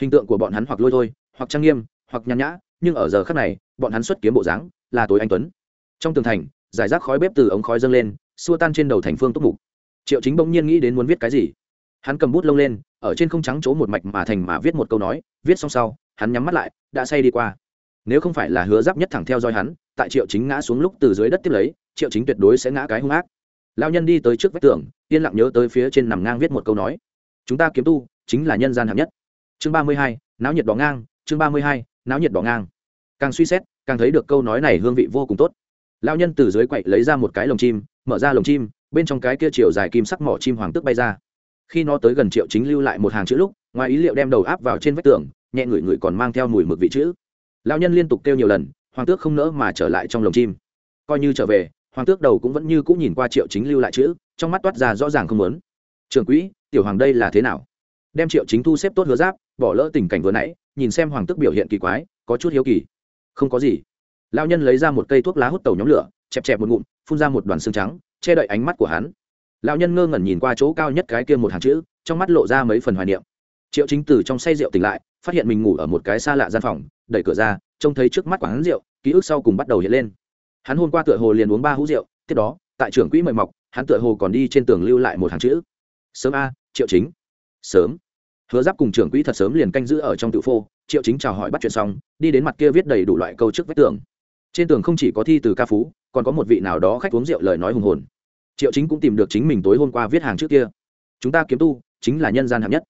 Hình tượng của bọn hắn hoặc lôi thôi, hoặc trang nghiêm, hoặc nhàn nhã nhưng ở giờ khắc này, bọn hắn xuất kiếm bộ dáng là tối anh tuấn. Trong tường thành, giải rác khói bếp từ ống khói dâng lên, xua tan trên đầu thành phương túc mục. Triệu chính bỗng nhiên nghĩ đến muốn viết cái gì. Hắn cầm bút lông lên, ở trên không trắng chỗ một mạch mà thành mà viết một câu nói, viết xong sau, hắn nhắm mắt lại, đã say đi qua. Nếu không phải là hứa giáp nhất thẳng theo dõi hắn, tại triệu chính ngã xuống lúc từ dưới đất tiếp lấy, triệu chính tuyệt đối sẽ ngã cái hung ác. Lao nhân đi tới trước vách tường, yên lặng nhớ tới phía trên nằm ngang viết một câu nói. Chúng ta kiếm tu, chính là nhân gian hạng nhất. Chương ba mươi hai, náo nhiệt đỏ ngang, chương ba mươi hai náo nhiệt bỏ ngang. Càng suy xét, càng thấy được câu nói này hương vị vô cùng tốt. Lao nhân từ dưới quậy lấy ra một cái lồng chim, mở ra lồng chim, bên trong cái kia chiều dài kim sắc mỏ chim hoàng tước bay ra. Khi nó tới gần triệu chính lưu lại một hàng chữ lúc, ngoài ý liệu đem đầu áp vào trên vách tường, nhẹ ngửi ngửi còn mang theo mùi mực vị chữ. Lao nhân liên tục kêu nhiều lần, hoàng tước không nỡ mà trở lại trong lồng chim. Coi như trở về, hoàng tước đầu cũng vẫn như cũng nhìn qua triệu chính lưu lại chữ, trong mắt toát ra rõ ràng không lớn trường quỹ, tiểu hoàng đây là thế nào? Đem triệu chính thu xếp tốt hứa giáp, bỏ lỡ tình cảnh vừa nãy nhìn xem hoàng tức biểu hiện kỳ quái, có chút hiếu kỳ. Không có gì. Lao nhân lấy ra một cây thuốc lá hút tàu nhóm lửa, chẹp chẹp một ngụm, phun ra một đoàn xương trắng, che đậy ánh mắt của hắn. Lão nhân ngơ ngẩn nhìn qua chỗ cao nhất cái kia một hàng chữ, trong mắt lộ ra mấy phần hoài niệm. Triệu chính từ trong say rượu tỉnh lại, phát hiện mình ngủ ở một cái xa lạ gian phòng, đẩy cửa ra, trông thấy trước mắt quán rượu, ký ức sau cùng bắt đầu hiện lên. Hắn hôm qua tựa hồ liền uống ba hũ rượu, tiếp đó, tại trưởng quỹ mời mọc, hắn tựa hồ còn đi trên tường lưu lại một hàng chữ. Sớm a, triệu chính. Sớm hứa giáp cùng trưởng quỹ thật sớm liền canh giữ ở trong tự phô, triệu chính chào hỏi bắt chuyện xong, đi đến mặt kia viết đầy đủ loại câu trước vách tường. Trên tường không chỉ có thi từ ca phú, còn có một vị nào đó khách uống rượu lời nói hùng hồn. Triệu chính cũng tìm được chính mình tối hôm qua viết hàng trước kia. Chúng ta kiếm tu, chính là nhân gian hạng nhất.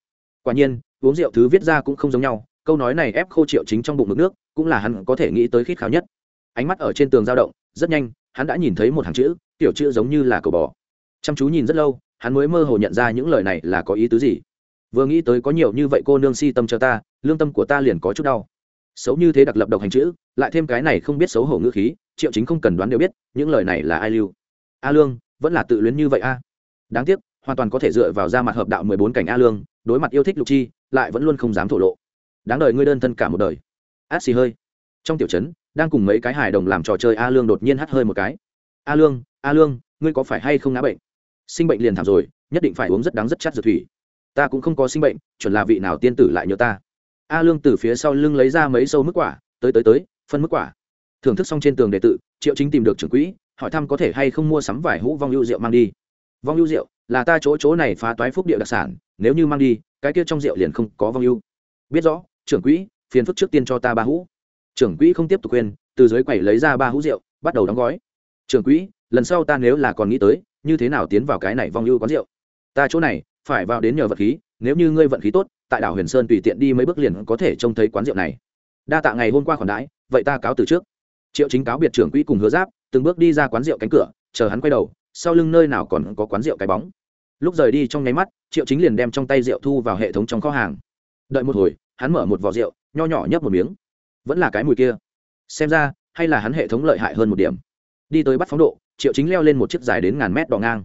Quả nhiên, uống rượu thứ viết ra cũng không giống nhau, câu nói này ép khô triệu chính trong bụng mực nước, cũng là hắn có thể nghĩ tới khít khao nhất. Ánh mắt ở trên tường dao động, rất nhanh, hắn đã nhìn thấy một hàng chữ, tiểu chữ giống như là cầu bò. Chăm chú nhìn rất lâu, hắn mới mơ hồ nhận ra những lời này là có ý tứ gì vừa nghĩ tới có nhiều như vậy cô nương si tâm cho ta, lương tâm của ta liền có chút đau. Xấu như thế đặc lập độc hành chữ, lại thêm cái này không biết xấu hổ ngữ khí, triệu chính không cần đoán đều biết, những lời này là ai lưu. A lương, vẫn là tự luyến như vậy a. Đáng tiếc, hoàn toàn có thể dựa vào ra mặt hợp đạo mười bốn cảnh a lương, đối mặt yêu thích lục chi, lại vẫn luôn không dám thổ lộ. Đáng đời ngươi đơn thân cả một đời. Át xì hơi. Trong tiểu trấn, đang cùng mấy cái hài đồng làm trò chơi a lương đột nhiên hắt hơi một cái. A lương a lương, ngươi có phải hay không ngã bệnh? Sinh bệnh liền thảm rồi, nhất định phải uống rất đắng rất chát dược thủy ta cũng không có sinh bệnh, chuẩn là vị nào tiên tử lại nhớ ta. A lương từ phía sau lưng lấy ra mấy sâu mức quả, tới tới tới, phân mức quả. Thưởng thức xong trên tường đề tự, triệu chính tìm được trưởng quỹ, hỏi thăm có thể hay không mua sắm vài hũ vong lưu rượu mang đi. Vong lưu rượu là ta chỗ chỗ này phá toái phúc địa đặc sản, nếu như mang đi, cái kia trong rượu liền không có vong lưu biết rõ, trưởng quỹ, phiền phức trước tiên cho ta ba hũ. Trưởng quỹ không tiếp tục khuyên, từ dưới quầy lấy ra ba hũ rượu, bắt đầu đóng gói. Trưởng quỹ, lần sau ta nếu là còn nghĩ tới, như thế nào tiến vào cái này vong lưu quán rượu? Ta chỗ này phải vào đến nhờ vật khí, nếu như ngươi vận khí tốt, tại đảo huyền sơn tùy tiện đi mấy bước liền có thể trông thấy quán rượu này. Đa tạ ngày hôm qua khoản đãi, vậy ta cáo từ trước. Triệu chính cáo biệt trưởng quỹ cùng hứa giáp, từng bước đi ra quán rượu cánh cửa, chờ hắn quay đầu, sau lưng nơi nào còn có quán rượu cái bóng. Lúc rời đi trong nháy mắt, triệu chính liền đem trong tay rượu thu vào hệ thống trong kho hàng. Đợi một hồi, hắn mở một vò rượu, nho nhỏ nhấp một miếng. Vẫn là cái mùi kia. Xem ra, hay là hắn hệ thống lợi hại hơn một điểm. Đi tới bắt phóng độ, triệu chính leo lên một chiếc dài đến ngàn mét đỏ ngang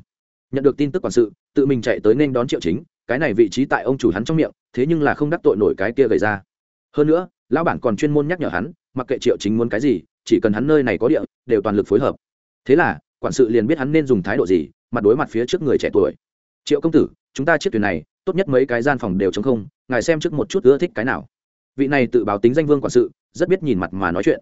nhận được tin tức quản sự, tự mình chạy tới nên đón triệu chính, cái này vị trí tại ông chủ hắn trong miệng, thế nhưng là không đắc tội nổi cái kia gầy ra. Hơn nữa, lão bản còn chuyên môn nhắc nhở hắn, mặc kệ triệu chính muốn cái gì, chỉ cần hắn nơi này có địa, đều toàn lực phối hợp. Thế là, quản sự liền biết hắn nên dùng thái độ gì, mặt đối mặt phía trước người trẻ tuổi. Triệu công tử, chúng ta chiếc thuyền này, tốt nhất mấy cái gian phòng đều chống không, ngài xem trước một chút ưa thích cái nào. Vị này tự báo tính danh vương quản sự, rất biết nhìn mặt mà nói chuyện.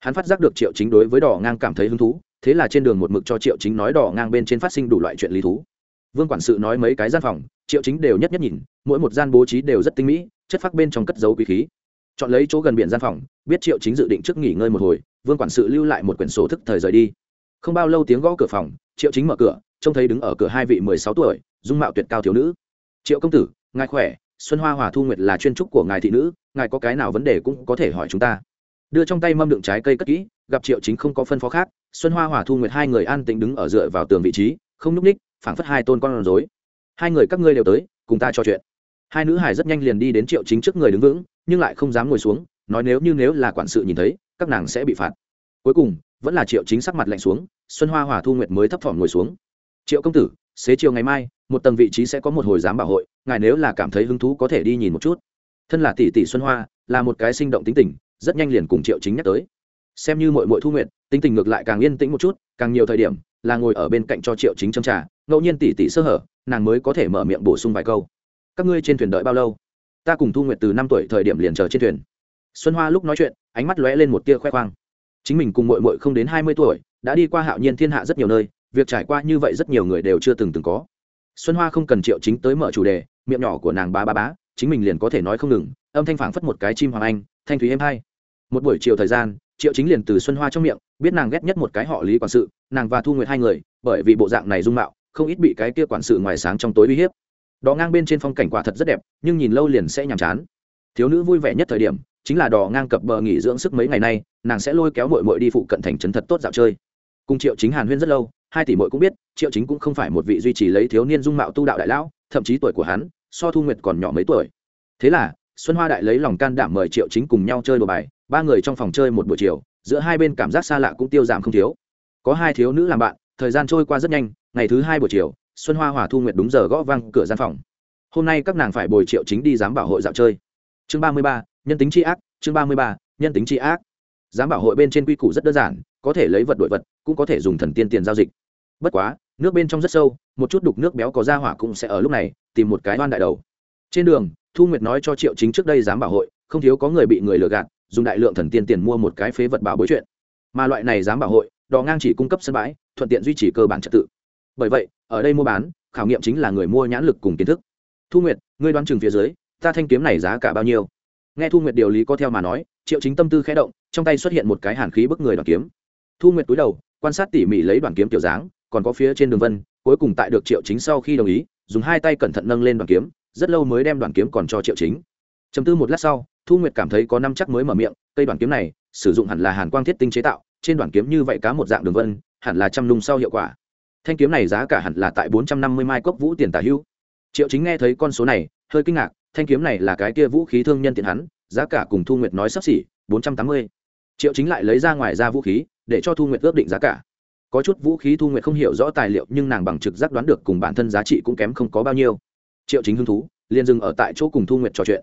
Hắn phát giác được triệu chính đối với đỏ ngang cảm thấy hứng thú thế là trên đường một mực cho triệu chính nói đỏ ngang bên trên phát sinh đủ loại chuyện lý thú. Vương quản sự nói mấy cái gian phòng, triệu chính đều nhất nhất nhìn, mỗi một gian bố trí đều rất tinh mỹ, chất phác bên trong cất dấu quý khí. Chọn lấy chỗ gần biển gian phòng, biết triệu chính dự định trước nghỉ ngơi một hồi, vương quản sự lưu lại một quyển sổ thức thời rời đi. Không bao lâu tiếng gõ cửa phòng, triệu chính mở cửa, trông thấy đứng ở cửa hai vị mười sáu tuổi, dung mạo tuyệt cao thiếu nữ. Triệu công tử, ngài khỏe? Xuân hoa, hòa thu nguyệt là chuyên trúc của ngài thị nữ, ngài có cái nào vấn đề cũng có thể hỏi chúng ta. Đưa trong tay mâm đựng trái cây cất kỹ, gặp triệu chính không có phân phó khác xuân hoa hòa thu nguyệt hai người an tĩnh đứng ở dựa vào tường vị trí, không núp ních phảng phất hai tôn con rối. Hai người các ngươi đều tới, cùng ta trò chuyện. Hai nữ hải rất nhanh liền đi đến triệu chính trước người đứng vững, nhưng lại không dám ngồi xuống, nói nếu như nếu là quản sự nhìn thấy, các nàng sẽ bị phạt. Cuối cùng, vẫn là triệu chính sắc mặt lạnh xuống, xuân hoa hòa thu nguyệt mới thấp thỏm ngồi xuống. Triệu công tử, xế chiều ngày mai, một tầng vị trí sẽ có một hồi giám bảo hội, ngài nếu là cảm thấy hứng thú có thể đi nhìn một chút. Thân là tỷ tỷ xuân hoa, là một cái sinh động tính tình, rất nhanh liền cùng triệu chính nhắc tới. Xem như mội mội thu nguyện tính tình ngược lại càng yên tĩnh một chút, càng nhiều thời điểm, là ngồi ở bên cạnh cho triệu chính châm trà, ngẫu nhiên tỉ tỉ sơ hở, nàng mới có thể mở miệng bổ sung vài câu. Các ngươi trên thuyền đợi bao lâu? Ta cùng thu nguyệt từ năm tuổi thời điểm liền chờ trên thuyền. Xuân hoa lúc nói chuyện, ánh mắt lóe lên một tia khoe khoang. Chính mình cùng mội mội không đến hai mươi tuổi, đã đi qua hạo nhiên thiên hạ rất nhiều nơi, việc trải qua như vậy rất nhiều người đều chưa từng từng có. Xuân hoa không cần triệu chính tới mở chủ đề, miệng nhỏ của nàng bá bá bá, chính mình liền có thể nói không ngừng, âm thanh phảng phất một cái chim hoàng anh, thanh thúy êm hai một buổi chiều thời gian triệu chính liền từ xuân hoa trong miệng, biết nàng ghét nhất một cái họ lý quản sự, nàng và thu nguyệt hai người, bởi vì bộ dạng này dung mạo, không ít bị cái kia quản sự ngoài sáng trong tối uy hiếp. Đò ngang bên trên phong cảnh quả thật rất đẹp, nhưng nhìn lâu liền sẽ nhàm chán. Thiếu nữ vui vẻ nhất thời điểm, chính là đò ngang cập bờ nghỉ dưỡng sức mấy ngày nay, nàng sẽ lôi kéo mội mội đi phụ cận thành trấn thật tốt dạo chơi. Cùng triệu chính hàn huyên rất lâu, hai tỷ mội cũng biết, triệu chính cũng không phải một vị duy trì lấy thiếu niên dung mạo tu đạo đại lão, thậm chí tuổi của hắn, so thu nguyệt còn nhỏ mấy tuổi. Thế là, xuân hoa đại lấy lòng can đảm mời triệu chính cùng nhau chơi đồ bài ba người trong phòng chơi một buổi chiều, giữa hai bên cảm giác xa lạ cũng tiêu giảm không thiếu. Có hai thiếu nữ làm bạn, thời gian trôi qua rất nhanh, ngày thứ hai buổi chiều, xuân hoa hòa thu nguyệt đúng giờ gõ văng cửa gian phòng. Hôm nay các nàng phải bồi triệu chính đi giám bảo hội dạo chơi. Chương ba mươi ba, nhân tính tri ác, chương ba mươi ba, nhân tính tri ác. Giám bảo hội bên trên quy củ rất đơn giản, có thể lấy vật đổi vật, cũng có thể dùng thần tiên tiền giao dịch. Bất quá, nước bên trong rất sâu, một chút đục nước béo có ra hỏa cũng sẽ ở lúc này, tìm một cái oan đại đầu. Trên đường, thu nguyệt nói cho triệu chính trước đây giám bảo hội, không thiếu có người bị người lừa gạt dùng đại lượng thần tiên tiền mua một cái phế vật bảo bối chuyện. Mà loại này dám bảo hội, đò ngang chỉ cung cấp sân bãi, thuận tiện duy trì cơ bản trật tự. Bởi vậy, ở đây mua bán, khảo nghiệm chính là người mua nhãn lực cùng kiến thức. Thu nguyệt, ngươi đoán chừng phía dưới, ta thanh kiếm này giá cả bao nhiêu? Nghe thu nguyệt điều lý có theo mà nói, triệu chính tâm tư khẽ động, trong tay xuất hiện một cái hàn khí bức người đoàn kiếm. Thu nguyệt túi đầu, quan sát tỉ mỉ lấy đoàn kiếm kiểu dáng, còn có phía trên đường vân, cuối cùng tại được triệu chính sau khi đồng ý, dùng hai tay cẩn thận nâng lên đoàn kiếm, rất lâu mới đem đoàn kiếm còn cho triệu chính chấm tư một lát sau, thu nguyệt cảm thấy có năm chắc mới mở miệng, cây đoàn kiếm này, sử dụng hẳn là hàn quang thiết tinh chế tạo, trên đoàn kiếm như vậy cá một dạng đường vân, hẳn là trăm nung sau hiệu quả. Thanh kiếm này giá cả hẳn là tại bốn trăm năm mươi mai cốc vũ tiền tả hữu. Triệu chính nghe thấy con số này, hơi kinh ngạc, thanh kiếm này là cái kia vũ khí thương nhân tiện hắn, giá cả cùng thu nguyệt nói sắp xỉ, bốn trăm tám mươi. Triệu chính lại lấy ra ngoài ra vũ khí, để cho thu nguyệt ước định giá cả. Có chút vũ khí thu nguyệt không hiểu rõ tài liệu, nhưng nàng bằng trực giác đoán được cùng bản thân giá trị cũng kém không có bao nhiêu. Triệu chính hứng thú, liền dừng ở tại chỗ cùng thu nguyệt trò chuyện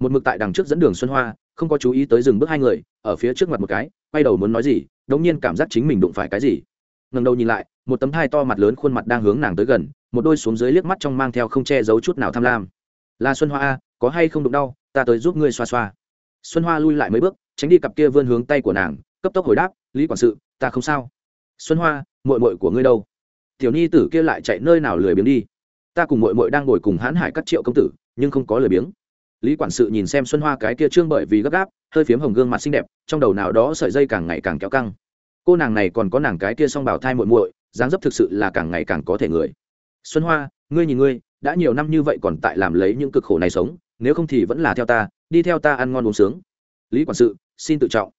một mực tại đằng trước dẫn đường xuân hoa, không có chú ý tới dừng bước hai người, ở phía trước mặt một cái, quay đầu muốn nói gì, đống nhiên cảm giác chính mình đụng phải cái gì. Ngần đầu nhìn lại, một tấm thai to mặt lớn khuôn mặt đang hướng nàng tới gần, một đôi xuống dưới liếc mắt trong mang theo không che giấu chút nào tham lam. Là xuân hoa a, có hay không đụng đau, ta tới giúp ngươi xoa xoa. Xuân hoa lui lại mấy bước, tránh đi cặp kia vươn hướng tay của nàng, cấp tốc hồi đáp, lý quản sự, ta không sao. Xuân hoa mội mội của ngươi đâu? Tiểu Ni tử kia lại chạy nơi nào lười biếng đi. Ta cùng mội mội đang ngồi cùng hãn hải các triệu công tử, nhưng không có lười biếng lý quản sự nhìn xem xuân hoa cái kia trương bởi vì gấp gáp, hơi phiếm hồng gương mặt xinh đẹp, trong đầu nào đó sợi dây càng ngày càng kéo căng. Cô nàng này còn có nàng cái kia s o n g bảo thai muội muội, dáng dấp thực sự là càng ngày càng có thể người. Xuân hoa, ngươi nhìn ngươi, đã nhiều năm như vậy còn tại làm lấy những cực khổ này sống, nếu không thì vẫn là theo ta, đi theo ta ăn ngon uống sướng. Lý quản sự, xin tự trọng.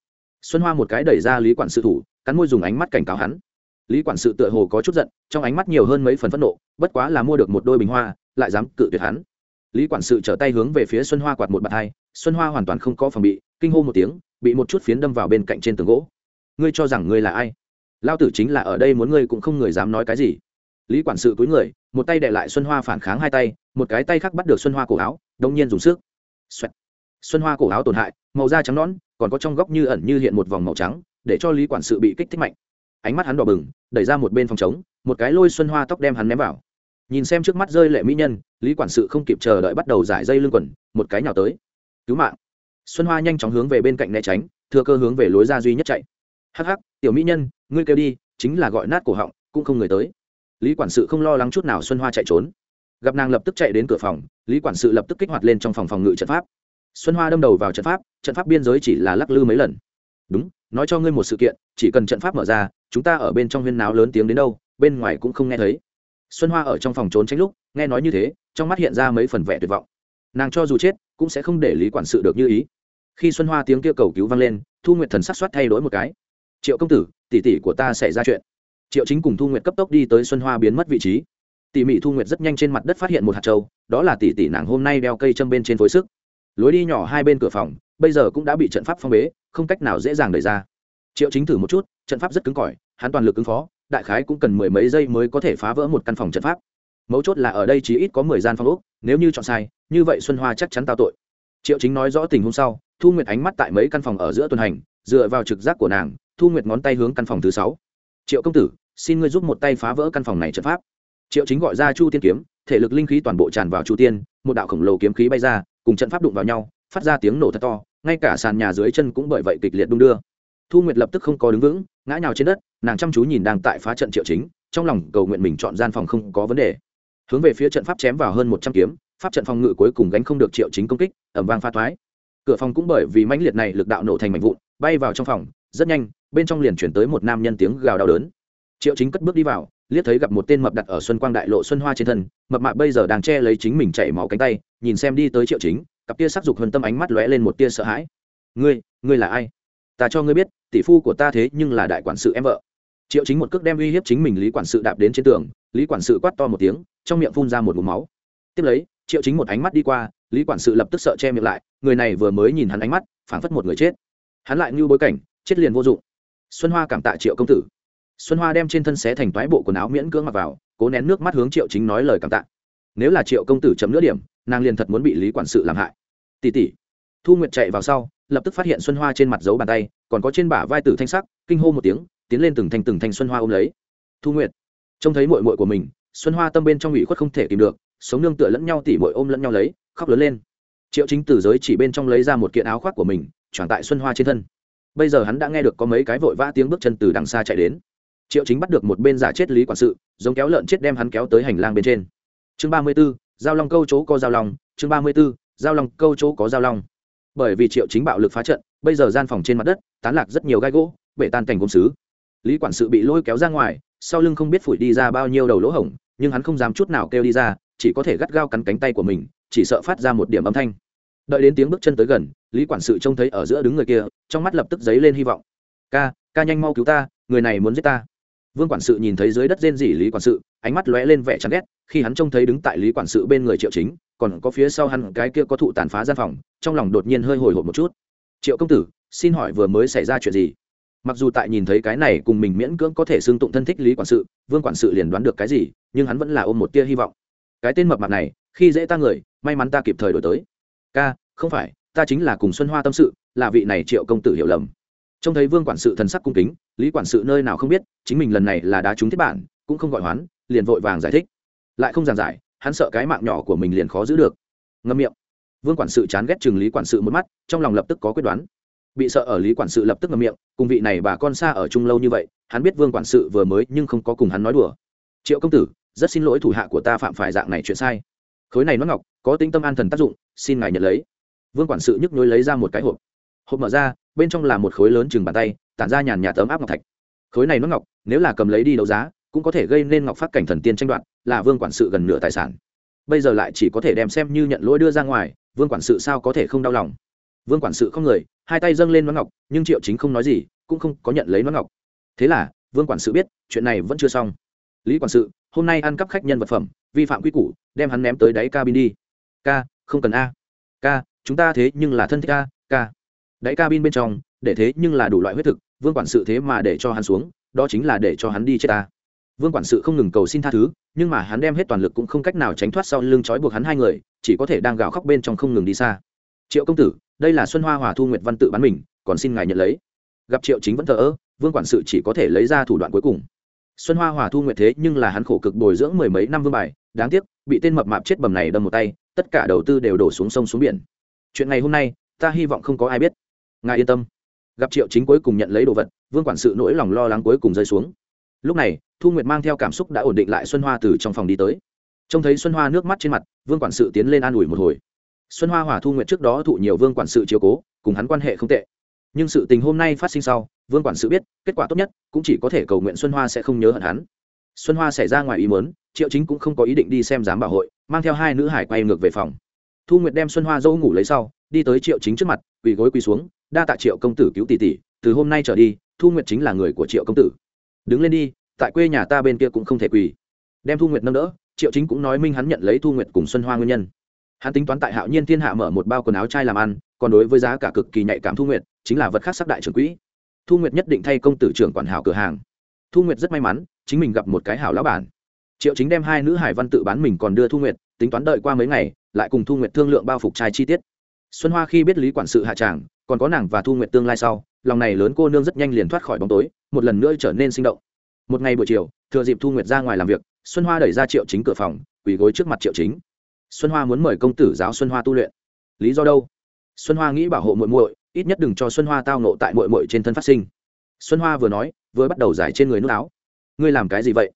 Xuân hoa một cái đẩy ra lý quản sự thủ, cắn môi dùng ánh mắt cảnh cáo hắn. Lý quản sự tựa hồ có chút giận, trong ánh mắt nhiều hơn mấy phần phẫn nộ, bất quá là mua được một đôi bình hoa, lại dám cự tuyệt hắn lý quản sự trở tay hướng về phía xuân hoa quạt một bạt hai xuân hoa hoàn toàn không có phòng bị kinh hô một tiếng bị một chút phiến đâm vào bên cạnh trên tường gỗ. Ngươi cho rằng ngươi là ai? Lao tử chính là ở đây muốn ngươi cũng không người dám nói cái gì. Lý quản sự cúi người một tay đệ lại xuân hoa phản kháng hai tay một cái tay khác bắt được xuân hoa cổ áo đông nhiên dùng sức. Xoẹt. xuân hoa cổ áo tổn hại màu da trắng nón, còn có trong góc như ẩn như hiện một vòng màu trắng để cho lý quản sự bị kích thích mạnh. Ánh mắt hắn đỏ bừng đẩy ra một bên phòng trống một cái lôi xuân hoa tóc đem hắn ném vào nhìn xem trước mắt rơi lệ mỹ nhân, lý quản sự không kịp chờ đợi bắt đầu giải dây lưng quần, một cái nhào tới. Cứu mạng. Xuân hoa nhanh chóng hướng về bên cạnh né tránh, thừa cơ hướng về lối ra duy nhất chạy. Hắc hắc, tiểu mỹ nhân, ngươi kêu đi, chính là gọi nát cổ họng, cũng không người tới. Lý quản sự không lo lắng chút nào xuân hoa chạy trốn. Gặp nàng lập tức chạy đến cửa phòng, lý quản sự lập tức kích hoạt lên trong phòng phòng ngự trận pháp. Xuân hoa đâm đầu vào trận pháp trận pháp biên giới chỉ là lắc lư mấy lần. Đúng, nói cho ngươi một sự kiện, chỉ cần trận pháp mở ra, chúng ta ở bên trong huyên náo lớn tiếng đến đâu, bên ngoài cũng không nghe thấy xuân hoa ở trong phòng trốn tránh lúc, nghe nói như thế, trong mắt hiện ra mấy phần vẻ tuyệt vọng. Nàng cho dù chết, cũng sẽ không để lý quản sự được như ý. Khi xuân hoa tiếng kia cầu cứu vang lên, thu nguyệt thần sắc soát thay đổi một cái. Triệu công tử, tỷ tỷ của ta xảy ra chuyện. Triệu chính cùng thu nguyệt cấp tốc đi tới xuân hoa biến mất vị trí. Tỉ mỉ thu nguyệt rất nhanh trên mặt đất phát hiện một hạt trâu đó là tỷ tỷ nàng hôm nay đeo cây châm bên trên phối sức. Lối đi nhỏ hai bên cửa phòng, bây giờ cũng đã bị trận pháp phong bế, không cách nào dễ dàng đẩy ra. Triệu chính thử một chút, trận pháp rất cứng cỏi, hắn toàn lực ứng phó đại khái cũng cần mười mấy giây mới có thể phá vỡ một căn phòng trận pháp. Mấu chốt là ở đây chỉ ít có mười gian phòng úc nếu như chọn sai, như vậy xuân hoa chắc chắn tao tội. Triệu chính nói rõ tình hôm sau, thu nguyệt ánh mắt tại mấy căn phòng ở giữa tuần hành, dựa vào trực giác của nàng, thu nguyệt ngón tay hướng căn phòng thứ sáu. Triệu công tử, xin ngươi giúp một tay phá vỡ căn phòng này trận pháp. Triệu chính gọi ra chu tiên kiếm, thể lực linh khí toàn bộ tràn vào chu tiên, một đạo khổng lồ kiếm khí bay ra, cùng trận pháp đụng vào nhau, phát ra tiếng nổ thật to, ngay cả sàn nhà dưới chân cũng bởi vậy kịch liệt đung đưa. Thu nguyệt lập tức không có đứng vững ngã nhào trên đất, nàng chăm chú nhìn đang tại phá trận triệu chính, trong lòng cầu nguyện mình chọn gian phòng không có vấn đề. Hướng về phía trận pháp chém vào hơn một trăm kiếm, pháp trận phòng ngự cuối cùng gánh không được triệu chính công kích ẩm vang pha thoái. Cửa phòng cũng bởi vì mãnh liệt này lực đạo nổ thành mảnh vụn, bay vào trong phòng, rất nhanh, bên trong liền chuyển tới một nam nhân tiếng gào đau đớn. Triệu chính cất bước đi vào, liếc thấy gặp một tên mập đặt ở xuân quang đại lộ xuân hoa trên thân, mập mạ bây giờ đang che lấy chính mình chảy máu cánh tay, nhìn xem đi tới triệu chính, cặp tia sắc dục hơn tâm ánh mắt lóe lên một tia sợ hãi. Ngươi ngươi là ai? Ta cho ngươi biết, tỷ phu của ta thế nhưng là đại quản sự em vợ. Triệu chính một cước đem uy hiếp chính mình lý quản sự đạp đến trên tường, lý quản sự quát to một tiếng, trong miệng phun ra một mũ máu. Tiếp lấy, triệu chính một ánh mắt đi qua, lý quản sự lập tức sợ che miệng lại, người này vừa mới nhìn hắn ánh mắt, phảng phất một người chết. Hắn lại như bối cảnh, chết liền vô dụng. Xuân hoa cảm tạ triệu công tử. Xuân hoa đem trên thân xé thành toái bộ quần áo miễn cưỡng mặc vào, cố nén nước mắt hướng triệu chính nói lời cảm tạ. Nếu là triệu công tử chấm nữa điểm, nàng liền thật muốn bị lý quản sự làm hại. Tỷ tỷ, thu nguyệt chạy vào sau lập tức phát hiện xuân hoa trên mặt dấu bàn tay, còn có trên bả vai tử thanh sắc, kinh hô một tiếng, tiến lên từng thành từng thành xuân hoa ôm lấy. Thu nguyệt, trông thấy mội mội của mình, xuân hoa tâm bên trong ủy khuất không thể kìm được, sống nương tựa lẫn nhau tỉ mội ôm lẫn nhau lấy, khóc lớn lên. Triệu chính từ giới chỉ bên trong lấy ra một kiện áo khoác của mình tròn tại xuân hoa trên thân. Bây giờ hắn đã nghe được có mấy cái vội vã tiếng bước chân từ đằng xa chạy đến. Triệu chính bắt được một bên giả chết lý quản sự, giống kéo lợn chết đem hắn kéo tới hành lang bên trên. Chương ba mươi b ố giao long câu chỗ có giao long, chương ba mươi b ố giao long câu chỗ có giao long bởi vì triệu chính bạo lực phá trận, bây giờ gian phòng trên mặt đất, tán lạc rất nhiều gai gỗ, bể tan cảnh gốm xứ. Lý quản sự bị lôi kéo ra ngoài, sau lưng không biết phủi đi ra bao nhiêu đầu lỗ hổng, nhưng hắn không dám chút nào kêu đi ra, chỉ có thể gắt gao cắn cánh tay của mình, chỉ sợ phát ra một điểm âm thanh. Đợi đến tiếng bước chân tới gần, lý quản sự trông thấy ở giữa đứng người kia, trong mắt lập tức dấy lên hy vọng. Ca ca nhanh mau cứu ta, người này muốn giết ta. Vương quản sự nhìn thấy dưới đất rên rỉ lý quản sự, ánh mắt lóe lên vẻ chán ghét, khi hắn trông thấy đứng tại lý quản sự bên người triệu chính còn có phía sau hắn cái kia có thụ tàn phá gian phòng, trong lòng đột nhiên hơi hồi hộp một chút. Triệu công tử, xin hỏi vừa mới xảy ra chuyện gì? Mặc dù tại nhìn thấy cái này cùng mình miễn cưỡng có thể xương tụng thân thích lý quản sự, vương quản sự liền đoán được cái gì, nhưng hắn vẫn là ôm một tia hy vọng. Cái tên mập mặt này, khi dễ ta người, may mắn ta kịp thời đổi tới. Ca, không phải, ta chính là cùng xuân hoa tâm sự, là vị này triệu công tử hiểu lầm. Trông thấy vương quản sự thần sắc cung kính, lý quản sự nơi nào không biết, chính mình lần này là đá trúng thiết bản, cũng không gọi hoán, liền vội vàng giải thích. Lại không giảng giải hắn sợ cái mạng nhỏ của mình liền khó giữ được. Ngâm miệng. Vương quản sự chán ghét chừng lý quản sự một mắt, trong lòng lập tức có quyết đoán. Bị sợ ở lý quản sự lập tức ngâm miệng, cùng vị này bà con xa ở chung lâu như vậy, hắn biết vương quản sự vừa mới nhưng không có cùng hắn nói đùa. Triệu công tử, rất xin lỗi thủ hạ của ta phạm phải dạng này chuyện sai. Khối này nó ngọc, có tính tâm an thần tác dụng, xin ngài nhận lấy. Vương quản sự nhức nhối lấy ra một cái hộp. Hộp mở ra, bên trong là một khối lớn chừng bàn tay, tản ra nhàn nhạt tấm áp ngọc thạch. Khối này nó ngọc, nếu là cầm lấy đi đấu giá, cũng có thể gây nên ngọc phát cảnh thần tiên tranh đoạt là vương quản sự gần nửa tài sản. Bây giờ lại chỉ có thể đem xem như nhận lỗi đưa ra ngoài, vương quản sự sao có thể không đau lòng? Vương quản sự không người, hai tay dâng lên nón ngọc, nhưng triệu chính không nói gì, cũng không có nhận lấy nón ngọc. Thế là, vương quản sự biết, chuyện này vẫn chưa xong. Lý quản sự, hôm nay ăn cắp khách nhân vật phẩm, vi phạm quy củ, đem hắn ném tới đáy cabin đi. Ca, không cần a. Ca, chúng ta thế nhưng là thân thích a, ca. Đáy cabin bên trong, để thế nhưng là đủ loại huyết thực, vương quản sự thế mà để cho hắn xuống, đó chính là để cho hắn đi chết ta vương quản sự không ngừng cầu xin tha thứ, nhưng mà hắn đem hết toàn lực cũng không cách nào tránh thoát sau lưng trói buộc hắn hai người, chỉ có thể đang gào khóc bên trong không ngừng đi xa. Triệu công tử, đây là xuân hoa hòa thu nguyệt văn tự bán mình, còn xin ngài nhận lấy. Gặp triệu chính vẫn thờ ơ, vương quản sự chỉ có thể lấy ra thủ đoạn cuối cùng. Xuân hoa hòa thu nguyệt thế nhưng là hắn khổ cực bồi dưỡng mười mấy năm vương bài, đáng tiếc, bị tên mập mạp chết bầm này đâm một tay, tất cả đầu tư đều đổ xuống sông xuống biển. Chuyện ngày hôm nay, ta hy vọng không có ai biết. Ngài yên tâm. Gặp triệu chính cuối cùng nhận lấy đồ vật, vương quản sự nỗi lòng lo lắng cuối cùng rơi xuống. Lúc này thu nguyệt mang theo cảm xúc đã ổn định lại xuân hoa từ trong phòng đi tới trông thấy xuân hoa nước mắt trên mặt vương quản sự tiến lên an ủi một hồi xuân hoa hòa thu nguyệt trước đó thụ nhiều vương quản sự chiều cố cùng hắn quan hệ không tệ nhưng sự tình hôm nay phát sinh sau vương quản sự biết kết quả tốt nhất cũng chỉ có thể cầu nguyện xuân hoa sẽ không nhớ hận hắn xuân hoa xảy ra ngoài ý muốn triệu chính cũng không có ý định đi xem giám bảo hội mang theo hai nữ hải quay ngược về phòng thu nguyệt đem xuân hoa dâu ngủ lấy sau đi tới triệu chính trước mặt quỳ gối quỳ xuống đa tạ triệu công tử cứu tỷ tỷ từ hôm nay trở đi thu nguyệt chính là người của triệu công tử đứng lên đi tại quê nhà ta bên kia cũng không thể quỳ. Đem thu nguyệt nâng đỡ, triệu chính cũng nói minh hắn nhận lấy thu nguyệt cùng xuân hoa nguyên nhân. Hắn tính toán tại hạo nhiên thiên hạ mở một bao quần áo trai làm ăn, còn đối với giá cả cực kỳ nhạy cảm thu nguyệt, chính là vật khác sắc đại trưởng quỹ. Thu nguyệt nhất định thay công tử trưởng quản hảo cửa hàng. Thu nguyệt rất may mắn, chính mình gặp một cái hảo lão bản. Triệu chính đem hai nữ hải văn tự bán mình còn đưa thu nguyệt, tính toán đợi qua mấy ngày, lại cùng thu nguyệt thương lượng bao phục trai chi tiết. Xuân hoa khi biết lý quản sự hạ tràng, còn có nàng và thu nguyệt tương lai sau, lòng này lớn cô nương rất nhanh liền thoát khỏi bóng tối, một lần nữa trở nên sinh động một ngày buổi chiều, thừa dịp thu nguyệt ra ngoài làm việc, xuân hoa đẩy ra triệu chính cửa phòng, quỳ gối trước mặt triệu chính. Xuân hoa muốn mời công tử giáo xuân hoa tu luyện. Lý do đâu? Xuân hoa nghĩ bảo hộ muội muội, ít nhất đừng cho xuân hoa tao nộ tại muội muội trên thân phát sinh. Xuân hoa vừa nói, vừa bắt đầu giải trên người nước áo. Ngươi làm cái gì vậy?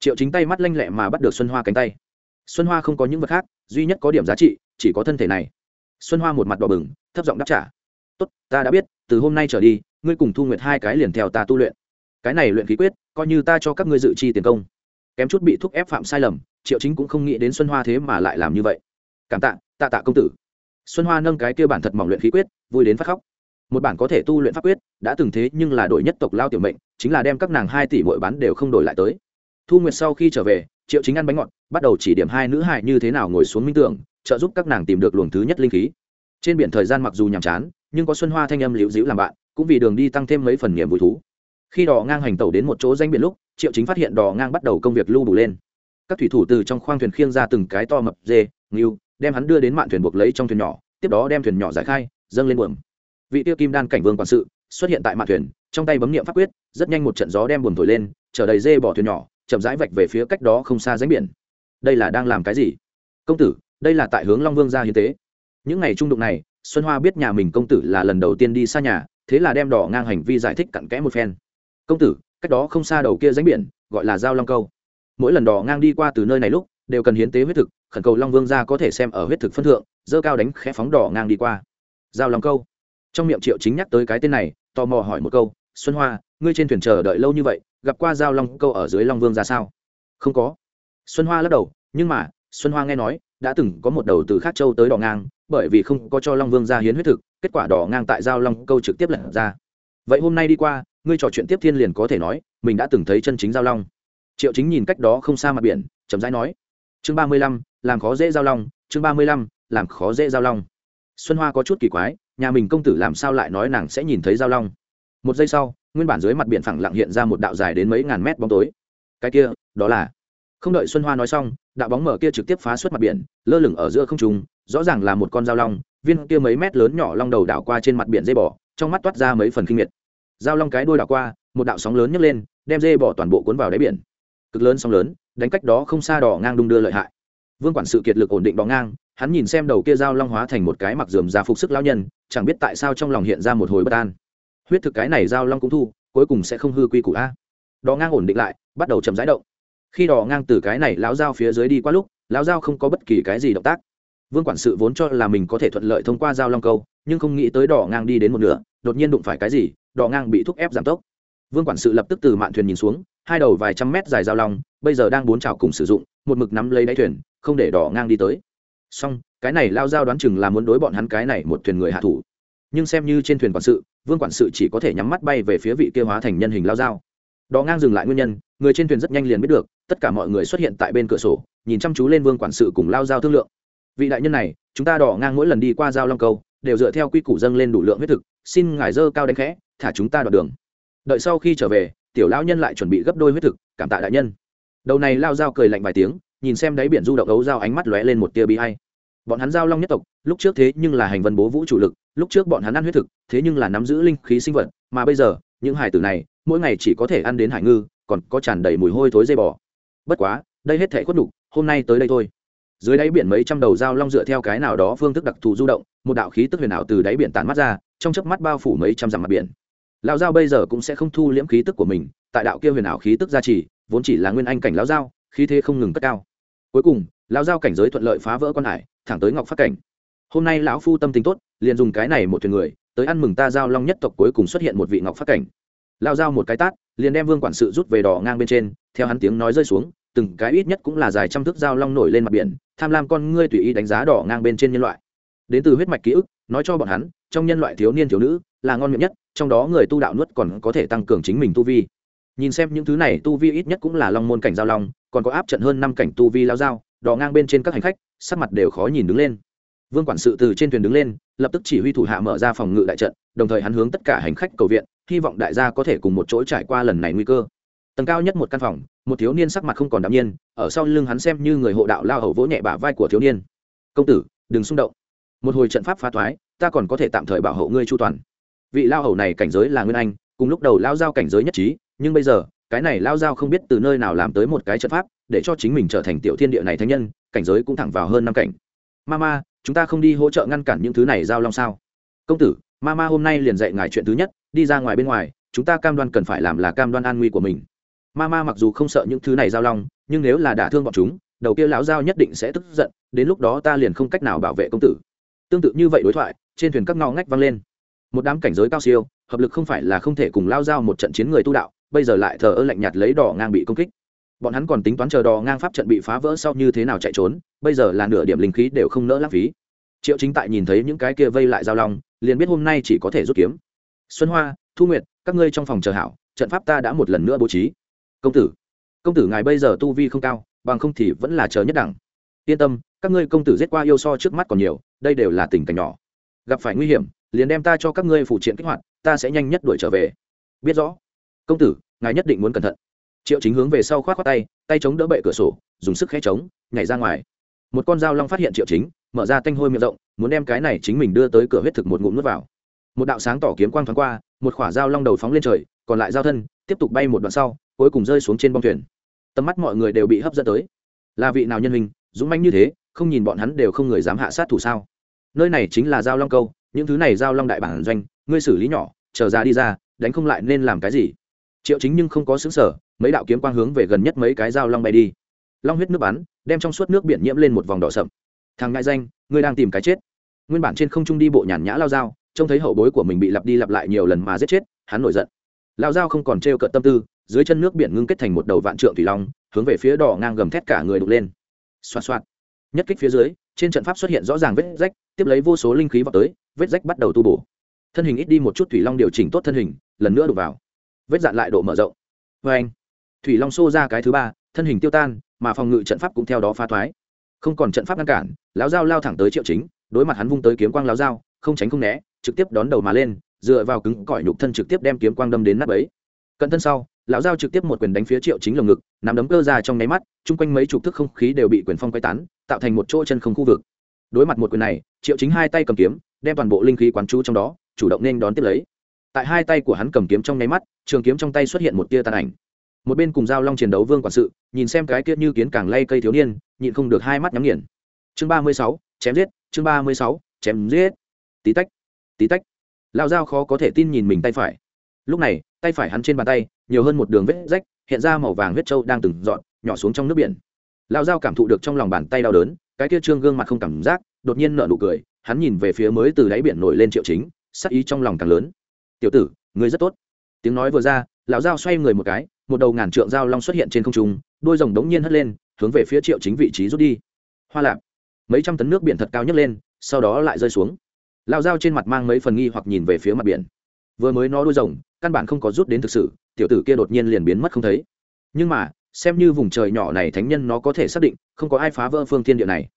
Triệu chính tay mắt lanh lẹ mà bắt được xuân hoa cánh tay. Xuân hoa không có những vật khác, duy nhất có điểm giá trị, chỉ có thân thể này. Xuân hoa một mặt đỏ bừng, thấp giọng đáp trả. Tốt, ta đã biết, từ hôm nay trở đi, ngươi cùng thu nguyệt hai cái liền theo ta tu luyện. Cái này luyện khí quyết coi như ta cho các ngươi dự chi tiền công. Kém chút bị thúc ép phạm sai lầm, triệu chính cũng không nghĩ đến xuân hoa thế mà lại làm như vậy. Cảm tạ tạ tạ công tử. Xuân hoa nâng cái kia bản thật mỏng luyện khí quyết, vui đến phát khóc. Một bản có thể tu luyện pháp quyết, đã từng thế nhưng là đổi nhất tộc lao tiểu mệnh, chính là đem các nàng hai tỷ mỗi bán đều không đổi lại tới. Thu nguyệt sau khi trở về, triệu chính ăn bánh ngọt, bắt đầu chỉ điểm hai nữ hại như thế nào ngồi xuống minh tưởng, trợ giúp các nàng tìm được luồng thứ nhất linh khí. Trên biển thời gian mặc dù nhàm chán, nhưng có xuân hoa thanh âm liễu dĩu làm bạn, cũng vì đường đi tăng thêm mấy phần niềm vui thú khi đò ngang hành tẩu đến một chỗ danh biển lúc, triệu chính phát hiện đò ngang bắt đầu công việc lưu đủ lên. Các thủy thủ từ trong khoang thuyền khiêng ra từng cái to mập dê, ngưu, đem hắn đưa đến mạn thuyền buộc lấy trong thuyền nhỏ, tiếp đó đem thuyền nhỏ giải khai, dâng lên buồm. Vị tiêu kim đan cảnh vương quản sự xuất hiện tại mạn thuyền, trong tay bấm nghiệm pháp quyết, rất nhanh một trận gió đem buồm thổi lên chở đầy dê bỏ thuyền nhỏ, chậm rãi vạch về phía cách đó không xa ránh biển. Đây là đang làm cái gì? Công tử, đây là tại hướng long vương ra hiến tế. Những ngày trung đụng này, xuân hoa biết nhà mình công tử là lần đầu tiên đi xa nhà, thế là đem đỏ ngang hành vi giải thích cặn kẽ một phen công tử, cách đó không xa đầu kia ránh biển, gọi là giao long câu. Mỗi lần đỏ ngang đi qua từ nơi này lúc, đều cần hiến tế huyết thực, khẩn cầu long vương ra có thể xem ở huyết thực phân thượng, dơ cao đánh khẽ phóng đỏ ngang đi qua. Giao long câu. Trong miệng triệu chính nhắc tới cái tên này, tò mò hỏi một câu, xuân hoa, ngươi trên thuyền chờ đợi lâu như vậy, gặp qua giao long câu ở dưới long vương ra sao? Không có. Xuân hoa lắc đầu, nhưng mà, xuân hoa nghe nói, đã từng có một đầu từ khác châu tới đỏ ngang, bởi vì không có cho long vương ra hiến huyết thực, kết quả đỏ ngang tại giao long câu trực tiếp lật ra. Vậy hôm nay đi qua ngươi trò chuyện tiếp thiên liền có thể nói, mình đã từng thấy chân chính giao long. Triệu chính nhìn cách đó không xa mặt biển, chậm rãi nói, chương ba mươi lăm, làm khó dễ giao long, chương ba mươi lăm, làm khó dễ giao long. Xuân hoa có chút kỳ quái, nhà mình công tử làm sao lại nói nàng sẽ nhìn thấy giao long? Một giây sau, nguyên bản dưới mặt biển phẳng lặng hiện ra một đạo dài đến mấy ngàn mét bóng tối. Cái kia, đó là không đợi xuân hoa nói xong, đạo bóng mở kia trực tiếp phá suốt mặt biển, lơ lửng ở giữa không trung, rõ ràng là một con dao long, viên kia mấy mét lớn nhỏ long đầu đảo qua trên mặt biển dây bò, trong mắt toát ra mấy phần kinh nghiệt dao long cái đuôi đảo qua, một đạo sóng lớn nhấc lên, đem dê bỏ toàn bộ cuốn vào đáy biển. Cực lớn sóng lớn, đánh cách đó không xa đỏ ngang đung đưa lợi hại. Vương quản sự kiệt lực ổn định đỏ ngang, hắn nhìn xem đầu kia dao long hóa thành một cái mặc dườm ra phục sức lao nhân, chẳng biết tại sao trong lòng hiện ra một hồi bất an. Huyết thực cái này dao long cũng thu, cuối cùng sẽ không hư quy củ a. Đỏ ngang ổn định lại, bắt đầu chậm rãi động. Khi đỏ ngang từ cái này lão dao phía dưới đi qua lúc, lão dao không có bất kỳ cái gì động tác. Vương quản sự vốn cho là mình có thể thuận lợi thông qua dao long câu, nhưng không nghĩ tới đỏ ngang đi đến một nửa, đột nhiên đụng phải cái gì đỏ ngang bị thúc ép giảm tốc. Vương quản sự lập tức từ mạn thuyền nhìn xuống, hai đầu vài trăm mét dài dao long, bây giờ đang bốn trào cùng sử dụng, một mực nắm lấy đáy thuyền, không để đỏ ngang đi tới. Song cái này lao dao đoán chừng là muốn đối bọn hắn cái này một thuyền người hạ thủ. Nhưng xem như trên thuyền quản sự, vương quản sự chỉ có thể nhắm mắt bay về phía vị kia hóa thành nhân hình lao dao đỏ ngang dừng lại nguyên nhân, người trên thuyền rất nhanh liền biết được, tất cả mọi người xuất hiện tại bên cửa sổ, nhìn chăm chú lên vương quản sự cùng lao dao thương lượng. Vị đại nhân này, chúng ta đỏ ngang mỗi lần đi qua giao long câu, đều dựa theo quy củ dâng lên đủ lượng huyết thực, xin ngài dơ cao đánh khẽ thả chúng ta đoạn đường. Đợi sau khi trở về, tiểu lão nhân lại chuẩn bị gấp đôi huyết thực, cảm tạ đại nhân. Đầu này lao dao cười lạnh vài tiếng, nhìn xem đáy biển du động ấu dao ánh mắt lóe lên một tia bị hay bọn hắn giao long nhất tộc, lúc trước thế nhưng là hành vân bố vũ chủ lực, lúc trước bọn hắn ăn huyết thực, thế nhưng là nắm giữ linh khí sinh vật, mà bây giờ, những hải tử này, mỗi ngày chỉ có thể ăn đến hải ngư, còn có tràn đầy mùi hôi thối dây bò. Bất quá, đây hết thể khuất đục hôm nay tới đây thôi. Dưới đáy biển mấy trăm đầu dao long dựa theo cái nào đó phương thức đặc thù du động, một đạo khí tức huyền ảo từ đáy biển tàn mắt ra, trong chớp mắt bao phủ mấy trăm dặm mặt biển lão Giao bây giờ cũng sẽ không thu liễm khí tức của mình tại đạo kia huyền ảo khí tức gia trì vốn chỉ là nguyên anh cảnh lão Giao, khí thế không ngừng cất cao. Cuối cùng lão Giao cảnh giới thuận lợi phá vỡ quan hải thẳng tới ngọc phát cảnh. Hôm nay lão phu tâm tính tốt liền dùng cái này một thuyền người tới ăn mừng ta giao long nhất tộc cuối cùng xuất hiện một vị ngọc phát cảnh. Lao dao một cái tát liền đem vương quản sự rút về đỏ ngang bên trên theo hắn tiếng nói rơi xuống từng cái ít nhất cũng là dài trăm thước dao long nổi lên mặt biển tham lam con ngươi tùy ý đánh giá đỏ ngang bên trên nhân loại. Đến từ huyết mạch ký ức nói cho bọn hắn trong nhân loại thiếu niên thiếu nữ là ngon miệng nhất trong đó người tu đạo nuốt còn có thể tăng cường chính mình tu vi. Nhìn xem những thứ này, tu vi ít nhất cũng là long môn cảnh giao long, còn có áp trận hơn năm cảnh tu vi lao dao đỏ ngang bên trên các hành khách, sắc mặt đều khó nhìn đứng lên. Vương quản sự từ trên thuyền đứng lên, lập tức chỉ huy thủ hạ mở ra phòng ngự đại trận, đồng thời hắn hướng tất cả hành khách cầu viện, hy vọng đại gia có thể cùng một chỗ trải qua lần này nguy cơ. Tầng cao nhất một căn phòng, một thiếu niên sắc mặt không còn đ nhiên, ở sau lưng hắn xem như người hộ đạo lao hầu vỗ nhẹ bả vai của thiếu niên. Công tử, đừng xung động. Một hồi trận pháp phá thoái, ta còn có thể tạm thời bảo hộ ngươi chu toàn vị lao hầu này cảnh giới là nguyên anh, cùng lúc đầu lao giao cảnh giới nhất trí, nhưng bây giờ, cái này lao giao không biết từ nơi nào làm tới một cái trận pháp, để cho chính mình trở thành tiểu thiên địa này thánh nhân, cảnh giới cũng thẳng vào hơn năm cảnh. Ma ma chúng ta không đi hỗ trợ ngăn cản những thứ này giao long sao? Công tử ma ma hôm nay liền dạy ngài chuyện thứ nhất, đi ra ngoài bên ngoài, chúng ta cam đoan cần phải làm là cam đoan an nguy của mình. Ma ma mặc dù không sợ những thứ này giao long, nhưng nếu là đả thương bọn chúng, đầu kia lão giao nhất định sẽ tức giận, đến lúc đó ta liền không cách nào bảo vệ công tử. Tương tự như vậy đối thoại, trên thuyền các ngõ ngách vang lên một đám cảnh giới cao siêu, hợp lực không phải là không thể cùng lao giao một trận chiến người tu đạo, bây giờ lại thờ ơ lạnh nhạt lấy đỏ ngang bị công kích. Bọn hắn còn tính toán chờ đò ngang pháp trận bị phá vỡ sau như thế nào chạy trốn, bây giờ là nửa điểm linh khí đều không nỡ lãng phí. Triệu chính tại nhìn thấy những cái kia vây lại giao long, liền biết hôm nay chỉ có thể rút kiếm. Xuân hoa, thu nguyệt, các ngươi trong phòng chờ hảo, trận pháp ta đã một lần nữa bố trí. Công tử công tử ngài bây giờ tu vi không cao, bằng không thì vẫn là chờ nhất đẳng. Yên tâm, các ngươi công tử giết qua yêu so trước mắt còn nhiều, đây đều là tình cảnh nhỏ. Gặp phải nguy hiểm liền đem ta cho các ngươi phụ triện kích hoạt, ta sẽ nhanh nhất đuổi trở về. Biết rõ. Công tử, ngài nhất định muốn cẩn thận. Triệu chính hướng về sau k h o á t khoác tay tay chống đỡ bệ cửa sổ, dùng sức khe chống, nhảy ra ngoài. Một con dao long phát hiện triệu chính, mở ra tanh hôi miệng rộng, muốn đem cái này chính mình đưa tới cửa huyết thực một ngụm nước vào. Một đạo sáng tỏ kiếm quang thoáng qua, một khỏa dao long đầu phóng lên trời, còn lại dao thân tiếp tục bay một đoạn sau, cuối cùng rơi xuống trên bong thuyền. Tầm mắt mọi người đều bị hấp dẫn tới. Là vị nào nhân hình dũng manh như thế, không nhìn bọn hắn đều không người dám hạ sát thủ sao? Nơi này chính là giao long câu những thứ này giao long đại bản doanh, ngươi xử lý nhỏ, chờ ra đi ra, đánh không lại nên làm cái gì? Triệu chính nhưng không có xứng sở mấy đạo kiếm quang hướng về gần nhất mấy cái dao long bay đi. Long huyết nước bắn, đem trong suốt nước biển nhiễm lên một vòng đỏ sậm. Thằng ngại danh, ngươi đang tìm cái chết. Nguyên bản trên không trung đi bộ nhàn nhã lao dao, trông thấy hậu bối của mình bị lặp đi lặp lại nhiều lần mà giết chết, hắn nổi giận. Lao dao không còn trêu cợt tâm tư, dưới chân nước biển ngưng kết thành một đầu vạn trượng thủy long, hướng về phía đỏ ngang gầm thét cả người đục lên. Xoa xoa nhất kích phía dưới, trên trận pháp xuất hiện rõ ràng vết rách, tiếp lấy vô số linh khí vào tới vết rách bắt đầu tu bổ. Thân hình ít đi một chút thủy long điều chỉnh tốt thân hình, lần nữa đục vào. Vết dạn lại độ mở rộng. Vê anh, thủy long xô ra cái thứ ba, thân hình tiêu tan, mà phòng ngự trận pháp cũng theo đó phá thoái. Không còn trận pháp ngăn cản, lão dao lao thẳng tới triệu chính, đối mặt hắn vung tới kiếm quang lão dao không tránh không né, trực tiếp đón đầu mà lên, dựa vào cứng cỏi nhục thân trực tiếp đem kiếm quang đâm đến nắp ấy cận thân sau, lão dao trực tiếp một quyền đánh phía triệu chính lồng ngực, nắm đấm cơ ra trong nháy mắt, chung quanh mấy chục thức không khí đều bị quyền phong quay tán, tạo thành một chỗ chân không khu vực. Đối mặt một quyền này, triệu chính hai tay cầm kiếm đem toàn bộ linh khí quán chú trong đó, chủ động nên đón tiếp lấy. Tại hai tay của hắn cầm kiếm trong nháy mắt, trường kiếm trong tay xuất hiện một tia tàn ảnh. Một bên cùng giao long chiến đấu vương quản sự, nhìn xem cái kia như kiến càng lay cây thiếu niên, nhịn không được hai mắt nhắm nghiền. Chương ba mươi sáu, chém giết, chương ba mươi sáu, chém giết. Tí tách tí tách. Lao dao khó có thể tin nhìn mình tay phải. Lúc này, tay phải hắn trên bàn tay, nhiều hơn một đường vết rách, hiện ra màu vàng huyết trâu đang từng dọn, nhỏ xuống trong nước biển. Lao dao cảm thụ được trong lòng bàn tay đau đớn, cái kia trương gương mặt không cảm giác, đột nhiên nở nụ cười hắn nhìn về phía mới từ đáy biển nổi lên triệu chính, sắc ý trong lòng càng lớn. Tiểu tử, ngươi rất tốt. Tiếng nói vừa ra, lão dao xoay người một cái, một đầu ngàn trượng dao long xuất hiện trên không trung, đôi rồng đống nhiên hất lên, hướng về phía triệu chính vị trí rút đi. Hoa lạp, mấy trăm tấn nước biển thật cao nhấc lên, sau đó lại rơi xuống. Lão dao trên mặt mang mấy phần nghi hoặc nhìn về phía mặt biển. Vừa mới nó đôi rồng, căn bản không có rút đến thực sự, tiểu tử kia đột nhiên liền biến mất không thấy. Nhưng mà, xem như vùng trời nhỏ này thánh nhân nó có thể xác định, không có ai phá vỡ phương thiên địa này.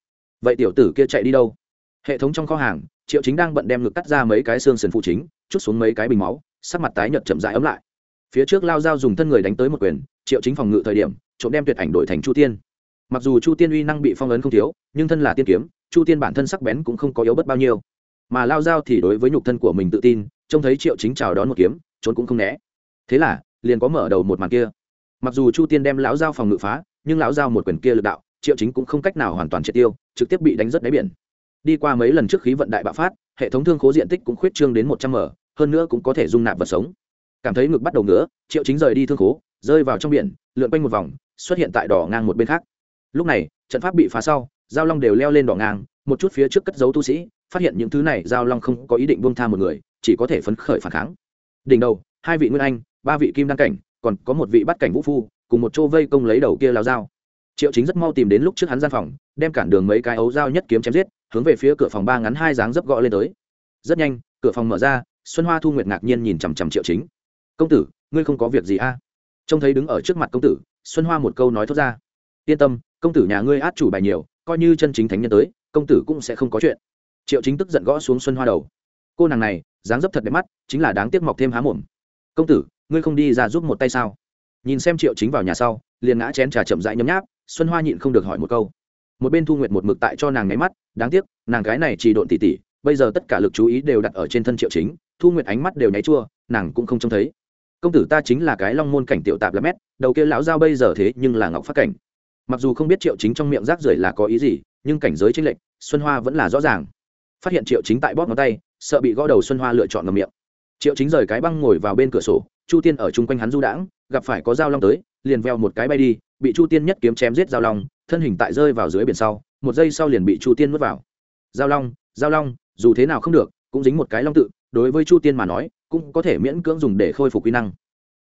Vậy tiểu tử kia chạy đi đâu? Hệ thống trong kho hàng, triệu chính đang bận đem ngực cắt ra mấy cái xương sườn phụ chính, chút xuống mấy cái bình máu, sắc mặt tái nhợt chậm rãi ấm lại. Phía trước lao dao dùng thân người đánh tới một quyền, triệu chính phòng ngự thời điểm, trộm đem tuyệt ảnh đổi thành chu tiên. Mặc dù chu tiên uy năng bị phong ấn không thiếu, nhưng thân là tiên kiếm, chu tiên bản thân sắc bén cũng không có yếu bất bao nhiêu. Mà lao dao thì đối với nhục thân của mình tự tin, trông thấy triệu chính chào đón một kiếm, trốn cũng không né. Thế là, liền có mở đầu một màn kia. Mặc dù chu tiên đem lão dao phòng ngự phá, nhưng lão dao một quyền kia lực đạo, triệu chính cũng không cách nào hoàn toàn triệt tiêu, trực tiếp bị đánh rất đáy biển đi qua mấy lần trước khí vận đại bạo phát, hệ thống thương khố diện tích cũng khuyết trương đến một trăm m, hơn nữa cũng có thể dung nạp vật sống. Cảm thấy ngực bắt đầu ngứa, triệu chính rời đi thương khố, rơi vào trong biển, lượn quanh một vòng, xuất hiện tại đỏ ngang một bên khác. Lúc này, trận pháp bị phá sau, giao long đều leo lên đỏ ngang, một chút phía trước cất dấu tu sĩ, phát hiện những thứ này giao long không có ý định buông tha một người, chỉ có thể phấn khởi phản kháng. Đỉnh đầu, hai vị nguyên anh, ba vị kim đăng cảnh, còn có một vị bắt cảnh vũ phu, cùng một chỗ vây công lấy đầu kia lao dao. Triệu chính rất mau tìm đến lúc trước hắn gian phòng, đem cản đường mấy cái ấu dao nhất kiếm chém giết hướng về phía cửa phòng ba ngắn hai dáng dấp gõ lên tới. Rất nhanh, cửa phòng mở ra, xuân hoa thu nguyệt ngạc nhiên nhìn chằm chằm triệu chính. Công tử, ngươi không có việc gì a à? trông thấy đứng ở trước mặt công tử, xuân hoa một câu nói thốt ra. Yên tâm, công tử nhà ngươi át chủ bài nhiều, coi như chân chính thánh nhân tới, công tử cũng sẽ không có chuyện. Triệu chính tức giận gõ xuống xuân hoa đầu. Cô nàng này, dáng dấp thật đẹp mắt, chính là đáng tiếc mọc thêm há mồm. Công tử, ngươi không đi ra giúp một tay sao? Nhìn xem triệu chính vào nhà sau, liền ngã chén trà chậm rãi nhấm nháp, xuân hoa nhịn không được hỏi một câu. Một bên thu nguyệt một mực tại cho nàng nháy mắt đáng tiếc, nàng gái này chỉ độn tỉ tỉ, bây giờ tất cả lực chú ý đều đặt ở trên thân triệu chính, thu nguyệt ánh mắt đều nháy chua, nàng cũng không trông thấy. Công tử ta chính là cái long môn cảnh tiểu tạp là mét, đầu kia lão giao bây giờ thế nhưng là ngọc phát cảnh. Mặc dù không biết triệu chính trong miệng rác rưởi là có ý gì, nhưng cảnh giới chính lệnh xuân hoa vẫn là rõ ràng. Phát hiện triệu chính tại bóp ngón tay, sợ bị gõ đầu xuân hoa lựa chọn ngầm miệng. Triệu chính rời cái băng ngồi vào bên cửa sổ, chu tiên ở chung quanh hắn du đãng, gặp phải có dao long tới, liền veo một cái bay đi, bị chu tiên nhất kiếm chém giết dao long, thân hình tại rơi vào dưới biển sau một giây sau liền bị chu tiên mất vào. Giao long Giao long, dù thế nào không được, cũng dính một cái long tự, đối với chu tiên mà nói, cũng có thể miễn cưỡng dùng để khôi phục kỹ năng.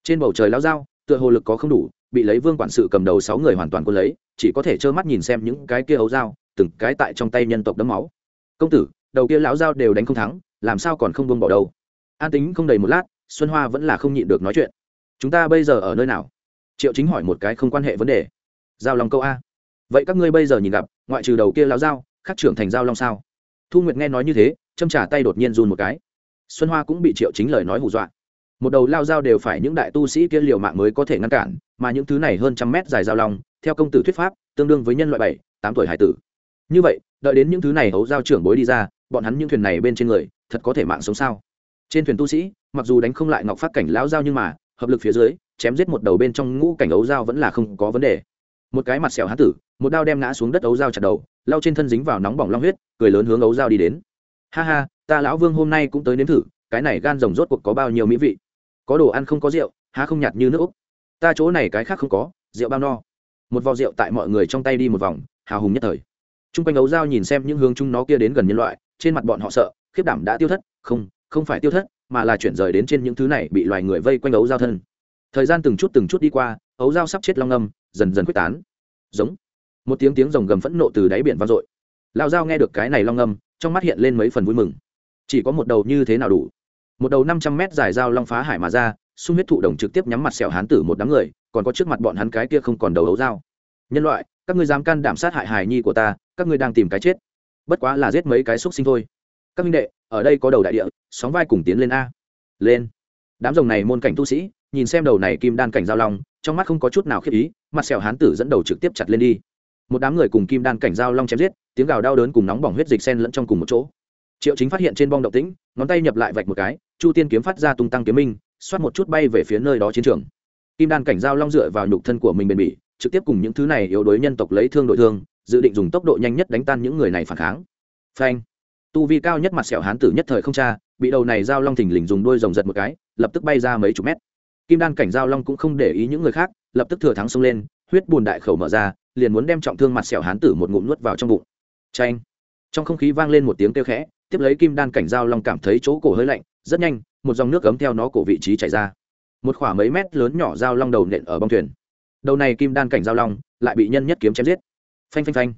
Trên bầu trời lao dao tựa hồ lực có không đủ, bị lấy vương quản sự cầm đầu sáu người hoàn toàn quân lấy, chỉ có thể trơ mắt nhìn xem những cái kia ấu dao từng cái tại trong tay nhân tộc đấm máu. Công tử, đầu kia lão dao đều đánh không thắng, làm sao còn không buông bỏ đâu? An tính không đầy một lát, xuân hoa vẫn là không nhịn được nói chuyện. Chúng ta bây giờ ở nơi nào? Triệu chính hỏi một cái không quan hệ vấn đề. Giao long câu a. Vậy các ngươi bây giờ nhìn gặp ngoại trừ đầu kia lão dao khắc trưởng thành giao long sao. Thu nguyệt nghe nói như thế, châm trả tay đột nhiên run một cái. Xuân hoa cũng bị triệu chính lời nói hù dọa. Một đầu lao dao đều phải những đại tu sĩ kia liều mạng mới có thể ngăn cản, mà những thứ này hơn trăm mét dài giao long, theo công tử thuyết pháp, tương đương với nhân loại bảy, tám tuổi hải tử. Như vậy, đợi đến những thứ này hấu giao trưởng bối đi ra, bọn hắn những thuyền này bên trên người, thật có thể mạng sống sao? Trên thuyền tu sĩ, mặc dù đánh không lại ngọc phát cảnh lão giao nhưng mà, hợp lực phía dưới, chém giết một đầu bên trong ngũ cảnh ấu dao vẫn là không có vấn đề. Một cái mặt sẹo hán tử một đao đem ngã xuống đất ấu dao chặt đầu, lau trên thân dính vào nóng bỏng long huyết, cười lớn hướng ấu dao đi đến. Ha ha, ta lão vương hôm nay cũng tới nếm thử, cái này gan rồng rốt cuộc có bao nhiêu mỹ vị? Có đồ ăn không có rượu, há không nhạt như nước úc? Ta chỗ này cái khác không có, rượu bao no. Một vò rượu tại mọi người trong tay đi một vòng, hào hùng nhất thời. T r u n g quanh ấu dao nhìn xem những hướng chúng nó kia đến gần nhân loại, trên mặt bọn họ sợ, khiếp đảm đã tiêu thất, không không phải tiêu thất, mà là chuyển rời đến trên những thứ này bị loài người vây quanh ấu dao thân. Thời gian từng chút từng chút đi qua, ấu dao sắp chết long âm, dần dần quyết tán. Giống một tiếng tiếng rồng gầm phẫn nộ từ đáy biển vang dội. Lao dao nghe được cái này long âm, trong mắt hiện lên mấy phần vui mừng. Chỉ có một đầu như thế nào đủ? Một đầu năm trăm mét dài dao long phá hải mà ra xung huyết thụ đồng trực tiếp nhắm mặt sẹo hán tử một đám người, còn có trước mặt bọn hắn cái kia không còn đầu đấu dao. Nhân loại, các ngươi dám can đảm sát hại hài nhi của ta, các ngươi đang tìm cái chết. Bất quá là giết mấy cái xúc sinh thôi. Các minh đệ, ở đây có đầu đại địa, sóng vai cùng tiến lên a. Lên. Đám rồng này môn cảnh tu sĩ, nhìn xem đầu này kim đan cảnh giao long, trong mắt không có chút nào khiếp ý, mặt sẹo hán tử dẫn đầu trực tiếp chặt lên đi một đám người cùng kim đan cảnh giao long chém giết, tiếng gào đau đớn cùng nóng bỏng huyết dịch sen lẫn trong cùng một chỗ. Triệu chính phát hiện trên bong động tĩnh, ngón tay nhập lại vạch một cái, chu tiên kiếm phát ra tung tăng kiếm minh, xoát một chút bay về phía nơi đó chiến trường. Kim đan cảnh giao long dựa vào nhục thân của mình bền bỉ, trực tiếp cùng những thứ này yếu đối nhân tộc lấy thương đội thương, dự định dùng tốc độ nhanh nhất đánh tan những người này phản kháng. Phanh. Tu vi cao nhất mặt sẹo hán tử nhất thời không cha bị đầu này giao long thình lình dùng đôi rồng giật một cái, lập tức bay ra mấy chục mét. Kim đan cảnh giao long cũng không để ý những người khác, lập tức thừa thắng xông lên huyết bùn đại khẩu mở ra, liền muốn đem trọng thương mặt sẹo hán tử một ngụm nuốt vào trong bụng. Tranh trong không khí vang lên một tiếng kêu khẽ, tiếp lấy kim đan cảnh giao long cảm thấy chỗ cổ hơi lạnh, rất nhanh, một dòng nước cấm theo nó cổ vị trí chảy ra. Một khoảng mấy mét lớn nhỏ giao long đầu nện ở bong thuyền. Đầu này kim đan cảnh giao long, lại bị nhân nhất kiếm chém giết. Phanh phanh phanh.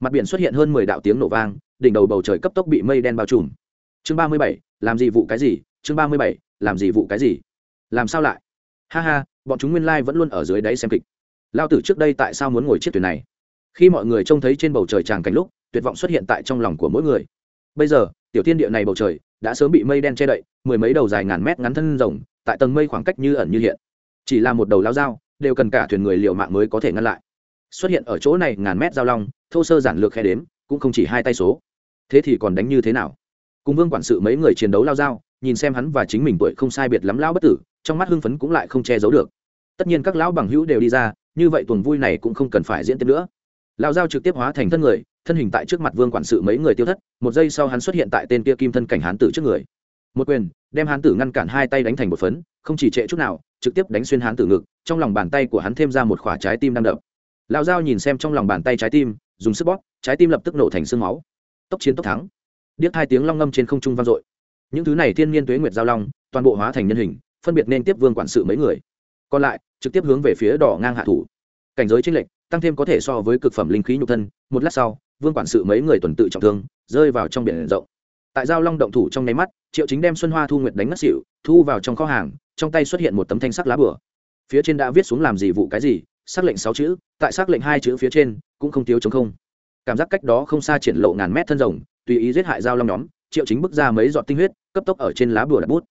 Mặt biển xuất hiện hơn mười đạo tiếng nổ vang, đỉnh đầu bầu trời cấp tốc bị mây đen bao trùm. Chương ba mươi bảy, làm gì vụ cái gì? Chương ba mươi bảy, làm gì vụ cái gì? Làm sao lại? Ha ha, bọn chúng nguyên lai vẫn luôn ở dưới đáy xem kịch lao tử trước đây tại sao muốn ngồi chiếc thuyền này? Khi mọi người trông thấy trên bầu trời tràng cảnh lúc, tuyệt vọng xuất hiện tại trong lòng của mỗi người. Bây giờ, tiểu thiên địa này bầu trời đã sớm bị mây đen che đậy, mười mấy đầu dài ngàn mét ngắn thân rồng, tại tầng mây khoảng cách như ẩn như hiện. Chỉ là một đầu lao dao, đều cần cả thuyền người liều mạng mới có thể ngăn lại. Xuất hiện ở chỗ này ngàn mét giao long, thô sơ giản lược khe đếm, cũng không chỉ hai tay số. Thế thì còn đánh như thế nào? Cùng vương quản sự mấy người chiến đấu lao dao, nhìn xem hắn và chính mình tuổi không sai biệt lắm lao bất tử, trong mắt hưng phấn cũng lại không che giấu được. Tất nhiên các lão bằng hữu đều đi ra như vậy tuần vui này cũng không cần phải diễn tiếp nữa. Lao dao trực tiếp hóa thành thân người, thân hình tại trước mặt vương quản sự mấy người tiêu thất, một giây sau hắn xuất hiện tại tên kia kim thân cảnh hán tử trước người. Một quyền, đem hán tử ngăn cản hai tay đánh thành một phấn, không chỉ trệ chút nào, trực tiếp đánh xuyên hán tử ngực, trong lòng bàn tay của hắn thêm ra một khỏa trái tim đang đập. Lao dao nhìn xem trong lòng bàn tay trái tim, dùng sức bóp, trái tim lập tức nổ thành sương máu. Tốc chiến tốc thắng. Điếc hai tiếng long ngâm trên không trung vang dội. Những thứ này thiên niên tuế nguyệt giao long, toàn bộ hóa thành nhân hình, phân biệt nên tiếp vương quản sự mấy người còn lại, trực tiếp hướng về phía đỏ ngang hạ thủ. Cảnh giới tranh lệch, tăng thêm có thể so với cực phẩm linh khí nhục thân, một lát sau, vương quản sự mấy người tuần tự trọng thương, rơi vào trong biển rộng. Tại giao long động thủ trong nháy mắt, triệu chính đem xuân hoa thu nguyệt đánh ngất xỉu, thu vào trong kho hàng, trong tay xuất hiện một tấm thanh sắc lá bửa phía trên đã viết xuống làm gì vụ cái gì, xác lệnh sáu chữ, tại xác lệnh hai chữ phía trên, cũng không thiếu chống không. Cảm giác cách đó không xa triển lộ ngàn mét thân rồng, tùy ý giết hại giao long nhóm, triệu chính bước ra mấy giọt tinh huyết, cấp tốc ở trên lá bùa đặt bút.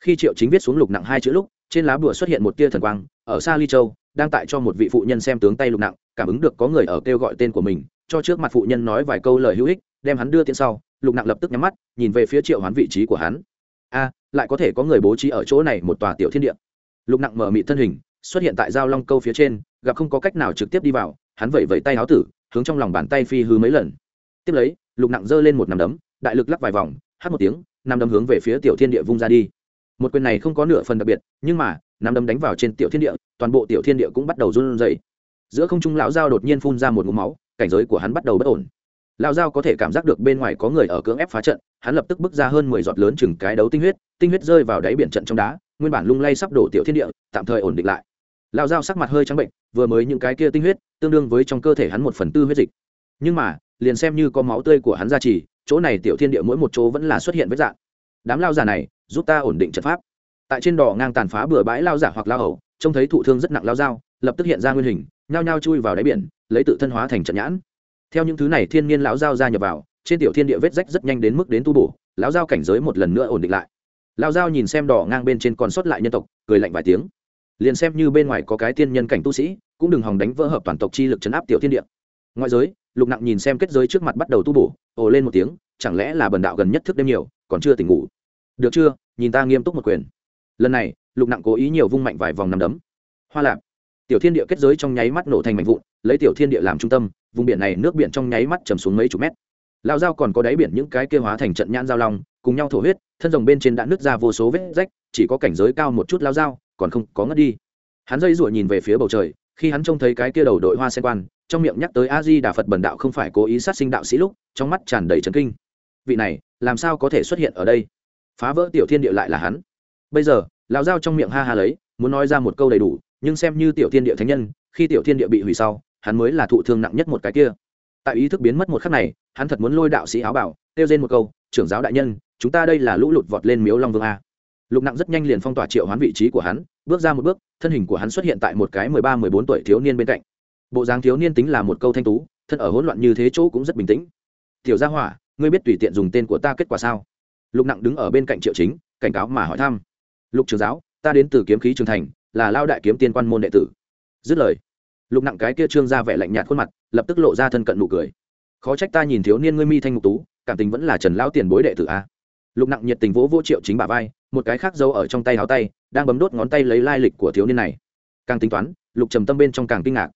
Khi triệu chính viết xuống lục nặng hai chữ lúc trên lá bùa xuất hiện một tia thần quang, ở xa ly châu, đang tại cho một vị phụ nhân xem tướng tay lục nặng, cảm ứng được có người ở kêu gọi tên của mình, cho trước mặt phụ nhân nói vài câu lời hữu ích, đem hắn đưa tiễn sau, lục nặng lập tức nhắm mắt, nhìn về phía triệu hoán vị trí của hắn. A, lại có thể có người bố trí ở chỗ này một tòa tiểu thiên địa. Lục nặng mở mị thân hình, xuất hiện tại giao long câu phía trên, gặp không có cách nào trực tiếp đi vào, hắn vẩy vẩy tay áo tử, hướng trong lòng bàn tay phi hư mấy lần. Tiếp lấy, lục nặng giơ lên một nằm đấm, đại lực lắc vài vòng, hát một tiếng nằm đấm hướng về phía tiểu thiên địa vung ra đi một quyền này không có nửa phần đặc biệt, nhưng mà nằm đấm đánh vào trên tiểu thiên địa, toàn bộ tiểu thiên địa cũng bắt đầu run rẩy. Giữa không trung lão giao đột nhiên phun ra một ngụm máu, cảnh giới của hắn bắt đầu bất ổn. Lão giao có thể cảm giác được bên ngoài có người ở cưỡng ép phá trận, hắn lập tức bước ra hơn mười giọt lớn chừng cái đấu tinh huyết tinh huyết rơi vào đáy biển trận trong đá, nguyên bản lung lay sắp đổ tiểu thiên địa, tạm thời ổn định lại. Lão giao sắc mặt hơi trắng bệnh, vừa mới những cái kia tinh huyết, tương đương với trong cơ thể hắn một phần tư huyết dịch. Nhưng mà, liền xem như có máu tươi của hắn ra trì chỗ này tiểu thiên địa mỗi một chỗ vẫn là xuất hiện vết dạng. Đám lao già này giúp ta ổn định trận pháp. Tại trên đỏ ngang tàn phá bừa bãi lao giả hoặc lao hầu, trông thấy thụ thương rất nặng lao dao, lập tức hiện ra nguyên hình, nhao nhao chui vào đáy biển, lấy tự thân hóa thành trận nhãn. Theo những thứ này thiên nhiên lão dao ra nhập vào, trên tiểu thiên địa vết rách rất nhanh đến mức đến tu bổ, lão dao cảnh giới một lần nữa ổn định lại. Lão dao nhìn xem đỏ ngang bên trên còn sót lại nhân tộc, cười lạnh vài tiếng. Liền xem như bên ngoài có cái tiên nhân cảnh tu sĩ, cũng đừng hòng đánh vỡ hợp toàn tộc chi lực chấn áp tiểu thiên địa. Ngoại giới, lục nặng nhìn xem kết giới trước mặt bắt đầu tu bổ, ồ lên một tiếng, chẳng lẽ là bần đạo gần nhất thức đêm nhiều, còn chưa tỉnh ngủ? Được chưa? Nhìn ta nghiêm túc một quyền. Lần này, lục nặng cố ý nhiều vung mạnh vài vòng nằm đấm. Hoa lạp. Tiểu thiên địa kết giới trong nháy mắt nổ thành mảnh vụn, lấy tiểu thiên địa làm trung tâm, vùng biển này nước biển trong nháy mắt chầm xuống mấy chục mét. Lao dao còn có đáy biển những cái kêu hóa thành trận nhãn giao long, cùng nhau thổ huyết, thân rồng bên trên đã nứt ra vô số vết rách, chỉ có cảnh giới cao một chút lao dao còn không có ngất đi. Hắn dây rủa nhìn về phía bầu trời, khi hắn trông thấy cái kia đầu đội hoa sen quan, trong miệng nhắc tới a di đà phật bần đạo không phải cố ý sát sinh đạo sĩ lúc, trong mắt tràn đầy trấn kinh. Vị này, làm sao có thể xuất hiện ở đây? Phá vỡ tiểu thiên địa lại là hắn. Bây giờ, lão giao trong miệng ha ha lấy, muốn nói ra một câu đầy đủ, nhưng xem như tiểu thiên địa thánh nhân, khi tiểu thiên địa bị hủy sau, hắn mới là thụ thương nặng nhất một cái kia. Tại ý thức biến mất một khắc này, hắn thật muốn lôi đạo sĩ áo bảo, kêu lên một câu, trưởng giáo đại nhân, chúng ta đây là lũ lụt vọt lên miếu long vương a. Lục nặng rất nhanh liền phong tỏa triệu hoán vị trí của hắn, bước ra một bước, thân hình của hắn xuất hiện tại một cái mười ba, mười bốn tuổi thiếu niên bên cạnh. Bộ dáng thiếu niên tính là một câu thanh tú, thân ở hỗn loạn như thế chỗ cũng rất bình tĩnh. Tiểu gia hỏa, ngươi biết tùy tiện dùng tên của ta kết quả sao? Lục nặng đứng ở bên cạnh triệu chính, cảnh cáo mà hỏi thăm. Lục trường giáo, ta đến từ kiếm khí trường thành, là lao đại kiếm tiên quan môn đệ tử. Dứt lời, lục nặng cái kia trương ra vẻ lạnh nhạt khuôn mặt, lập tức lộ ra thân cận nụ cười. Khó trách ta nhìn thiếu niên ngươi mi thanh ngục tú, cảm tình vẫn là trần lao tiền bối đệ tử a. Lục nặng nhiệt tình vỗ vỗ triệu chính bà vai, một cái khác giấu ở trong tay áo tay, đang bấm đốt ngón tay lấy lai lịch của thiếu niên này. Càng tính toán, lục trầm tâm bên trong càng kinh ngạc.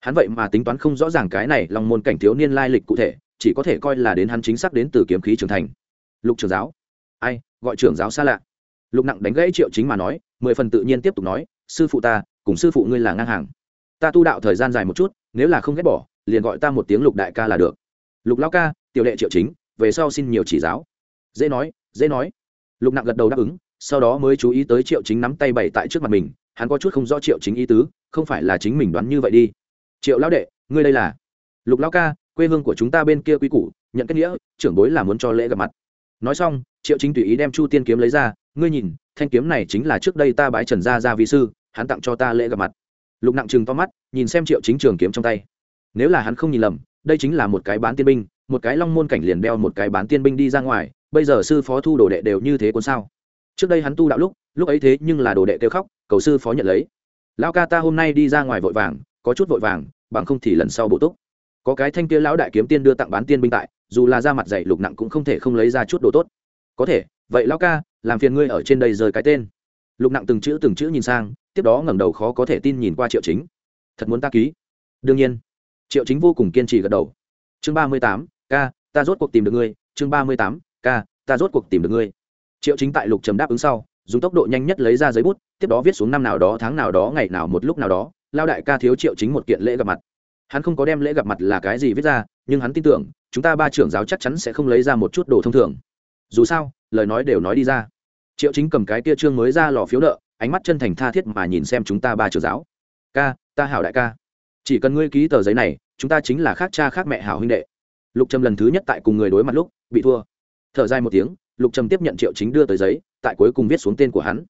Hắn vậy mà tính toán không rõ ràng cái này lòng môn cảnh thiếu niên lai lịch cụ thể, chỉ có thể coi là đến hắn chính xác đến từ kiếm khí trưởng thành. Lục trưởng giáo ai, gọi trưởng giáo xa lạ. Lục nặng đánh gãy triệu chính mà nói, mười phần tự nhiên tiếp tục nói, sư phụ ta, cùng sư phụ ngươi là ngang hàng. Ta tu đạo thời gian dài một chút, nếu là không ghét bỏ, liền gọi ta một tiếng lục đại ca là được. Lục lao ca, tiểu đệ triệu chính, về sau xin nhiều chỉ giáo. Dễ nói dễ nói. Lục nặng gật đầu đáp ứng, sau đó mới chú ý tới triệu chính nắm tay bày tại trước mặt mình, hắn có chút không rõ triệu chính ý tứ, không phải là chính mình đoán như vậy đi. Triệu lão đệ, ngươi đây là? Lục lão ca, quê hương của chúng ta bên kia quy củ, nhận kết nghĩa, trưởng bối là muốn cho lễ gặp mặt. Nói xong triệu chính tùy ý đem chu tiên kiếm lấy ra, ngươi nhìn, thanh kiếm này chính là trước đây ta bái trần gia gia vi sư, hắn tặng cho ta lễ gặp mặt. Lục nặng chừng to mắt, nhìn xem triệu chính trường kiếm trong tay. Nếu là hắn không nhìn lầm, đây chính là một cái bán tiên binh, một cái long môn cảnh liền đeo một cái bán tiên binh đi ra ngoài, bây giờ sư phó thu đồ đệ đều như thế cuốn sao? Trước đây hắn tu đạo lúc lúc ấy thế nhưng là đồ đệ kêu khóc, cầu sư phó nhận lấy. Lão ca ta hôm nay đi ra ngoài vội vàng, có chút vội vàng, bằng không thì lần sau bổ túc. Có cái thanh kia lão đại kiếm tiên đưa tặng bán tiên binh tại, dù là ra mặt dạy lục nặng cũng không thể không lấy ra chút đồ tốt có thể, vậy lão ca, làm phiền ngươi ở trên đây rời cái tên. Lục nặng từng chữ từng chữ nhìn sang, tiếp đó ngẩng đầu khó có thể tin nhìn qua triệu chính. Thật muốn ta ký? Đương nhiên. Triệu chính vô cùng kiên trì gật đầu. Chương ba mươi tám k ta rốt cuộc tìm được ngươi. Chương ba mươi tám k ta rốt cuộc tìm được ngươi. Triệu chính tại lục trầm đáp ứng sau, dùng tốc độ nhanh nhất lấy ra giấy bút, tiếp đó viết xuống năm nào đó, tháng nào đó, ngày nào một lúc nào đó lao đại ca thiếu triệu chính một kiện lễ gặp mặt. Hắn không có đem lễ gặp mặt là cái gì viết ra, nhưng hắn tin tưởng, chúng ta ba trưởng giáo chắc chắn sẽ không lấy ra một chút đồ thông thường dù sao, lời nói đều nói đi ra. Triệu chính cầm cái kia trương mới ra lò phiếu nợ, ánh mắt chân thành tha thiết mà nhìn xem chúng ta ba trưởng giáo. Ca, ta hảo đại ca. Chỉ cần ngươi ký tờ giấy này, chúng ta chính là khác cha khác mẹ hảo huynh đệ. Lục trầm lần thứ nhất tại cùng người đối mặt lúc, bị thua. Thở dài một tiếng, lục trầm tiếp nhận triệu chính đưa tới giấy, tại cuối cùng viết xuống tên của hắn.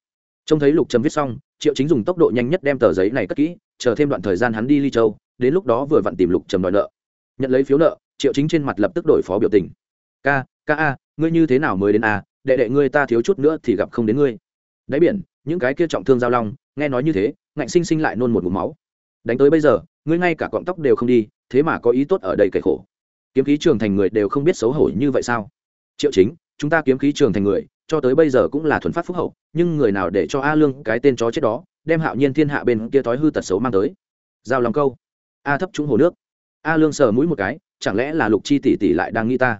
Trông thấy lục trầm viết xong, triệu chính dùng tốc độ nhanh nhất đem tờ giấy này cất kỹ, chờ thêm đoạn thời gian hắn đi ly châu, đến lúc đó vừa vặn tìm lục trầm đòi nợ. Nhận lấy phiếu nợ, triệu chính trên mặt lập tức đổi phó biểu tình. Ca ca a ngươi như thế nào mới đến a đệ đệ ngươi ta thiếu chút nữa thì gặp không đến ngươi. Đáy biển, những cái kia trọng thương giao long, nghe nói như thế, ngạnh sinh sinh lại nôn một mụm máu. Đánh tới bây giờ, ngươi ngay cả cọng tóc đều không đi, thế mà có ý tốt ở đây kể khổ. Kiếm khí trường thành người đều không biết xấu hổ như vậy sao? Triệu chính, chúng ta kiếm khí trường thành người, cho tới bây giờ cũng là thuần phát phúc hậu, nhưng người nào để cho a lương cái tên chó chết đó, đem hạo nhiên thiên hạ bên kia thói hư tật xấu mang tới. Giao lòng câu. A thấp trúng hồ nước. A lương sờ mũi một cái, chẳng lẽ là lục chi tỷ tỷ lại đang nghĩ ta?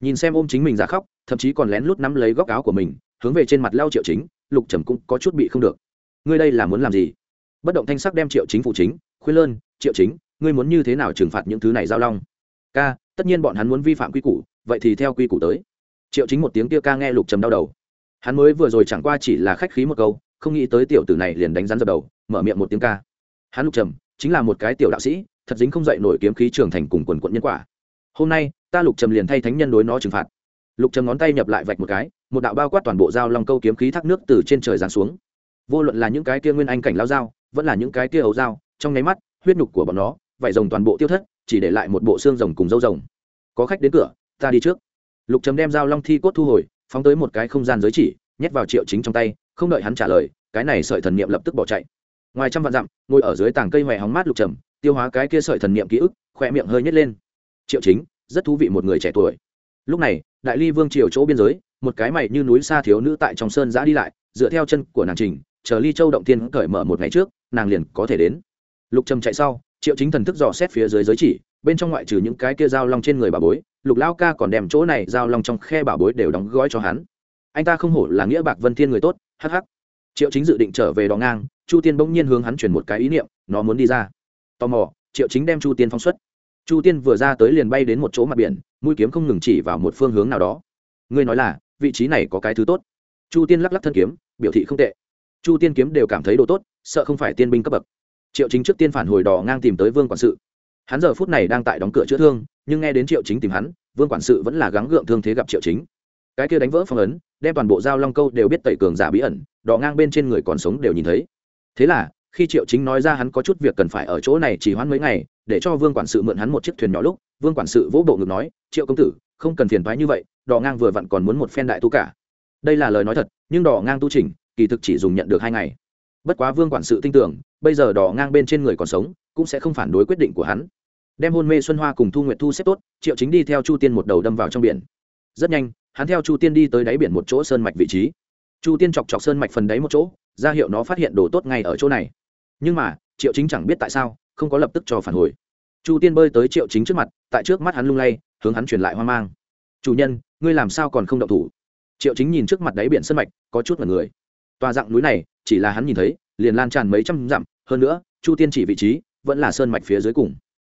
Nhìn xem ôm chính mình ra khóc, thậm chí còn lén lút nắm lấy góc áo của mình, hướng về trên mặt lao triệu chính, lục trầm cũng có chút bị không được. Ngươi đây là muốn làm gì? Bất động thanh sắc đem triệu chính phụ chính, khuyên lơn, triệu chính, ngươi muốn như thế nào trừng phạt những thứ này giao long? Ca, tất nhiên bọn hắn muốn vi phạm quy củ, vậy thì theo quy củ tới. Triệu chính một tiếng kia ca nghe lục trầm đau đầu. Hắn mới vừa rồi chẳng qua chỉ là khách khí một câu, không nghĩ tới tiểu tử này liền đánh rắn dập đầu, mở miệng một tiếng ca. Hắn lục trầm, chính là một cái tiểu đạo sĩ, thật dính không dậy nổi kiếm khí trưởng thành cùng quần quận nhân quả. Hôm nay ta lục trầm liền thay thánh nhân đối nó trừng phạt. Lục trầm ngón tay nhập lại vạch một cái, một đạo bao quát toàn bộ dao long câu kiếm khí thác nước từ trên trời giáng xuống. Vô luận là những cái kia nguyên anh cảnh lao dao, vẫn là những cái kia ấu dao, trong nháy mắt, huyết nhục của bọn nó vải rồng toàn bộ tiêu thất, chỉ để lại một bộ xương rồng cùng dâu rồng. Có khách đến cửa, ta đi trước. Lục trầm đem dao long thi cốt thu hồi, phóng tới một cái không gian giới chỉ, nhét vào triệu chính trong tay, không đợi hắn trả lời, cái này sợi thần niệm lập tức bỏ chạy. Ngoài trăm vạn dặm, ngồi ở dưới tảng cây hoè hóng mát lục trầm, tiêu hóa cái kia sợi thần niệm ký ức khoe miệng hơi nhét lên. Triệu chính rất thú vị một người trẻ tuổi. Lúc này, đại ly vương triều chỗ biên giới, một cái mày như núi xa thiếu nữ tại trong sơn giã đi lại, dựa theo chân của nàng trình, chờ ly châu động tiên cởi mở một ngày trước, nàng liền có thể đến. Lục trầm chạy sau, triệu chính thần thức dò xét phía dưới giới chỉ, bên trong ngoại trừ những cái kia dao long trên người bà bối, lục lao ca còn đem chỗ này dao long trong khe bà bối đều đóng gói cho hắn. Anh ta không hổ là nghĩa bạc vân thiên người tốt hh triệu chính dự định trở về đò ngang, chu tiên bỗng nhiên hướng hắn chuyển một cái ý niệm, nó muốn đi ra. Tò mò, triệu chính đem chu tiên phóng xuất chu tiên vừa ra tới liền bay đến một chỗ mặt biển, mũi kiếm không ngừng chỉ vào một phương hướng nào đó. Ngươi nói là, vị trí này có cái thứ tốt. Chu tiên lắc lắc thân kiếm, biểu thị không tệ. Chu tiên kiếm đều cảm thấy đồ tốt, sợ không phải tiên binh cấp bậc. Triệu chính trước tiên phản hồi đò ngang tìm tới vương quản sự. Hắn giờ phút này đang tại đóng cửa chữa thương, nhưng nghe đến triệu chính tìm hắn, vương quản sự vẫn là gắng gượng thương thế gặp triệu chính. Cái kia đánh vỡ phong ấn, đem toàn bộ giao long câu đều biết tẩy cường giả bí ẩn, đò ngang bên trên người còn sống đều nhìn thấy. Thế là khi triệu chính nói ra hắn có chút việc cần phải ở chỗ này chỉ hoãn mấy ngày, để cho vương quản sự mượn hắn một chiếc thuyền nhỏ lúc, vương quản sự vỗ bộ ngực nói, triệu công tử, không cần phiền thoái như vậy, đò ngang vừa vặn còn muốn một phen đại tu cả. Đây là lời nói thật, nhưng đò ngang tu trình kỳ thực chỉ dùng nhận được hai ngày. Bất quá vương quản sự tin tưởng, bây giờ đò ngang bên trên người còn sống, cũng sẽ không phản đối quyết định của hắn. Đem hôn mê xuân hoa cùng thu nguyệt thu xếp tốt, triệu chính đi theo chu tiên một đầu đâm vào trong biển. Rất nhanh, hắn theo chu tiên đi tới đáy biển một chỗ sơn mạch vị trí. Chu tiên chọc chọc sơn mạch phần đáy một chỗ, ra hiệu nó phát hiện đồ tốt ngay ở chỗ này nhưng mà, triệu chính chẳng biết tại sao, không có lập tức cho phản hồi. Chu tiên bơi tới triệu chính trước mặt, tại trước mắt hắn lung lay, hướng hắn truyền lại hoang mang. Chủ nhân, ngươi làm sao còn không động thủ? Triệu chính nhìn trước mặt đáy biển sân mạch, có chút là người. Tòa dạng núi này, chỉ là hắn nhìn thấy, liền lan tràn mấy trăm dặm, hơn nữa, chu tiên chỉ vị trí, vẫn là sơn mạch phía dưới cùng.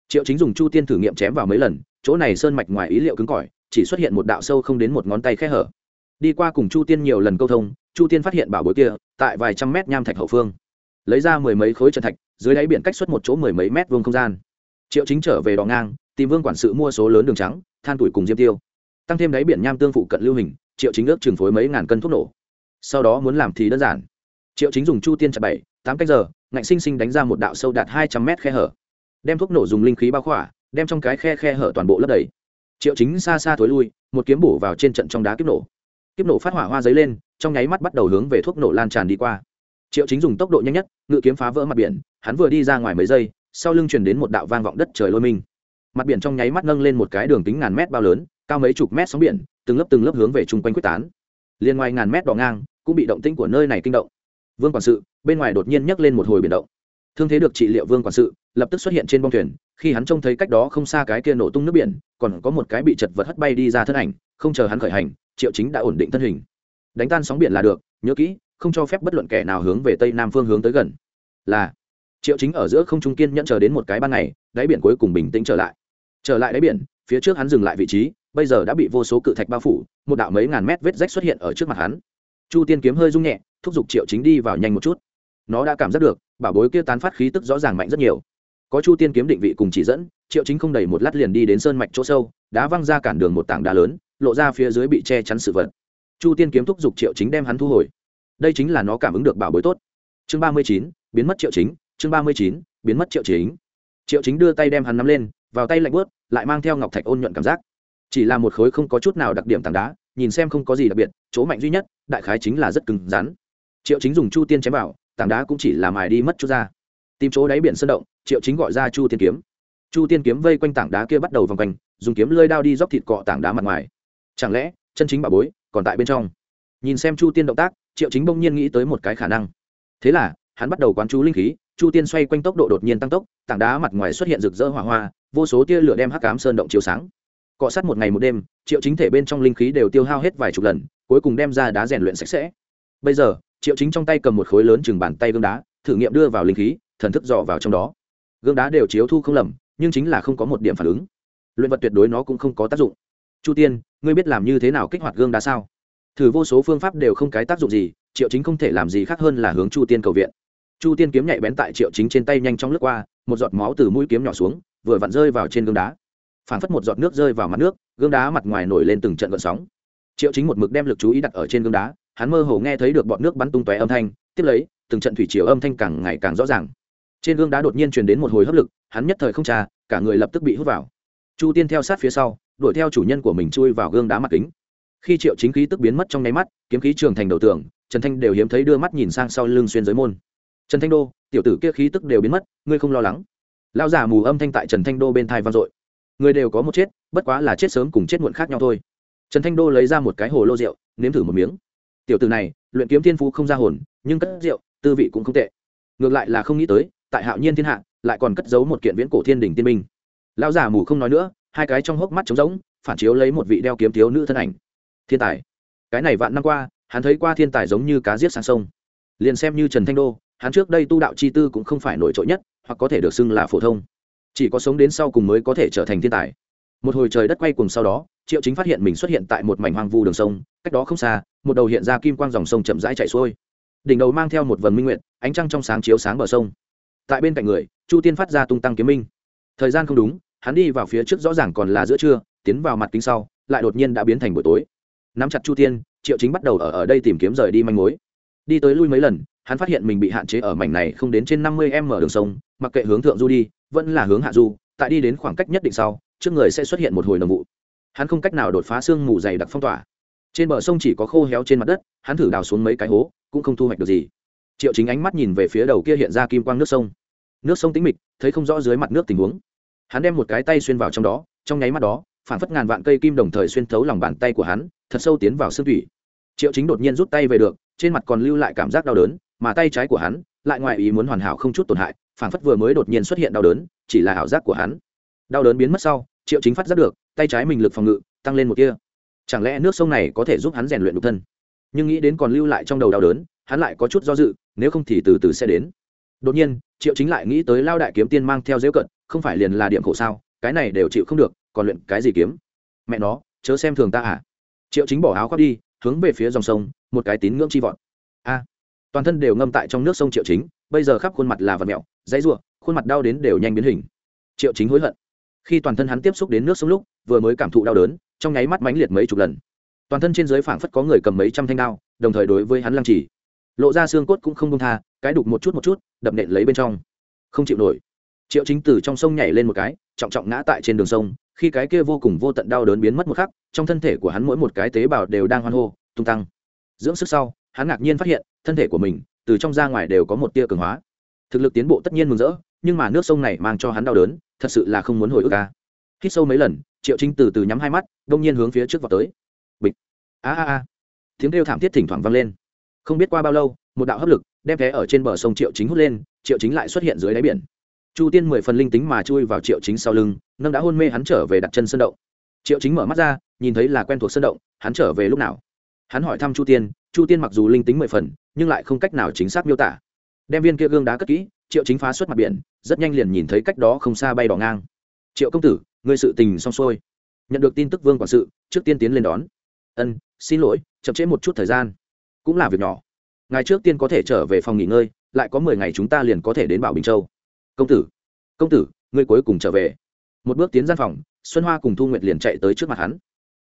Triệu chính dùng chu tiên thử nghiệm chém vào mấy lần, chỗ này sơn mạch ngoài ý liệu cứng cỏi, chỉ xuất hiện một đạo sâu không đến một ngón tay khe hở. Đi qua cùng chu tiên nhiều lần câu thông, chu tiên phát hiện bảo bối kia, tại vài trăm mét nham thạch hậu phương lấy ra mười mấy khối trần thạch, dưới đáy biển cách xuất một chỗ mười mấy mét vuông không gian. Triệu chính trở về đò ngang, tìm vương quản sự mua số lớn đường trắng, than tuổi cùng diêm tiêu. Tăng thêm đáy biển nham tương phụ cận lưu hình, triệu chính ước chừng phối mấy ngàn cân thuốc nổ. Sau đó muốn làm thì đơn giản. Triệu chính dùng chu tiên chặt bảy, tám cách giờ, ngạnh sinh sinh đánh ra một đạo sâu đạt hai trăm mét khe hở. Đem thuốc nổ dùng linh khí bao khỏa, đem trong cái khe khe hở toàn bộ lấp đầy. Triệu chính xa xa thối lui, một kiếm bổ vào trên trận trong đá kiếp nổ. Kiếp nổ phát hỏa hoa giấy lên, trong nháy mắt bắt đầu hướng về thuốc nổ lan tràn đi qua triệu chính dùng tốc độ nhanh nhất, ngự kiếm phá vỡ mặt biển, hắn vừa đi ra ngoài mấy giây, sau lưng truyền đến một đạo vang vọng đất trời lôi minh. Mặt biển trong nháy mắt nâng lên một cái đường kính ngàn mét bao lớn, cao mấy chục mét sóng biển, từng lớp từng lớp hướng về chung quanh quyết tán. Liên ngoài ngàn mét đỏ ngang, cũng bị động tĩnh của nơi này kinh động. Vương quản sự, bên ngoài đột nhiên nhấc lên một hồi biển động. Thương thế được trị liệu vương quản sự, lập tức xuất hiện trên bông thuyền, khi hắn trông thấy cách đó không xa cái kia nổ tung nước biển, còn có một cái bị chật vật hất bay đi ra thân ảnh, không chờ hắn khởi hành, triệu chính đã ổn định thân hình. Đánh tan sóng biển là được, nhớ kỹ không cho phép bất luận kẻ nào hướng về tây nam phương hướng tới gần. Là, triệu chính ở giữa không trung kiên nhẫn chờ đến một cái ban ngày, đáy biển cuối cùng bình tĩnh trở lại. Trở lại đáy biển, phía trước hắn dừng lại vị trí, bây giờ đã bị vô số cự thạch bao phủ, một đạo mấy ngàn mét vết rách xuất hiện ở trước mặt hắn. Chu tiên kiếm hơi rung nhẹ, thúc giục triệu chính đi vào nhanh một chút. Nó đã cảm giác được bảo bối kia tán phát khí tức rõ ràng mạnh rất nhiều. Có chu tiên kiếm định vị cùng chỉ dẫn, triệu chính không đầy một lát liền đi đến sơn mạch chỗ sâu, đá văng ra cản đường một tảng đá lớn, lộ ra phía dưới bị che chắn sự vật. Chu tiên kiếm thúc giục triệu chính đem hắn thu hồi đây chính là nó cảm ứng được bảo bối tốt. Chương ba mươi chín, biến mất triệu chính. Chương ba mươi chín, biến mất triệu chính. Triệu chính đưa tay đem hắn nắm lên, vào tay lạnh bớt lại mang theo ngọc thạch ôn nhuận cảm giác. Chỉ là một khối không có chút nào đặc điểm tảng đá, nhìn xem không có gì đặc biệt, chỗ mạnh duy nhất, đại khái chính là rất cứng rắn. Triệu chính dùng chu tiên chém vào, tảng đá cũng chỉ là mài đi mất chút ra. Tìm chỗ đáy biển sơn động, triệu chính gọi ra chu tiên kiếm. Chu tiên kiếm vây quanh tảng đá kia bắt đầu vòng quanh, dùng kiếm lơi đao đi dóc thịt cọ tảng đá mặt ngoài. Chẳng lẽ, chân chính bà bối còn tại bên trong? Nhìn xem chu tiên động tác triệu chính bỗng nhiên nghĩ tới một cái khả năng. Thế là, hắn bắt đầu quán chú linh khí, chu tiên xoay quanh tốc độ đột nhiên tăng tốc, tảng đá mặt ngoài xuất hiện rực rỡ hỏa hoa, vô số tia lửa đem hắc cám sơn động chiếu sáng. Cọ sát một ngày một đêm, triệu chính thể bên trong linh khí đều tiêu hao hết vài chục lần, cuối cùng đem ra đá rèn luyện sạch sẽ. Bây giờ, triệu chính trong tay cầm một khối lớn chừng bàn tay gương đá, thử nghiệm đưa vào linh khí, thần thức dò vào trong đó. Gương đá đều chiếu thu không lầm, nhưng chính là không có một điểm phản ứng. Luyện vật tuyệt đối nó cũng không có tác dụng. Chu tiên, ngươi biết làm như thế nào kích hoạt gương đá sao? Thử vô số phương pháp đều không cái tác dụng gì, triệu chính không thể làm gì khác hơn là hướng chu tiên cầu viện. Chu tiên kiếm nhạy bén tại triệu chính trên tay nhanh chóng lướt qua, một giọt máu từ mũi kiếm nhỏ xuống, vừa vặn rơi vào trên gương đá. Phảng phất một giọt nước rơi vào mặt nước, gương đá mặt ngoài nổi lên từng trận gợn sóng. Triệu chính một mực đem lực chú ý đặt ở trên gương đá, hắn mơ hồ nghe thấy được bọn nước bắn tung tóe âm thanh, tiếp lấy, từng trận thủy chiều âm thanh càng ngày càng rõ ràng. Trên gương đá đột nhiên truyền đến một hồi hấp lực, hắn nhất thời không trà cả người lập tức bị hút vào. Chu tiên theo sát phía sau, đuổi theo chủ nhân của mình chui vào gương đá mặt kính khi triệu chính khí tức biến mất trong nháy mắt, kiếm khí trường thành đầu tường, trần thanh đều hiếm thấy đưa mắt nhìn sang sau lưng xuyên giới môn. Trần thanh đô, tiểu tử kia khí tức đều biến mất, ngươi không lo lắng. Lao giả mù âm thanh tại trần thanh đô bên thai vang dội. Người đều có một chết, bất quá là chết sớm cùng chết muộn khác nhau thôi. Trần thanh đô lấy ra một cái hồ lô rượu, nếm thử một miếng. Tiểu tử này, luyện kiếm thiên phú không ra hồn, nhưng cất rượu, tư vị cũng không tệ. Ngược lại là không nghĩ tới, tại hạo nhiên thiên hạ, lại còn cất giấu một kiện viễn cổ thiên đỉnh tiên minh lão giả mù không nói nữa, hai cái trong hốc mắt trống rỗng, phản chiếu lấy một vị đeo kiếm thiếu nữ thân ảnh thiên tài. Cái này vạn năm qua, hắn thấy qua thiên tài giống như cá giết sang sông. Liền xem như trần thanh đô, hắn trước đây tu đạo chi tư cũng không phải nổi trội nhất, hoặc có thể được xưng là phổ thông. Chỉ có sống đến sau cùng mới có thể trở thành thiên tài. Một hồi trời đất quay cùng sau đó, triệu chính phát hiện mình xuất hiện tại một mảnh hoang vu đường sông, cách đó không xa, một đầu hiện ra kim quang dòng sông chậm rãi chạy xuôi. Đỉnh đầu mang theo một vần minh nguyện, ánh trăng trong sáng chiếu sáng bờ sông. Tại bên cạnh người, chu tiên phát ra tung tăng kiếm minh. Thời gian không đúng, hắn đi vào phía trước rõ ràng còn là giữa trưa, tiến vào mặt kính sau, lại đột nhiên đã biến thành buổi tối nắm chặt chu tiên triệu chính bắt đầu ở ở đây tìm kiếm rời đi manh mối. Đi tới lui mấy lần, hắn phát hiện mình bị hạn chế ở mảnh này không đến trên năm mươi m đường sông, mặc kệ hướng thượng du đi, vẫn là hướng hạ du, tại đi đến khoảng cách nhất định sau, trước người sẽ xuất hiện một hồi nồng vụ. Hắn không cách nào đột phá sương mù dày đặc phong tỏa. Trên bờ sông chỉ có khô héo trên mặt đất, hắn thử đào xuống mấy cái hố, cũng không thu hoạch được gì. Triệu chính ánh mắt nhìn về phía đầu kia hiện ra kim quang nước sông. Nước sông tĩnh mịch, thấy không rõ dưới mặt nước tình huống. Hắn đem một cái tay xuyên vào trong đó, trong nháy mắt đó phản phất ngàn vạn cây kim đồng thời xuyên thấu lòng bàn tay của hắn thật sâu tiến vào xương thủy. Triệu chính đột nhiên rút tay về được, trên mặt còn lưu lại cảm giác đau đớn, mà tay trái của hắn lại ngoài ý muốn hoàn hảo không chút tổn hại phản phất vừa mới đột nhiên xuất hiện đau đớn, chỉ là ảo giác của hắn. Đau đớn biến mất sau, triệu chính phát giác được, tay trái mình lực phòng ngự tăng lên một kia chẳng lẽ nước sông này có thể giúp hắn rèn luyện nhục thân? Nhưng nghĩ đến còn lưu lại trong đầu đau đớn, hắn lại có chút do dự, nếu không thì từ từ sẽ đến. Đột nhiên, triệu chính lại nghĩ tới lao đại kiếm tiên mang theo dễu cận, không phải liền là điểm khổ sao, cái này đều chịu không được, còn luyện cái gì kiếm? Mẹ nó, chớ xem thường ta à triệu chính bỏ áo khoác đi, hướng về phía dòng sông, một cái tín ngưỡng chi vọt. A, toàn thân đều ngâm tại trong nước sông triệu chính, bây giờ khắp khuôn mặt là vật mẹo dãy ruộng khuôn mặt đau đến đều nhanh biến hình. Triệu chính hối hận. Khi toàn thân hắn tiếp xúc đến nước sông lúc, vừa mới cảm thụ đau đớn, trong nháy mắt mãnh liệt mấy chục lần. Toàn thân trên dưới phảng phất có người cầm mấy trăm thanh đao, đồng thời đối với hắn lăng trì. Lộ ra xương cốt cũng không công tha, cái đục một chút một chút, đập nện lấy bên trong. Không chịu nổi. Triệu chính từ trong sông nhảy lên một cái trọng trọng ngã tại trên đường sông, khi cái kia vô cùng vô tận đau đớn biến mất một khắc, trong thân thể của hắn mỗi một cái tế bào đều đang hoan hô, tung tăng. Dưỡng sức sau, hắn ngạc nhiên phát hiện, thân thể của mình, từ trong ra ngoài đều có một tia cường hóa. Thực lực tiến bộ tất nhiên mừng rỡ, nhưng mà nước sông này mang cho hắn đau đớn, thật sự là không muốn hồi ức ca hít sâu mấy lần, triệu chính từ từ nhắm hai mắt, đông nhiên hướng phía trước vào tới. Bịch. A a a. Tiếng kêu thảm thiết thỉnh thoảng vang lên. Không biết qua bao lâu, một đạo hấp lực, đem vé ở trên bờ sông triệu chính hút lên, triệu chính lại xuất hiện dưới đáy biển chu tiên mười phần linh tính mà chui vào triệu chính sau lưng, nâng đã hôn mê hắn trở về đặt chân sơn động. Triệu chính mở mắt ra, nhìn thấy là quen thuộc sơn động, hắn trở về lúc nào? Hắn hỏi thăm chu tiên chu tiên mặc dù linh tính mười phần, nhưng lại không cách nào chính xác miêu tả. Đem viên kia gương đá cất kỹ, triệu chính phá xuất mặt biển, rất nhanh liền nhìn thấy cách đó không xa bay đỏ ngang. Triệu công tử người sự tình xong xuôi. Nhận được tin tức vương quản sự, trước tiên tiến lên đón. Ân, xin lỗi, chậm trễ một chút thời gian. Cũng là việc nhỏ. Ngày trước tiên có thể trở về phòng nghỉ ngơi, lại có mười ngày chúng ta liền có thể đến bảo bình châu công tử công tử, ngươi cuối cùng trở về. Một bước tiến gian phòng, xuân hoa cùng thu nguyệt liền chạy tới trước mặt hắn.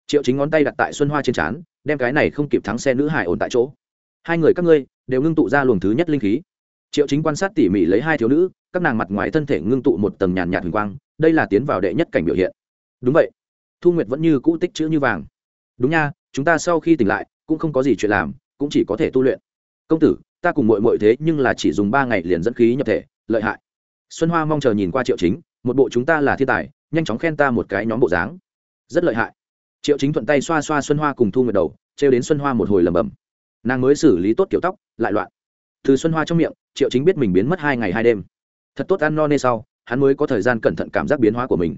Triệu chính ngón tay đặt tại xuân hoa trên trán, đem cái này không kịp thắng xe nữ hải ổn tại chỗ. Hai người các ngươi đều ngưng tụ ra luồng thứ nhất linh khí. Triệu chính quan sát tỉ mỉ lấy hai thiếu nữ, các nàng mặt ngoài thân thể ngưng tụ một tầng nhàn nhạt huỳnh quang, đây là tiến vào đệ nhất cảnh biểu hiện. Đúng vậy. Thu nguyệt vẫn như cũ tích chữ như vàng. Đúng nha, chúng ta sau khi tỉnh lại, cũng không có gì chuyện làm, cũng chỉ có thể tu luyện. Công tử, ta cùng mội mội thế nhưng là chỉ dùng ba ngày liền dẫn khí nhập thể, lợi hại xuân hoa mong chờ nhìn qua triệu chính, một bộ chúng ta là thiên tài, nhanh chóng khen ta một cái nhóm bộ dáng. Rất lợi hại. Triệu chính thuận tay xoa xoa xuân hoa cùng thu ngược đầu, trêu đến xuân hoa một hồi lầm bầm nàng mới xử lý tốt kiểu tóc, lại loạn. Từ xuân hoa trong miệng, triệu chính biết mình biến mất hai ngày hai đêm. Thật tốt ăn no nê sau, hắn mới có thời gian cẩn thận cảm giác biến hóa của mình.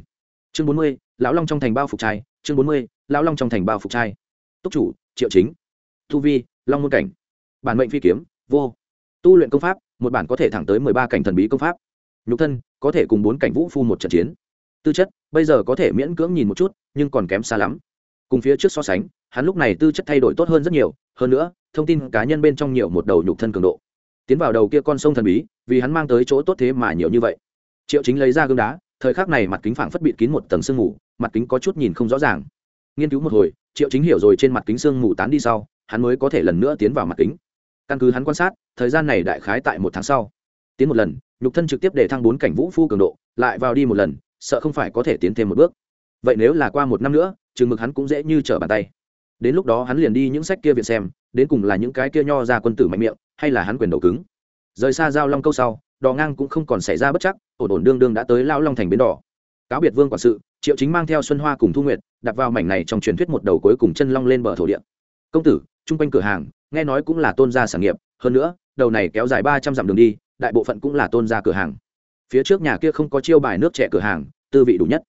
Chương bốn mươi, lão long trong thành bao phục trai. Chương bốn mươi, lão long trong thành bao phục trai. Túc chủ, triệu chính. Tu vi, long môn cảnh. Bản mệnh phi kiếm, vô. Tu luyện công pháp, một bản có thể thẳng tới mười ba cảnh thần bí công pháp nhục thân, có thể cùng bốn cảnh vũ phu một trận chiến. Tư chất, bây giờ có thể miễn cưỡng nhìn một chút, nhưng còn kém xa lắm. Cùng phía trước so sánh, hắn lúc này tư chất thay đổi tốt hơn rất nhiều, hơn nữa, thông tin cá nhân bên trong nhiều một đầu nhục thân cường độ. Tiến vào đầu kia con sông thần bí, vì hắn mang tới chỗ tốt thế mà nhiều như vậy. Triệu chính lấy ra gương đá, thời khắc này mặt kính phảng phất bịt kín một tầng sương mù, mặt kính có chút nhìn không rõ ràng. Nghiên cứu một hồi, triệu chính hiểu rồi trên mặt kính sương mù tán đi sau, hắn mới có thể lần nữa tiến vào mặt kính. Căn cứ hắn quan sát, thời gian này đại khái tại một tháng sau. Tiến một lần nhục thân trực tiếp để thăng bốn cảnh vũ phu cường độ, lại vào đi một lần, sợ không phải có thể tiến thêm một bước. Vậy nếu là qua một năm nữa, chừng mực hắn cũng dễ như trở bàn tay. Đến lúc đó hắn liền đi những sách kia viện xem, đến cùng là những cái kia nho ra quân tử mạnh miệng, hay là hắn quyền đầu cứng. Rời xa giao long câu sau, đò ngang cũng không còn xảy ra bất chắc, ổn ổn đương đương đã tới lao long thành bến đỏ cáo biệt vương quản sự, triệu chính mang theo xuân hoa cùng thu nguyệt, đặt vào mảnh này trong truyền thuyết một đầu cuối cùng chân long lên bờ thổ địa. Công tử, chung quanh cửa hàng, nghe nói cũng là tôn gia sản nghiệp, hơn nữa, đầu này kéo dài ba trăm dặm đường đi đại bộ phận cũng là tôn gia cửa hàng. Phía trước nhà kia không có chiêu bài nước trẻ cửa hàng, tư vị đủ nhất.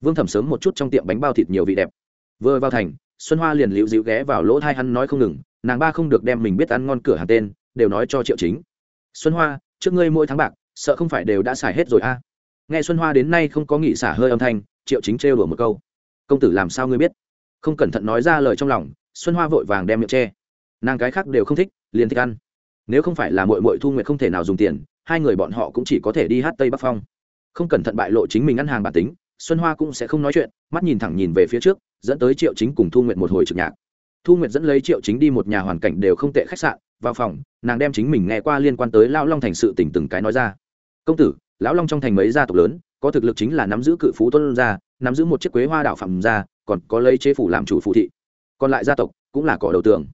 Vương thẩm sớm một chút trong tiệm bánh bao thịt nhiều vị đẹp. Vừa vào thành, xuân hoa liền liễu dịu ghé vào lỗ thai hắn nói không ngừng, nàng ba không được đem mình biết ăn ngon cửa hàng tên, đều nói cho triệu chính. Xuân hoa, trước ngươi mỗi tháng bạc, sợ không phải đều đã xài hết rồi a? À. nghe xuân hoa đến nay không có nghỉ xả hơi âm thanh, triệu chính trêu đùa một câu. Công tử làm sao ngươi biết? Không cẩn thận nói ra lời trong lòng, xuân hoa vội vàng đem miệng che. Nàng cái khác đều không thích, liền thích ăn nếu không phải là mội mội thu nguyệt không thể nào dùng tiền, hai người bọn họ cũng chỉ có thể đi hát tây bắc phong. Không cẩn thận bại lộ chính mình ăn hàng bản tính, xuân hoa cũng sẽ không nói chuyện, mắt nhìn thẳng nhìn về phía trước, dẫn tới triệu chính cùng thu nguyệt một hồi trực nhạc. Thu nguyệt dẫn lấy triệu chính đi một nhà hoàn cảnh đều không tệ khách sạn, vào phòng, nàng đem chính mình nghe qua liên quan tới lão long thành sự tỉnh từng cái nói ra. Công tử, lão long trong thành mấy gia tộc lớn, có thực lực chính là nắm giữ cự phú tuân gia, nắm giữ một chiếc quế hoa đạo phạm gia, còn có lấy chế phủ làm chủ phụ thị. Còn lại gia tộc cũng là cỏ đầu tường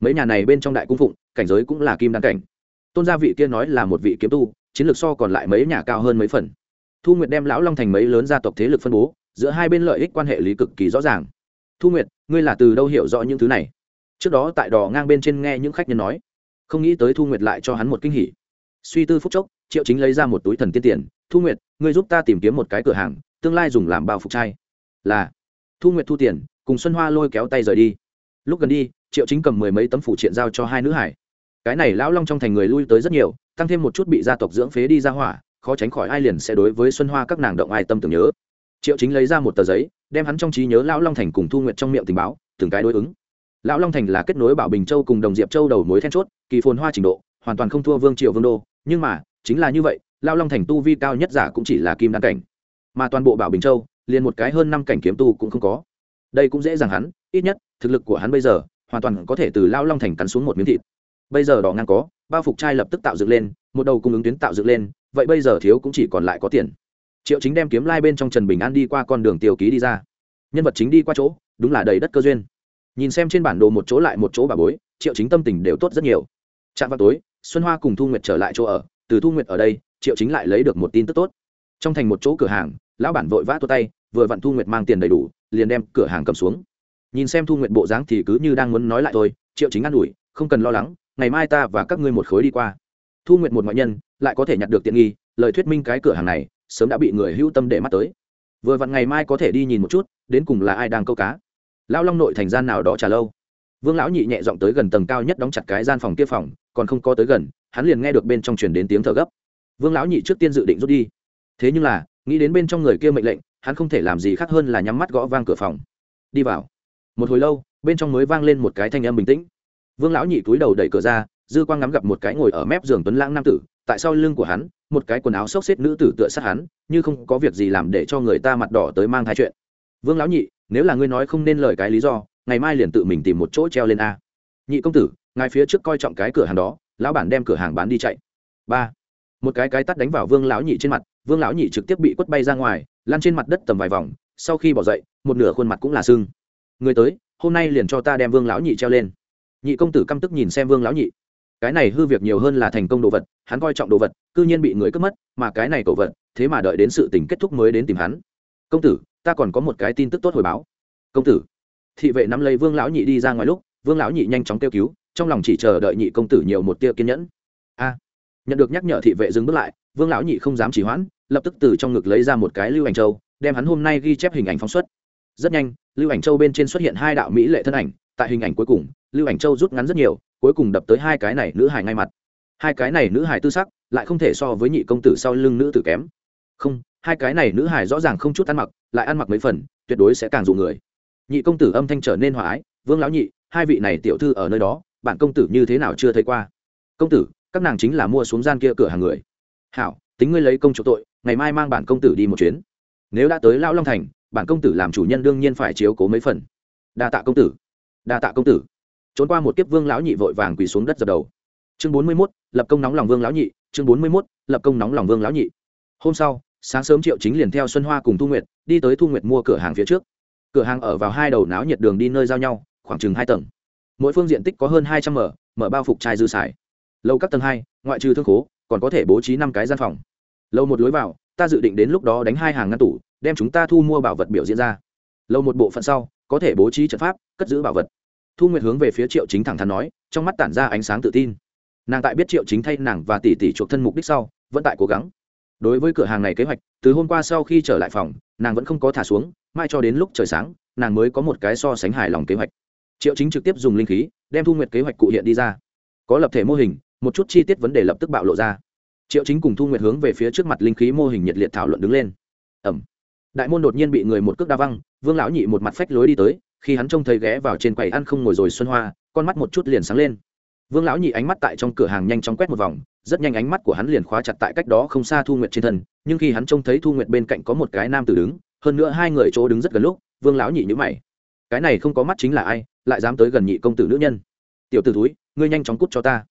mấy nhà này bên trong đại cung phụng, cảnh giới cũng là kim đăng cảnh. Tôn gia vị kia nói là một vị kiếm tu, chiến lược so còn lại mấy nhà cao hơn mấy phần. Thu nguyệt đem lão long thành mấy lớn gia tộc thế lực phân bố, giữa hai bên lợi ích quan hệ lý cực kỳ rõ ràng. Thu nguyệt, ngươi là từ đâu hiểu rõ những thứ này? Trước đó tại đò ngang bên trên nghe những khách nhân nói, không nghĩ tới thu nguyệt lại cho hắn một kinh hỉ. Suy tư phúc chốc, triệu chính lấy ra một túi thần tiên tiền, thu nguyệt, ngươi giúp ta tìm kiếm một cái cửa hàng, tương lai dùng làm bao phục trai. Là. Thu nguyệt thu tiền, cùng xuân hoa lôi kéo tay rời đi. Lúc gần đi triệu chính cầm mười mấy tấm phủ triện giao cho hai nữ hải. Cái này lão long trong thành người lui tới rất nhiều, tăng thêm một chút bị gia tộc dưỡng phế đi ra hỏa, khó tránh khỏi ai liền sẽ đối với xuân hoa các nàng động ai tâm tưởng nhớ. Triệu chính lấy ra một tờ giấy, đem hắn trong trí nhớ lão long thành cùng thu nguyệt trong miệng tình báo, từng cái đối ứng. Lão long thành là kết nối bảo bình châu cùng đồng diệp châu đầu mối then chốt, kỳ phồn hoa trình độ, hoàn toàn không thua vương triều vương đô, nhưng mà, chính là như vậy, lão long thành tu vi cao nhất giả cũng chỉ là kim đan cảnh. Mà toàn bộ bảo bình châu, liền một cái hơn năm cảnh kiếm tu cũng không có. Đây cũng dễ dàng hắn, ít nhất, thực lực của hắn bây giờ hoàn toàn có thể từ lão long thành cắn xuống một miếng thịt. Bây giờ đỏ ngang có, bao phục trai lập tức tạo dựng lên, một đầu cung ứng tuyến tạo dựng lên, vậy bây giờ thiếu cũng chỉ còn lại có tiền. Triệu chính đem kiếm lai bên trong trần bình an đi qua con đường tiêu ký đi ra. Nhân vật chính đi qua chỗ, đúng là đầy đất cơ duyên. Nhìn xem trên bản đồ một chỗ lại một chỗ bà bối, triệu chính tâm tình đều tốt rất nhiều. Chạm vào tối, xuân hoa cùng thu nguyệt trở lại chỗ ở, từ thu nguyệt ở đây, triệu chính lại lấy được một tin tức tốt. Trong thành một chỗ cửa hàng, lão bản vội vã tua tay, vừa vặn thu nguyệt mang tiền đầy đủ, liền đem cửa hàng cầm xuống nhìn xem thu nguyện bộ dáng thì cứ như đang muốn nói lại thôi, triệu chính an ủi, không cần lo lắng, ngày mai ta và các ngươi một khối đi qua. Thu nguyện một ngoại nhân, lại có thể nhặt được tiện nghi, lời thuyết minh cái cửa hàng này, sớm đã bị người hữu tâm để mắt tới. Vừa vặn ngày mai có thể đi nhìn một chút, đến cùng là ai đang câu cá. Lão long nội thành gian nào đó trả lâu. Vương lão nhị nhẹ dọn tới gần tầng cao nhất đóng chặt cái gian phòng kia phòng, còn không có tới gần, hắn liền nghe được bên trong truyền đến tiếng thở gấp. Vương lão nhị trước tiên dự định rút đi. Thế nhưng là, nghĩ đến bên trong người kia mệnh lệnh, hắn không thể làm gì khác hơn là nhắm mắt gõ vang cửa phòng. Đi vào một hồi lâu, bên trong mới vang lên một cái thanh âm bình tĩnh. Vương lão nhị túi đầu đẩy cửa ra, dư quang ngắm gặp một cái ngồi ở mép giường tuấn lãng nam tử, tại sau lưng của hắn, một cái quần áo xốc xếp nữ tử tựa sát hắn, như không có việc gì làm để cho người ta mặt đỏ tới mang thai chuyện. Vương lão nhị, nếu là ngươi nói không nên lời cái lý do, ngày mai liền tự mình tìm một chỗ treo lên a. Nhị công tử, ngài phía trước coi trọng cái cửa hàng đó, lão bản đem cửa hàng bán đi chạy. Ba. Một cái cái tắt đánh vào vương lão nhị trên mặt, vương lão nhị trực tiếp bị quất bay ra ngoài, lăn trên mặt đất tầm vài vòng, sau khi bỏ dậy, một nửa khuôn mặt cũng là sưng người tới, hôm nay liền cho ta đem vương lão nhị treo lên. Nhị công tử căm tức nhìn xem vương lão nhị. Cái này hư việc nhiều hơn là thành công đồ vật, hắn coi trọng đồ vật, cư nhiên bị người cướp mất, mà cái này cổ vật, thế mà đợi đến sự tình kết thúc mới đến tìm hắn. Công tử, ta còn có một cái tin tức tốt hồi báo. Công tử, thị vệ nắm lấy vương lão nhị đi ra ngoài lúc, vương lão nhị nhanh chóng kêu cứu, trong lòng chỉ chờ đợi nhị công tử nhiều một tia kiên nhẫn. A, nhận được nhắc nhở thị vệ dừng bước lại, vương lão nhị không dám chỉ hoãn, lập tức từ trong ngực lấy ra một cái lưu ảnh châu, đem hắn hôm nay ghi chép hình ảnh phóng xuất rất nhanh, lưu ảnh châu bên trên xuất hiện hai đạo mỹ lệ thân ảnh, tại hình ảnh cuối cùng, lưu ảnh châu rút ngắn rất nhiều, cuối cùng đập tới hai cái này nữ hài ngay mặt. Hai cái này nữ hài tư sắc, lại không thể so với nhị công tử sau lưng nữ tử kém. Không, hai cái này nữ hài rõ ràng không chút ăn mặc, lại ăn mặc mấy phần, tuyệt đối sẽ càng dụ người. Nhị công tử âm thanh trở nên hòa ái, vương lão nhị, hai vị này tiểu thư ở nơi đó, bạn công tử như thế nào chưa thấy qua? Công tử, các nàng chính là mua xuống gian kia cửa hàng người. Hảo, tính ngươi lấy công chỗ tội, ngày mai mang bản công tử đi một chuyến. Nếu đã tới lão long thành bản công tử làm chủ nhân đương nhiên phải chiếu cố mấy phần. Đa tạ công tử. Đa tạ công tử. Trốn qua một kiếp vương lão nhị vội vàng quỳ xuống đất dập đầu. Chương bốn mươi mốt, lập công nóng lòng vương lão nhị. Chương bốn mươi mốt, lập công nóng lòng vương lão nhị. Hôm sau, sáng sớm triệu chính liền theo xuân hoa cùng thu nguyệt đi tới thu nguyệt mua cửa hàng phía trước. Cửa hàng ở vào hai đầu náo nhiệt đường đi nơi giao nhau, khoảng chừng hai tầng. Mỗi phương diện tích có hơn hai trăm mở mở bao phục chai dư xài. Lâu các tầng hai, ngoại trừ thương khố, còn có thể bố trí năm cái gian phòng. Lâu một lối vào, ta dự định đến lúc đó đánh hai hàng ngăn tủ đem chúng ta thu mua bảo vật biểu diễn ra. Lâu một bộ phận sau, có thể bố trí trận pháp, cất giữ bảo vật. Thu nguyệt hướng về phía triệu chính thẳng thắn nói, trong mắt tản ra ánh sáng tự tin. Nàng tại biết triệu chính thay nàng và tỷ tỷ chuộc thân mục đích sau, vẫn tại cố gắng. Đối với cửa hàng này kế hoạch, từ hôm qua sau khi trở lại phòng, nàng vẫn không có thả xuống, mai cho đến lúc trời sáng, nàng mới có một cái so sánh hài lòng kế hoạch. Triệu chính trực tiếp dùng linh khí, đem thu nguyệt kế hoạch cụ hiện đi ra. Có lập thể mô hình, một chút chi tiết vấn đề lập tức bạo lộ ra. Triệu chính cùng thu nguyệt hướng về phía trước mặt linh khí mô hình nhiệt liệt thảo luận đứng lên. Ẩm đại môn đột nhiên bị người một cước đa văng, vương lão nhị một mặt phách lối đi tới, khi hắn trông thấy ghé vào trên quầy ăn không ngồi rồi xuân hoa, con mắt một chút liền sáng lên. Vương lão nhị ánh mắt tại trong cửa hàng nhanh chóng quét một vòng, rất nhanh ánh mắt của hắn liền khóa chặt tại cách đó không xa thu nguyệt trên thân, nhưng khi hắn trông thấy thu nguyệt bên cạnh có một cái nam tử đứng, hơn nữa hai người chỗ đứng rất gần lúc, vương lão nhị nhữ mày. Cái này không có mắt chính là ai, lại dám tới gần nhị công tử nữ nhân. Tiểu t ử túi ngươi nhanh chóng cút cho ta.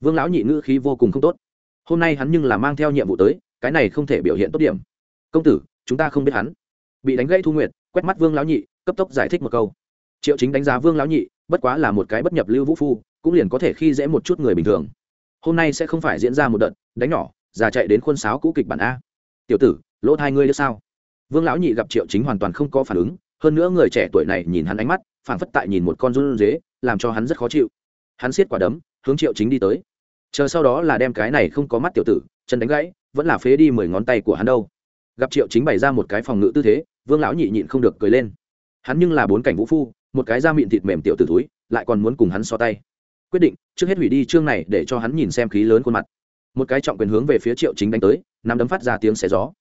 Vương lão nhị ngữ khí vô cùng không tốt. Hôm nay hắn nhưng là mang theo nhiệm vụ tới, cái này không thể biểu hiện tốt điểm. Công tử chúng ta không biết hắn. Bị đánh gãy thu nguyệt, quét mắt vương lão nhị, cấp tốc giải thích một câu. Triệu chính đánh giá vương lão nhị, bất quá là một cái bất nhập lưu vũ phu, cũng liền có thể khi dễ một chút người bình thường. Hôm nay sẽ không phải diễn ra một đợt, đánh nhỏ, già chạy đến khuôn sáo cũ kịch bản a. Tiểu tử, lỗ hai ngươi đứa sao? Vương lão nhị gặp triệu chính hoàn toàn không có phản ứng, hơn nữa người trẻ tuổi này nhìn hắn ánh mắt, phảng phất tại nhìn một con run dế làm cho hắn rất khó chịu. Hắn siết quả đấm, hướng triệu chính đi tới. Chờ sau đó là đem cái này không có mắt tiểu tử, chân đánh gãy, vẫn là phế đi mười ngón tay của hắn đâu gặp triệu chính bày ra một cái phòng ngự tư thế, vương lão nhị nhịn không được cười lên. Hắn nhưng là bốn cảnh vũ phu, một cái da miệng thịt mềm tiểu t ử túi lại còn muốn cùng hắn so tay. Quyết định, trước hết hủy đi chương này để cho hắn nhìn xem khí lớn khuôn mặt. Một cái trọng quyền hướng về phía triệu chính đánh tới, nắm đấm phát ra tiếng xé gió.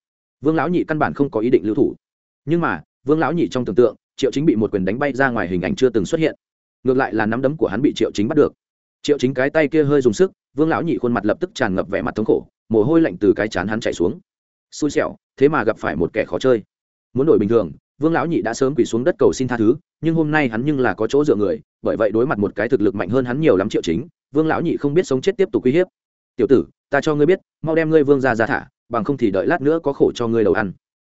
Vương lão nhị căn bản không có ý định lưu thủ. Nhưng mà, vương lão nhị trong tưởng tượng, triệu chính bị một quyền đánh bay ra ngoài hình ảnh chưa từng xuất hiện. Ngược lại là nắm đấm của hắn bị triệu chính bắt được. Triệu chính cái tay kia hơi dùng sức, vương lão nhị khuôn mặt lập tức tràn ngập vẻ mặt thống khổ, mồ hôi lạnh từ cái chán hắn chạy xuống xui xẻo, thế mà gặp phải một kẻ khó chơi. Muốn đổi bình thường, vương lão nhị đã sớm quỳ xuống đất cầu xin tha thứ, nhưng hôm nay hắn nhưng là có chỗ dựa người, bởi vậy đối mặt một cái thực lực mạnh hơn hắn nhiều lắm triệu chính, vương lão nhị không biết sống chết tiếp tục uy hiếp. Tiểu tử, ta cho ngươi biết, mau đem ngươi vương ra ra thả, bằng không thì đợi lát nữa có khổ cho ngươi đầu ăn.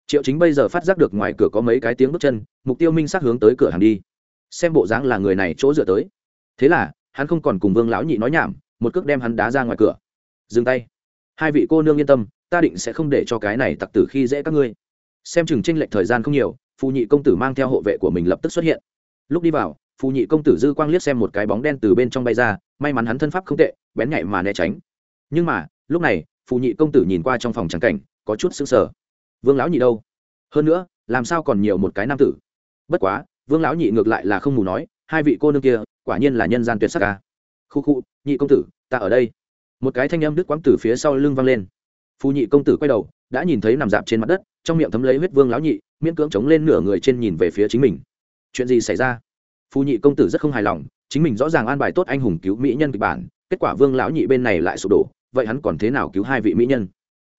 Triệu chính bây giờ phát giác được ngoài cửa có mấy cái tiếng bước chân, mục tiêu minh sắc hướng tới cửa hàng đi. Xem bộ dáng là người này chỗ dựa tới. Thế là, hắn không còn cùng vương lão nhị nói nhảm, một cước đem hắn đá ra ngoài cửa. Dừng tay. Hai vị cô nương yên tâm ta định sẽ không để cho cái này tặc tử khi dễ các ngươi. Xem chừng tranh lệch thời gian không nhiều, phù nhị công tử mang theo hộ vệ của mình lập tức xuất hiện. Lúc đi vào, phù nhị công tử dư quang liếc xem một cái bóng đen từ bên trong bay ra, may mắn hắn thân pháp không tệ, bén nhạy mà né tránh. Nhưng mà, lúc này, phù nhị công tử nhìn qua trong phòng trắng cảnh, có chút sững sờ. Vương lão nhị đâu? Hơn nữa, làm sao còn nhiều một cái nam tử? Bất quá, vương lão nhị ngược lại là không mù nói, hai vị cô nương kia, quả nhiên là nhân gian tuyệt sắc ca khu khu, nhị công tử, ta ở đây. Một cái thanh âm đứt quãng từ phía sau lưng vang lên. Phu nhị công tử quay đầu, đã nhìn thấy nằm dạp trên mặt đất, trong miệng thấm lấy huyết vương lão nhị, miễn cưỡng chống lên nửa người trên nhìn về phía chính mình. Chuyện gì xảy ra? Phu nhị công tử rất không hài lòng, chính mình rõ ràng an bài tốt anh hùng cứu mỹ nhân kịch bản, kết quả vương lão nhị bên này lại sụp đổ, vậy hắn còn thế nào cứu hai vị mỹ nhân?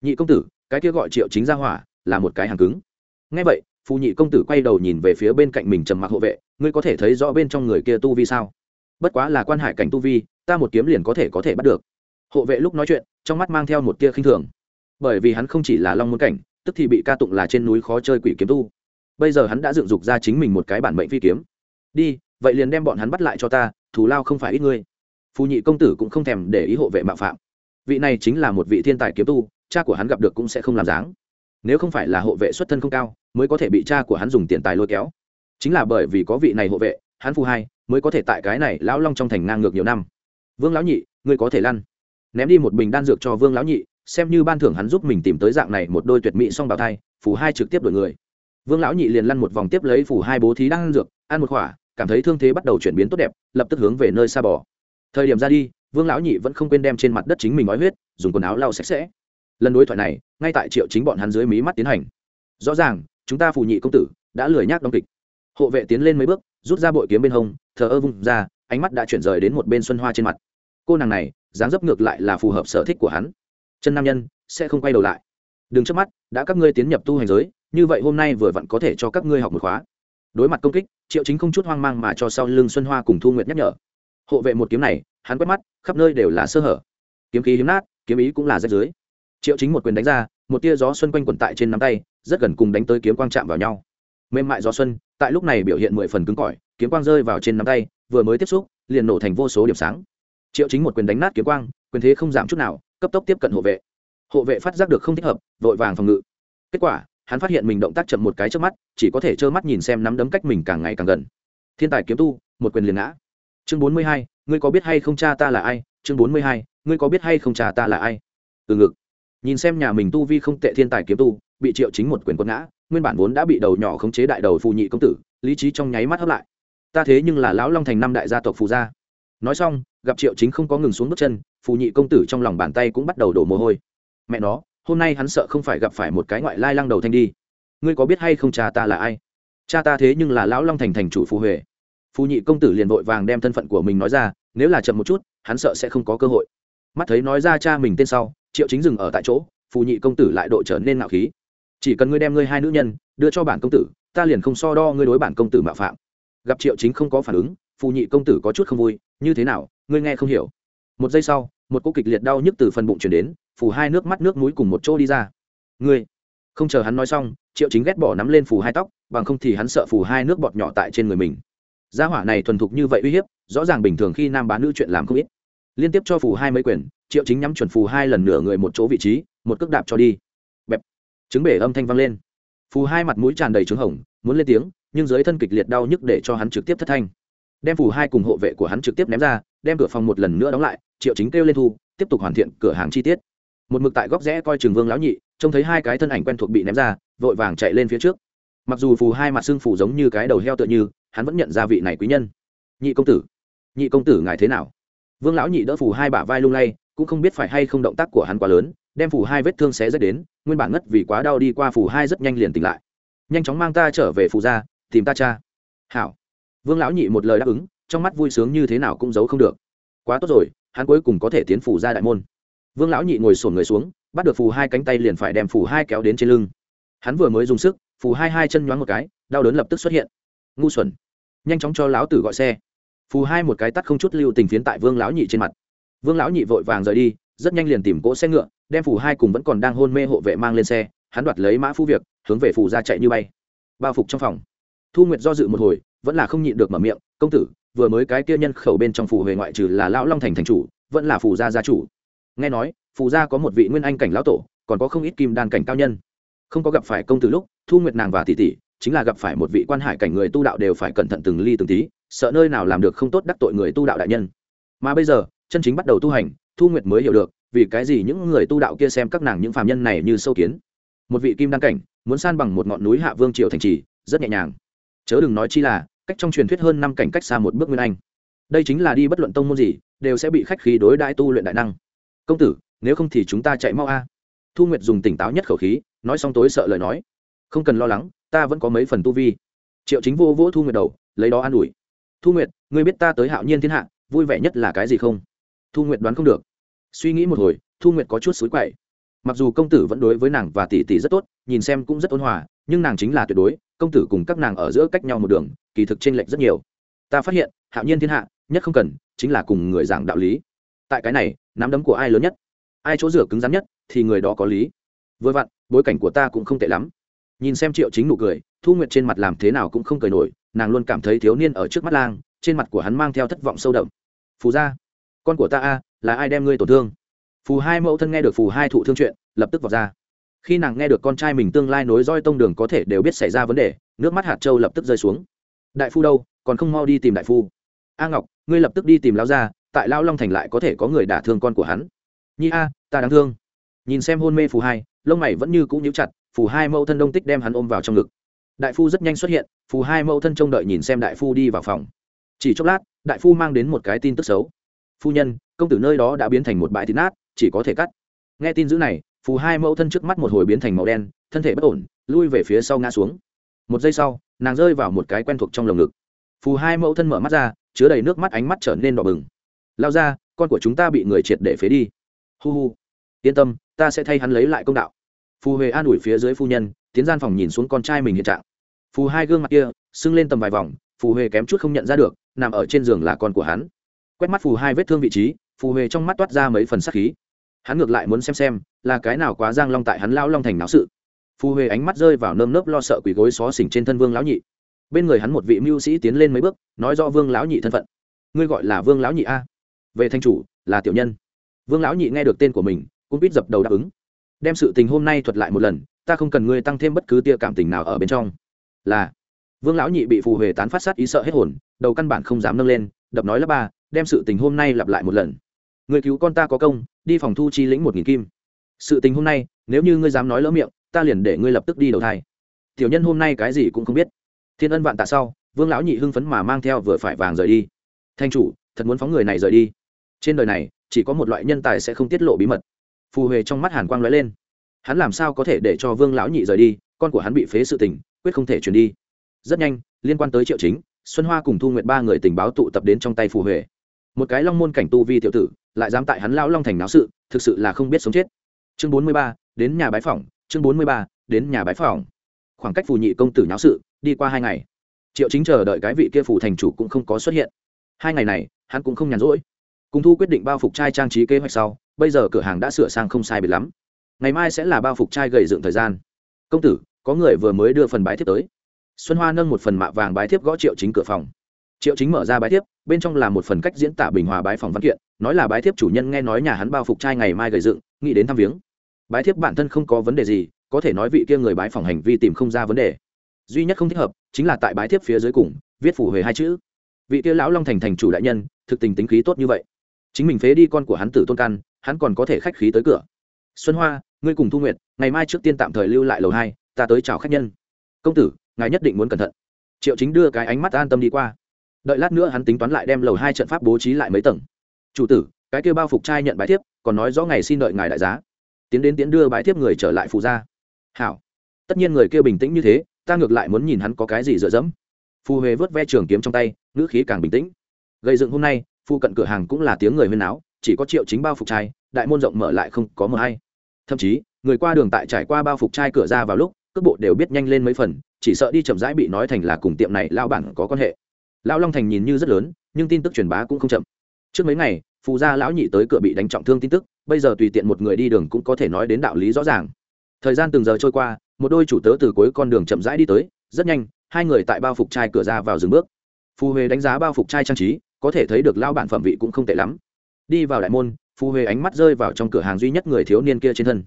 Nhị công tử, cái kia gọi triệu chính gia hỏa, là một cái hàng cứng. Ngay vậy phù nhị công tử quay đầu nhìn về phía bên cạnh mình trầm mặc hộ vệ, ngươi có thể thấy rõ bên trong người kia tu vi sao? Bất quá là quan hải cảnh tu vi, ta một kiếm liền có thể có thể bắt được. Hộ vệ lúc nói chuyện, trong mắt mang theo một tia khinh thường bởi vì hắn không chỉ là long môn cảnh, tức thì bị ca tụng là trên núi khó chơi quỷ kiếm tu. Bây giờ hắn đã dựng dục ra chính mình một cái bản mệnh phi kiếm. Đi, vậy liền đem bọn hắn bắt lại cho ta, thù lao không phải ít ngươi. Phù nhị công tử cũng không thèm để ý hộ vệ mạo phạm. Vị này chính là một vị thiên tài kiếm tu, cha của hắn gặp được cũng sẽ không làm dáng. Nếu không phải là hộ vệ xuất thân không cao, mới có thể bị cha của hắn dùng tiền tài lôi kéo. Chính là bởi vì có vị này hộ vệ, hắn phù hai, mới có thể tại cái này lão long trong thành ngang ngược nhiều năm. Vương lão nhị, ngươi có thể lăn. Ném đi một bình đan dược cho vương lão nhị xem như ban thưởng hắn giúp mình tìm tới dạng này một đôi tuyệt mỹ song bào thai, phù hai trực tiếp đổi người. Vương lão nhị liền lăn một vòng tiếp lấy phù hai bố thí đang ăn dược, ăn một khỏa, cảm thấy thương thế bắt đầu chuyển biến tốt đẹp, lập tức hướng về nơi xa bỏ thời điểm ra đi, vương lão nhị vẫn không quên đem trên mặt đất chính mình nói huyết, dùng quần áo lau sạch sẽ. Lần đối thoại này, ngay tại triệu chính bọn hắn dưới mí mắt tiến hành. Rõ ràng, chúng ta phù nhị công tử đã lười nhác đóng kịch. Hộ vệ tiến lên mấy bước, rút ra bội kiếm bên hông, thờ ơ vung ra, ánh mắt đã chuyển rời đến một bên xuân hoa trên mặt. Cô nàng này, dáng dấp ngược lại là phù hợp sở thích của hắn chân nam nhân, sẽ không quay đầu lại. Đừng trước mắt, đã các ngươi tiến nhập tu hành giới, như vậy hôm nay vừa vặn có thể cho các ngươi học một khóa. Đối mặt công kích, triệu chính không chút hoang mang mà cho sau lưng xuân hoa cùng thu nguyệt nhắc nhở. Hộ vệ một kiếm này, hắn quét mắt, khắp nơi đều là sơ hở. Kiếm khí hiếm nát, kiếm ý cũng là rách dưới triệu chính một quyền đánh ra, một tia gió xuân quanh quẩn tại trên nắm tay, rất gần cùng đánh tới kiếm quang chạm vào nhau. Mềm mại gió xuân, tại lúc này biểu hiện mười phần cứng cỏi, kiếm quang rơi vào trên nắm tay, vừa mới tiếp xúc, liền nổ thành vô số điểm sáng. Triệu chính một quyền đánh nát kiếm quang, quyền thế không giảm chút nào cấp tốc tiếp cận hộ vệ. Hộ vệ phát giác được không thích hợp, vội vàng phòng ngự. Kết quả, hắn phát hiện mình động tác chậm một cái trước mắt, chỉ có thể trơ mắt nhìn xem nắm đấm cách mình càng ngày càng gần. Thiên tài kiếm tu, một quyền liền ngã. Chương bốn mươi hai, ngươi có biết hay không cha ta là ai? Chương bốn mươi hai, ngươi có biết hay không cha ta là ai? Từ ngực. Nhìn xem nhà mình tu vi không tệ thiên tài kiếm tu, bị triệu chính một quyền quân ngã, nguyên bản vốn đã bị đầu nhỏ khống chế đại đầu phù nhị công tử, lý trí trong nháy mắt hấp lại. Ta thế nhưng là lão long thành năm đại gia tộc phù gia nói xong, gặp triệu chính không có ngừng xuống bước chân, phù nhị công tử trong lòng bàn tay cũng bắt đầu đổ mồ hôi. Mẹ nó, hôm nay hắn sợ không phải gặp phải một cái ngoại lai lăng đầu thanh đi. Ngươi có biết hay không cha ta là ai? Cha ta thế nhưng là lão long thành thành chủ phù huệ. Phù nhị công tử liền vội vàng đem thân phận của mình nói ra, nếu là chậm một chút, hắn sợ sẽ không có cơ hội. Mắt thấy nói ra cha mình tên sau, triệu chính dừng ở tại chỗ, phù nhị công tử lại độ trở nên ngạo khí. Chỉ cần ngươi đem ngươi hai nữ nhân đưa cho bản công tử, ta liền không so đo ngươi đối bản công tử mạo phạm. Gặp triệu chính không có phản ứng, phù nhị công tử có chút không vui như thế nào, ngươi nghe không hiểu. Một giây sau, một cô kịch liệt đau nhức từ phần bụng chuyển đến phủ hai nước mắt nước mũi cùng một chỗ đi ra. Ngươi, không chờ hắn nói xong, triệu chính ghét bỏ nắm lên phủ hai tóc, bằng không thì hắn sợ phủ hai nước bọt nhỏ tại trên người mình. Gia hỏa này thuần thục như vậy uy hiếp, rõ ràng bình thường khi nam bán nữ chuyện làm không ít. Liên tiếp cho phủ hai mấy quyền, triệu chính nhắm chuẩn phù hai lần nửa người một chỗ vị trí, một cước đạp cho đi. Bẹp. Chứng bể âm thanh vang lên. Phù hai mặt mũi tràn đầy trứng hồng, muốn lên tiếng, nhưng dưới thân kịch liệt đau nhức để cho hắn trực tiếp thất thanh đem phù hai cùng hộ vệ của hắn trực tiếp ném ra đem cửa phòng một lần nữa đóng lại triệu chính kêu lên thu tiếp tục hoàn thiện cửa hàng chi tiết. Một mực tại góc rẽ coi trường vương lão nhị trông thấy hai cái thân ảnh quen thuộc bị ném ra vội vàng chạy lên phía trước. Mặc dù phù hai mặt xương phủ giống như cái đầu heo tựa như hắn vẫn nhận ra vị này quý nhân. Nhị công tử nhị công tử ngài thế nào? Vương lão nhị đỡ phù hai bả vai lung lay cũng không biết phải hay không động tác của hắn quá lớn đem phù hai vết thương xé rách đến nguyên bản ngất vì quá đau đi qua phù hai rất nhanh liền tỉnh lại. Nhanh chóng mang ta trở về phù ra, tìm ta cha. Hảo vương lão nhị một lời đáp ứng, trong mắt vui sướng như thế nào cũng giấu không được. Quá tốt rồi, hắn cuối cùng có thể tiến phủ gia đại môn. Vương lão nhị ngồi sổn người xuống, bắt được phù hai cánh tay liền phải đem phù hai kéo đến trên lưng. Hắn vừa mới dùng sức, phù hai hai chân nhoáng một cái, đau đớn lập tức xuất hiện. Ngu xuẩn. Nhanh chóng cho lão tử gọi xe. Phù hai một cái tắt không chút lưu tình phiến tại vương lão nhị trên mặt. Vương lão nhị vội vàng rời đi, rất nhanh liền tìm cỗ xe ngựa, đem phù hai cùng vẫn còn đang hôn mê hộ vệ mang lên xe, hắn đoạt lấy mã phu việc, hướng về phù ra chạy như bay. Bao phục trong phòng. Thu nguyệt do dự một hồi vẫn là không nhịn được mở miệng, công tử, vừa mới cái kia nhân khẩu bên trong phủ huệ ngoại trừ là lão long thành thành chủ, vẫn là phù gia gia chủ. Nghe nói, phù gia có một vị nguyên anh cảnh lão tổ, còn có không ít kim đan cảnh cao nhân. Không có gặp phải công tử lúc, thu nguyệt nàng và tỷ tỷ, chính là gặp phải một vị quan hải cảnh người tu đạo đều phải cẩn thận từng ly từng tí, sợ nơi nào làm được không tốt đắc tội người tu đạo đại nhân. Mà bây giờ, chân chính bắt đầu tu hành, thu nguyệt mới hiểu được, vì cái gì những người tu đạo kia xem các nàng những phàm nhân này như sâu kiến. Một vị kim đan cảnh, muốn san bằng một ngọn núi hạ vương triều thành trì, rất nhẹ nhàng chớ đừng nói chi là, cách trong truyền thuyết hơn năm cảnh cách xa một bước nguyên anh. Đây chính là đi bất luận tông môn gì, đều sẽ bị khách khí đối đãi tu luyện đại năng. Công tử, nếu không thì chúng ta chạy mau a. Thu nguyệt dùng tỉnh táo nhất khẩu khí, nói xong tối sợ lời nói. Không cần lo lắng, ta vẫn có mấy phần tu vi. Triệu chính vô vỗ thu nguyệt đầu, lấy đó an ủi. Thu nguyệt, ngươi biết ta tới hạo nhiên thiên hạ, vui vẻ nhất là cái gì không? Thu nguyệt đoán không được. Suy nghĩ một hồi, thu nguyệt có chút xối quậy. Mặc dù công tử vẫn đối với nàng và tỷ tỷ rất tốt, nhìn xem cũng rất ôn hòa nhưng nàng chính là tuyệt đối, công tử cùng các nàng ở giữa cách nhau một đường, kỳ thực t r ê n lệch rất nhiều. Ta phát hiện, hạo nhiên thiên hạ, nhất không cần, chính là cùng người giảng đạo lý. Tại cái này, nắm đấm của ai lớn nhất? Ai chỗ rửa cứng rắn nhất, thì người đó có lý. Vừa vặn, bối cảnh của ta cũng không tệ lắm. Nhìn xem triệu chính nụ cười, thu nguyệt trên mặt làm thế nào cũng không cười nổi, nàng luôn cảm thấy thiếu niên ở trước mắt lang, trên mặt của hắn mang theo thất vọng sâu đậm. Phù ra con của ta a, là ai đem ngươi tổn thương? Phù hai mẫu thân nghe được phù hai thụ thương chuyện, lập tức vào ra khi nàng nghe được con trai mình tương lai nối roi tông đường có thể đều biết xảy ra vấn đề, nước mắt hạt châu lập tức rơi xuống. Đại phu đâu, còn không mau đi tìm đại phu. A ngọc, ngươi lập tức đi tìm lão gia, tại lão long thành lại có thể có người đả thương con của hắn. Nhi a, ta đáng thương. Nhìn xem hôn mê phù hai, lông mày vẫn như cũng nhíu chặt, phù hai mẫu thân đông tích đem hắn ôm vào trong ngực. Đại phu rất nhanh xuất hiện, phù hai mẫu thân trông đợi nhìn xem đại phu đi vào phòng. Chỉ chốc lát, đại phu mang đến một cái tin tức xấu. Phu nhân, công tử nơi đó đã biến thành một bãi thịt nát, chỉ có thể cắt. Nghe tin dữ này phù hai mẫu thân trước mắt một hồi biến thành màu đen, thân thể bất ổn, lui về phía sau ngã xuống. Một giây sau, nàng rơi vào một cái quen thuộc trong lồng ngực. Phù hai mẫu thân mở mắt ra, chứa đầy nước mắt ánh mắt trở nên đỏ bừng. Lao ra, con của chúng ta bị người triệt để phế đi. Hu hu, yên tâm, ta sẽ thay hắn lấy lại công đạo. Phù huệ an ủi phía dưới phu nhân, tiến gian phòng nhìn xuống con trai mình hiện trạng. Phù hai gương mặt kia, sưng lên tầm vài vòng, phù huệ kém chút không nhận ra được, nằm ở trên giường là con của hắn. Quét mắt phù hai vết thương vị trí, phù huệ trong mắt toát ra mấy phần sắc khí. Hắn ngược lại muốn xem xem là cái nào quá giang long tại hắn lao long thành náo sự. Phù huệ ánh mắt rơi vào nơm nớp lo sợ quỳ gối xó xỉnh trên thân vương lão nhị. Bên người hắn một vị mưu sĩ tiến lên mấy bước, nói rõ vương lão nhị thân phận. Ngươi gọi là vương lão nhị a? Về thanh chủ, là tiểu nhân. Vương lão nhị nghe được tên của mình, cũng biết dập đầu đáp ứng. Đem sự tình hôm nay thuật lại một lần, ta không cần ngươi tăng thêm bất cứ tia cảm tình nào ở bên trong. Là. Vương lão nhị bị phù huệ tán phát sát ý sợ hết hồn, đầu căn bản không dám nâng lên, đập nói lớp ba, đem sự tình hôm nay lặp lại một lần. Người cứu con ta có công, đi phòng thu chi lĩnh một nghìn kim sự tình hôm nay, nếu như ngươi dám nói lỡ miệng, ta liền để ngươi lập tức đi đầu thai. Tiểu nhân hôm nay cái gì cũng không biết. Thiên ân vạn tạ sau, vương lão nhị hưng phấn mà mang theo vừa phải vàng rời đi. Thanh chủ, thật muốn phóng người này rời đi. Trên đời này, chỉ có một loại nhân tài sẽ không tiết lộ bí mật. Phù huệ trong mắt hàn quang lóe lên. Hắn làm sao có thể để cho vương lão nhị rời đi, con của hắn bị phế sự tình, quyết không thể chuyển đi. Rất nhanh, liên quan tới triệu chính, xuân hoa cùng thu nguyện ba người tình báo tụ tập đến trong tay phù huệ. Một cái long môn cảnh tu vi tiểu tử, lại dám tại hắn lão long thành náo sự, thực sự là không biết sống chết chương bốn mươi ba, đến nhà bái phỏng. Chương bốn mươi ba, đến nhà bái phỏng. Khoảng cách phù nhị công tử nháo sự, đi qua hai ngày. Triệu chính chờ đợi cái vị kia phù thành chủ cũng không có xuất hiện. Hai ngày này, hắn cũng không nhàn rỗi. Cùng thu quyết định bao phục trai trang trí kế hoạch sau, bây giờ cửa hàng đã sửa sang không sai biệt lắm. Ngày mai sẽ là bao phục trai gầy dựng thời gian. Công tử, có người vừa mới đưa phần bái thiếp tới. Xuân hoa nâng một phần mạ vàng bái thiếp gõ triệu chính cửa phòng. Triệu chính mở ra bái thiếp, bên trong là một phần cách diễn tả bình hòa bái phòng văn kiện, nói là bái thiếp chủ nhân nghe nói nhà hắn bao phục trai ngày mai gầy dựng, nghĩ đến thăm viếng bái thiếp bản thân không có vấn đề gì, có thể nói vị kia người bái phòng hành vi tìm không ra vấn đề. Duy nhất không thích hợp, chính là tại bái thiếp phía dưới cùng, viết phủ huề hai chữ. Vị kia lão long thành thành chủ đại nhân, thực tình tính khí tốt như vậy. Chính mình phế đi con của hắn tử tôn căn, hắn còn có thể khách khí tới cửa. Xuân hoa, ngươi cùng thu nguyệt, ngày mai trước tiên tạm thời lưu lại lầu hai, ta tới chào khách nhân. Công tử, ngài nhất định muốn cẩn thận. Triệu chính đưa cái ánh mắt an tâm đi qua. Đợi lát nữa hắn tính toán lại đem lầu hai trận pháp bố trí lại mấy tầng. Chủ tử, cái kêu bao phục trai nhận bài thiếp, còn nói rõ ngày xin đợi ngài đại giá tiến đến tiến đưa bài thiếp người trở lại phù gia. Hảo. Tất nhiên người kia bình tĩnh như thế, ta ngược lại muốn nhìn hắn có cái gì dựa dẫm. Phù huế vớt ve trường kiếm trong tay, ngữ khí càng bình tĩnh. Gây dựng hôm nay, phu cận cửa hàng cũng là tiếng người huyên náo, chỉ có triệu chính bao phục trai, đại môn rộng mở lại không có mờ hay. Thậm chí, người qua đường tại trải qua bao phục trai cửa ra vào lúc, cước bộ đều biết nhanh lên mấy phần, chỉ sợ đi chậm rãi bị nói thành là cùng tiệm này lao bản có quan hệ. Lão long thành nhìn như rất lớn, nhưng tin tức truyền bá cũng không chậm. Trước mấy ngày, phù gia lão nhị tới cửa bị đánh trọng thương tin tức bây giờ tùy tiện một người đi đường cũng có thể nói đến đạo lý rõ ràng. Thời gian từng giờ trôi qua, một đôi chủ tớ từ cuối con đường chậm rãi đi tới, rất nhanh, hai người tại bao phục trai cửa ra vào dừng bước. Phù huệ đánh giá bao phục trai trang trí, có thể thấy được lao bản phẩm vị cũng không tệ lắm. Đi vào đại môn phù huệ ánh mắt rơi vào trong cửa hàng duy nhất người thiếu niên kia trên thân.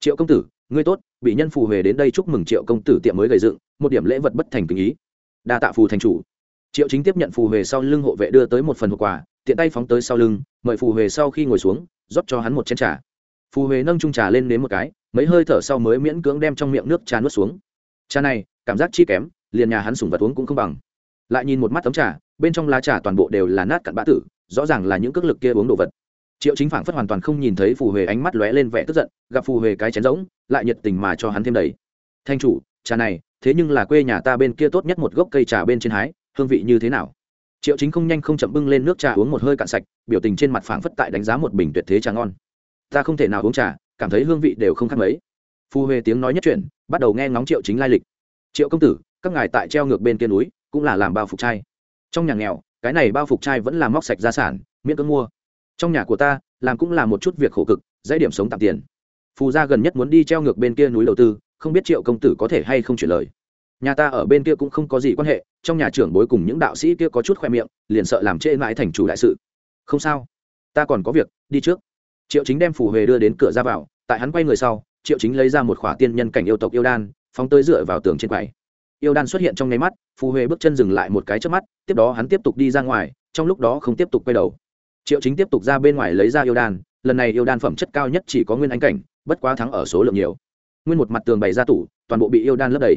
Triệu công tử, ngươi tốt, bị nhân phù huệ đến đây chúc mừng triệu công tử tiệm mới gầy dựng, một điểm lễ vật bất thành tình ý. Đa tạ phù thành chủ. Triệu chính tiếp nhận phù huệ sau lưng hộ vệ đưa tới một phần hộp quà, tiện tay phóng tới sau lưng mời phù huệ sau khi ngồi xuống, rót cho hắn một chén trà. Phù huệ nâng trung trà lên đến một cái, mấy hơi thở sau mới miễn cưỡng đem trong miệng nước trà nuốt xuống. Trà này, cảm giác chi kém, liền nhà hắn sủng vật uống cũng không bằng. Lại nhìn một mắt tấm trà, bên trong lá trà toàn bộ đều là nát cặn bã tử, rõ ràng là những cước lực kia uống đồ vật. Triệu chính phảng phất hoàn toàn không nhìn thấy phù huệ ánh mắt lóe lên vẻ tức giận, gặp phù huệ cái chén rỗng, lại nhiệt tình mà cho hắn thêm đầy. Thanh chủ, trà này, thế nhưng là quê nhà ta bên kia tốt nhất một gốc cây trà bên trên hái, hương vị như thế nào? Triệu chính không nhanh không chậm bưng lên nước trà uống một hơi cạn sạch, biểu tình trên mặt phảng phất tại đánh giá một bình tuyệt thế trà ngon. Ta không thể nào uống trà, cảm thấy hương vị đều không khác mấy. Phu huê tiếng nói nhất chuyển, bắt đầu nghe ngóng triệu chính lai lịch. Triệu công tử, các ngài tại treo ngược bên kia núi, cũng là làm bao phục trai. Trong nhà nghèo, cái này bao phục trai vẫn là móc sạch gia sản, miễn cưỡng mua. Trong nhà của ta, làm cũng là một chút việc khổ cực, dãy điểm sống tạm tiền. Phù gia gần nhất muốn đi treo ngược bên kia núi đầu tư, không biết triệu công tử có thể hay không chuyển lời nhà ta ở bên kia cũng không có gì quan hệ, trong nhà trưởng bối cùng những đạo sĩ kia có chút khoe miệng, liền sợ làm trễ mãi thành chủ đại sự. Không sao. Ta còn có việc, đi trước. Triệu chính đem phù huề đưa đến cửa ra vào, tại hắn quay người sau, triệu chính lấy ra một khỏa tiên nhân cảnh yêu tộc yêu đan, phóng tới dựa vào tường trên quầy. Yêu đan xuất hiện trong nháy mắt phù huệ bước chân dừng lại một cái trước mắt, tiếp đó hắn tiếp tục đi ra ngoài, trong lúc đó không tiếp tục quay đầu. Triệu chính tiếp tục ra bên ngoài lấy ra yêu đan, lần này yêu đan phẩm chất cao nhất chỉ có nguyên anh cảnh, bất quá thắng ở số lượng nhiều. Nguyên một mặt tường bày ra tủ, toàn bộ bị yêu đan lấp đầy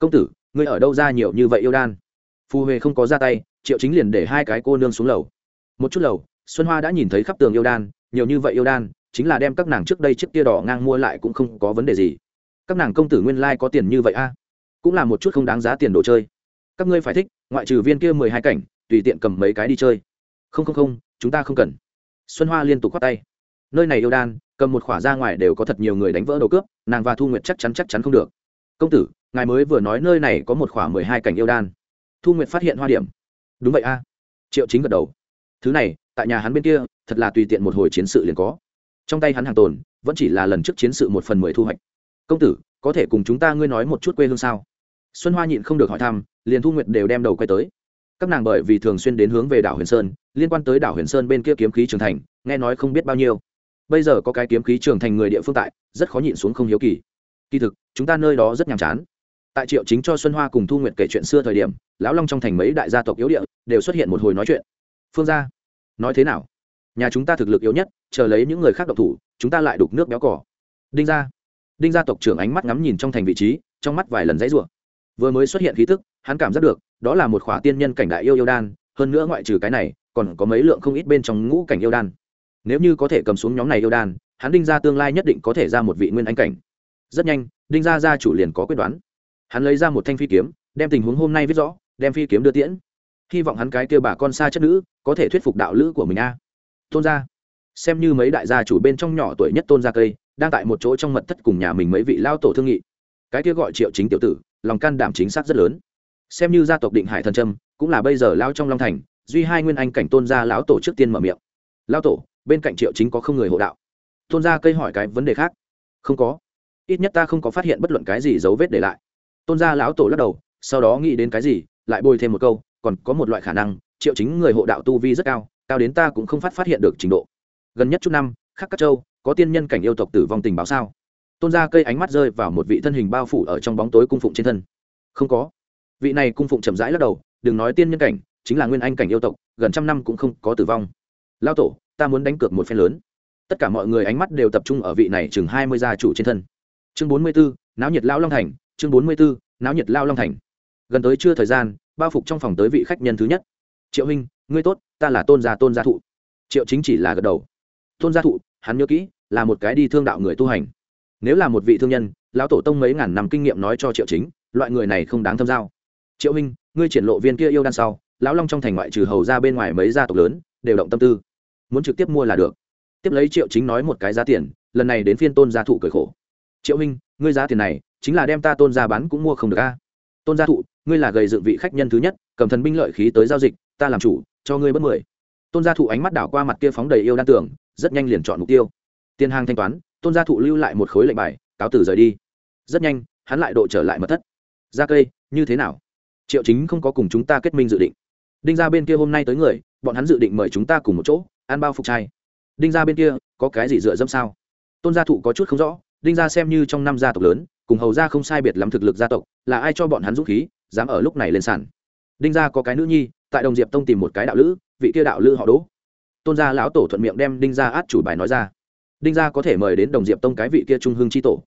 công tử, ngươi ở đâu ra nhiều như vậy yêu đan? Phù huệ không có ra tay, triệu chính liền để hai cái cô nương xuống lầu. Một chút lầu, xuân hoa đã nhìn thấy khắp tường yêu đan, nhiều như vậy yêu đan, chính là đem các nàng trước đây chiếc tia đỏ ngang mua lại cũng không có vấn đề gì. Các nàng công tử nguyên lai、like、có tiền như vậy a? Cũng là một chút không đáng giá tiền đồ chơi. Các ngươi phải thích, ngoại trừ viên kia mười hai cảnh, tùy tiện cầm mấy cái đi chơi. Không không không, chúng ta không cần. Xuân hoa liên tục k h o á t tay. Nơi này yêu đan, cầm một khỏa ra ngoài đều có thật nhiều người đánh vỡ đầu cướp, nàng và thu nguyệt chắc chắn chắc chắn không được. Công tử ngài mới vừa nói nơi này có một khoảng mười hai cảnh yêu đan. Thu nguyệt phát hiện hoa điểm. Đúng vậy a. Triệu chính gật đầu. Thứ này, tại nhà hắn bên kia, thật là tùy tiện một hồi chiến sự liền có. Trong tay hắn hàng tồn, vẫn chỉ là lần trước chiến sự một phần mười thu hoạch. Công tử, có thể cùng chúng ta ngươi nói một chút quê hương sao? Xuân hoa nhịn không được hỏi thăm, liền thu nguyệt đều đem đầu quay tới. Các nàng bởi vì thường xuyên đến hướng về đảo huyền sơn, liên quan tới đảo huyền sơn bên kia kiếm khí trường thành, nghe nói không biết bao nhiêu. Bây giờ có cái kiếm khí trường thành người địa phương tại, rất khó nhịn xuống không hiếu kỳ. Kỳ thực, chúng ta nơi đó rất nhàm chán tại triệu chính cho xuân hoa cùng thu nguyệt kể chuyện xưa thời điểm, lão long trong thành mấy đại gia tộc yếu địa đều xuất hiện một hồi nói chuyện. Phương gia, nói thế nào? Nhà chúng ta thực lực yếu nhất, chờ lấy những người khác độc thủ, chúng ta lại đục nước béo cỏ đinh gia đinh gia tộc trưởng ánh mắt ngắm nhìn trong thành vị trí, trong mắt vài lần dãy rủa. Vừa mới xuất hiện khí tức, hắn cảm giác được, đó là một khỏa tiên nhân cảnh đại yêu yêu đan, hơn nữa ngoại trừ cái này, còn có mấy lượng không ít bên trong ngũ cảnh yêu đan. Nếu như có thể cầm xuống nhóm này yêu đan, hắn đinh gia tương lai nhất định có thể ra một vị nguyên anh cảnh. Rất nhanh, đinh gia gia chủ liền có quyết đoán hắn lấy ra một thanh phi kiếm, đem tình huống hôm nay viết rõ, đem phi kiếm đưa tiễn. Hy vọng hắn cái kêu bà con xa chất nữ có thể thuyết phục đạo lữ của mình a. Tôn gia. Xem như mấy đại gia chủ bên trong nhỏ tuổi nhất tôn gia cây, đang tại một chỗ trong mật thất cùng nhà mình mấy vị lao tổ thương nghị. Cái kia gọi triệu chính tiểu tử, lòng can đảm chính xác rất lớn. Xem như gia tộc định hải thần trâm cũng là bây giờ lao trong long thành, duy hai nguyên anh cảnh tôn gia lão tổ trước tiên mở miệng. Lao tổ, bên cạnh triệu chính có không người hộ đạo. Tôn gia cây hỏi cái vấn đề khác. Không có. Ít nhất ta không có phát hiện bất luận cái gì dấu vết để lại tôn gia lão tổ lắc đầu, sau đó nghĩ đến cái gì, lại bồi thêm một câu, còn có một loại khả năng, triệu chính người hộ đạo tu vi rất cao cao đến ta cũng không phát phát hiện được trình độ. Gần nhất chút năm, khắc các châu, có tiên nhân cảnh yêu tộc tử vong tình báo sao? Tôn gia cây ánh mắt rơi vào một vị thân hình bao phủ ở trong bóng tối cung phụng trên thân. Không có. Vị này cung phụng chậm rãi lắc đầu, đừng nói tiên nhân cảnh, chính là nguyên anh cảnh yêu tộc, gần trăm năm cũng không có tử vong. Lao tổ, ta muốn đánh cược một phen lớn. Tất cả mọi người ánh mắt đều tập trung ở vị này chừng hai mươi gia chủ trên thân. Chương bốn mươi bốn náo nhiệt lão long thành chương bốn mươi bốn náo nhiệt lao long thành. Gần tới chưa thời gian, bao phục trong phòng tới vị khách nhân thứ nhất. Triệu huynh, ngươi tốt, ta là tôn gia tôn gia thụ. Triệu chính chỉ là gật đầu. Tôn gia thụ, hắn nhớ kỹ, là một cái đi thương đạo người tu hành. Nếu là một vị thương nhân, lão tổ tông mấy ngàn năm kinh nghiệm nói cho triệu chính, loại người này không đáng thâm giao. Triệu huynh, ngươi triển lộ viên kia yêu đan sau, lão long trong thành ngoại trừ hầu ra bên ngoài mấy gia tộc lớn, đều động tâm tư. Muốn trực tiếp mua là được. Tiếp lấy triệu chính nói một cái giá tiền, lần này đến phiên tôn gia thụ cười khổ. Triệu huynh, ngươi giá tiền này chính là đem ta tôn gia bán cũng mua không được a. Tôn gia thụ, ngươi là gầy dựng vị khách nhân thứ nhất, cầm thần binh lợi khí tới giao dịch, ta làm chủ, cho ngươi bất mười. Tôn gia thụ ánh mắt đảo qua mặt kia phóng đầy yêu đan tưởng, rất nhanh liền chọn mục tiêu. Tiền hàng thanh toán, tôn gia thụ lưu lại một khối lệnh bài, cáo tử rời đi. Rất nhanh, hắn lại độ trở lại mật thất. Ra cây, như thế nào? Triệu chính không có cùng chúng ta kết minh dự định. Đinh ra bên kia hôm nay tới người, bọn hắn dự định mời chúng ta cùng một chỗ, ăn bao phục trai đinh ra bên kia, có cái gì dựa dâm sao? Tôn gia thụ có chút không rõ, đinh ra xem như trong năm gia tộc lớn cùng hầu ra không sai biệt lắm thực lực gia tộc, là ai cho bọn hắn dũng khí, dám ở lúc này lên sàn. Đinh gia có cái nữ nhi, tại đồng diệp tông tìm một cái đạo lữ, vị kia đạo lữ họ đỗ. Tôn gia lão tổ thuận miệng đem đinh gia át chủ bài nói ra. Đinh gia có thể mời đến đồng diệp tông cái vị kia trung hưng chi tổ.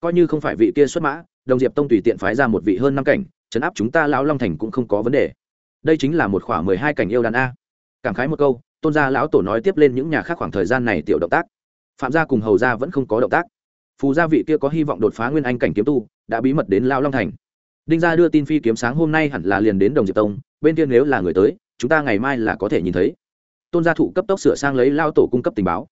Coi như không phải vị kia xuất mã, đồng diệp tông tùy tiện phái ra một vị hơn năm cảnh, chấn áp chúng ta lão long thành cũng không có vấn đề. Đây chính là một khoảng mười hai cảnh yêu đàn a. Cảm khái một câu, tôn gia lão tổ nói tiếp lên những nhà khác khoảng thời gian này tiểu động tác. Phạm gia cùng hầu gia vẫn không có động tác phù gia vị kia có hy vọng đột phá nguyên anh cảnh kiếm tu đã bí mật đến lao long thành. Đinh gia đưa tin phi kiếm sáng hôm nay hẳn là liền đến đồng diệp tông bên kia nếu là người tới chúng ta ngày mai là có thể nhìn thấy. Tôn gia thụ cấp tốc sửa sang lấy lao tổ cung cấp tình báo.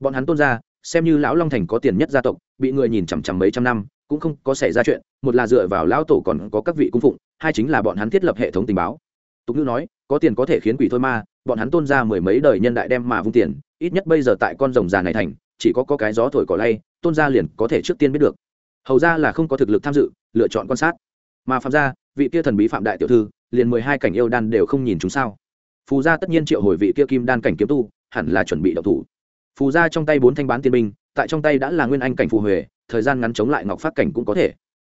Bọn hắn tôn gia xem như lão long thành có tiền nhất gia tộc bị người nhìn chằm chằm mấy trăm năm cũng không có xảy ra chuyện một là dựa vào lão tổ còn có các vị cung phụng hai chính là bọn hắn thiết lập hệ thống tình báo. Tục ngữ nói có tiền có thể khiến quỷ thôi ma bọn hắn tôn ra mười mấy đời nhân đại đem mà vung tiền ít nhất bây giờ tại con rồng già này thành chỉ có, có cái gió thổi cỏ lay tôn gia liền có thể trước tiên biết được. Hầu ra là không có thực lực tham dự, lựa chọn quan sát. Mà phạm gia, vị kia thần bí phạm đại tiểu thư, liền mười hai cảnh yêu đan đều không nhìn chúng sao. Phù gia tất nhiên triệu hồi vị kia kim đan cảnh kiếm tu, hẳn là chuẩn bị đậu thủ. Phù gia trong tay bốn thanh bán tiên binh, tại trong tay đã là nguyên anh cảnh phù huệ, thời gian ngắn chống lại ngọc phát cảnh cũng có thể.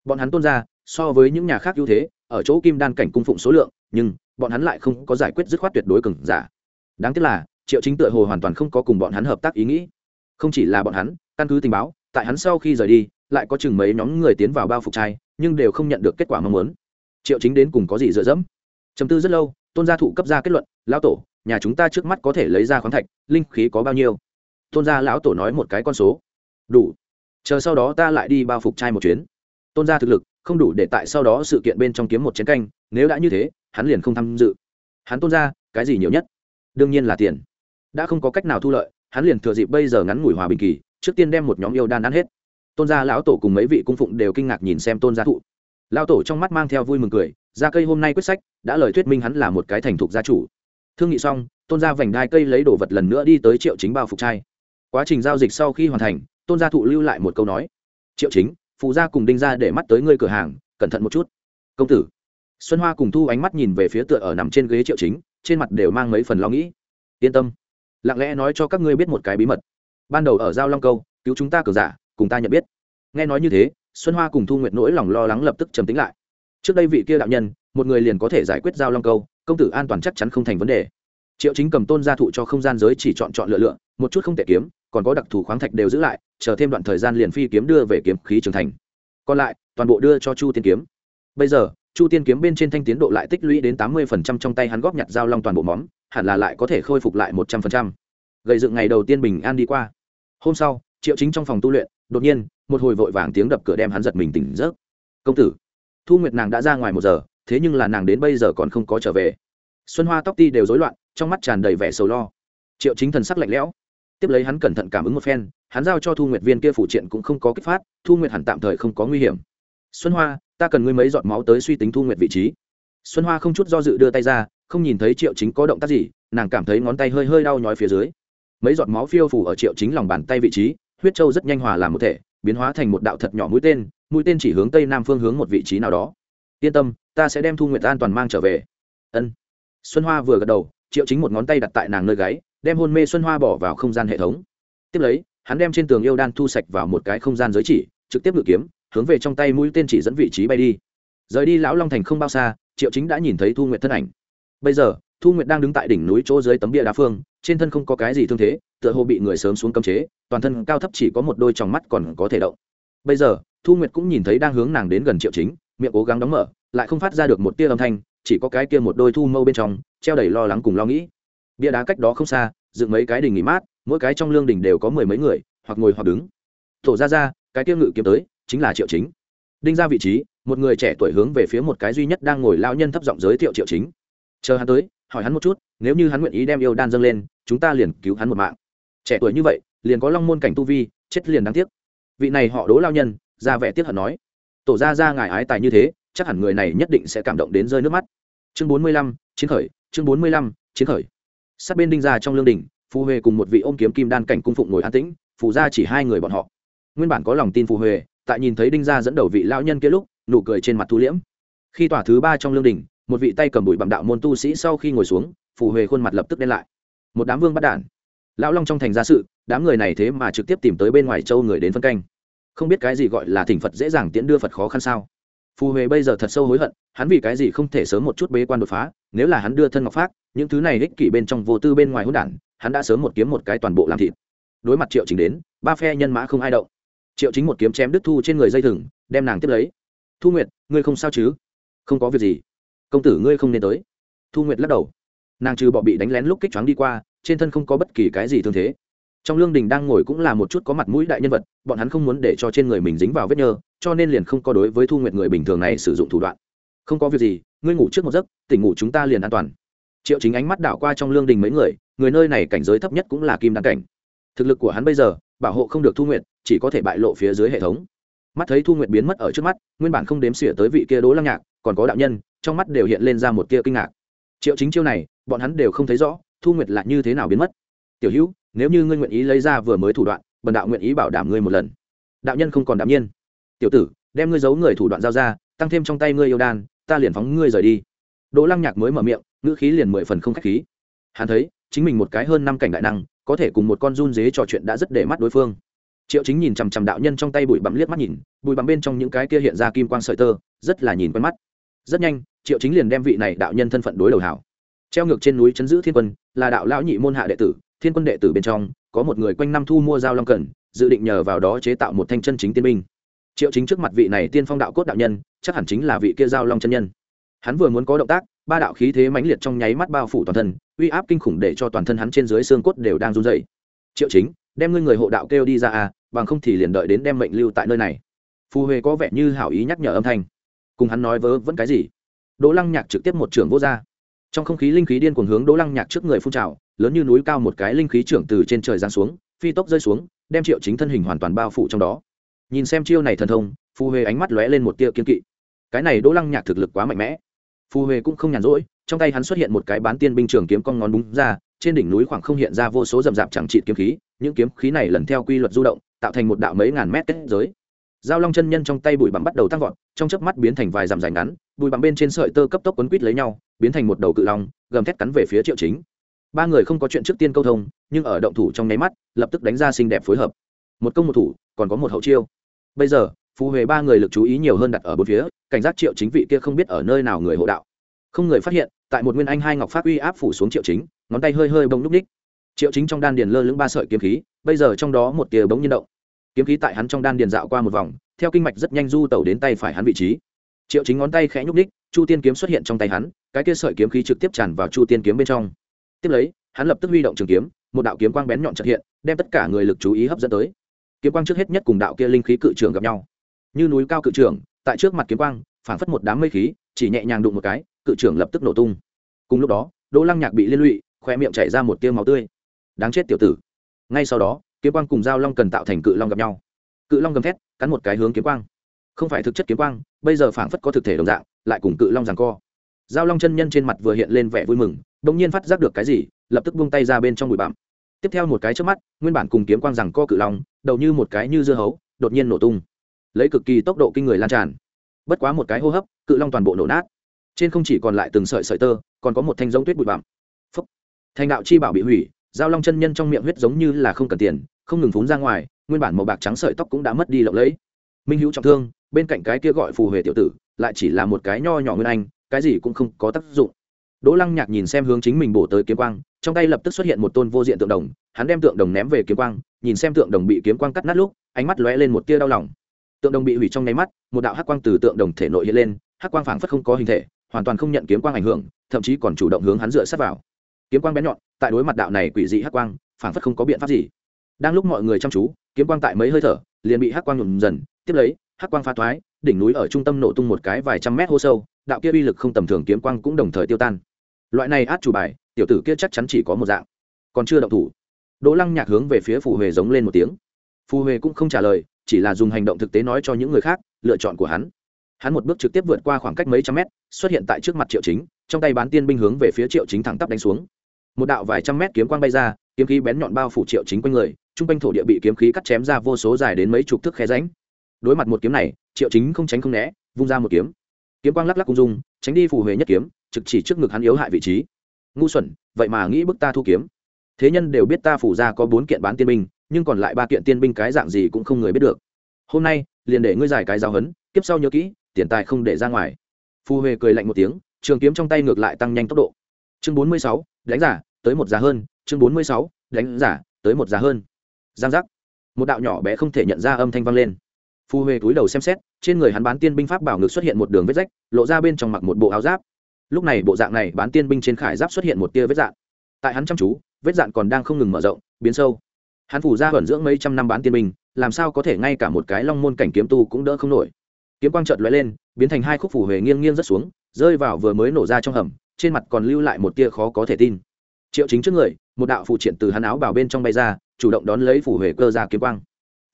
Bọn hắn tôn ra so với những nhà khác ưu thế, ở chỗ kim đan cảnh cung phụng số lượng, nhưng bọn hắn lại không có giải quyết dứt khoát tuyệt đối cừng giả. Đáng tiếc là, triệu chính tựa hồ hoàn toàn không có cùng bọn hắn hợp tác ý nghĩ. Không chỉ là bọn hắn căn cứ tình báo, tại hắn sau khi rời đi, lại có chừng mấy nhóm người tiến vào bao phục trai, nhưng đều không nhận được kết quả mong muốn. Triệu chính đến cùng có gì dựa dẫm? Chấm tư rất lâu, tôn gia thụ cấp ra kết luận, lão tổ, nhà chúng ta trước mắt có thể lấy ra khoáng thạch, linh khí có bao nhiêu? Tôn gia lão tổ nói một cái con số. Đủ. Chờ sau đó ta lại đi bao phục trai một chuyến. Tôn gia thực lực, không đủ để tại sau đó sự kiện bên trong kiếm một chiến canh, nếu đã như thế, hắn liền không tham dự. Hắn tôn gia, cái gì nhiều nhất? Đương nhiên là tiền. Đã không có cách nào thu lợi, hắn liền thừa dịp bây giờ ngắn ngủi hòa bình kỳ trước tiên đem một nhóm yêu đan ăn hết. Tôn gia lão tổ cùng mấy vị cung phụng đều kinh ngạc nhìn xem tôn gia thụ. Lão tổ trong mắt mang theo vui mừng cười ra cây hôm nay quyết sách, đã lời thuyết minh hắn là một cái thành thục gia chủ. Thương nghị xong, tôn gia vành đai cây lấy đồ vật lần nữa đi tới triệu chính bao phục trai. Quá trình giao dịch sau khi hoàn thành, tôn gia thụ lưu lại một câu nói, triệu chính phụ gia cùng đinh ra để mắt tới ngươi cửa hàng, cẩn thận một chút. Công tử. Xuân hoa cùng thu ánh mắt nhìn về phía tựa ở nằm trên ghế triệu chính, trên mặt đều mang mấy phần lo nghĩ. Yên tâm, lặng lẽ nói cho các ngươi biết một cái bí mật ban đầu ở giao long câu, cứu chúng ta cờ giả, cùng ta nhận biết. Nghe nói như thế, xuân hoa cùng thu nguyệt nỗi lòng lo lắng lập tức trầm tính lại. Trước đây vị kia đạo nhân, một người liền có thể giải quyết giao long câu, công tử an toàn chắc chắn không thành vấn đề. Triệu chính cầm tôn gia thụ cho không gian giới chỉ chọn chọn lựa lựa, một chút không tệ kiếm, còn có đặc thù khoáng thạch đều giữ lại, chờ thêm đoạn thời gian liền phi kiếm đưa về kiếm khí trưởng thành. Còn lại, toàn bộ đưa cho chu tiên kiếm. Bây giờ, chu tiên kiếm bên trên thanh tiến độ lại tích lũy đến tám mươi phần trăm trong tay hắn góp nhặt giao long toàn bộ móm hẳn là lại có thể khôi phục lại một trăm phần trăm. Gầy dựng ngày đầu tiên bình an đi qua hôm sau, triệu chính trong phòng tu luyện, đột nhiên, một hồi vội vàng tiếng đập cửa đem hắn giật mình tỉnh giấc. Công tử. Thu nguyệt nàng đã ra ngoài một giờ, thế nhưng là nàng đến bây giờ còn không có trở về. Xuân hoa tóc ti đều rối loạn, trong mắt tràn đầy vẻ sầu lo. Triệu chính thần sắc lạnh lẽo. Tiếp lấy hắn cẩn thận cảm ứng một phen, hắn giao cho thu nguyệt viên kia phủ triện cũng không có kích phát, thu nguyệt hẳn tạm thời không có nguy hiểm. Xuân hoa, ta cần ngươi mấy giọt máu tới suy tính thu nguyệt vị trí. Xuân hoa không chút do dự đưa tay ra, không nhìn thấy triệu chính có động tác gì, nàng cảm thấy ngón tay hơi hơi đau nhói phía dưới mấy giọt máu phiêu phủ ở triệu chính lòng bàn tay vị trí, huyết châu rất nhanh hòa làm một thể, biến hóa thành một đạo thật nhỏ mũi tên mũi tên chỉ hướng tây nam phương hướng một vị trí nào đó. Yên tâm, ta sẽ đem thu nguyệt an toàn mang trở về. Ân. Xuân hoa vừa gật đầu, triệu chính một ngón tay đặt tại nàng nơi gáy, đem hôn mê xuân hoa bỏ vào không gian hệ thống. Tiếp lấy, hắn đem trên tường yêu đan thu sạch vào một cái không gian giới chỉ, trực tiếp ngự kiếm, hướng về trong tay mũi tên chỉ dẫn vị trí bay đi. Rời đi lão long thành không bao xa, triệu chính đã nhìn thấy thu nguyệt thân ảnh. Bây giờ thu nguyệt đang đứng tại đỉnh núi chỗ dưới tấm bia đá phương, trên thân không có cái gì thương thế, tựa hồ bị người sớm xuống cấm chế, toàn thân cao thấp chỉ có một đôi tròng mắt còn có thể động. Bây giờ, thu nguyệt cũng nhìn thấy đang hướng nàng đến gần triệu chính, miệng cố gắng đóng mở, lại không phát ra được một tia âm thanh, chỉ có cái kia một đôi thu mâu bên trong, treo đầy lo lắng cùng lo nghĩ. Bia đá cách đó không xa, dựng mấy cái đình nghỉ mát, mỗi cái trong lương đình đều có mười mấy người, hoặc ngồi hoặc đứng. Thổ ra ra cái kia ngự kiếm tới, chính là triệu chính. Đinh ra vị trí, một người trẻ tuổi hướng về phía một cái duy nhất đang ngồi lao nhân thấp giọng giới thiệu triệu chính. Chờ hắn tới hỏi hắn một chút, nếu như hắn nguyện ý đem yêu đan dâng lên, chúng ta liền cứu hắn một mạng. Trẻ tuổi như vậy, liền có long môn cảnh tu vi, chết liền đáng tiếc. Vị này họ đố lao nhân, ra vẻ tiếc hận nói. Tổ ra ra ngài ái tài như thế, chắc hẳn người này nhất định sẽ cảm động đến rơi nước mắt. Chương bốn mươi lăm, chiến khởi, chương bốn mươi lăm, chiến khởi. Sát bên đinh ra trong lương đình, phù huệ cùng một vị ôm kiếm kim đan cảnh cung phụng ngồi an tĩnh, phù ra chỉ hai người bọn họ. Nguyên bản có lòng tin phù huệ, tại nhìn thấy đinh gia dẫn đầu vị lão nhân kia lúc, nụ cười trên mặt thu liễm. Khi tòa thứ ba trong lương đình một vị tay cầm bụi bặm đạo môn tu sĩ sau khi ngồi xuống, phù huệ khuôn mặt lập tức đen lại. Một đám vương bắt đản. Lão long trong thành gia sự, đám người này thế mà trực tiếp tìm tới bên ngoài châu người đến phân canh. Không biết cái gì gọi là thỉnh phật dễ dàng tiễn đưa phật khó khăn sao? Phù huệ bây giờ thật sâu hối hận, hắn vì cái gì không thể sớm một chút bế quan đột phá, nếu là hắn đưa thân ngọc phát những thứ này ích kỷ bên trong vô tư bên ngoài hỗn đản, hắn đã sớm một kiếm một cái toàn bộ làm thịt. Đối mặt triệu chính đến, ba phe nhân mã không ai động. Triệu chính một kiếm chém đứt thu trên người dây thừng, đem nàng tiếp lấy. Thu nguyệt, ngươi không sao chứ? Không có việc gì công tử ngươi không nên tới. Thu nguyệt lắc đầu. Nàng trừ bọ bị đánh lén lúc kích choáng đi qua, trên thân không có bất kỳ cái gì thương thế. Trong lương đình đang ngồi cũng là một chút có mặt mũi đại nhân vật, bọn hắn không muốn để cho trên người mình dính vào vết nhơ, cho nên liền không có đối với thu nguyệt người bình thường này sử dụng thủ đoạn. Không có việc gì, ngươi ngủ trước một giấc, tỉnh ngủ chúng ta liền an toàn. Triệu chính ánh mắt đảo qua trong lương đình mấy người người nơi này cảnh giới thấp nhất cũng là kim đăng cảnh. Thực lực của hắn bây giờ, bảo hộ không được thu nguyệt, chỉ có thể bại lộ phía dưới hệ thống. Mắt thấy thu nguyệt biến mất ở trước mắt, nguyên bản không đếm xỉa tới vị kia đố lăng nhạc, còn có đạo nhân trong mắt đều hiện lên ra một kia kinh ngạc. Triệu chính chiêu này, bọn hắn đều không thấy rõ, thu nguyệt lại như thế nào biến mất. Tiểu hữu, nếu như ngươi nguyện ý lấy ra vừa mới thủ đoạn, bần đạo nguyện ý bảo đảm ngươi một lần. Đạo nhân không còn đạm nhiên. Tiểu tử, đem ngươi giấu người thủ đoạn giao ra, tăng thêm trong tay ngươi yêu đan, ta liền phóng ngươi rời đi. Đỗ lăng nhạc mới mở miệng, ngữ khí liền mười phần không khách khí. Hắn thấy, chính mình một cái hơn năm cảnh đại năng, có thể cùng một con run dế trò chuyện đã rất để mắt đối phương. Triệu chính nhìn chằm chằm đạo nhân trong tay bụi bặm liếc mắt nhìn, bụi bặm bên trong những cái kia hiện ra kim quang sợi tơ, rất là nhìn quen mắt. Rất nhanh triệu chính liền đem vị này đạo nhân thân phận đối đầu hảo. Treo ngược trên núi chấn giữ thiên quân, là đạo lão nhị môn hạ đệ tử, thiên quân đệ tử bên trong, có một người quanh năm thu mua dao long cần dự định nhờ vào đó chế tạo một thanh chân chính tiên binh. Triệu chính trước mặt vị này tiên phong đạo cốt đạo nhân, chắc hẳn chính là vị kia giao long chân nhân. Hắn vừa muốn có động tác, ba đạo khí thế mãnh liệt trong nháy mắt bao phủ toàn thân, uy áp kinh khủng để cho toàn thân hắn trên dưới xương cốt đều đang run dày triệu chính, đem ngươi người hộ đạo kêu đi ra à bằng không thì liền đợi đến đem mệnh lưu tại nơi này. Phù huệ có vẻ như hảo ý nhắc nhở âm thanh. Cùng hắn nói vớ vẫn cái gì? Đỗ lăng nhạc trực tiếp một trưởng vô r trong không khí linh khí điên cuồng hướng đỗ lăng nhạc trước người phun trào, lớn như núi cao một cái linh khí trưởng từ trên trời giáng xuống, phi tốc rơi xuống, đem triệu chính thân hình hoàn toàn bao phủ trong đó. Nhìn xem chiêu này thần thông phù huệ ánh mắt lóe lên một tia kiên kỵ. Cái này đỗ lăng nhạc thực lực quá mạnh mẽ. Phù huệ cũng không nhàn rỗi, trong tay hắn xuất hiện một cái bán tiên binh trường kiếm cong ngón búng ra, trên đỉnh núi khoảng không hiện ra vô số rậm rạp chẳng trị kiếm khí, những kiếm khí này lần theo quy luật du động, tạo thành một đạo mấy ngàn mét kết giới. Giao long chân nhân trong tay bụi bặm bắt đầu tăng vọt, trong chớp mắt biến thành vài dặm dài ngắn bùi bằng bên trên sợi tơ cấp tốc quấn quít lấy nhau, biến thành một đầu cự long, gầm thét cắn về phía triệu chính. Ba người không có chuyện trước tiên câu thông, nhưng ở động thủ trong nháy mắt, lập tức đánh ra xinh đẹp phối hợp. Một công một thủ, còn có một hậu chiêu. Bây giờ, phù huệ ba người lực chú ý nhiều hơn đặt ở bốn phía, cảnh giác triệu chính vị kia không biết ở nơi nào người hộ đạo. Không người phát hiện, tại một nguyên anh hai ngọc phát uy áp phủ xuống triệu chính, ngón tay hơi hơi bông núp ních. Triệu chính trong đan điền lơ lửng ba sợi kiếm khí, bây giờ trong đó một tia bỗng nhiên động. Kiếm khí tại hắn trong đan điền dạo qua một vòng, theo kinh mạch rất nhanh du tẩu đến tay phải hắn vị trí triệu chính ngón tay khẽ nhúc ních chu tiên kiếm xuất hiện trong tay hắn, cái kia sợi kiếm khí trực tiếp tràn vào chu tiên kiếm bên trong. Tiếp lấy, hắn lập tức huy động trường kiếm, một đạo kiếm quang bén nhọn trật hiện, đem tất cả người lực chú ý hấp dẫn tới. Kiếm quang trước hết nhất cùng đạo kia linh khí cự trường gặp nhau. Như núi cao cự trường tại trước mặt kiếm quang, phảng phất một đám mây khí, chỉ nhẹ nhàng đụng một cái, cự trường lập tức nổ tung. Cùng lúc đó, đỗ lăng nhạc bị liên lụy khoe miệng chảy ra một tiêu máu tươi. Đáng chết tiểu tử. Ngay sau đó, kiếm quang cùng dao long cần tạo thành cự long gặp nhau. Cự long gầm thét, cắn một cái hướng kiếm quang không phải thực chất kiếm quang, bây giờ phảng phất có thực thể đồng dạng, lại cùng cự long rằng co. Giao long chân nhân trên mặt vừa hiện lên vẻ vui mừng đ ỗ n g nhiên phát giác được cái gì, lập tức buông tay ra bên trong bụi bặm. Tiếp theo một cái trước mắt, nguyên bản cùng kiếm quang rằng co cự long, đầu như một cái như dưa hấu, đột nhiên nổ tung. Lấy cực kỳ tốc độ kinh người lan tràn. Bất quá một cái hô hấp, cự long toàn bộ nổ nát. Trên không chỉ còn lại từng sợi sợi tơ, còn có một thanh giống tuyết bụi bặm. Phấp thành đạo chi bảo bị hủy, giao long chân nhân trong miệng huyết giống như là không cần tiền, không ngừng phún ra ngoài, nguyên bản màu bạc trắng sợi tóc cũng đã mất đi lộng lẫy. Minh hữu trọng thương bên cạnh cái kia gọi phù huệ tiểu tử, lại chỉ là một cái nho nhỏ nguyên anh, cái gì cũng không có tác dụng. Đỗ lăng nhạc nhìn xem hướng chính mình bổ tới kiếm quang, trong tay lập tức xuất hiện một tôn vô diện tượng đồng, hắn đem tượng đồng ném về kiếm quang, nhìn xem tượng đồng bị kiếm quang cắt nát lúc, ánh mắt lóe lên một tia đau lòng. Tượng đồng bị hủy trong nháy mắt, một đạo hắc quang từ tượng đồng thể nội hiện lên, hắc quang phảng phất không có hình thể, hoàn toàn không nhận kiếm quang ảnh hưởng, thậm chí còn chủ động hướng hắn dựa sát vào. Kiếm quang bén nhọn, tại đối mặt đạo này quỷ dị hắc quang, phảng phất không có biện pháp gì. Đang lúc mọi người chăm chú, kiếm quang tại mấy hơi thở, liền bị hắc quang nhuộm dần, tiếp lấy hắc quang pha thoái, đỉnh núi ở trung tâm nổ tung một cái vài trăm mét hô sâu, đạo kia uy lực không tầm thường kiếm quang cũng đồng thời tiêu tan. Loại này át chủ bài, tiểu tử kia chắc chắn chỉ có một dạng. Còn chưa động thủ, đỗ lăng nhạc hướng về phía phù huệ giống lên một tiếng. Phù huệ cũng không trả lời, chỉ là dùng hành động thực tế nói cho những người khác, lựa chọn của hắn. Hắn một bước trực tiếp vượt qua khoảng cách mấy trăm mét, xuất hiện tại trước mặt triệu chính, trong tay bán tiên binh hướng về phía triệu chính thẳng tắp đánh xuống. Một đạo vài trăm mét kiếm quang bay ra, kiếm khí bén nhọn bao phủ triệu chính quanh người, trung quanh thổ địa bị kiếm khí cắt chém ra vô số dài đến mấy chục thước khe ránh đối mặt một kiếm này, triệu chính không tránh không né, vung ra một kiếm. Kiếm quang lắc lắc cung dung, tránh đi phù huệ nhất kiếm, trực chỉ trước ngực hắn yếu hại vị trí. Ngu xuẩn, vậy mà nghĩ bức ta thu kiếm. Thế nhân đều biết ta phủ ra có bốn kiện bán tiên binh, nhưng còn lại ba kiện tiên binh cái dạng gì cũng không người biết được. Hôm nay, liền để ngươi giải cái giáo hấn kiếp sau nhớ kỹ, tiền tài không để ra ngoài. Phù huệ cười lạnh một tiếng, trường kiếm trong tay ngược lại tăng nhanh tốc độ. Chương bốn mươi sáu, đánh giả, tới một giá hơn. Chương bốn mươi sáu, đánh giả, tới một giá hơn. Giang giác. Một đạo nhỏ bé không thể nhận ra âm thanh vang lên phù huệ túi đầu xem xét, trên người hắn bán tiên binh pháp bảo ngực xuất hiện một đường vết rách, lộ ra bên trong mặc một bộ áo giáp. Lúc này bộ dạng này, bán tiên binh trên khải giáp xuất hiện một tia vết dạn tại hắn chăm chú, vết dạn còn đang không ngừng mở rộng, biến sâu. Hắn phủ ra thuần dưỡng mấy trăm năm bán tiên binh, làm sao có thể ngay cả một cái long môn cảnh kiếm tu cũng đỡ không nổi. Kiếm quang trợt lóe lên, biến thành hai khúc phủ huệ nghiêng nghiêng rất xuống, rơi vào vừa mới nổ ra trong hầm, trên mặt còn lưu lại một tia khó có thể tin. Triệu chính trước người, một đạo phụ triện từ hắn áo bảo bên trong bay ra, chủ động đón lấy phủ huệ cơ ra kiếm quang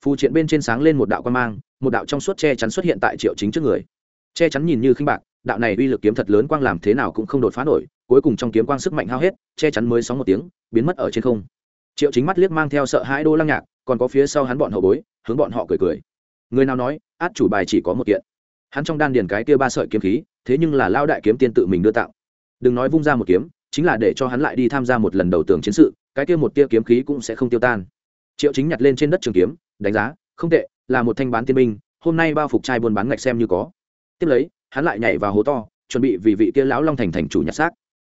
phù triện bên trên sáng lên một đạo quan mang, một đạo trong suốt che chắn xuất hiện tại triệu chính trước người. Che chắn nhìn như khinh bạc, đạo này uy lực kiếm thật lớn quang làm thế nào cũng không đột phá nổi, cuối cùng trong kiếm quang sức mạnh hao hết, che chắn mới sóng một tiếng, biến mất ở trên không. Triệu chính mắt liếc mang theo sợ hãi đô lăng nhạc, còn có phía sau hắn bọn hậu bối, hướng bọn họ cười cười. Người nào nói, át chủ bài chỉ có một kiện. Hắn trong đan điền cái kia ba sợi kiếm khí, thế nhưng là lao đại kiếm tiên tự mình đưa tạo đừng nói vung ra một kiếm, chính là để cho hắn lại đi tham gia một lần đầu tường chiến sự, cái kia một tia kiếm khí cũng sẽ không tiêu tan. Triệu chính nhặt lên trên đất trường kiếm đánh giá, không tệ, là một thanh bán tiên binh, hôm nay bao phục trai buôn bán ngạch xem như có. Tiếp lấy, hắn lại nhảy vào hố to, chuẩn bị vì vị kia lão long thành thành chủ nhặt xác.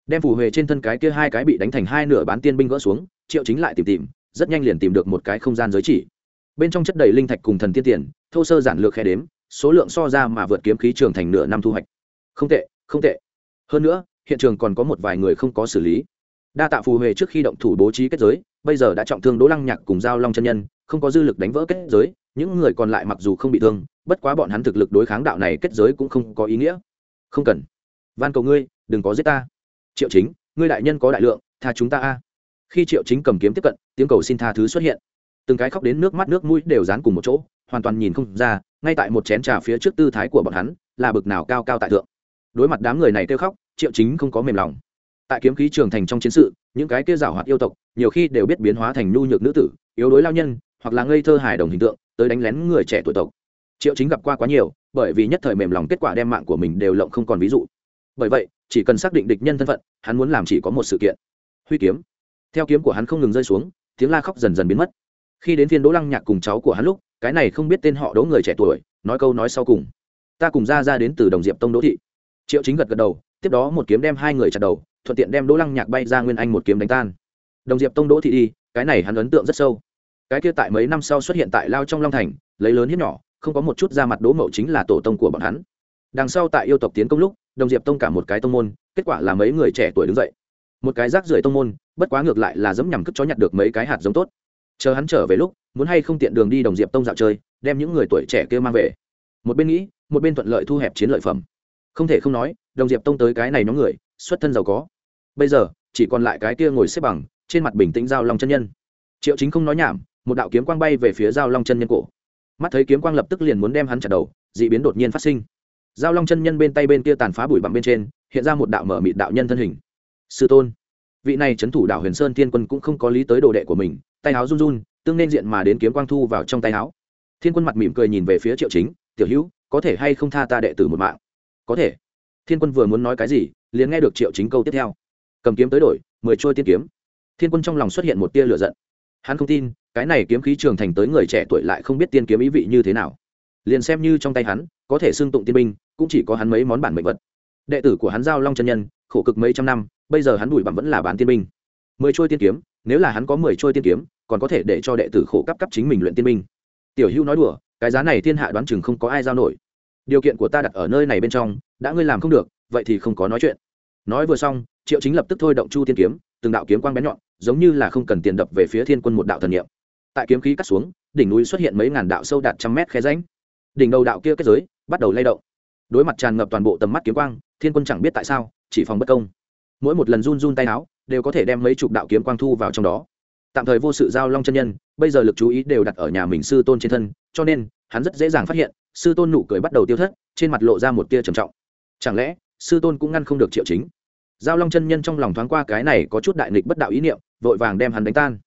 Đem phù huệ trên thân cái kia hai cái bị đánh thành hai nửa bán tiên binh gỡ xuống, triệu chính lại tìm tìm, rất nhanh liền tìm được một cái không gian giới chỉ. Bên trong chất đầy linh thạch cùng thần tiên tiền, thô sơ giản lược khe đếm, số lượng so ra mà vượt kiếm khí trường thành nửa năm thu hoạch. Không tệ không tệ. Hơn nữa, hiện trường còn có một vài người không có xử lý. Đa tạ phù huệ trước khi động thủ bố trí kết giới bây giờ đã trọng thương đỗ lăng nhạc cùng giao long chân nhân, không có dư lực đánh vỡ kết giới, những người còn lại mặc dù không bị thương, bất quá bọn hắn thực lực đối kháng đạo này kết giới cũng không có ý nghĩa. Không cần. Van cầu ngươi, đừng có giết ta. Triệu chính, ngươi đại nhân có đại lượng, tha chúng ta a. Khi triệu chính cầm kiếm tiếp cận, tiếng cầu xin tha thứ xuất hiện. Từng cái khóc đến nước mắt nước mũi đều dán cùng một chỗ, hoàn toàn nhìn không ra, ngay tại một chén trà phía trước tư thái của bọn hắn, là bực nào cao cao tại thượng. Đối mặt đám người này kêu khóc, triệu chính không có mềm lòng tại kiếm khí trường thành trong chiến sự, những cái kia rào hoạt yêu tộc, nhiều khi đều biết biến hóa thành nhu nhược nữ tử, yếu đối lao nhân, hoặc là ngây thơ hài đồng hình tượng, tới đánh lén người trẻ tuổi tộc. Triệu chính gặp qua quá nhiều, bởi vì nhất thời mềm lòng kết quả đem mạng của mình đều lộng không còn ví dụ. Bởi vậy, chỉ cần xác định địch nhân thân phận, hắn muốn làm chỉ có một sự kiện. Huy kiếm. Theo kiếm của hắn không ngừng rơi xuống, tiếng la khóc dần dần biến mất. Khi đến phiên đỗ lăng nhạc cùng cháu của hắn lúc, cái này không biết tên họ đỗ người trẻ tuổi, nói câu nói sau cùng. Ta cùng ra ra đến từ đồng diệp tông đỗ thị. Triệu chính gật gật đầu, tiếp đó một kiếm đem hai người chặt đầu thuận tiện đem đỗ lăng nhạc bay ra nguyên anh một kiếm đánh tan. Đồng diệp tông đỗ thị đi, cái này hắn ấn tượng rất sâu. Cái kia tại mấy năm sau xuất hiện tại lao trong long thành, lấy lớn hiếp nhỏ, không có một chút ra mặt đỗ mậu chính là tổ tông của bọn hắn. Đằng sau tại yêu tộc tiến công lúc, đồng diệp tông cả một cái tông môn, kết quả là mấy người trẻ tuổi đứng dậy. Một cái rác rưởi tông môn, bất quá ngược lại là dẫm nhằm cất chó nhặt được mấy cái hạt giống tốt. Chờ hắn trở về lúc, muốn hay không tiện đường đi đồng diệp tông dạo chơi, đem những người tuổi trẻ kia mang về. Một bên nghĩ, một bên thuận lợi thu hẹp chiến lợi phẩm. Không thể không nói, đồng diệp tông tới cái này nhóm người xuất thân giàu có. Bây giờ, chỉ còn lại cái kia ngồi xếp bằng, trên mặt bình tĩnh giao long chân nhân. Triệu chính không nói nhảm, một đạo kiếm quang bay về phía giao long chân nhân cổ. Mắt thấy kiếm quang lập tức liền muốn đem hắn chặt đầu d ị biến đột nhiên phát sinh. Giao long chân nhân bên tay bên kia tàn phá bụi bặm bên trên, hiện ra một đạo mở mịt đạo nhân thân hình. Sư tôn, vị này c h ấ n thủ đạo huyền sơn thiên quân cũng không có lý tới đồ đệ của mình, tay áo run run, tương nên diện mà đến kiếm quang thu vào trong tay áo. Thiên quân mặt mỉm cười nhìn về phía triệu chính, tiểu hữu, có thể hay không tha ta đệ tử một mạng? Có thể thiên quân vừa muốn nói cái gì, liền nghe được triệu chính câu tiếp theo. Cầm kiếm tới đổi, mười trôi tiên kiếm. Thiên quân trong lòng xuất hiện một tia lửa giận. Hắn không tin, cái này kiếm khí trường thành tới người trẻ tuổi lại không biết tiên kiếm ý vị như thế nào. Liền xem như trong tay hắn, có thể xưng tụng tiên binh, cũng chỉ có hắn mấy món bản mệnh vật. Đệ tử của hắn giao long chân nhân, khổ cực mấy trăm năm, bây giờ hắn đùi bặm vẫn là bán tiên binh. Mười trôi tiên kiếm, nếu là hắn có mười trôi tiên kiếm, còn có thể để cho đệ tử khổ cấp cấp chính mình luyện tiên binh. Tiểu hữu nói đùa, cái giá này thiên hạ đoán chừng không có ai giao nổi. Điều kiện của ta đặt ở nơi này bên trong đã ngươi làm không được, vậy thì không có nói chuyện. Nói vừa xong, triệu chính lập tức thôi động chu tiên kiếm, từng đạo kiếm quang bén nhọn, giống như là không cần tiền đập về phía thiên quân một đạo thần niệm. Tại kiếm khí cắt xuống, đỉnh núi xuất hiện mấy ngàn đạo sâu đạt trăm mét khe ránh đỉnh đầu đạo kia kết giới bắt đầu lay động. Đối mặt tràn ngập toàn bộ tầm mắt kiếm quang, thiên quân chẳng biết tại sao, chỉ phòng bất công. Mỗi một lần run run tay áo đều có thể đem mấy chục đạo kiếm quang thu vào trong đó. Tạm thời vô sự giao long chân nhân, bây giờ lực chú ý đều đặt ở nhà mình sư tôn trên thân, cho nên, hắn rất dễ dàng phát hiện, sư tôn nụ cười bắt đầu tiêu thất, trên mặt lộ ra một tia trầm trọng chẳng lẽ, sư tôn cũng ngăn không được triệu chính? Giao long chân nhân trong lòng thoáng qua cái này có chút đại nghịch bất đạo ý niệm, vội vàng đem hắn đánh tan.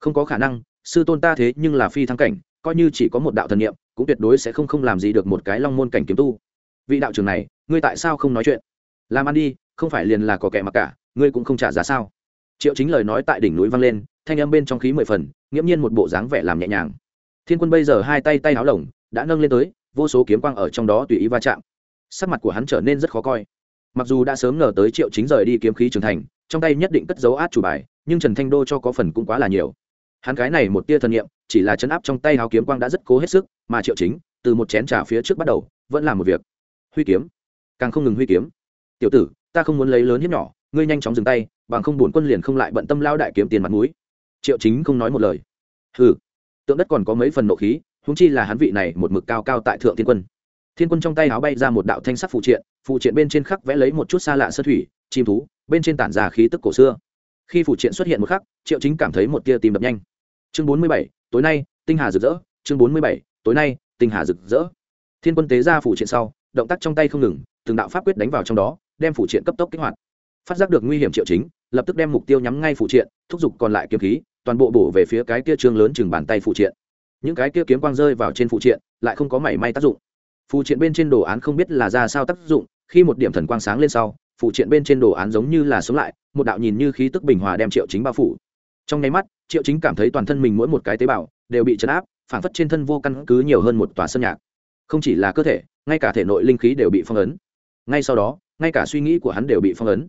Không có khả năng, sư tôn ta thế nhưng là phi thăng cảnh, coi như chỉ có một đạo thần niệm, cũng tuyệt đối sẽ không không làm gì được một cái long môn cảnh kiếm tu. Vị đạo trưởng này, ngươi tại sao không nói chuyện? Làm ăn đi, không phải liền là có kẻ mặc cả, ngươi cũng không trả giá sao? Triệu chính lời nói tại đỉnh núi vang lên, thanh âm bên trong khí mười phần, nghiễm nhiên một bộ dáng vẻ làm nhẹ nhàng. Thiên quân bây giờ hai tay tay áo lồng, đã nâng lên tới, vô số kiếm quang ở trong đó tùy ý va chạm sắc mặt của hắn trở nên rất khó coi. Mặc dù đã sớm ngờ tới triệu chính rời đi kiếm khí trưởng thành, trong tay nhất định cất dấu át chủ bài, nhưng trần thanh đô cho có phần cũng quá là nhiều. Hắn cái này một tia thần nghiệm chỉ là chấn áp trong tay háo kiếm quang đã rất cố hết sức, mà triệu chính, từ một chén trà phía trước bắt đầu, vẫn làm một việc. Huy kiếm. Càng không ngừng huy kiếm. Tiểu tử, ta không muốn lấy lớn hiếp nhỏ, ngươi nhanh chóng dừng tay, bằng không bổn quân liền không lại bận tâm lao đại kiếm tiền mặt mũi. Triệu chính không nói một lời. Hừ. Tượng đất còn có mấy phần nộ khí húng chi là hắn vị này một mực cao cao tại thượng thiên quân thiên quân trong tay áo bay ra một đạo thanh sắc phụ triện phụ triện bên trên khắc vẽ lấy một chút xa lạ sơ thủy, chim thú, bên trên tản ra khí tức cổ xưa. Khi phụ triện xuất hiện một khắc, triệu chính cảm thấy một tia tìm đập nhanh. Chương bốn mươi bảy, tối nay, tinh hà rực rỡ. Chương bốn mươi bảy, tối nay, tinh hà rực rỡ. Thiên quân tế ra phụ triện sau, động tác trong tay không ngừng, từng đạo pháp quyết đánh vào trong đó, đem phụ triện cấp tốc kích hoạt. Phát giác được nguy hiểm triệu chính, lập tức đem mục tiêu nhắm ngay phụ triện, thúc giục còn lại kiếm khí, toàn bộ bổ về phía cái kia trương lớn chừng bàn tay phụ triện. Những cái kia kiếm quang rơi vào trên phụ triện, lại không có mảy may tác dụng phụ triện bên trên đồ án không biết là ra sao tác dụng, khi một điểm thần quang sáng lên sau phụ triện bên trên đồ án giống như là sống lại, một đạo nhìn như khí tức bình hòa đem triệu chính bao phủ. Trong nháy mắt, triệu chính cảm thấy toàn thân mình mỗi một cái tế bào đều bị chấn áp phản phất trên thân vô căn cứ nhiều hơn một tòa sân nhạc. Không chỉ là cơ thể, ngay cả thể nội linh khí đều bị phong ấn. Ngay sau đó, ngay cả suy nghĩ của hắn đều bị phong ấn.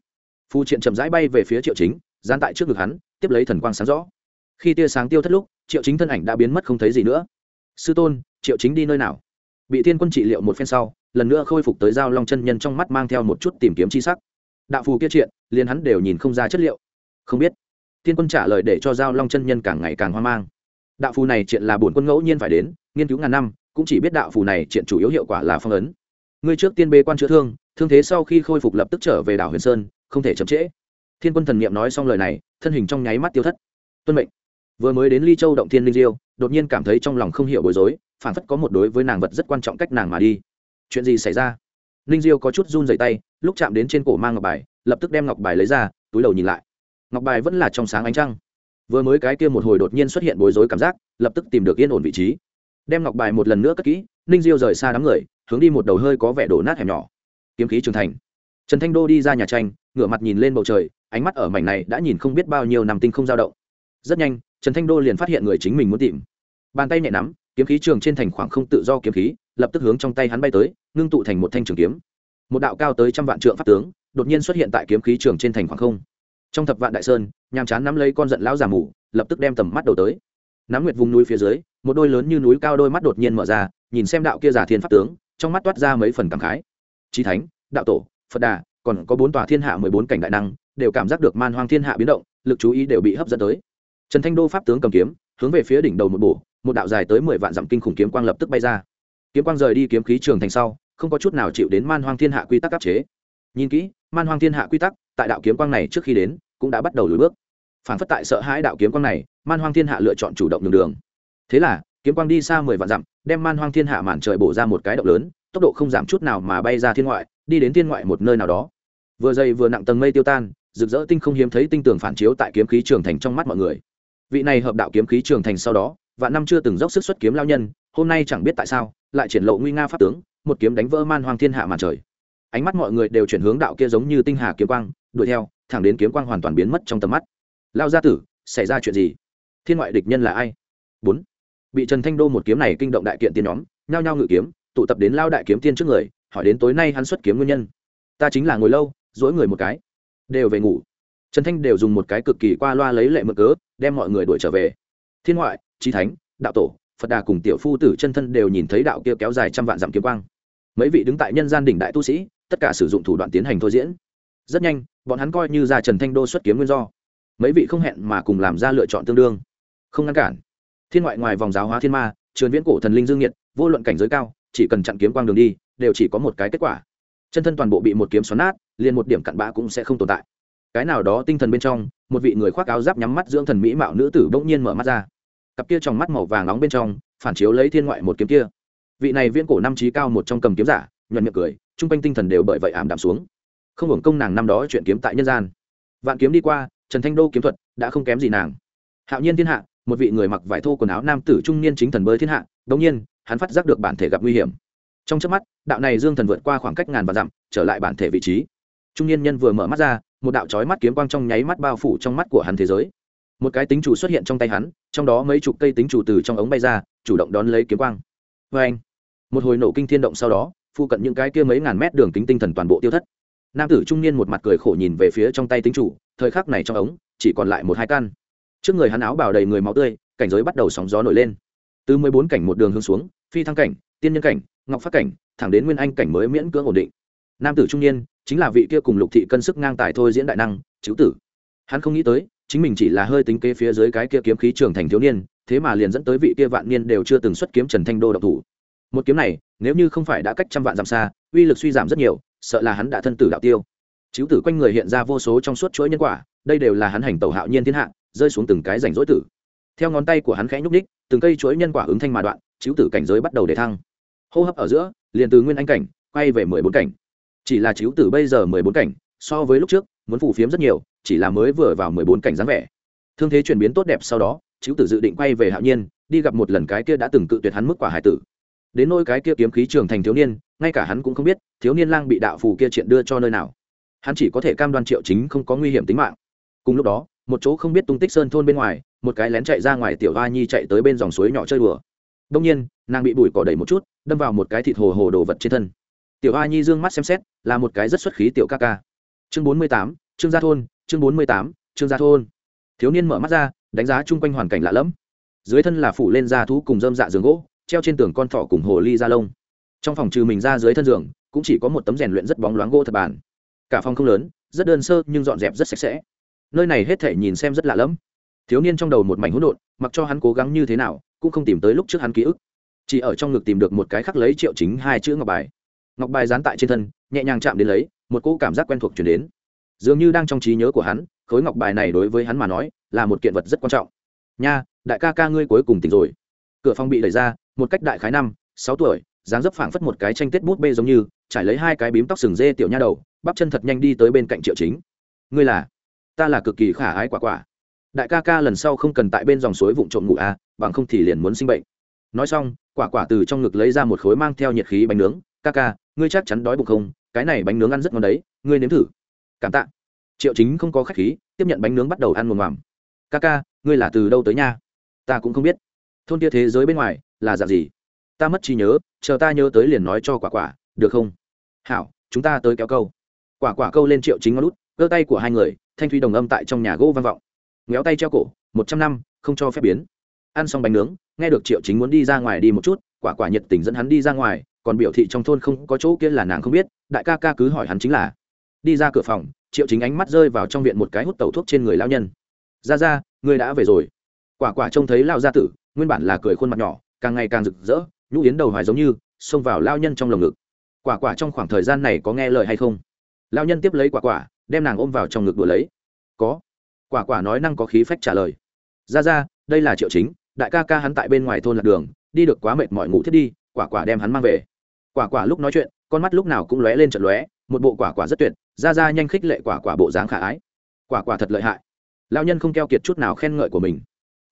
Phụ triện chậm rãi bay về phía triệu chính gian tại trước ngực hắn, tiếp lấy thần quang sáng rõ. Khi tia sáng tiêu thất lúc, triệu chính thân ảnh đã biến mất không thấy gì nữa. Sư tôn, triệu chính đi nơi nào? Bị thiên quân trị liệu một phen sau, lần nữa khôi phục tới giao long chân nhân trong mắt mang theo một chút tìm kiếm c h i sắc. Đạo phù kia triện liền hắn đều nhìn không ra chất liệu. Không biết. Thiên quân trả lời để cho giao long chân nhân càng ngày càng hoang mang. Đạo phù này triện là bổn quân ngẫu nhiên phải đến, nghiên cứu ngàn năm, cũng chỉ biết đạo phù này triện chủ yếu hiệu quả là phong ấn. Ngươi trước tiên bê quan chữa thương thương thế sau khi khôi phục lập tức trở về đảo huyền sơn, không thể chậm trễ. Thiên quân thần n i ệ m nói xong lời này, thân hình trong nháy mắt tiêu thất. Tuân mệnh. Vừa mới đến ly châu động thiên linh diêu, đột nhiên cảm thấy trong lòng không hiểu bối rối phản phất có một đối với nàng vật rất quan trọng cách nàng mà đi. Chuyện gì xảy ra? Ninh diêu có chút run dày tay, lúc chạm đến trên cổ mang ngọc bài, lập tức đem ngọc bài lấy ra, túi đầu nhìn lại. Ngọc bài vẫn là trong sáng ánh trăng. Vừa mới cái kia một hồi đột nhiên xuất hiện bối rối cảm giác, lập tức tìm được yên ổn vị trí. Đem ngọc bài một lần nữa cất kỹ, ninh diêu rời xa đám người, hướng đi một đầu hơi có vẻ đổ nát hẻm nhỏ. Kiếm khí trưởng thành. Trần thanh đô đi ra nhà tranh, ngửa mặt nhìn lên bầu trời, ánh mắt ở mảnh này đã nhìn không biết bao nhiêu năm tinh không dao động. Rất nhanh, trần thanh đô liền phát hiện người chính mình muốn tìm. Bàn tay nhẹ nắm kiếm khí trường trên thành khoảng không tự do kiếm khí, lập tức hướng trong tay hắn bay tới, ngưng tụ thành một thanh trường kiếm. Một đạo cao tới trăm vạn trượng pháp tướng, đột nhiên xuất hiện tại kiếm khí trường trên thành khoảng không. Trong thập vạn đại sơn, nhàm chán nắm lấy con giận lão già mù, lập tức đem tầm mắt đầu tới. Nắm nguyệt vùng núi phía dưới, một đôi lớn như núi cao đôi mắt đột nhiên mở ra, nhìn xem đạo kia giả thiên pháp tướng, trong mắt toát ra mấy phần cảm khái. Trí thánh, đạo tổ, phật đà, còn có bốn tòa thiên hạ mười bốn cảnh đại năng, đều cảm giác được man hoang thiên hạ biến động, lực chú ý đều bị hấp dẫn tới. Trần thanh đô pháp tướng cầm kiếm, hướng về phía đỉnh đầu một bổ một đạo dài tới mười vạn dặm kinh khủng kiếm quang lập tức bay ra. Kiếm quang rời đi kiếm khí trường thành sau, không có chút nào chịu đến man hoang thiên hạ quy tắc áp chế. Nhìn kỹ, man hoang thiên hạ quy tắc, tại đạo kiếm quang này trước khi đến, cũng đã bắt đầu lùi bước. Phản phất tại sợ hãi đạo kiếm quang này, man hoang thiên hạ lựa chọn chủ động đường đường. Thế là, kiếm quang đi xa mười vạn dặm, đem man hoang thiên hạ màn trời bổ ra một cái động lớn, tốc độ không giảm chút nào mà bay ra thiên ngoại, đi đến thiên ngoại một nơi nào đó. Vừa dày vừa nặng tầng mây tiêu tan, rực rỡ tinh không hiếm thấy tinh tường phản chiếu tại kiếm khí trường thành trong mắt mọi người. Vị này hợp đạo kiếm khí trường thành sau đó và năm chưa từng dốc sức xuất kiếm lao nhân, hôm nay chẳng biết tại sao, lại triển lộ nguy nga pháp tướng, một kiếm đánh vỡ man hoang thiên hạ màn trời. Ánh mắt mọi người đều chuyển hướng đạo kia giống như tinh hà kiếm quang, đuổi theo, thẳng đến kiếm quang hoàn toàn biến mất trong tầm mắt. Lao gia tử, xảy ra chuyện gì? Thiên ngoại địch nhân là ai? Bốn. Bị trần thanh đô một kiếm này kinh động đại kiện tiên nhóm, nhao nhao ngự kiếm, tụ tập đến lao đại kiếm tiên trước người, hỏi đến tối nay hắn xuất kiếm nguyên nhân. Ta chính là ngồi lâu dỗi người một cái. Đều về ngủ. Trần thanh đều dùng một cái cực kỳ qua loa lấy lệ mực cớ, đem mọi người đuổi trở về. Thiên ngoại trí thánh, đạo tổ, phật đà cùng tiểu phu tử chân thân đều nhìn thấy đạo kia kéo dài trăm vạn dặm kiếm quang. Mấy vị đứng tại nhân gian đỉnh đại tu sĩ, tất cả sử dụng thủ đoạn tiến hành thôi diễn. Rất nhanh, bọn hắn coi như ra trần thanh đô xuất kiếm nguyên do. Mấy vị không hẹn mà cùng làm ra lựa chọn tương đương. Không ngăn cản. Thiên ngoại ngoài vòng giáo hóa thiên ma, trường viễn cổ thần linh dương nhiệt, vô luận cảnh giới cao, chỉ cần chặn kiếm quang đường đi, đều chỉ có một cái kết quả. Chân thân toàn bộ bị một kiếm xoắn nát, liền một điểm cặn bã cũng sẽ không tồn tại. Cái nào đó tinh thần bên trong, một vị người khoác áo giáp nhắm mắt dưỡng thần mỹ mạo nữ tử bỗng nhiên mở mắt ra cặp kia trong mắt màu vàng nóng bên trong, phản chiếu lấy thiên ngoại một kiếm kia. Vị này viễn cổ năm trí cao một trong cầm kiếm giả, nhuận miệng cười chung quanh tinh thần đều bởi vậy ảm đạm xuống. Không hưởng công nàng năm đó chuyện kiếm tại nhân gian. Vạn kiếm đi qua, trần thanh đô kiếm thuật đã không kém gì nàng. Hạo nhiên thiên hạ, một vị người mặc vải thô quần áo nam tử trung niên chính thần bơi thiên hạ, đống nhiên, hắn phát giác được bản thể gặp nguy hiểm. Trong trước mắt, đạo này dương thần vượt qua khoảng cách ngàn và dặm, trở lại bản thể vị trí. Trung niên nhân vừa mở mắt ra, một đạo trói mắt kiếm quang trong nháy mắt bao phủ trong mắt của hắn thế giới một cái tính chủ xuất hiện trong tay hắn, trong đó mấy chục cây tính chủ từ trong ống bay ra, chủ động đón lấy kiếm quang. Vê anh, một hồi nổ kinh thiên động sau đó, phụ cận những cái kia mấy ngàn mét đường kính tinh thần toàn bộ tiêu thất. Nam tử trung niên một mặt cười khổ nhìn về phía trong tay tính chủ, thời khắc này trong ống, chỉ còn lại một hai căn. Trước người hắn áo bào đầy người máu tươi, cảnh giới bắt đầu sóng gió nổi lên. Từ mười bốn cảnh một đường hướng xuống, phi thăng cảnh, tiên nhân cảnh, ngọc phát cảnh, thẳng đến nguyên anh cảnh mới miễn cưỡng ổn định. Nam tử trung niên, chính là vị kia cùng lục thị cân sức ngang tài thôi diễn đại năng, chữ tử. Hắn không nghĩ tới chính mình chỉ là hơi tính kế phía dưới cái kia kiếm khí trưởng thành thiếu niên, thế mà liền dẫn tới vị kia vạn niên đều chưa từng xuất kiếm trần thanh đô độc thủ. Một kiếm này, nếu như không phải đã cách trăm vạn dặm xa, uy lực suy giảm rất nhiều, sợ là hắn đã thân tử đạo tiêu. Chiếu tử quanh người hiện ra vô số trong suốt chuỗi nhân quả, đây đều là hắn hành tẩu hạo nhiên thiên hạ, rơi xuống từng cái rảnh rỗi tử. Theo ngón tay của hắn khẽ nhúc ních từng cây chuỗi nhân quả ứng thanh mà đoạn chiếu tử cảnh giới bắt đầu để thăng. Hô hấp ở giữa, liền từ nguyên anh cảnh, quay về mười bốn cảnh. Chỉ là chiếu tử bây giờ mười bốn cảnh, so với lúc trước muốn phủ phiếm rất nhiều, chỉ là mới vừa vào mười bốn cảnh dáng vẻ. Thương thế chuyển biến tốt đẹp sau đó chiếu tử dự định quay về hạo nhiên, đi gặp một lần cái kia đã từng cự tuyệt hắn mức quả hải tử. Đến nôi cái kia kiếm khí trường thành thiếu niên, ngay cả hắn cũng không biết, thiếu niên lang bị đạo phù kia triện đưa cho nơi nào. Hắn chỉ có thể cam đoan triệu chính không có nguy hiểm tính mạng. Cùng lúc đó, một chỗ không biết tung tích sơn thôn bên ngoài, một cái lén chạy ra ngoài tiểu hoa nhi chạy tới bên dòng suối nhỏ chơi đùa. Đông nhiên, nàng bị bụi cỏ đẩy một chút, đâm vào một cái thịt hồ hồ đồ vật trên thân. Tiểu a nhi d ư ơ n g mắt xem xét, là một cái rất xuất khí tiểu ca ca chương bốn mươi tám, trương gia thôn, chương bốn mươi tám, trương gia thôn. Thiếu niên mở mắt ra, đánh giá chung quanh hoàn cảnh lạ lẫm. Dưới thân là phủ lên da thú cùng dơm dạ giường gỗ, treo trên tường con thỏ cùng hồ ly da lông. Trong phòng trừ mình ra dưới thân giường, cũng chỉ có một tấm rèn luyện rất bóng loáng gỗ thật bàn cả phòng không lớn, rất đơn sơ nhưng dọn dẹp rất sạch sẽ. Nơi này hết thể nhìn xem rất lạ lẫm. Thiếu niên trong đầu một mảnh hỗn độn, mặc cho hắn cố gắng như thế nào, cũng không tìm tới lúc trước hắn ký ức. Chỉ ở trong ngực tìm được một cái khắc lấy triệu chính hai chữ ngọc bài. Ngọc bài dán tại trên thân, nhẹ nhàng chạm đến lấy một cỗ cảm giác quen thuộc chuyển đến. Dường như đang trong trí nhớ của hắn, khối ngọc bài này đối với hắn mà nói, là một kiện vật rất quan trọng. Nha, đại ca ca ngươi cuối cùng tỉnh rồi. Cửa phòng bị đẩy ra, một cách đại khái năm, sáu tuổi, dáng dấp phảng phất một cái tranh tết bút bê giống như, trải lấy hai cái bím tóc sừng dê tiểu nha đầu, bắp chân thật nhanh đi tới bên cạnh triệu chính. Ngươi là? Ta là cực kỳ khả ái quả quả. Đại ca ca lần sau không cần tại bên dòng suối vụn trộm ngủ à bằng không thì liền muốn sinh bệnh. Nói xong, quả quả từ trong ngực lấy ra một khối mang theo nhiệt khí bánh nướng. Ca ca, ngươi chắc chắn đói bụng không? Cái này bánh nướng ăn rất ngon đấy, ngươi nếm thử. Cảm tạ. Triệu chính không có khách khí, tiếp nhận bánh nướng bắt đầu ăn mồm mòm ca ca, ngươi là từ đâu tới nha? Ta cũng không biết. Thôn kia thế giới bên ngoài, là dạng gì? Ta mất trí nhớ, chờ ta nhớ tới liền nói cho quả quả, được không? Hảo, chúng ta tới kéo câu. Quả quả câu lên triệu chính ngón lút cơ tay của hai người, thanh thủy đồng âm tại trong nhà gỗ vang vọng. Ngéo tay treo cổ, một trăm năm, không cho phép biến. Ăn xong bánh nướng, nghe được triệu chính muốn đi ra ngoài đi một chút, quả quả nhiệt tình dẫn hắn đi ra ngoài còn biểu thị trong thôn không có chỗ kia là nàng không biết, đại ca ca cứ hỏi hắn chính là. Đi ra cửa phòng, triệu chính ánh mắt rơi vào trong viện một cái hút tẩu thuốc trên người lao nhân. Ra ra, ngươi đã về rồi. Quả quả trông thấy lao gia tử, nguyên bản là cười khuôn mặt nhỏ, càng ngày càng rực rỡ, nhũ yến đầu hoài giống như, xông vào lao nhân trong lồng ngực. Quả quả trong khoảng thời gian này có nghe lời hay không? Lao nhân tiếp lấy quả quả, đem nàng ôm vào trong ngực đùa lấy. Có. Quả quả nói năng có khí phách trả lời. Ra ra, đây là triệu chính, đại ca ca hắn tại bên ngoài thôn lạc đường, đi được quá mệt mỏi ngủ thiết đi, quả quả đem hắn mang về quả quả lúc nói chuyện, con mắt lúc nào cũng lóe lên trận lóe, một bộ quả quả rất tuyệt, ra ra nhanh khích lệ quả quả bộ dáng khả ái. Quả quả thật lợi hại. Lao nhân không keo kiệt chút nào khen ngợi của mình.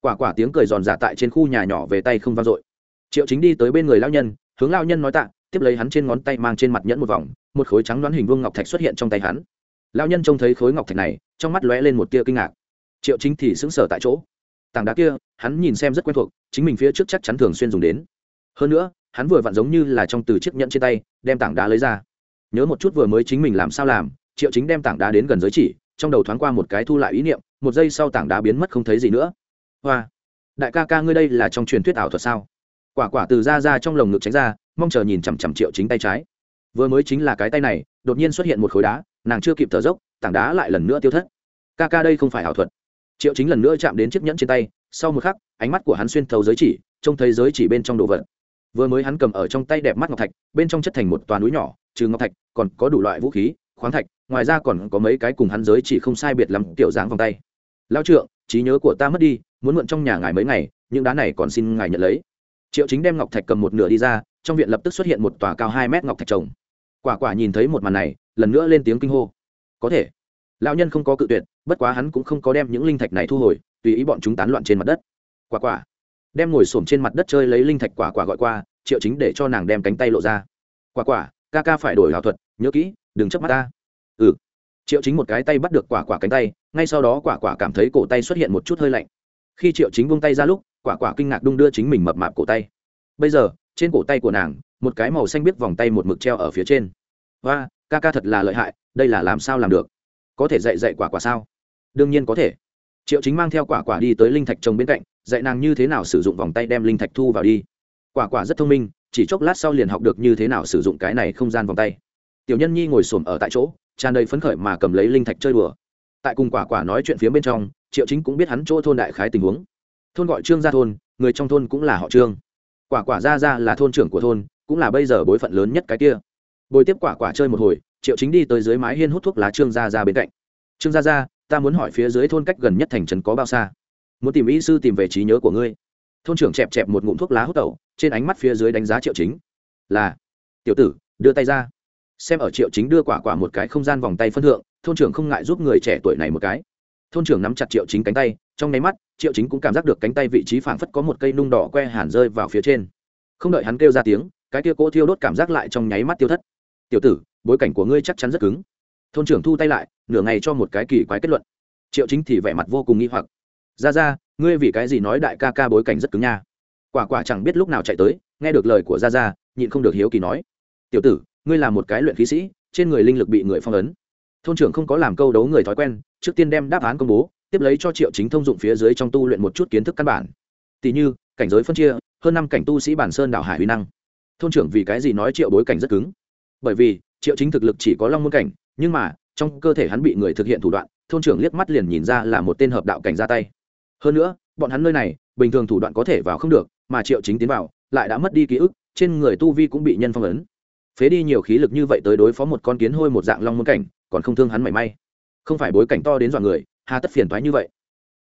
Quả quả tiếng cười giòn giả tại trên khu nhà nhỏ về tay không vang dội. Triệu chính đi tới bên người lao nhân, hướng lao nhân nói tạ, tiếp lấy hắn trên ngón tay mang trên mặt nhẫn một vòng, một khối trắng đoán hình vuông ngọc thạch xuất hiện trong tay hắn. Lao nhân trông thấy khối ngọc thạch này, trong mắt lóe lên một tia kinh ngạc. Triệu chính thì sững sờ tại chỗ. Tảng đá kia, hắn nhìn xem rất quen thuộc, chính mình phía trước chắc chắn thường xuyên dùng đến. Hơn nữa hắn vừa vặn giống như là trong từ chiếc nhẫn trên tay, đem tảng đá lấy ra. Nhớ một chút vừa mới chính mình làm sao làm, triệu chính đem tảng đá đến gần giới chỉ, trong đầu thoáng qua một cái thu lại ý niệm, một giây sau tảng đá biến mất không thấy gì nữa. Hoa, đại ca ca ngươi đây là trong truyền thuyết ảo thuật sao? Quả quả từ ra ra trong lồng ngực tránh ra, mong chờ nhìn chằm chằm triệu chính tay trái. Vừa mới chính là cái tay này, đột nhiên xuất hiện một khối đá, nàng chưa kịp thở dốc, tảng đá lại lần nữa tiêu thất. Ca ca đây không phải ảo thuật. Triệu chính lần nữa chạm đến chiếc nhẫn trên tay, sau một khắc, ánh mắt của hắn xuyên thấu giới chỉ, trông thấy giới chỉ bên trong đồ vật vừa mới hắn cầm ở trong tay đẹp mắt ngọc thạch, bên trong chất thành một toàn núi nhỏ, trừ ngọc thạch, còn có đủ loại vũ khí, khoáng thạch, ngoài ra còn có mấy cái cùng hắn giới chỉ không sai biệt lắm kiểu dáng vòng tay. Lao trượng, trí nhớ của ta mất đi, muốn mượn trong nhà ngài mấy ngày, những đá này còn xin ngài nhận lấy. Triệu chính đem ngọc thạch cầm một nửa đi ra, trong viện lập tức xuất hiện một tòa cao hai mét ngọc thạch trồng. Quả quả nhìn thấy một màn này, lần nữa lên tiếng kinh hô. Có thể. Lão nhân không có cự tuyệt, bất quá hắn cũng không có đem những linh thạch này thu hồi, tùy ý bọn chúng tán loạn trên mặt đất. Quả quả đem ngồi xổm trên mặt đất chơi lấy linh thạch quả quả gọi qua, triệu chính để cho nàng đem cánh tay lộ ra. Quả quả, ca ca phải đổi ảo thuật, nhớ kỹ, đừng chấp mắt ta. Ừ. Triệu chính một cái tay bắt được quả quả cánh tay, ngay sau đó quả quả cảm thấy cổ tay xuất hiện một chút hơi lạnh. Khi triệu chính buông tay ra lúc, quả quả kinh ngạc đung đưa chính mình mập mạp cổ tay. Bây giờ, trên cổ tay của nàng, một cái màu xanh biết vòng tay một mực treo ở phía trên. Và ca ca thật là lợi hại, đây là làm sao làm được? Có thể dạy dạy quả quả sao? Đương nhiên có thể. Triệu chính mang theo quả quả đi tới linh thạch trồng bên cạnh dạy nàng như thế nào sử dụng vòng tay đem linh thạch thu vào đi. Quả quả rất thông minh, chỉ chốc lát sau liền học được như thế nào sử dụng cái này không gian vòng tay. Tiểu nhân nhi ngồi xổm ở tại chỗ, tràn đầy phấn khởi mà cầm lấy linh thạch chơi đùa. Tại cùng quả quả nói chuyện phía bên trong, triệu chính cũng biết hắn chỗ thôn đại khái tình huống. Thôn gọi trương gia thôn, người trong thôn cũng là họ trương. Quả quả ra ra là thôn trưởng của thôn, cũng là bây giờ bối phận lớn nhất cái kia. Bồi tiếp quả quả chơi một hồi, triệu chính đi tới dưới mái hiên hút thuốc lá trương gia ra bên cạnh. Trương gia ra ta muốn hỏi phía dưới thôn cách gần nhất thành trấn có bao xa? Muốn tìm y sư tìm về trí nhớ của ngươi. Thôn trưởng chẹp chẹp một ngụm thuốc lá hút tẩu, trên ánh mắt phía dưới đánh giá triệu chính. Là, tiểu tử, đưa tay ra. Xem ở triệu chính đưa quả quả một cái không gian vòng tay phân thượng, thôn trưởng không ngại giúp người trẻ tuổi này một cái. Thôn trưởng nắm chặt triệu chính cánh tay, trong nháy mắt, triệu chính cũng cảm giác được cánh tay vị trí phảng phất có một cây nung đỏ que hàn rơi vào phía trên. Không đợi hắn kêu ra tiếng, cái kia cỗ thiêu đốt cảm giác lại trong nháy mắt tiêu thất. Tiểu tử, bối cảnh của ngươi chắc chắn rất cứng. Thôn trưởng thu tay lại, nửa ngày cho một cái kỳ quái kết luận. Triệu chính thì vẻ mặt vô cùng nghi hoặc ra ra, ngươi vì cái gì nói đại ca ca bối cảnh rất cứng nha? Quả quả chẳng biết lúc nào chạy tới, nghe được lời của gia gia nhịn không được hiếu kỳ nói. Tiểu tử, ngươi là một cái luyện khí sĩ, trên người linh lực bị người phong ấn. Thôn trưởng không có làm câu đấu người thói quen, trước tiên đem đáp án công bố, tiếp lấy cho triệu chính thông dụng phía dưới trong tu luyện một chút kiến thức căn bản. Tỷ như, cảnh giới phân chia, hơn năm cảnh tu sĩ bản sơn đảo hải huy năng. Thôn trưởng vì cái gì nói triệu bối cảnh rất cứng? Bởi vì, triệu chính thực lực chỉ có long môn cảnh, nhưng mà, trong cơ thể hắn bị người thực hiện thủ đoạn, thôn trưởng liếc mắt liền nhìn ra là một tên hợp đạo cảnh ra tay hơn nữa, bọn hắn nơi này, bình thường thủ đoạn có thể vào không được, mà triệu chính tiến vào, lại đã mất đi ký ức, trên người tu vi cũng bị nhân phong ấn. Phế đi nhiều khí lực như vậy tới đối phó một con kiến hôi một dạng long môn cảnh, còn không thương hắn mảy may. Không phải bối cảnh to đến dọa người, hà tất phiền thoái như vậy.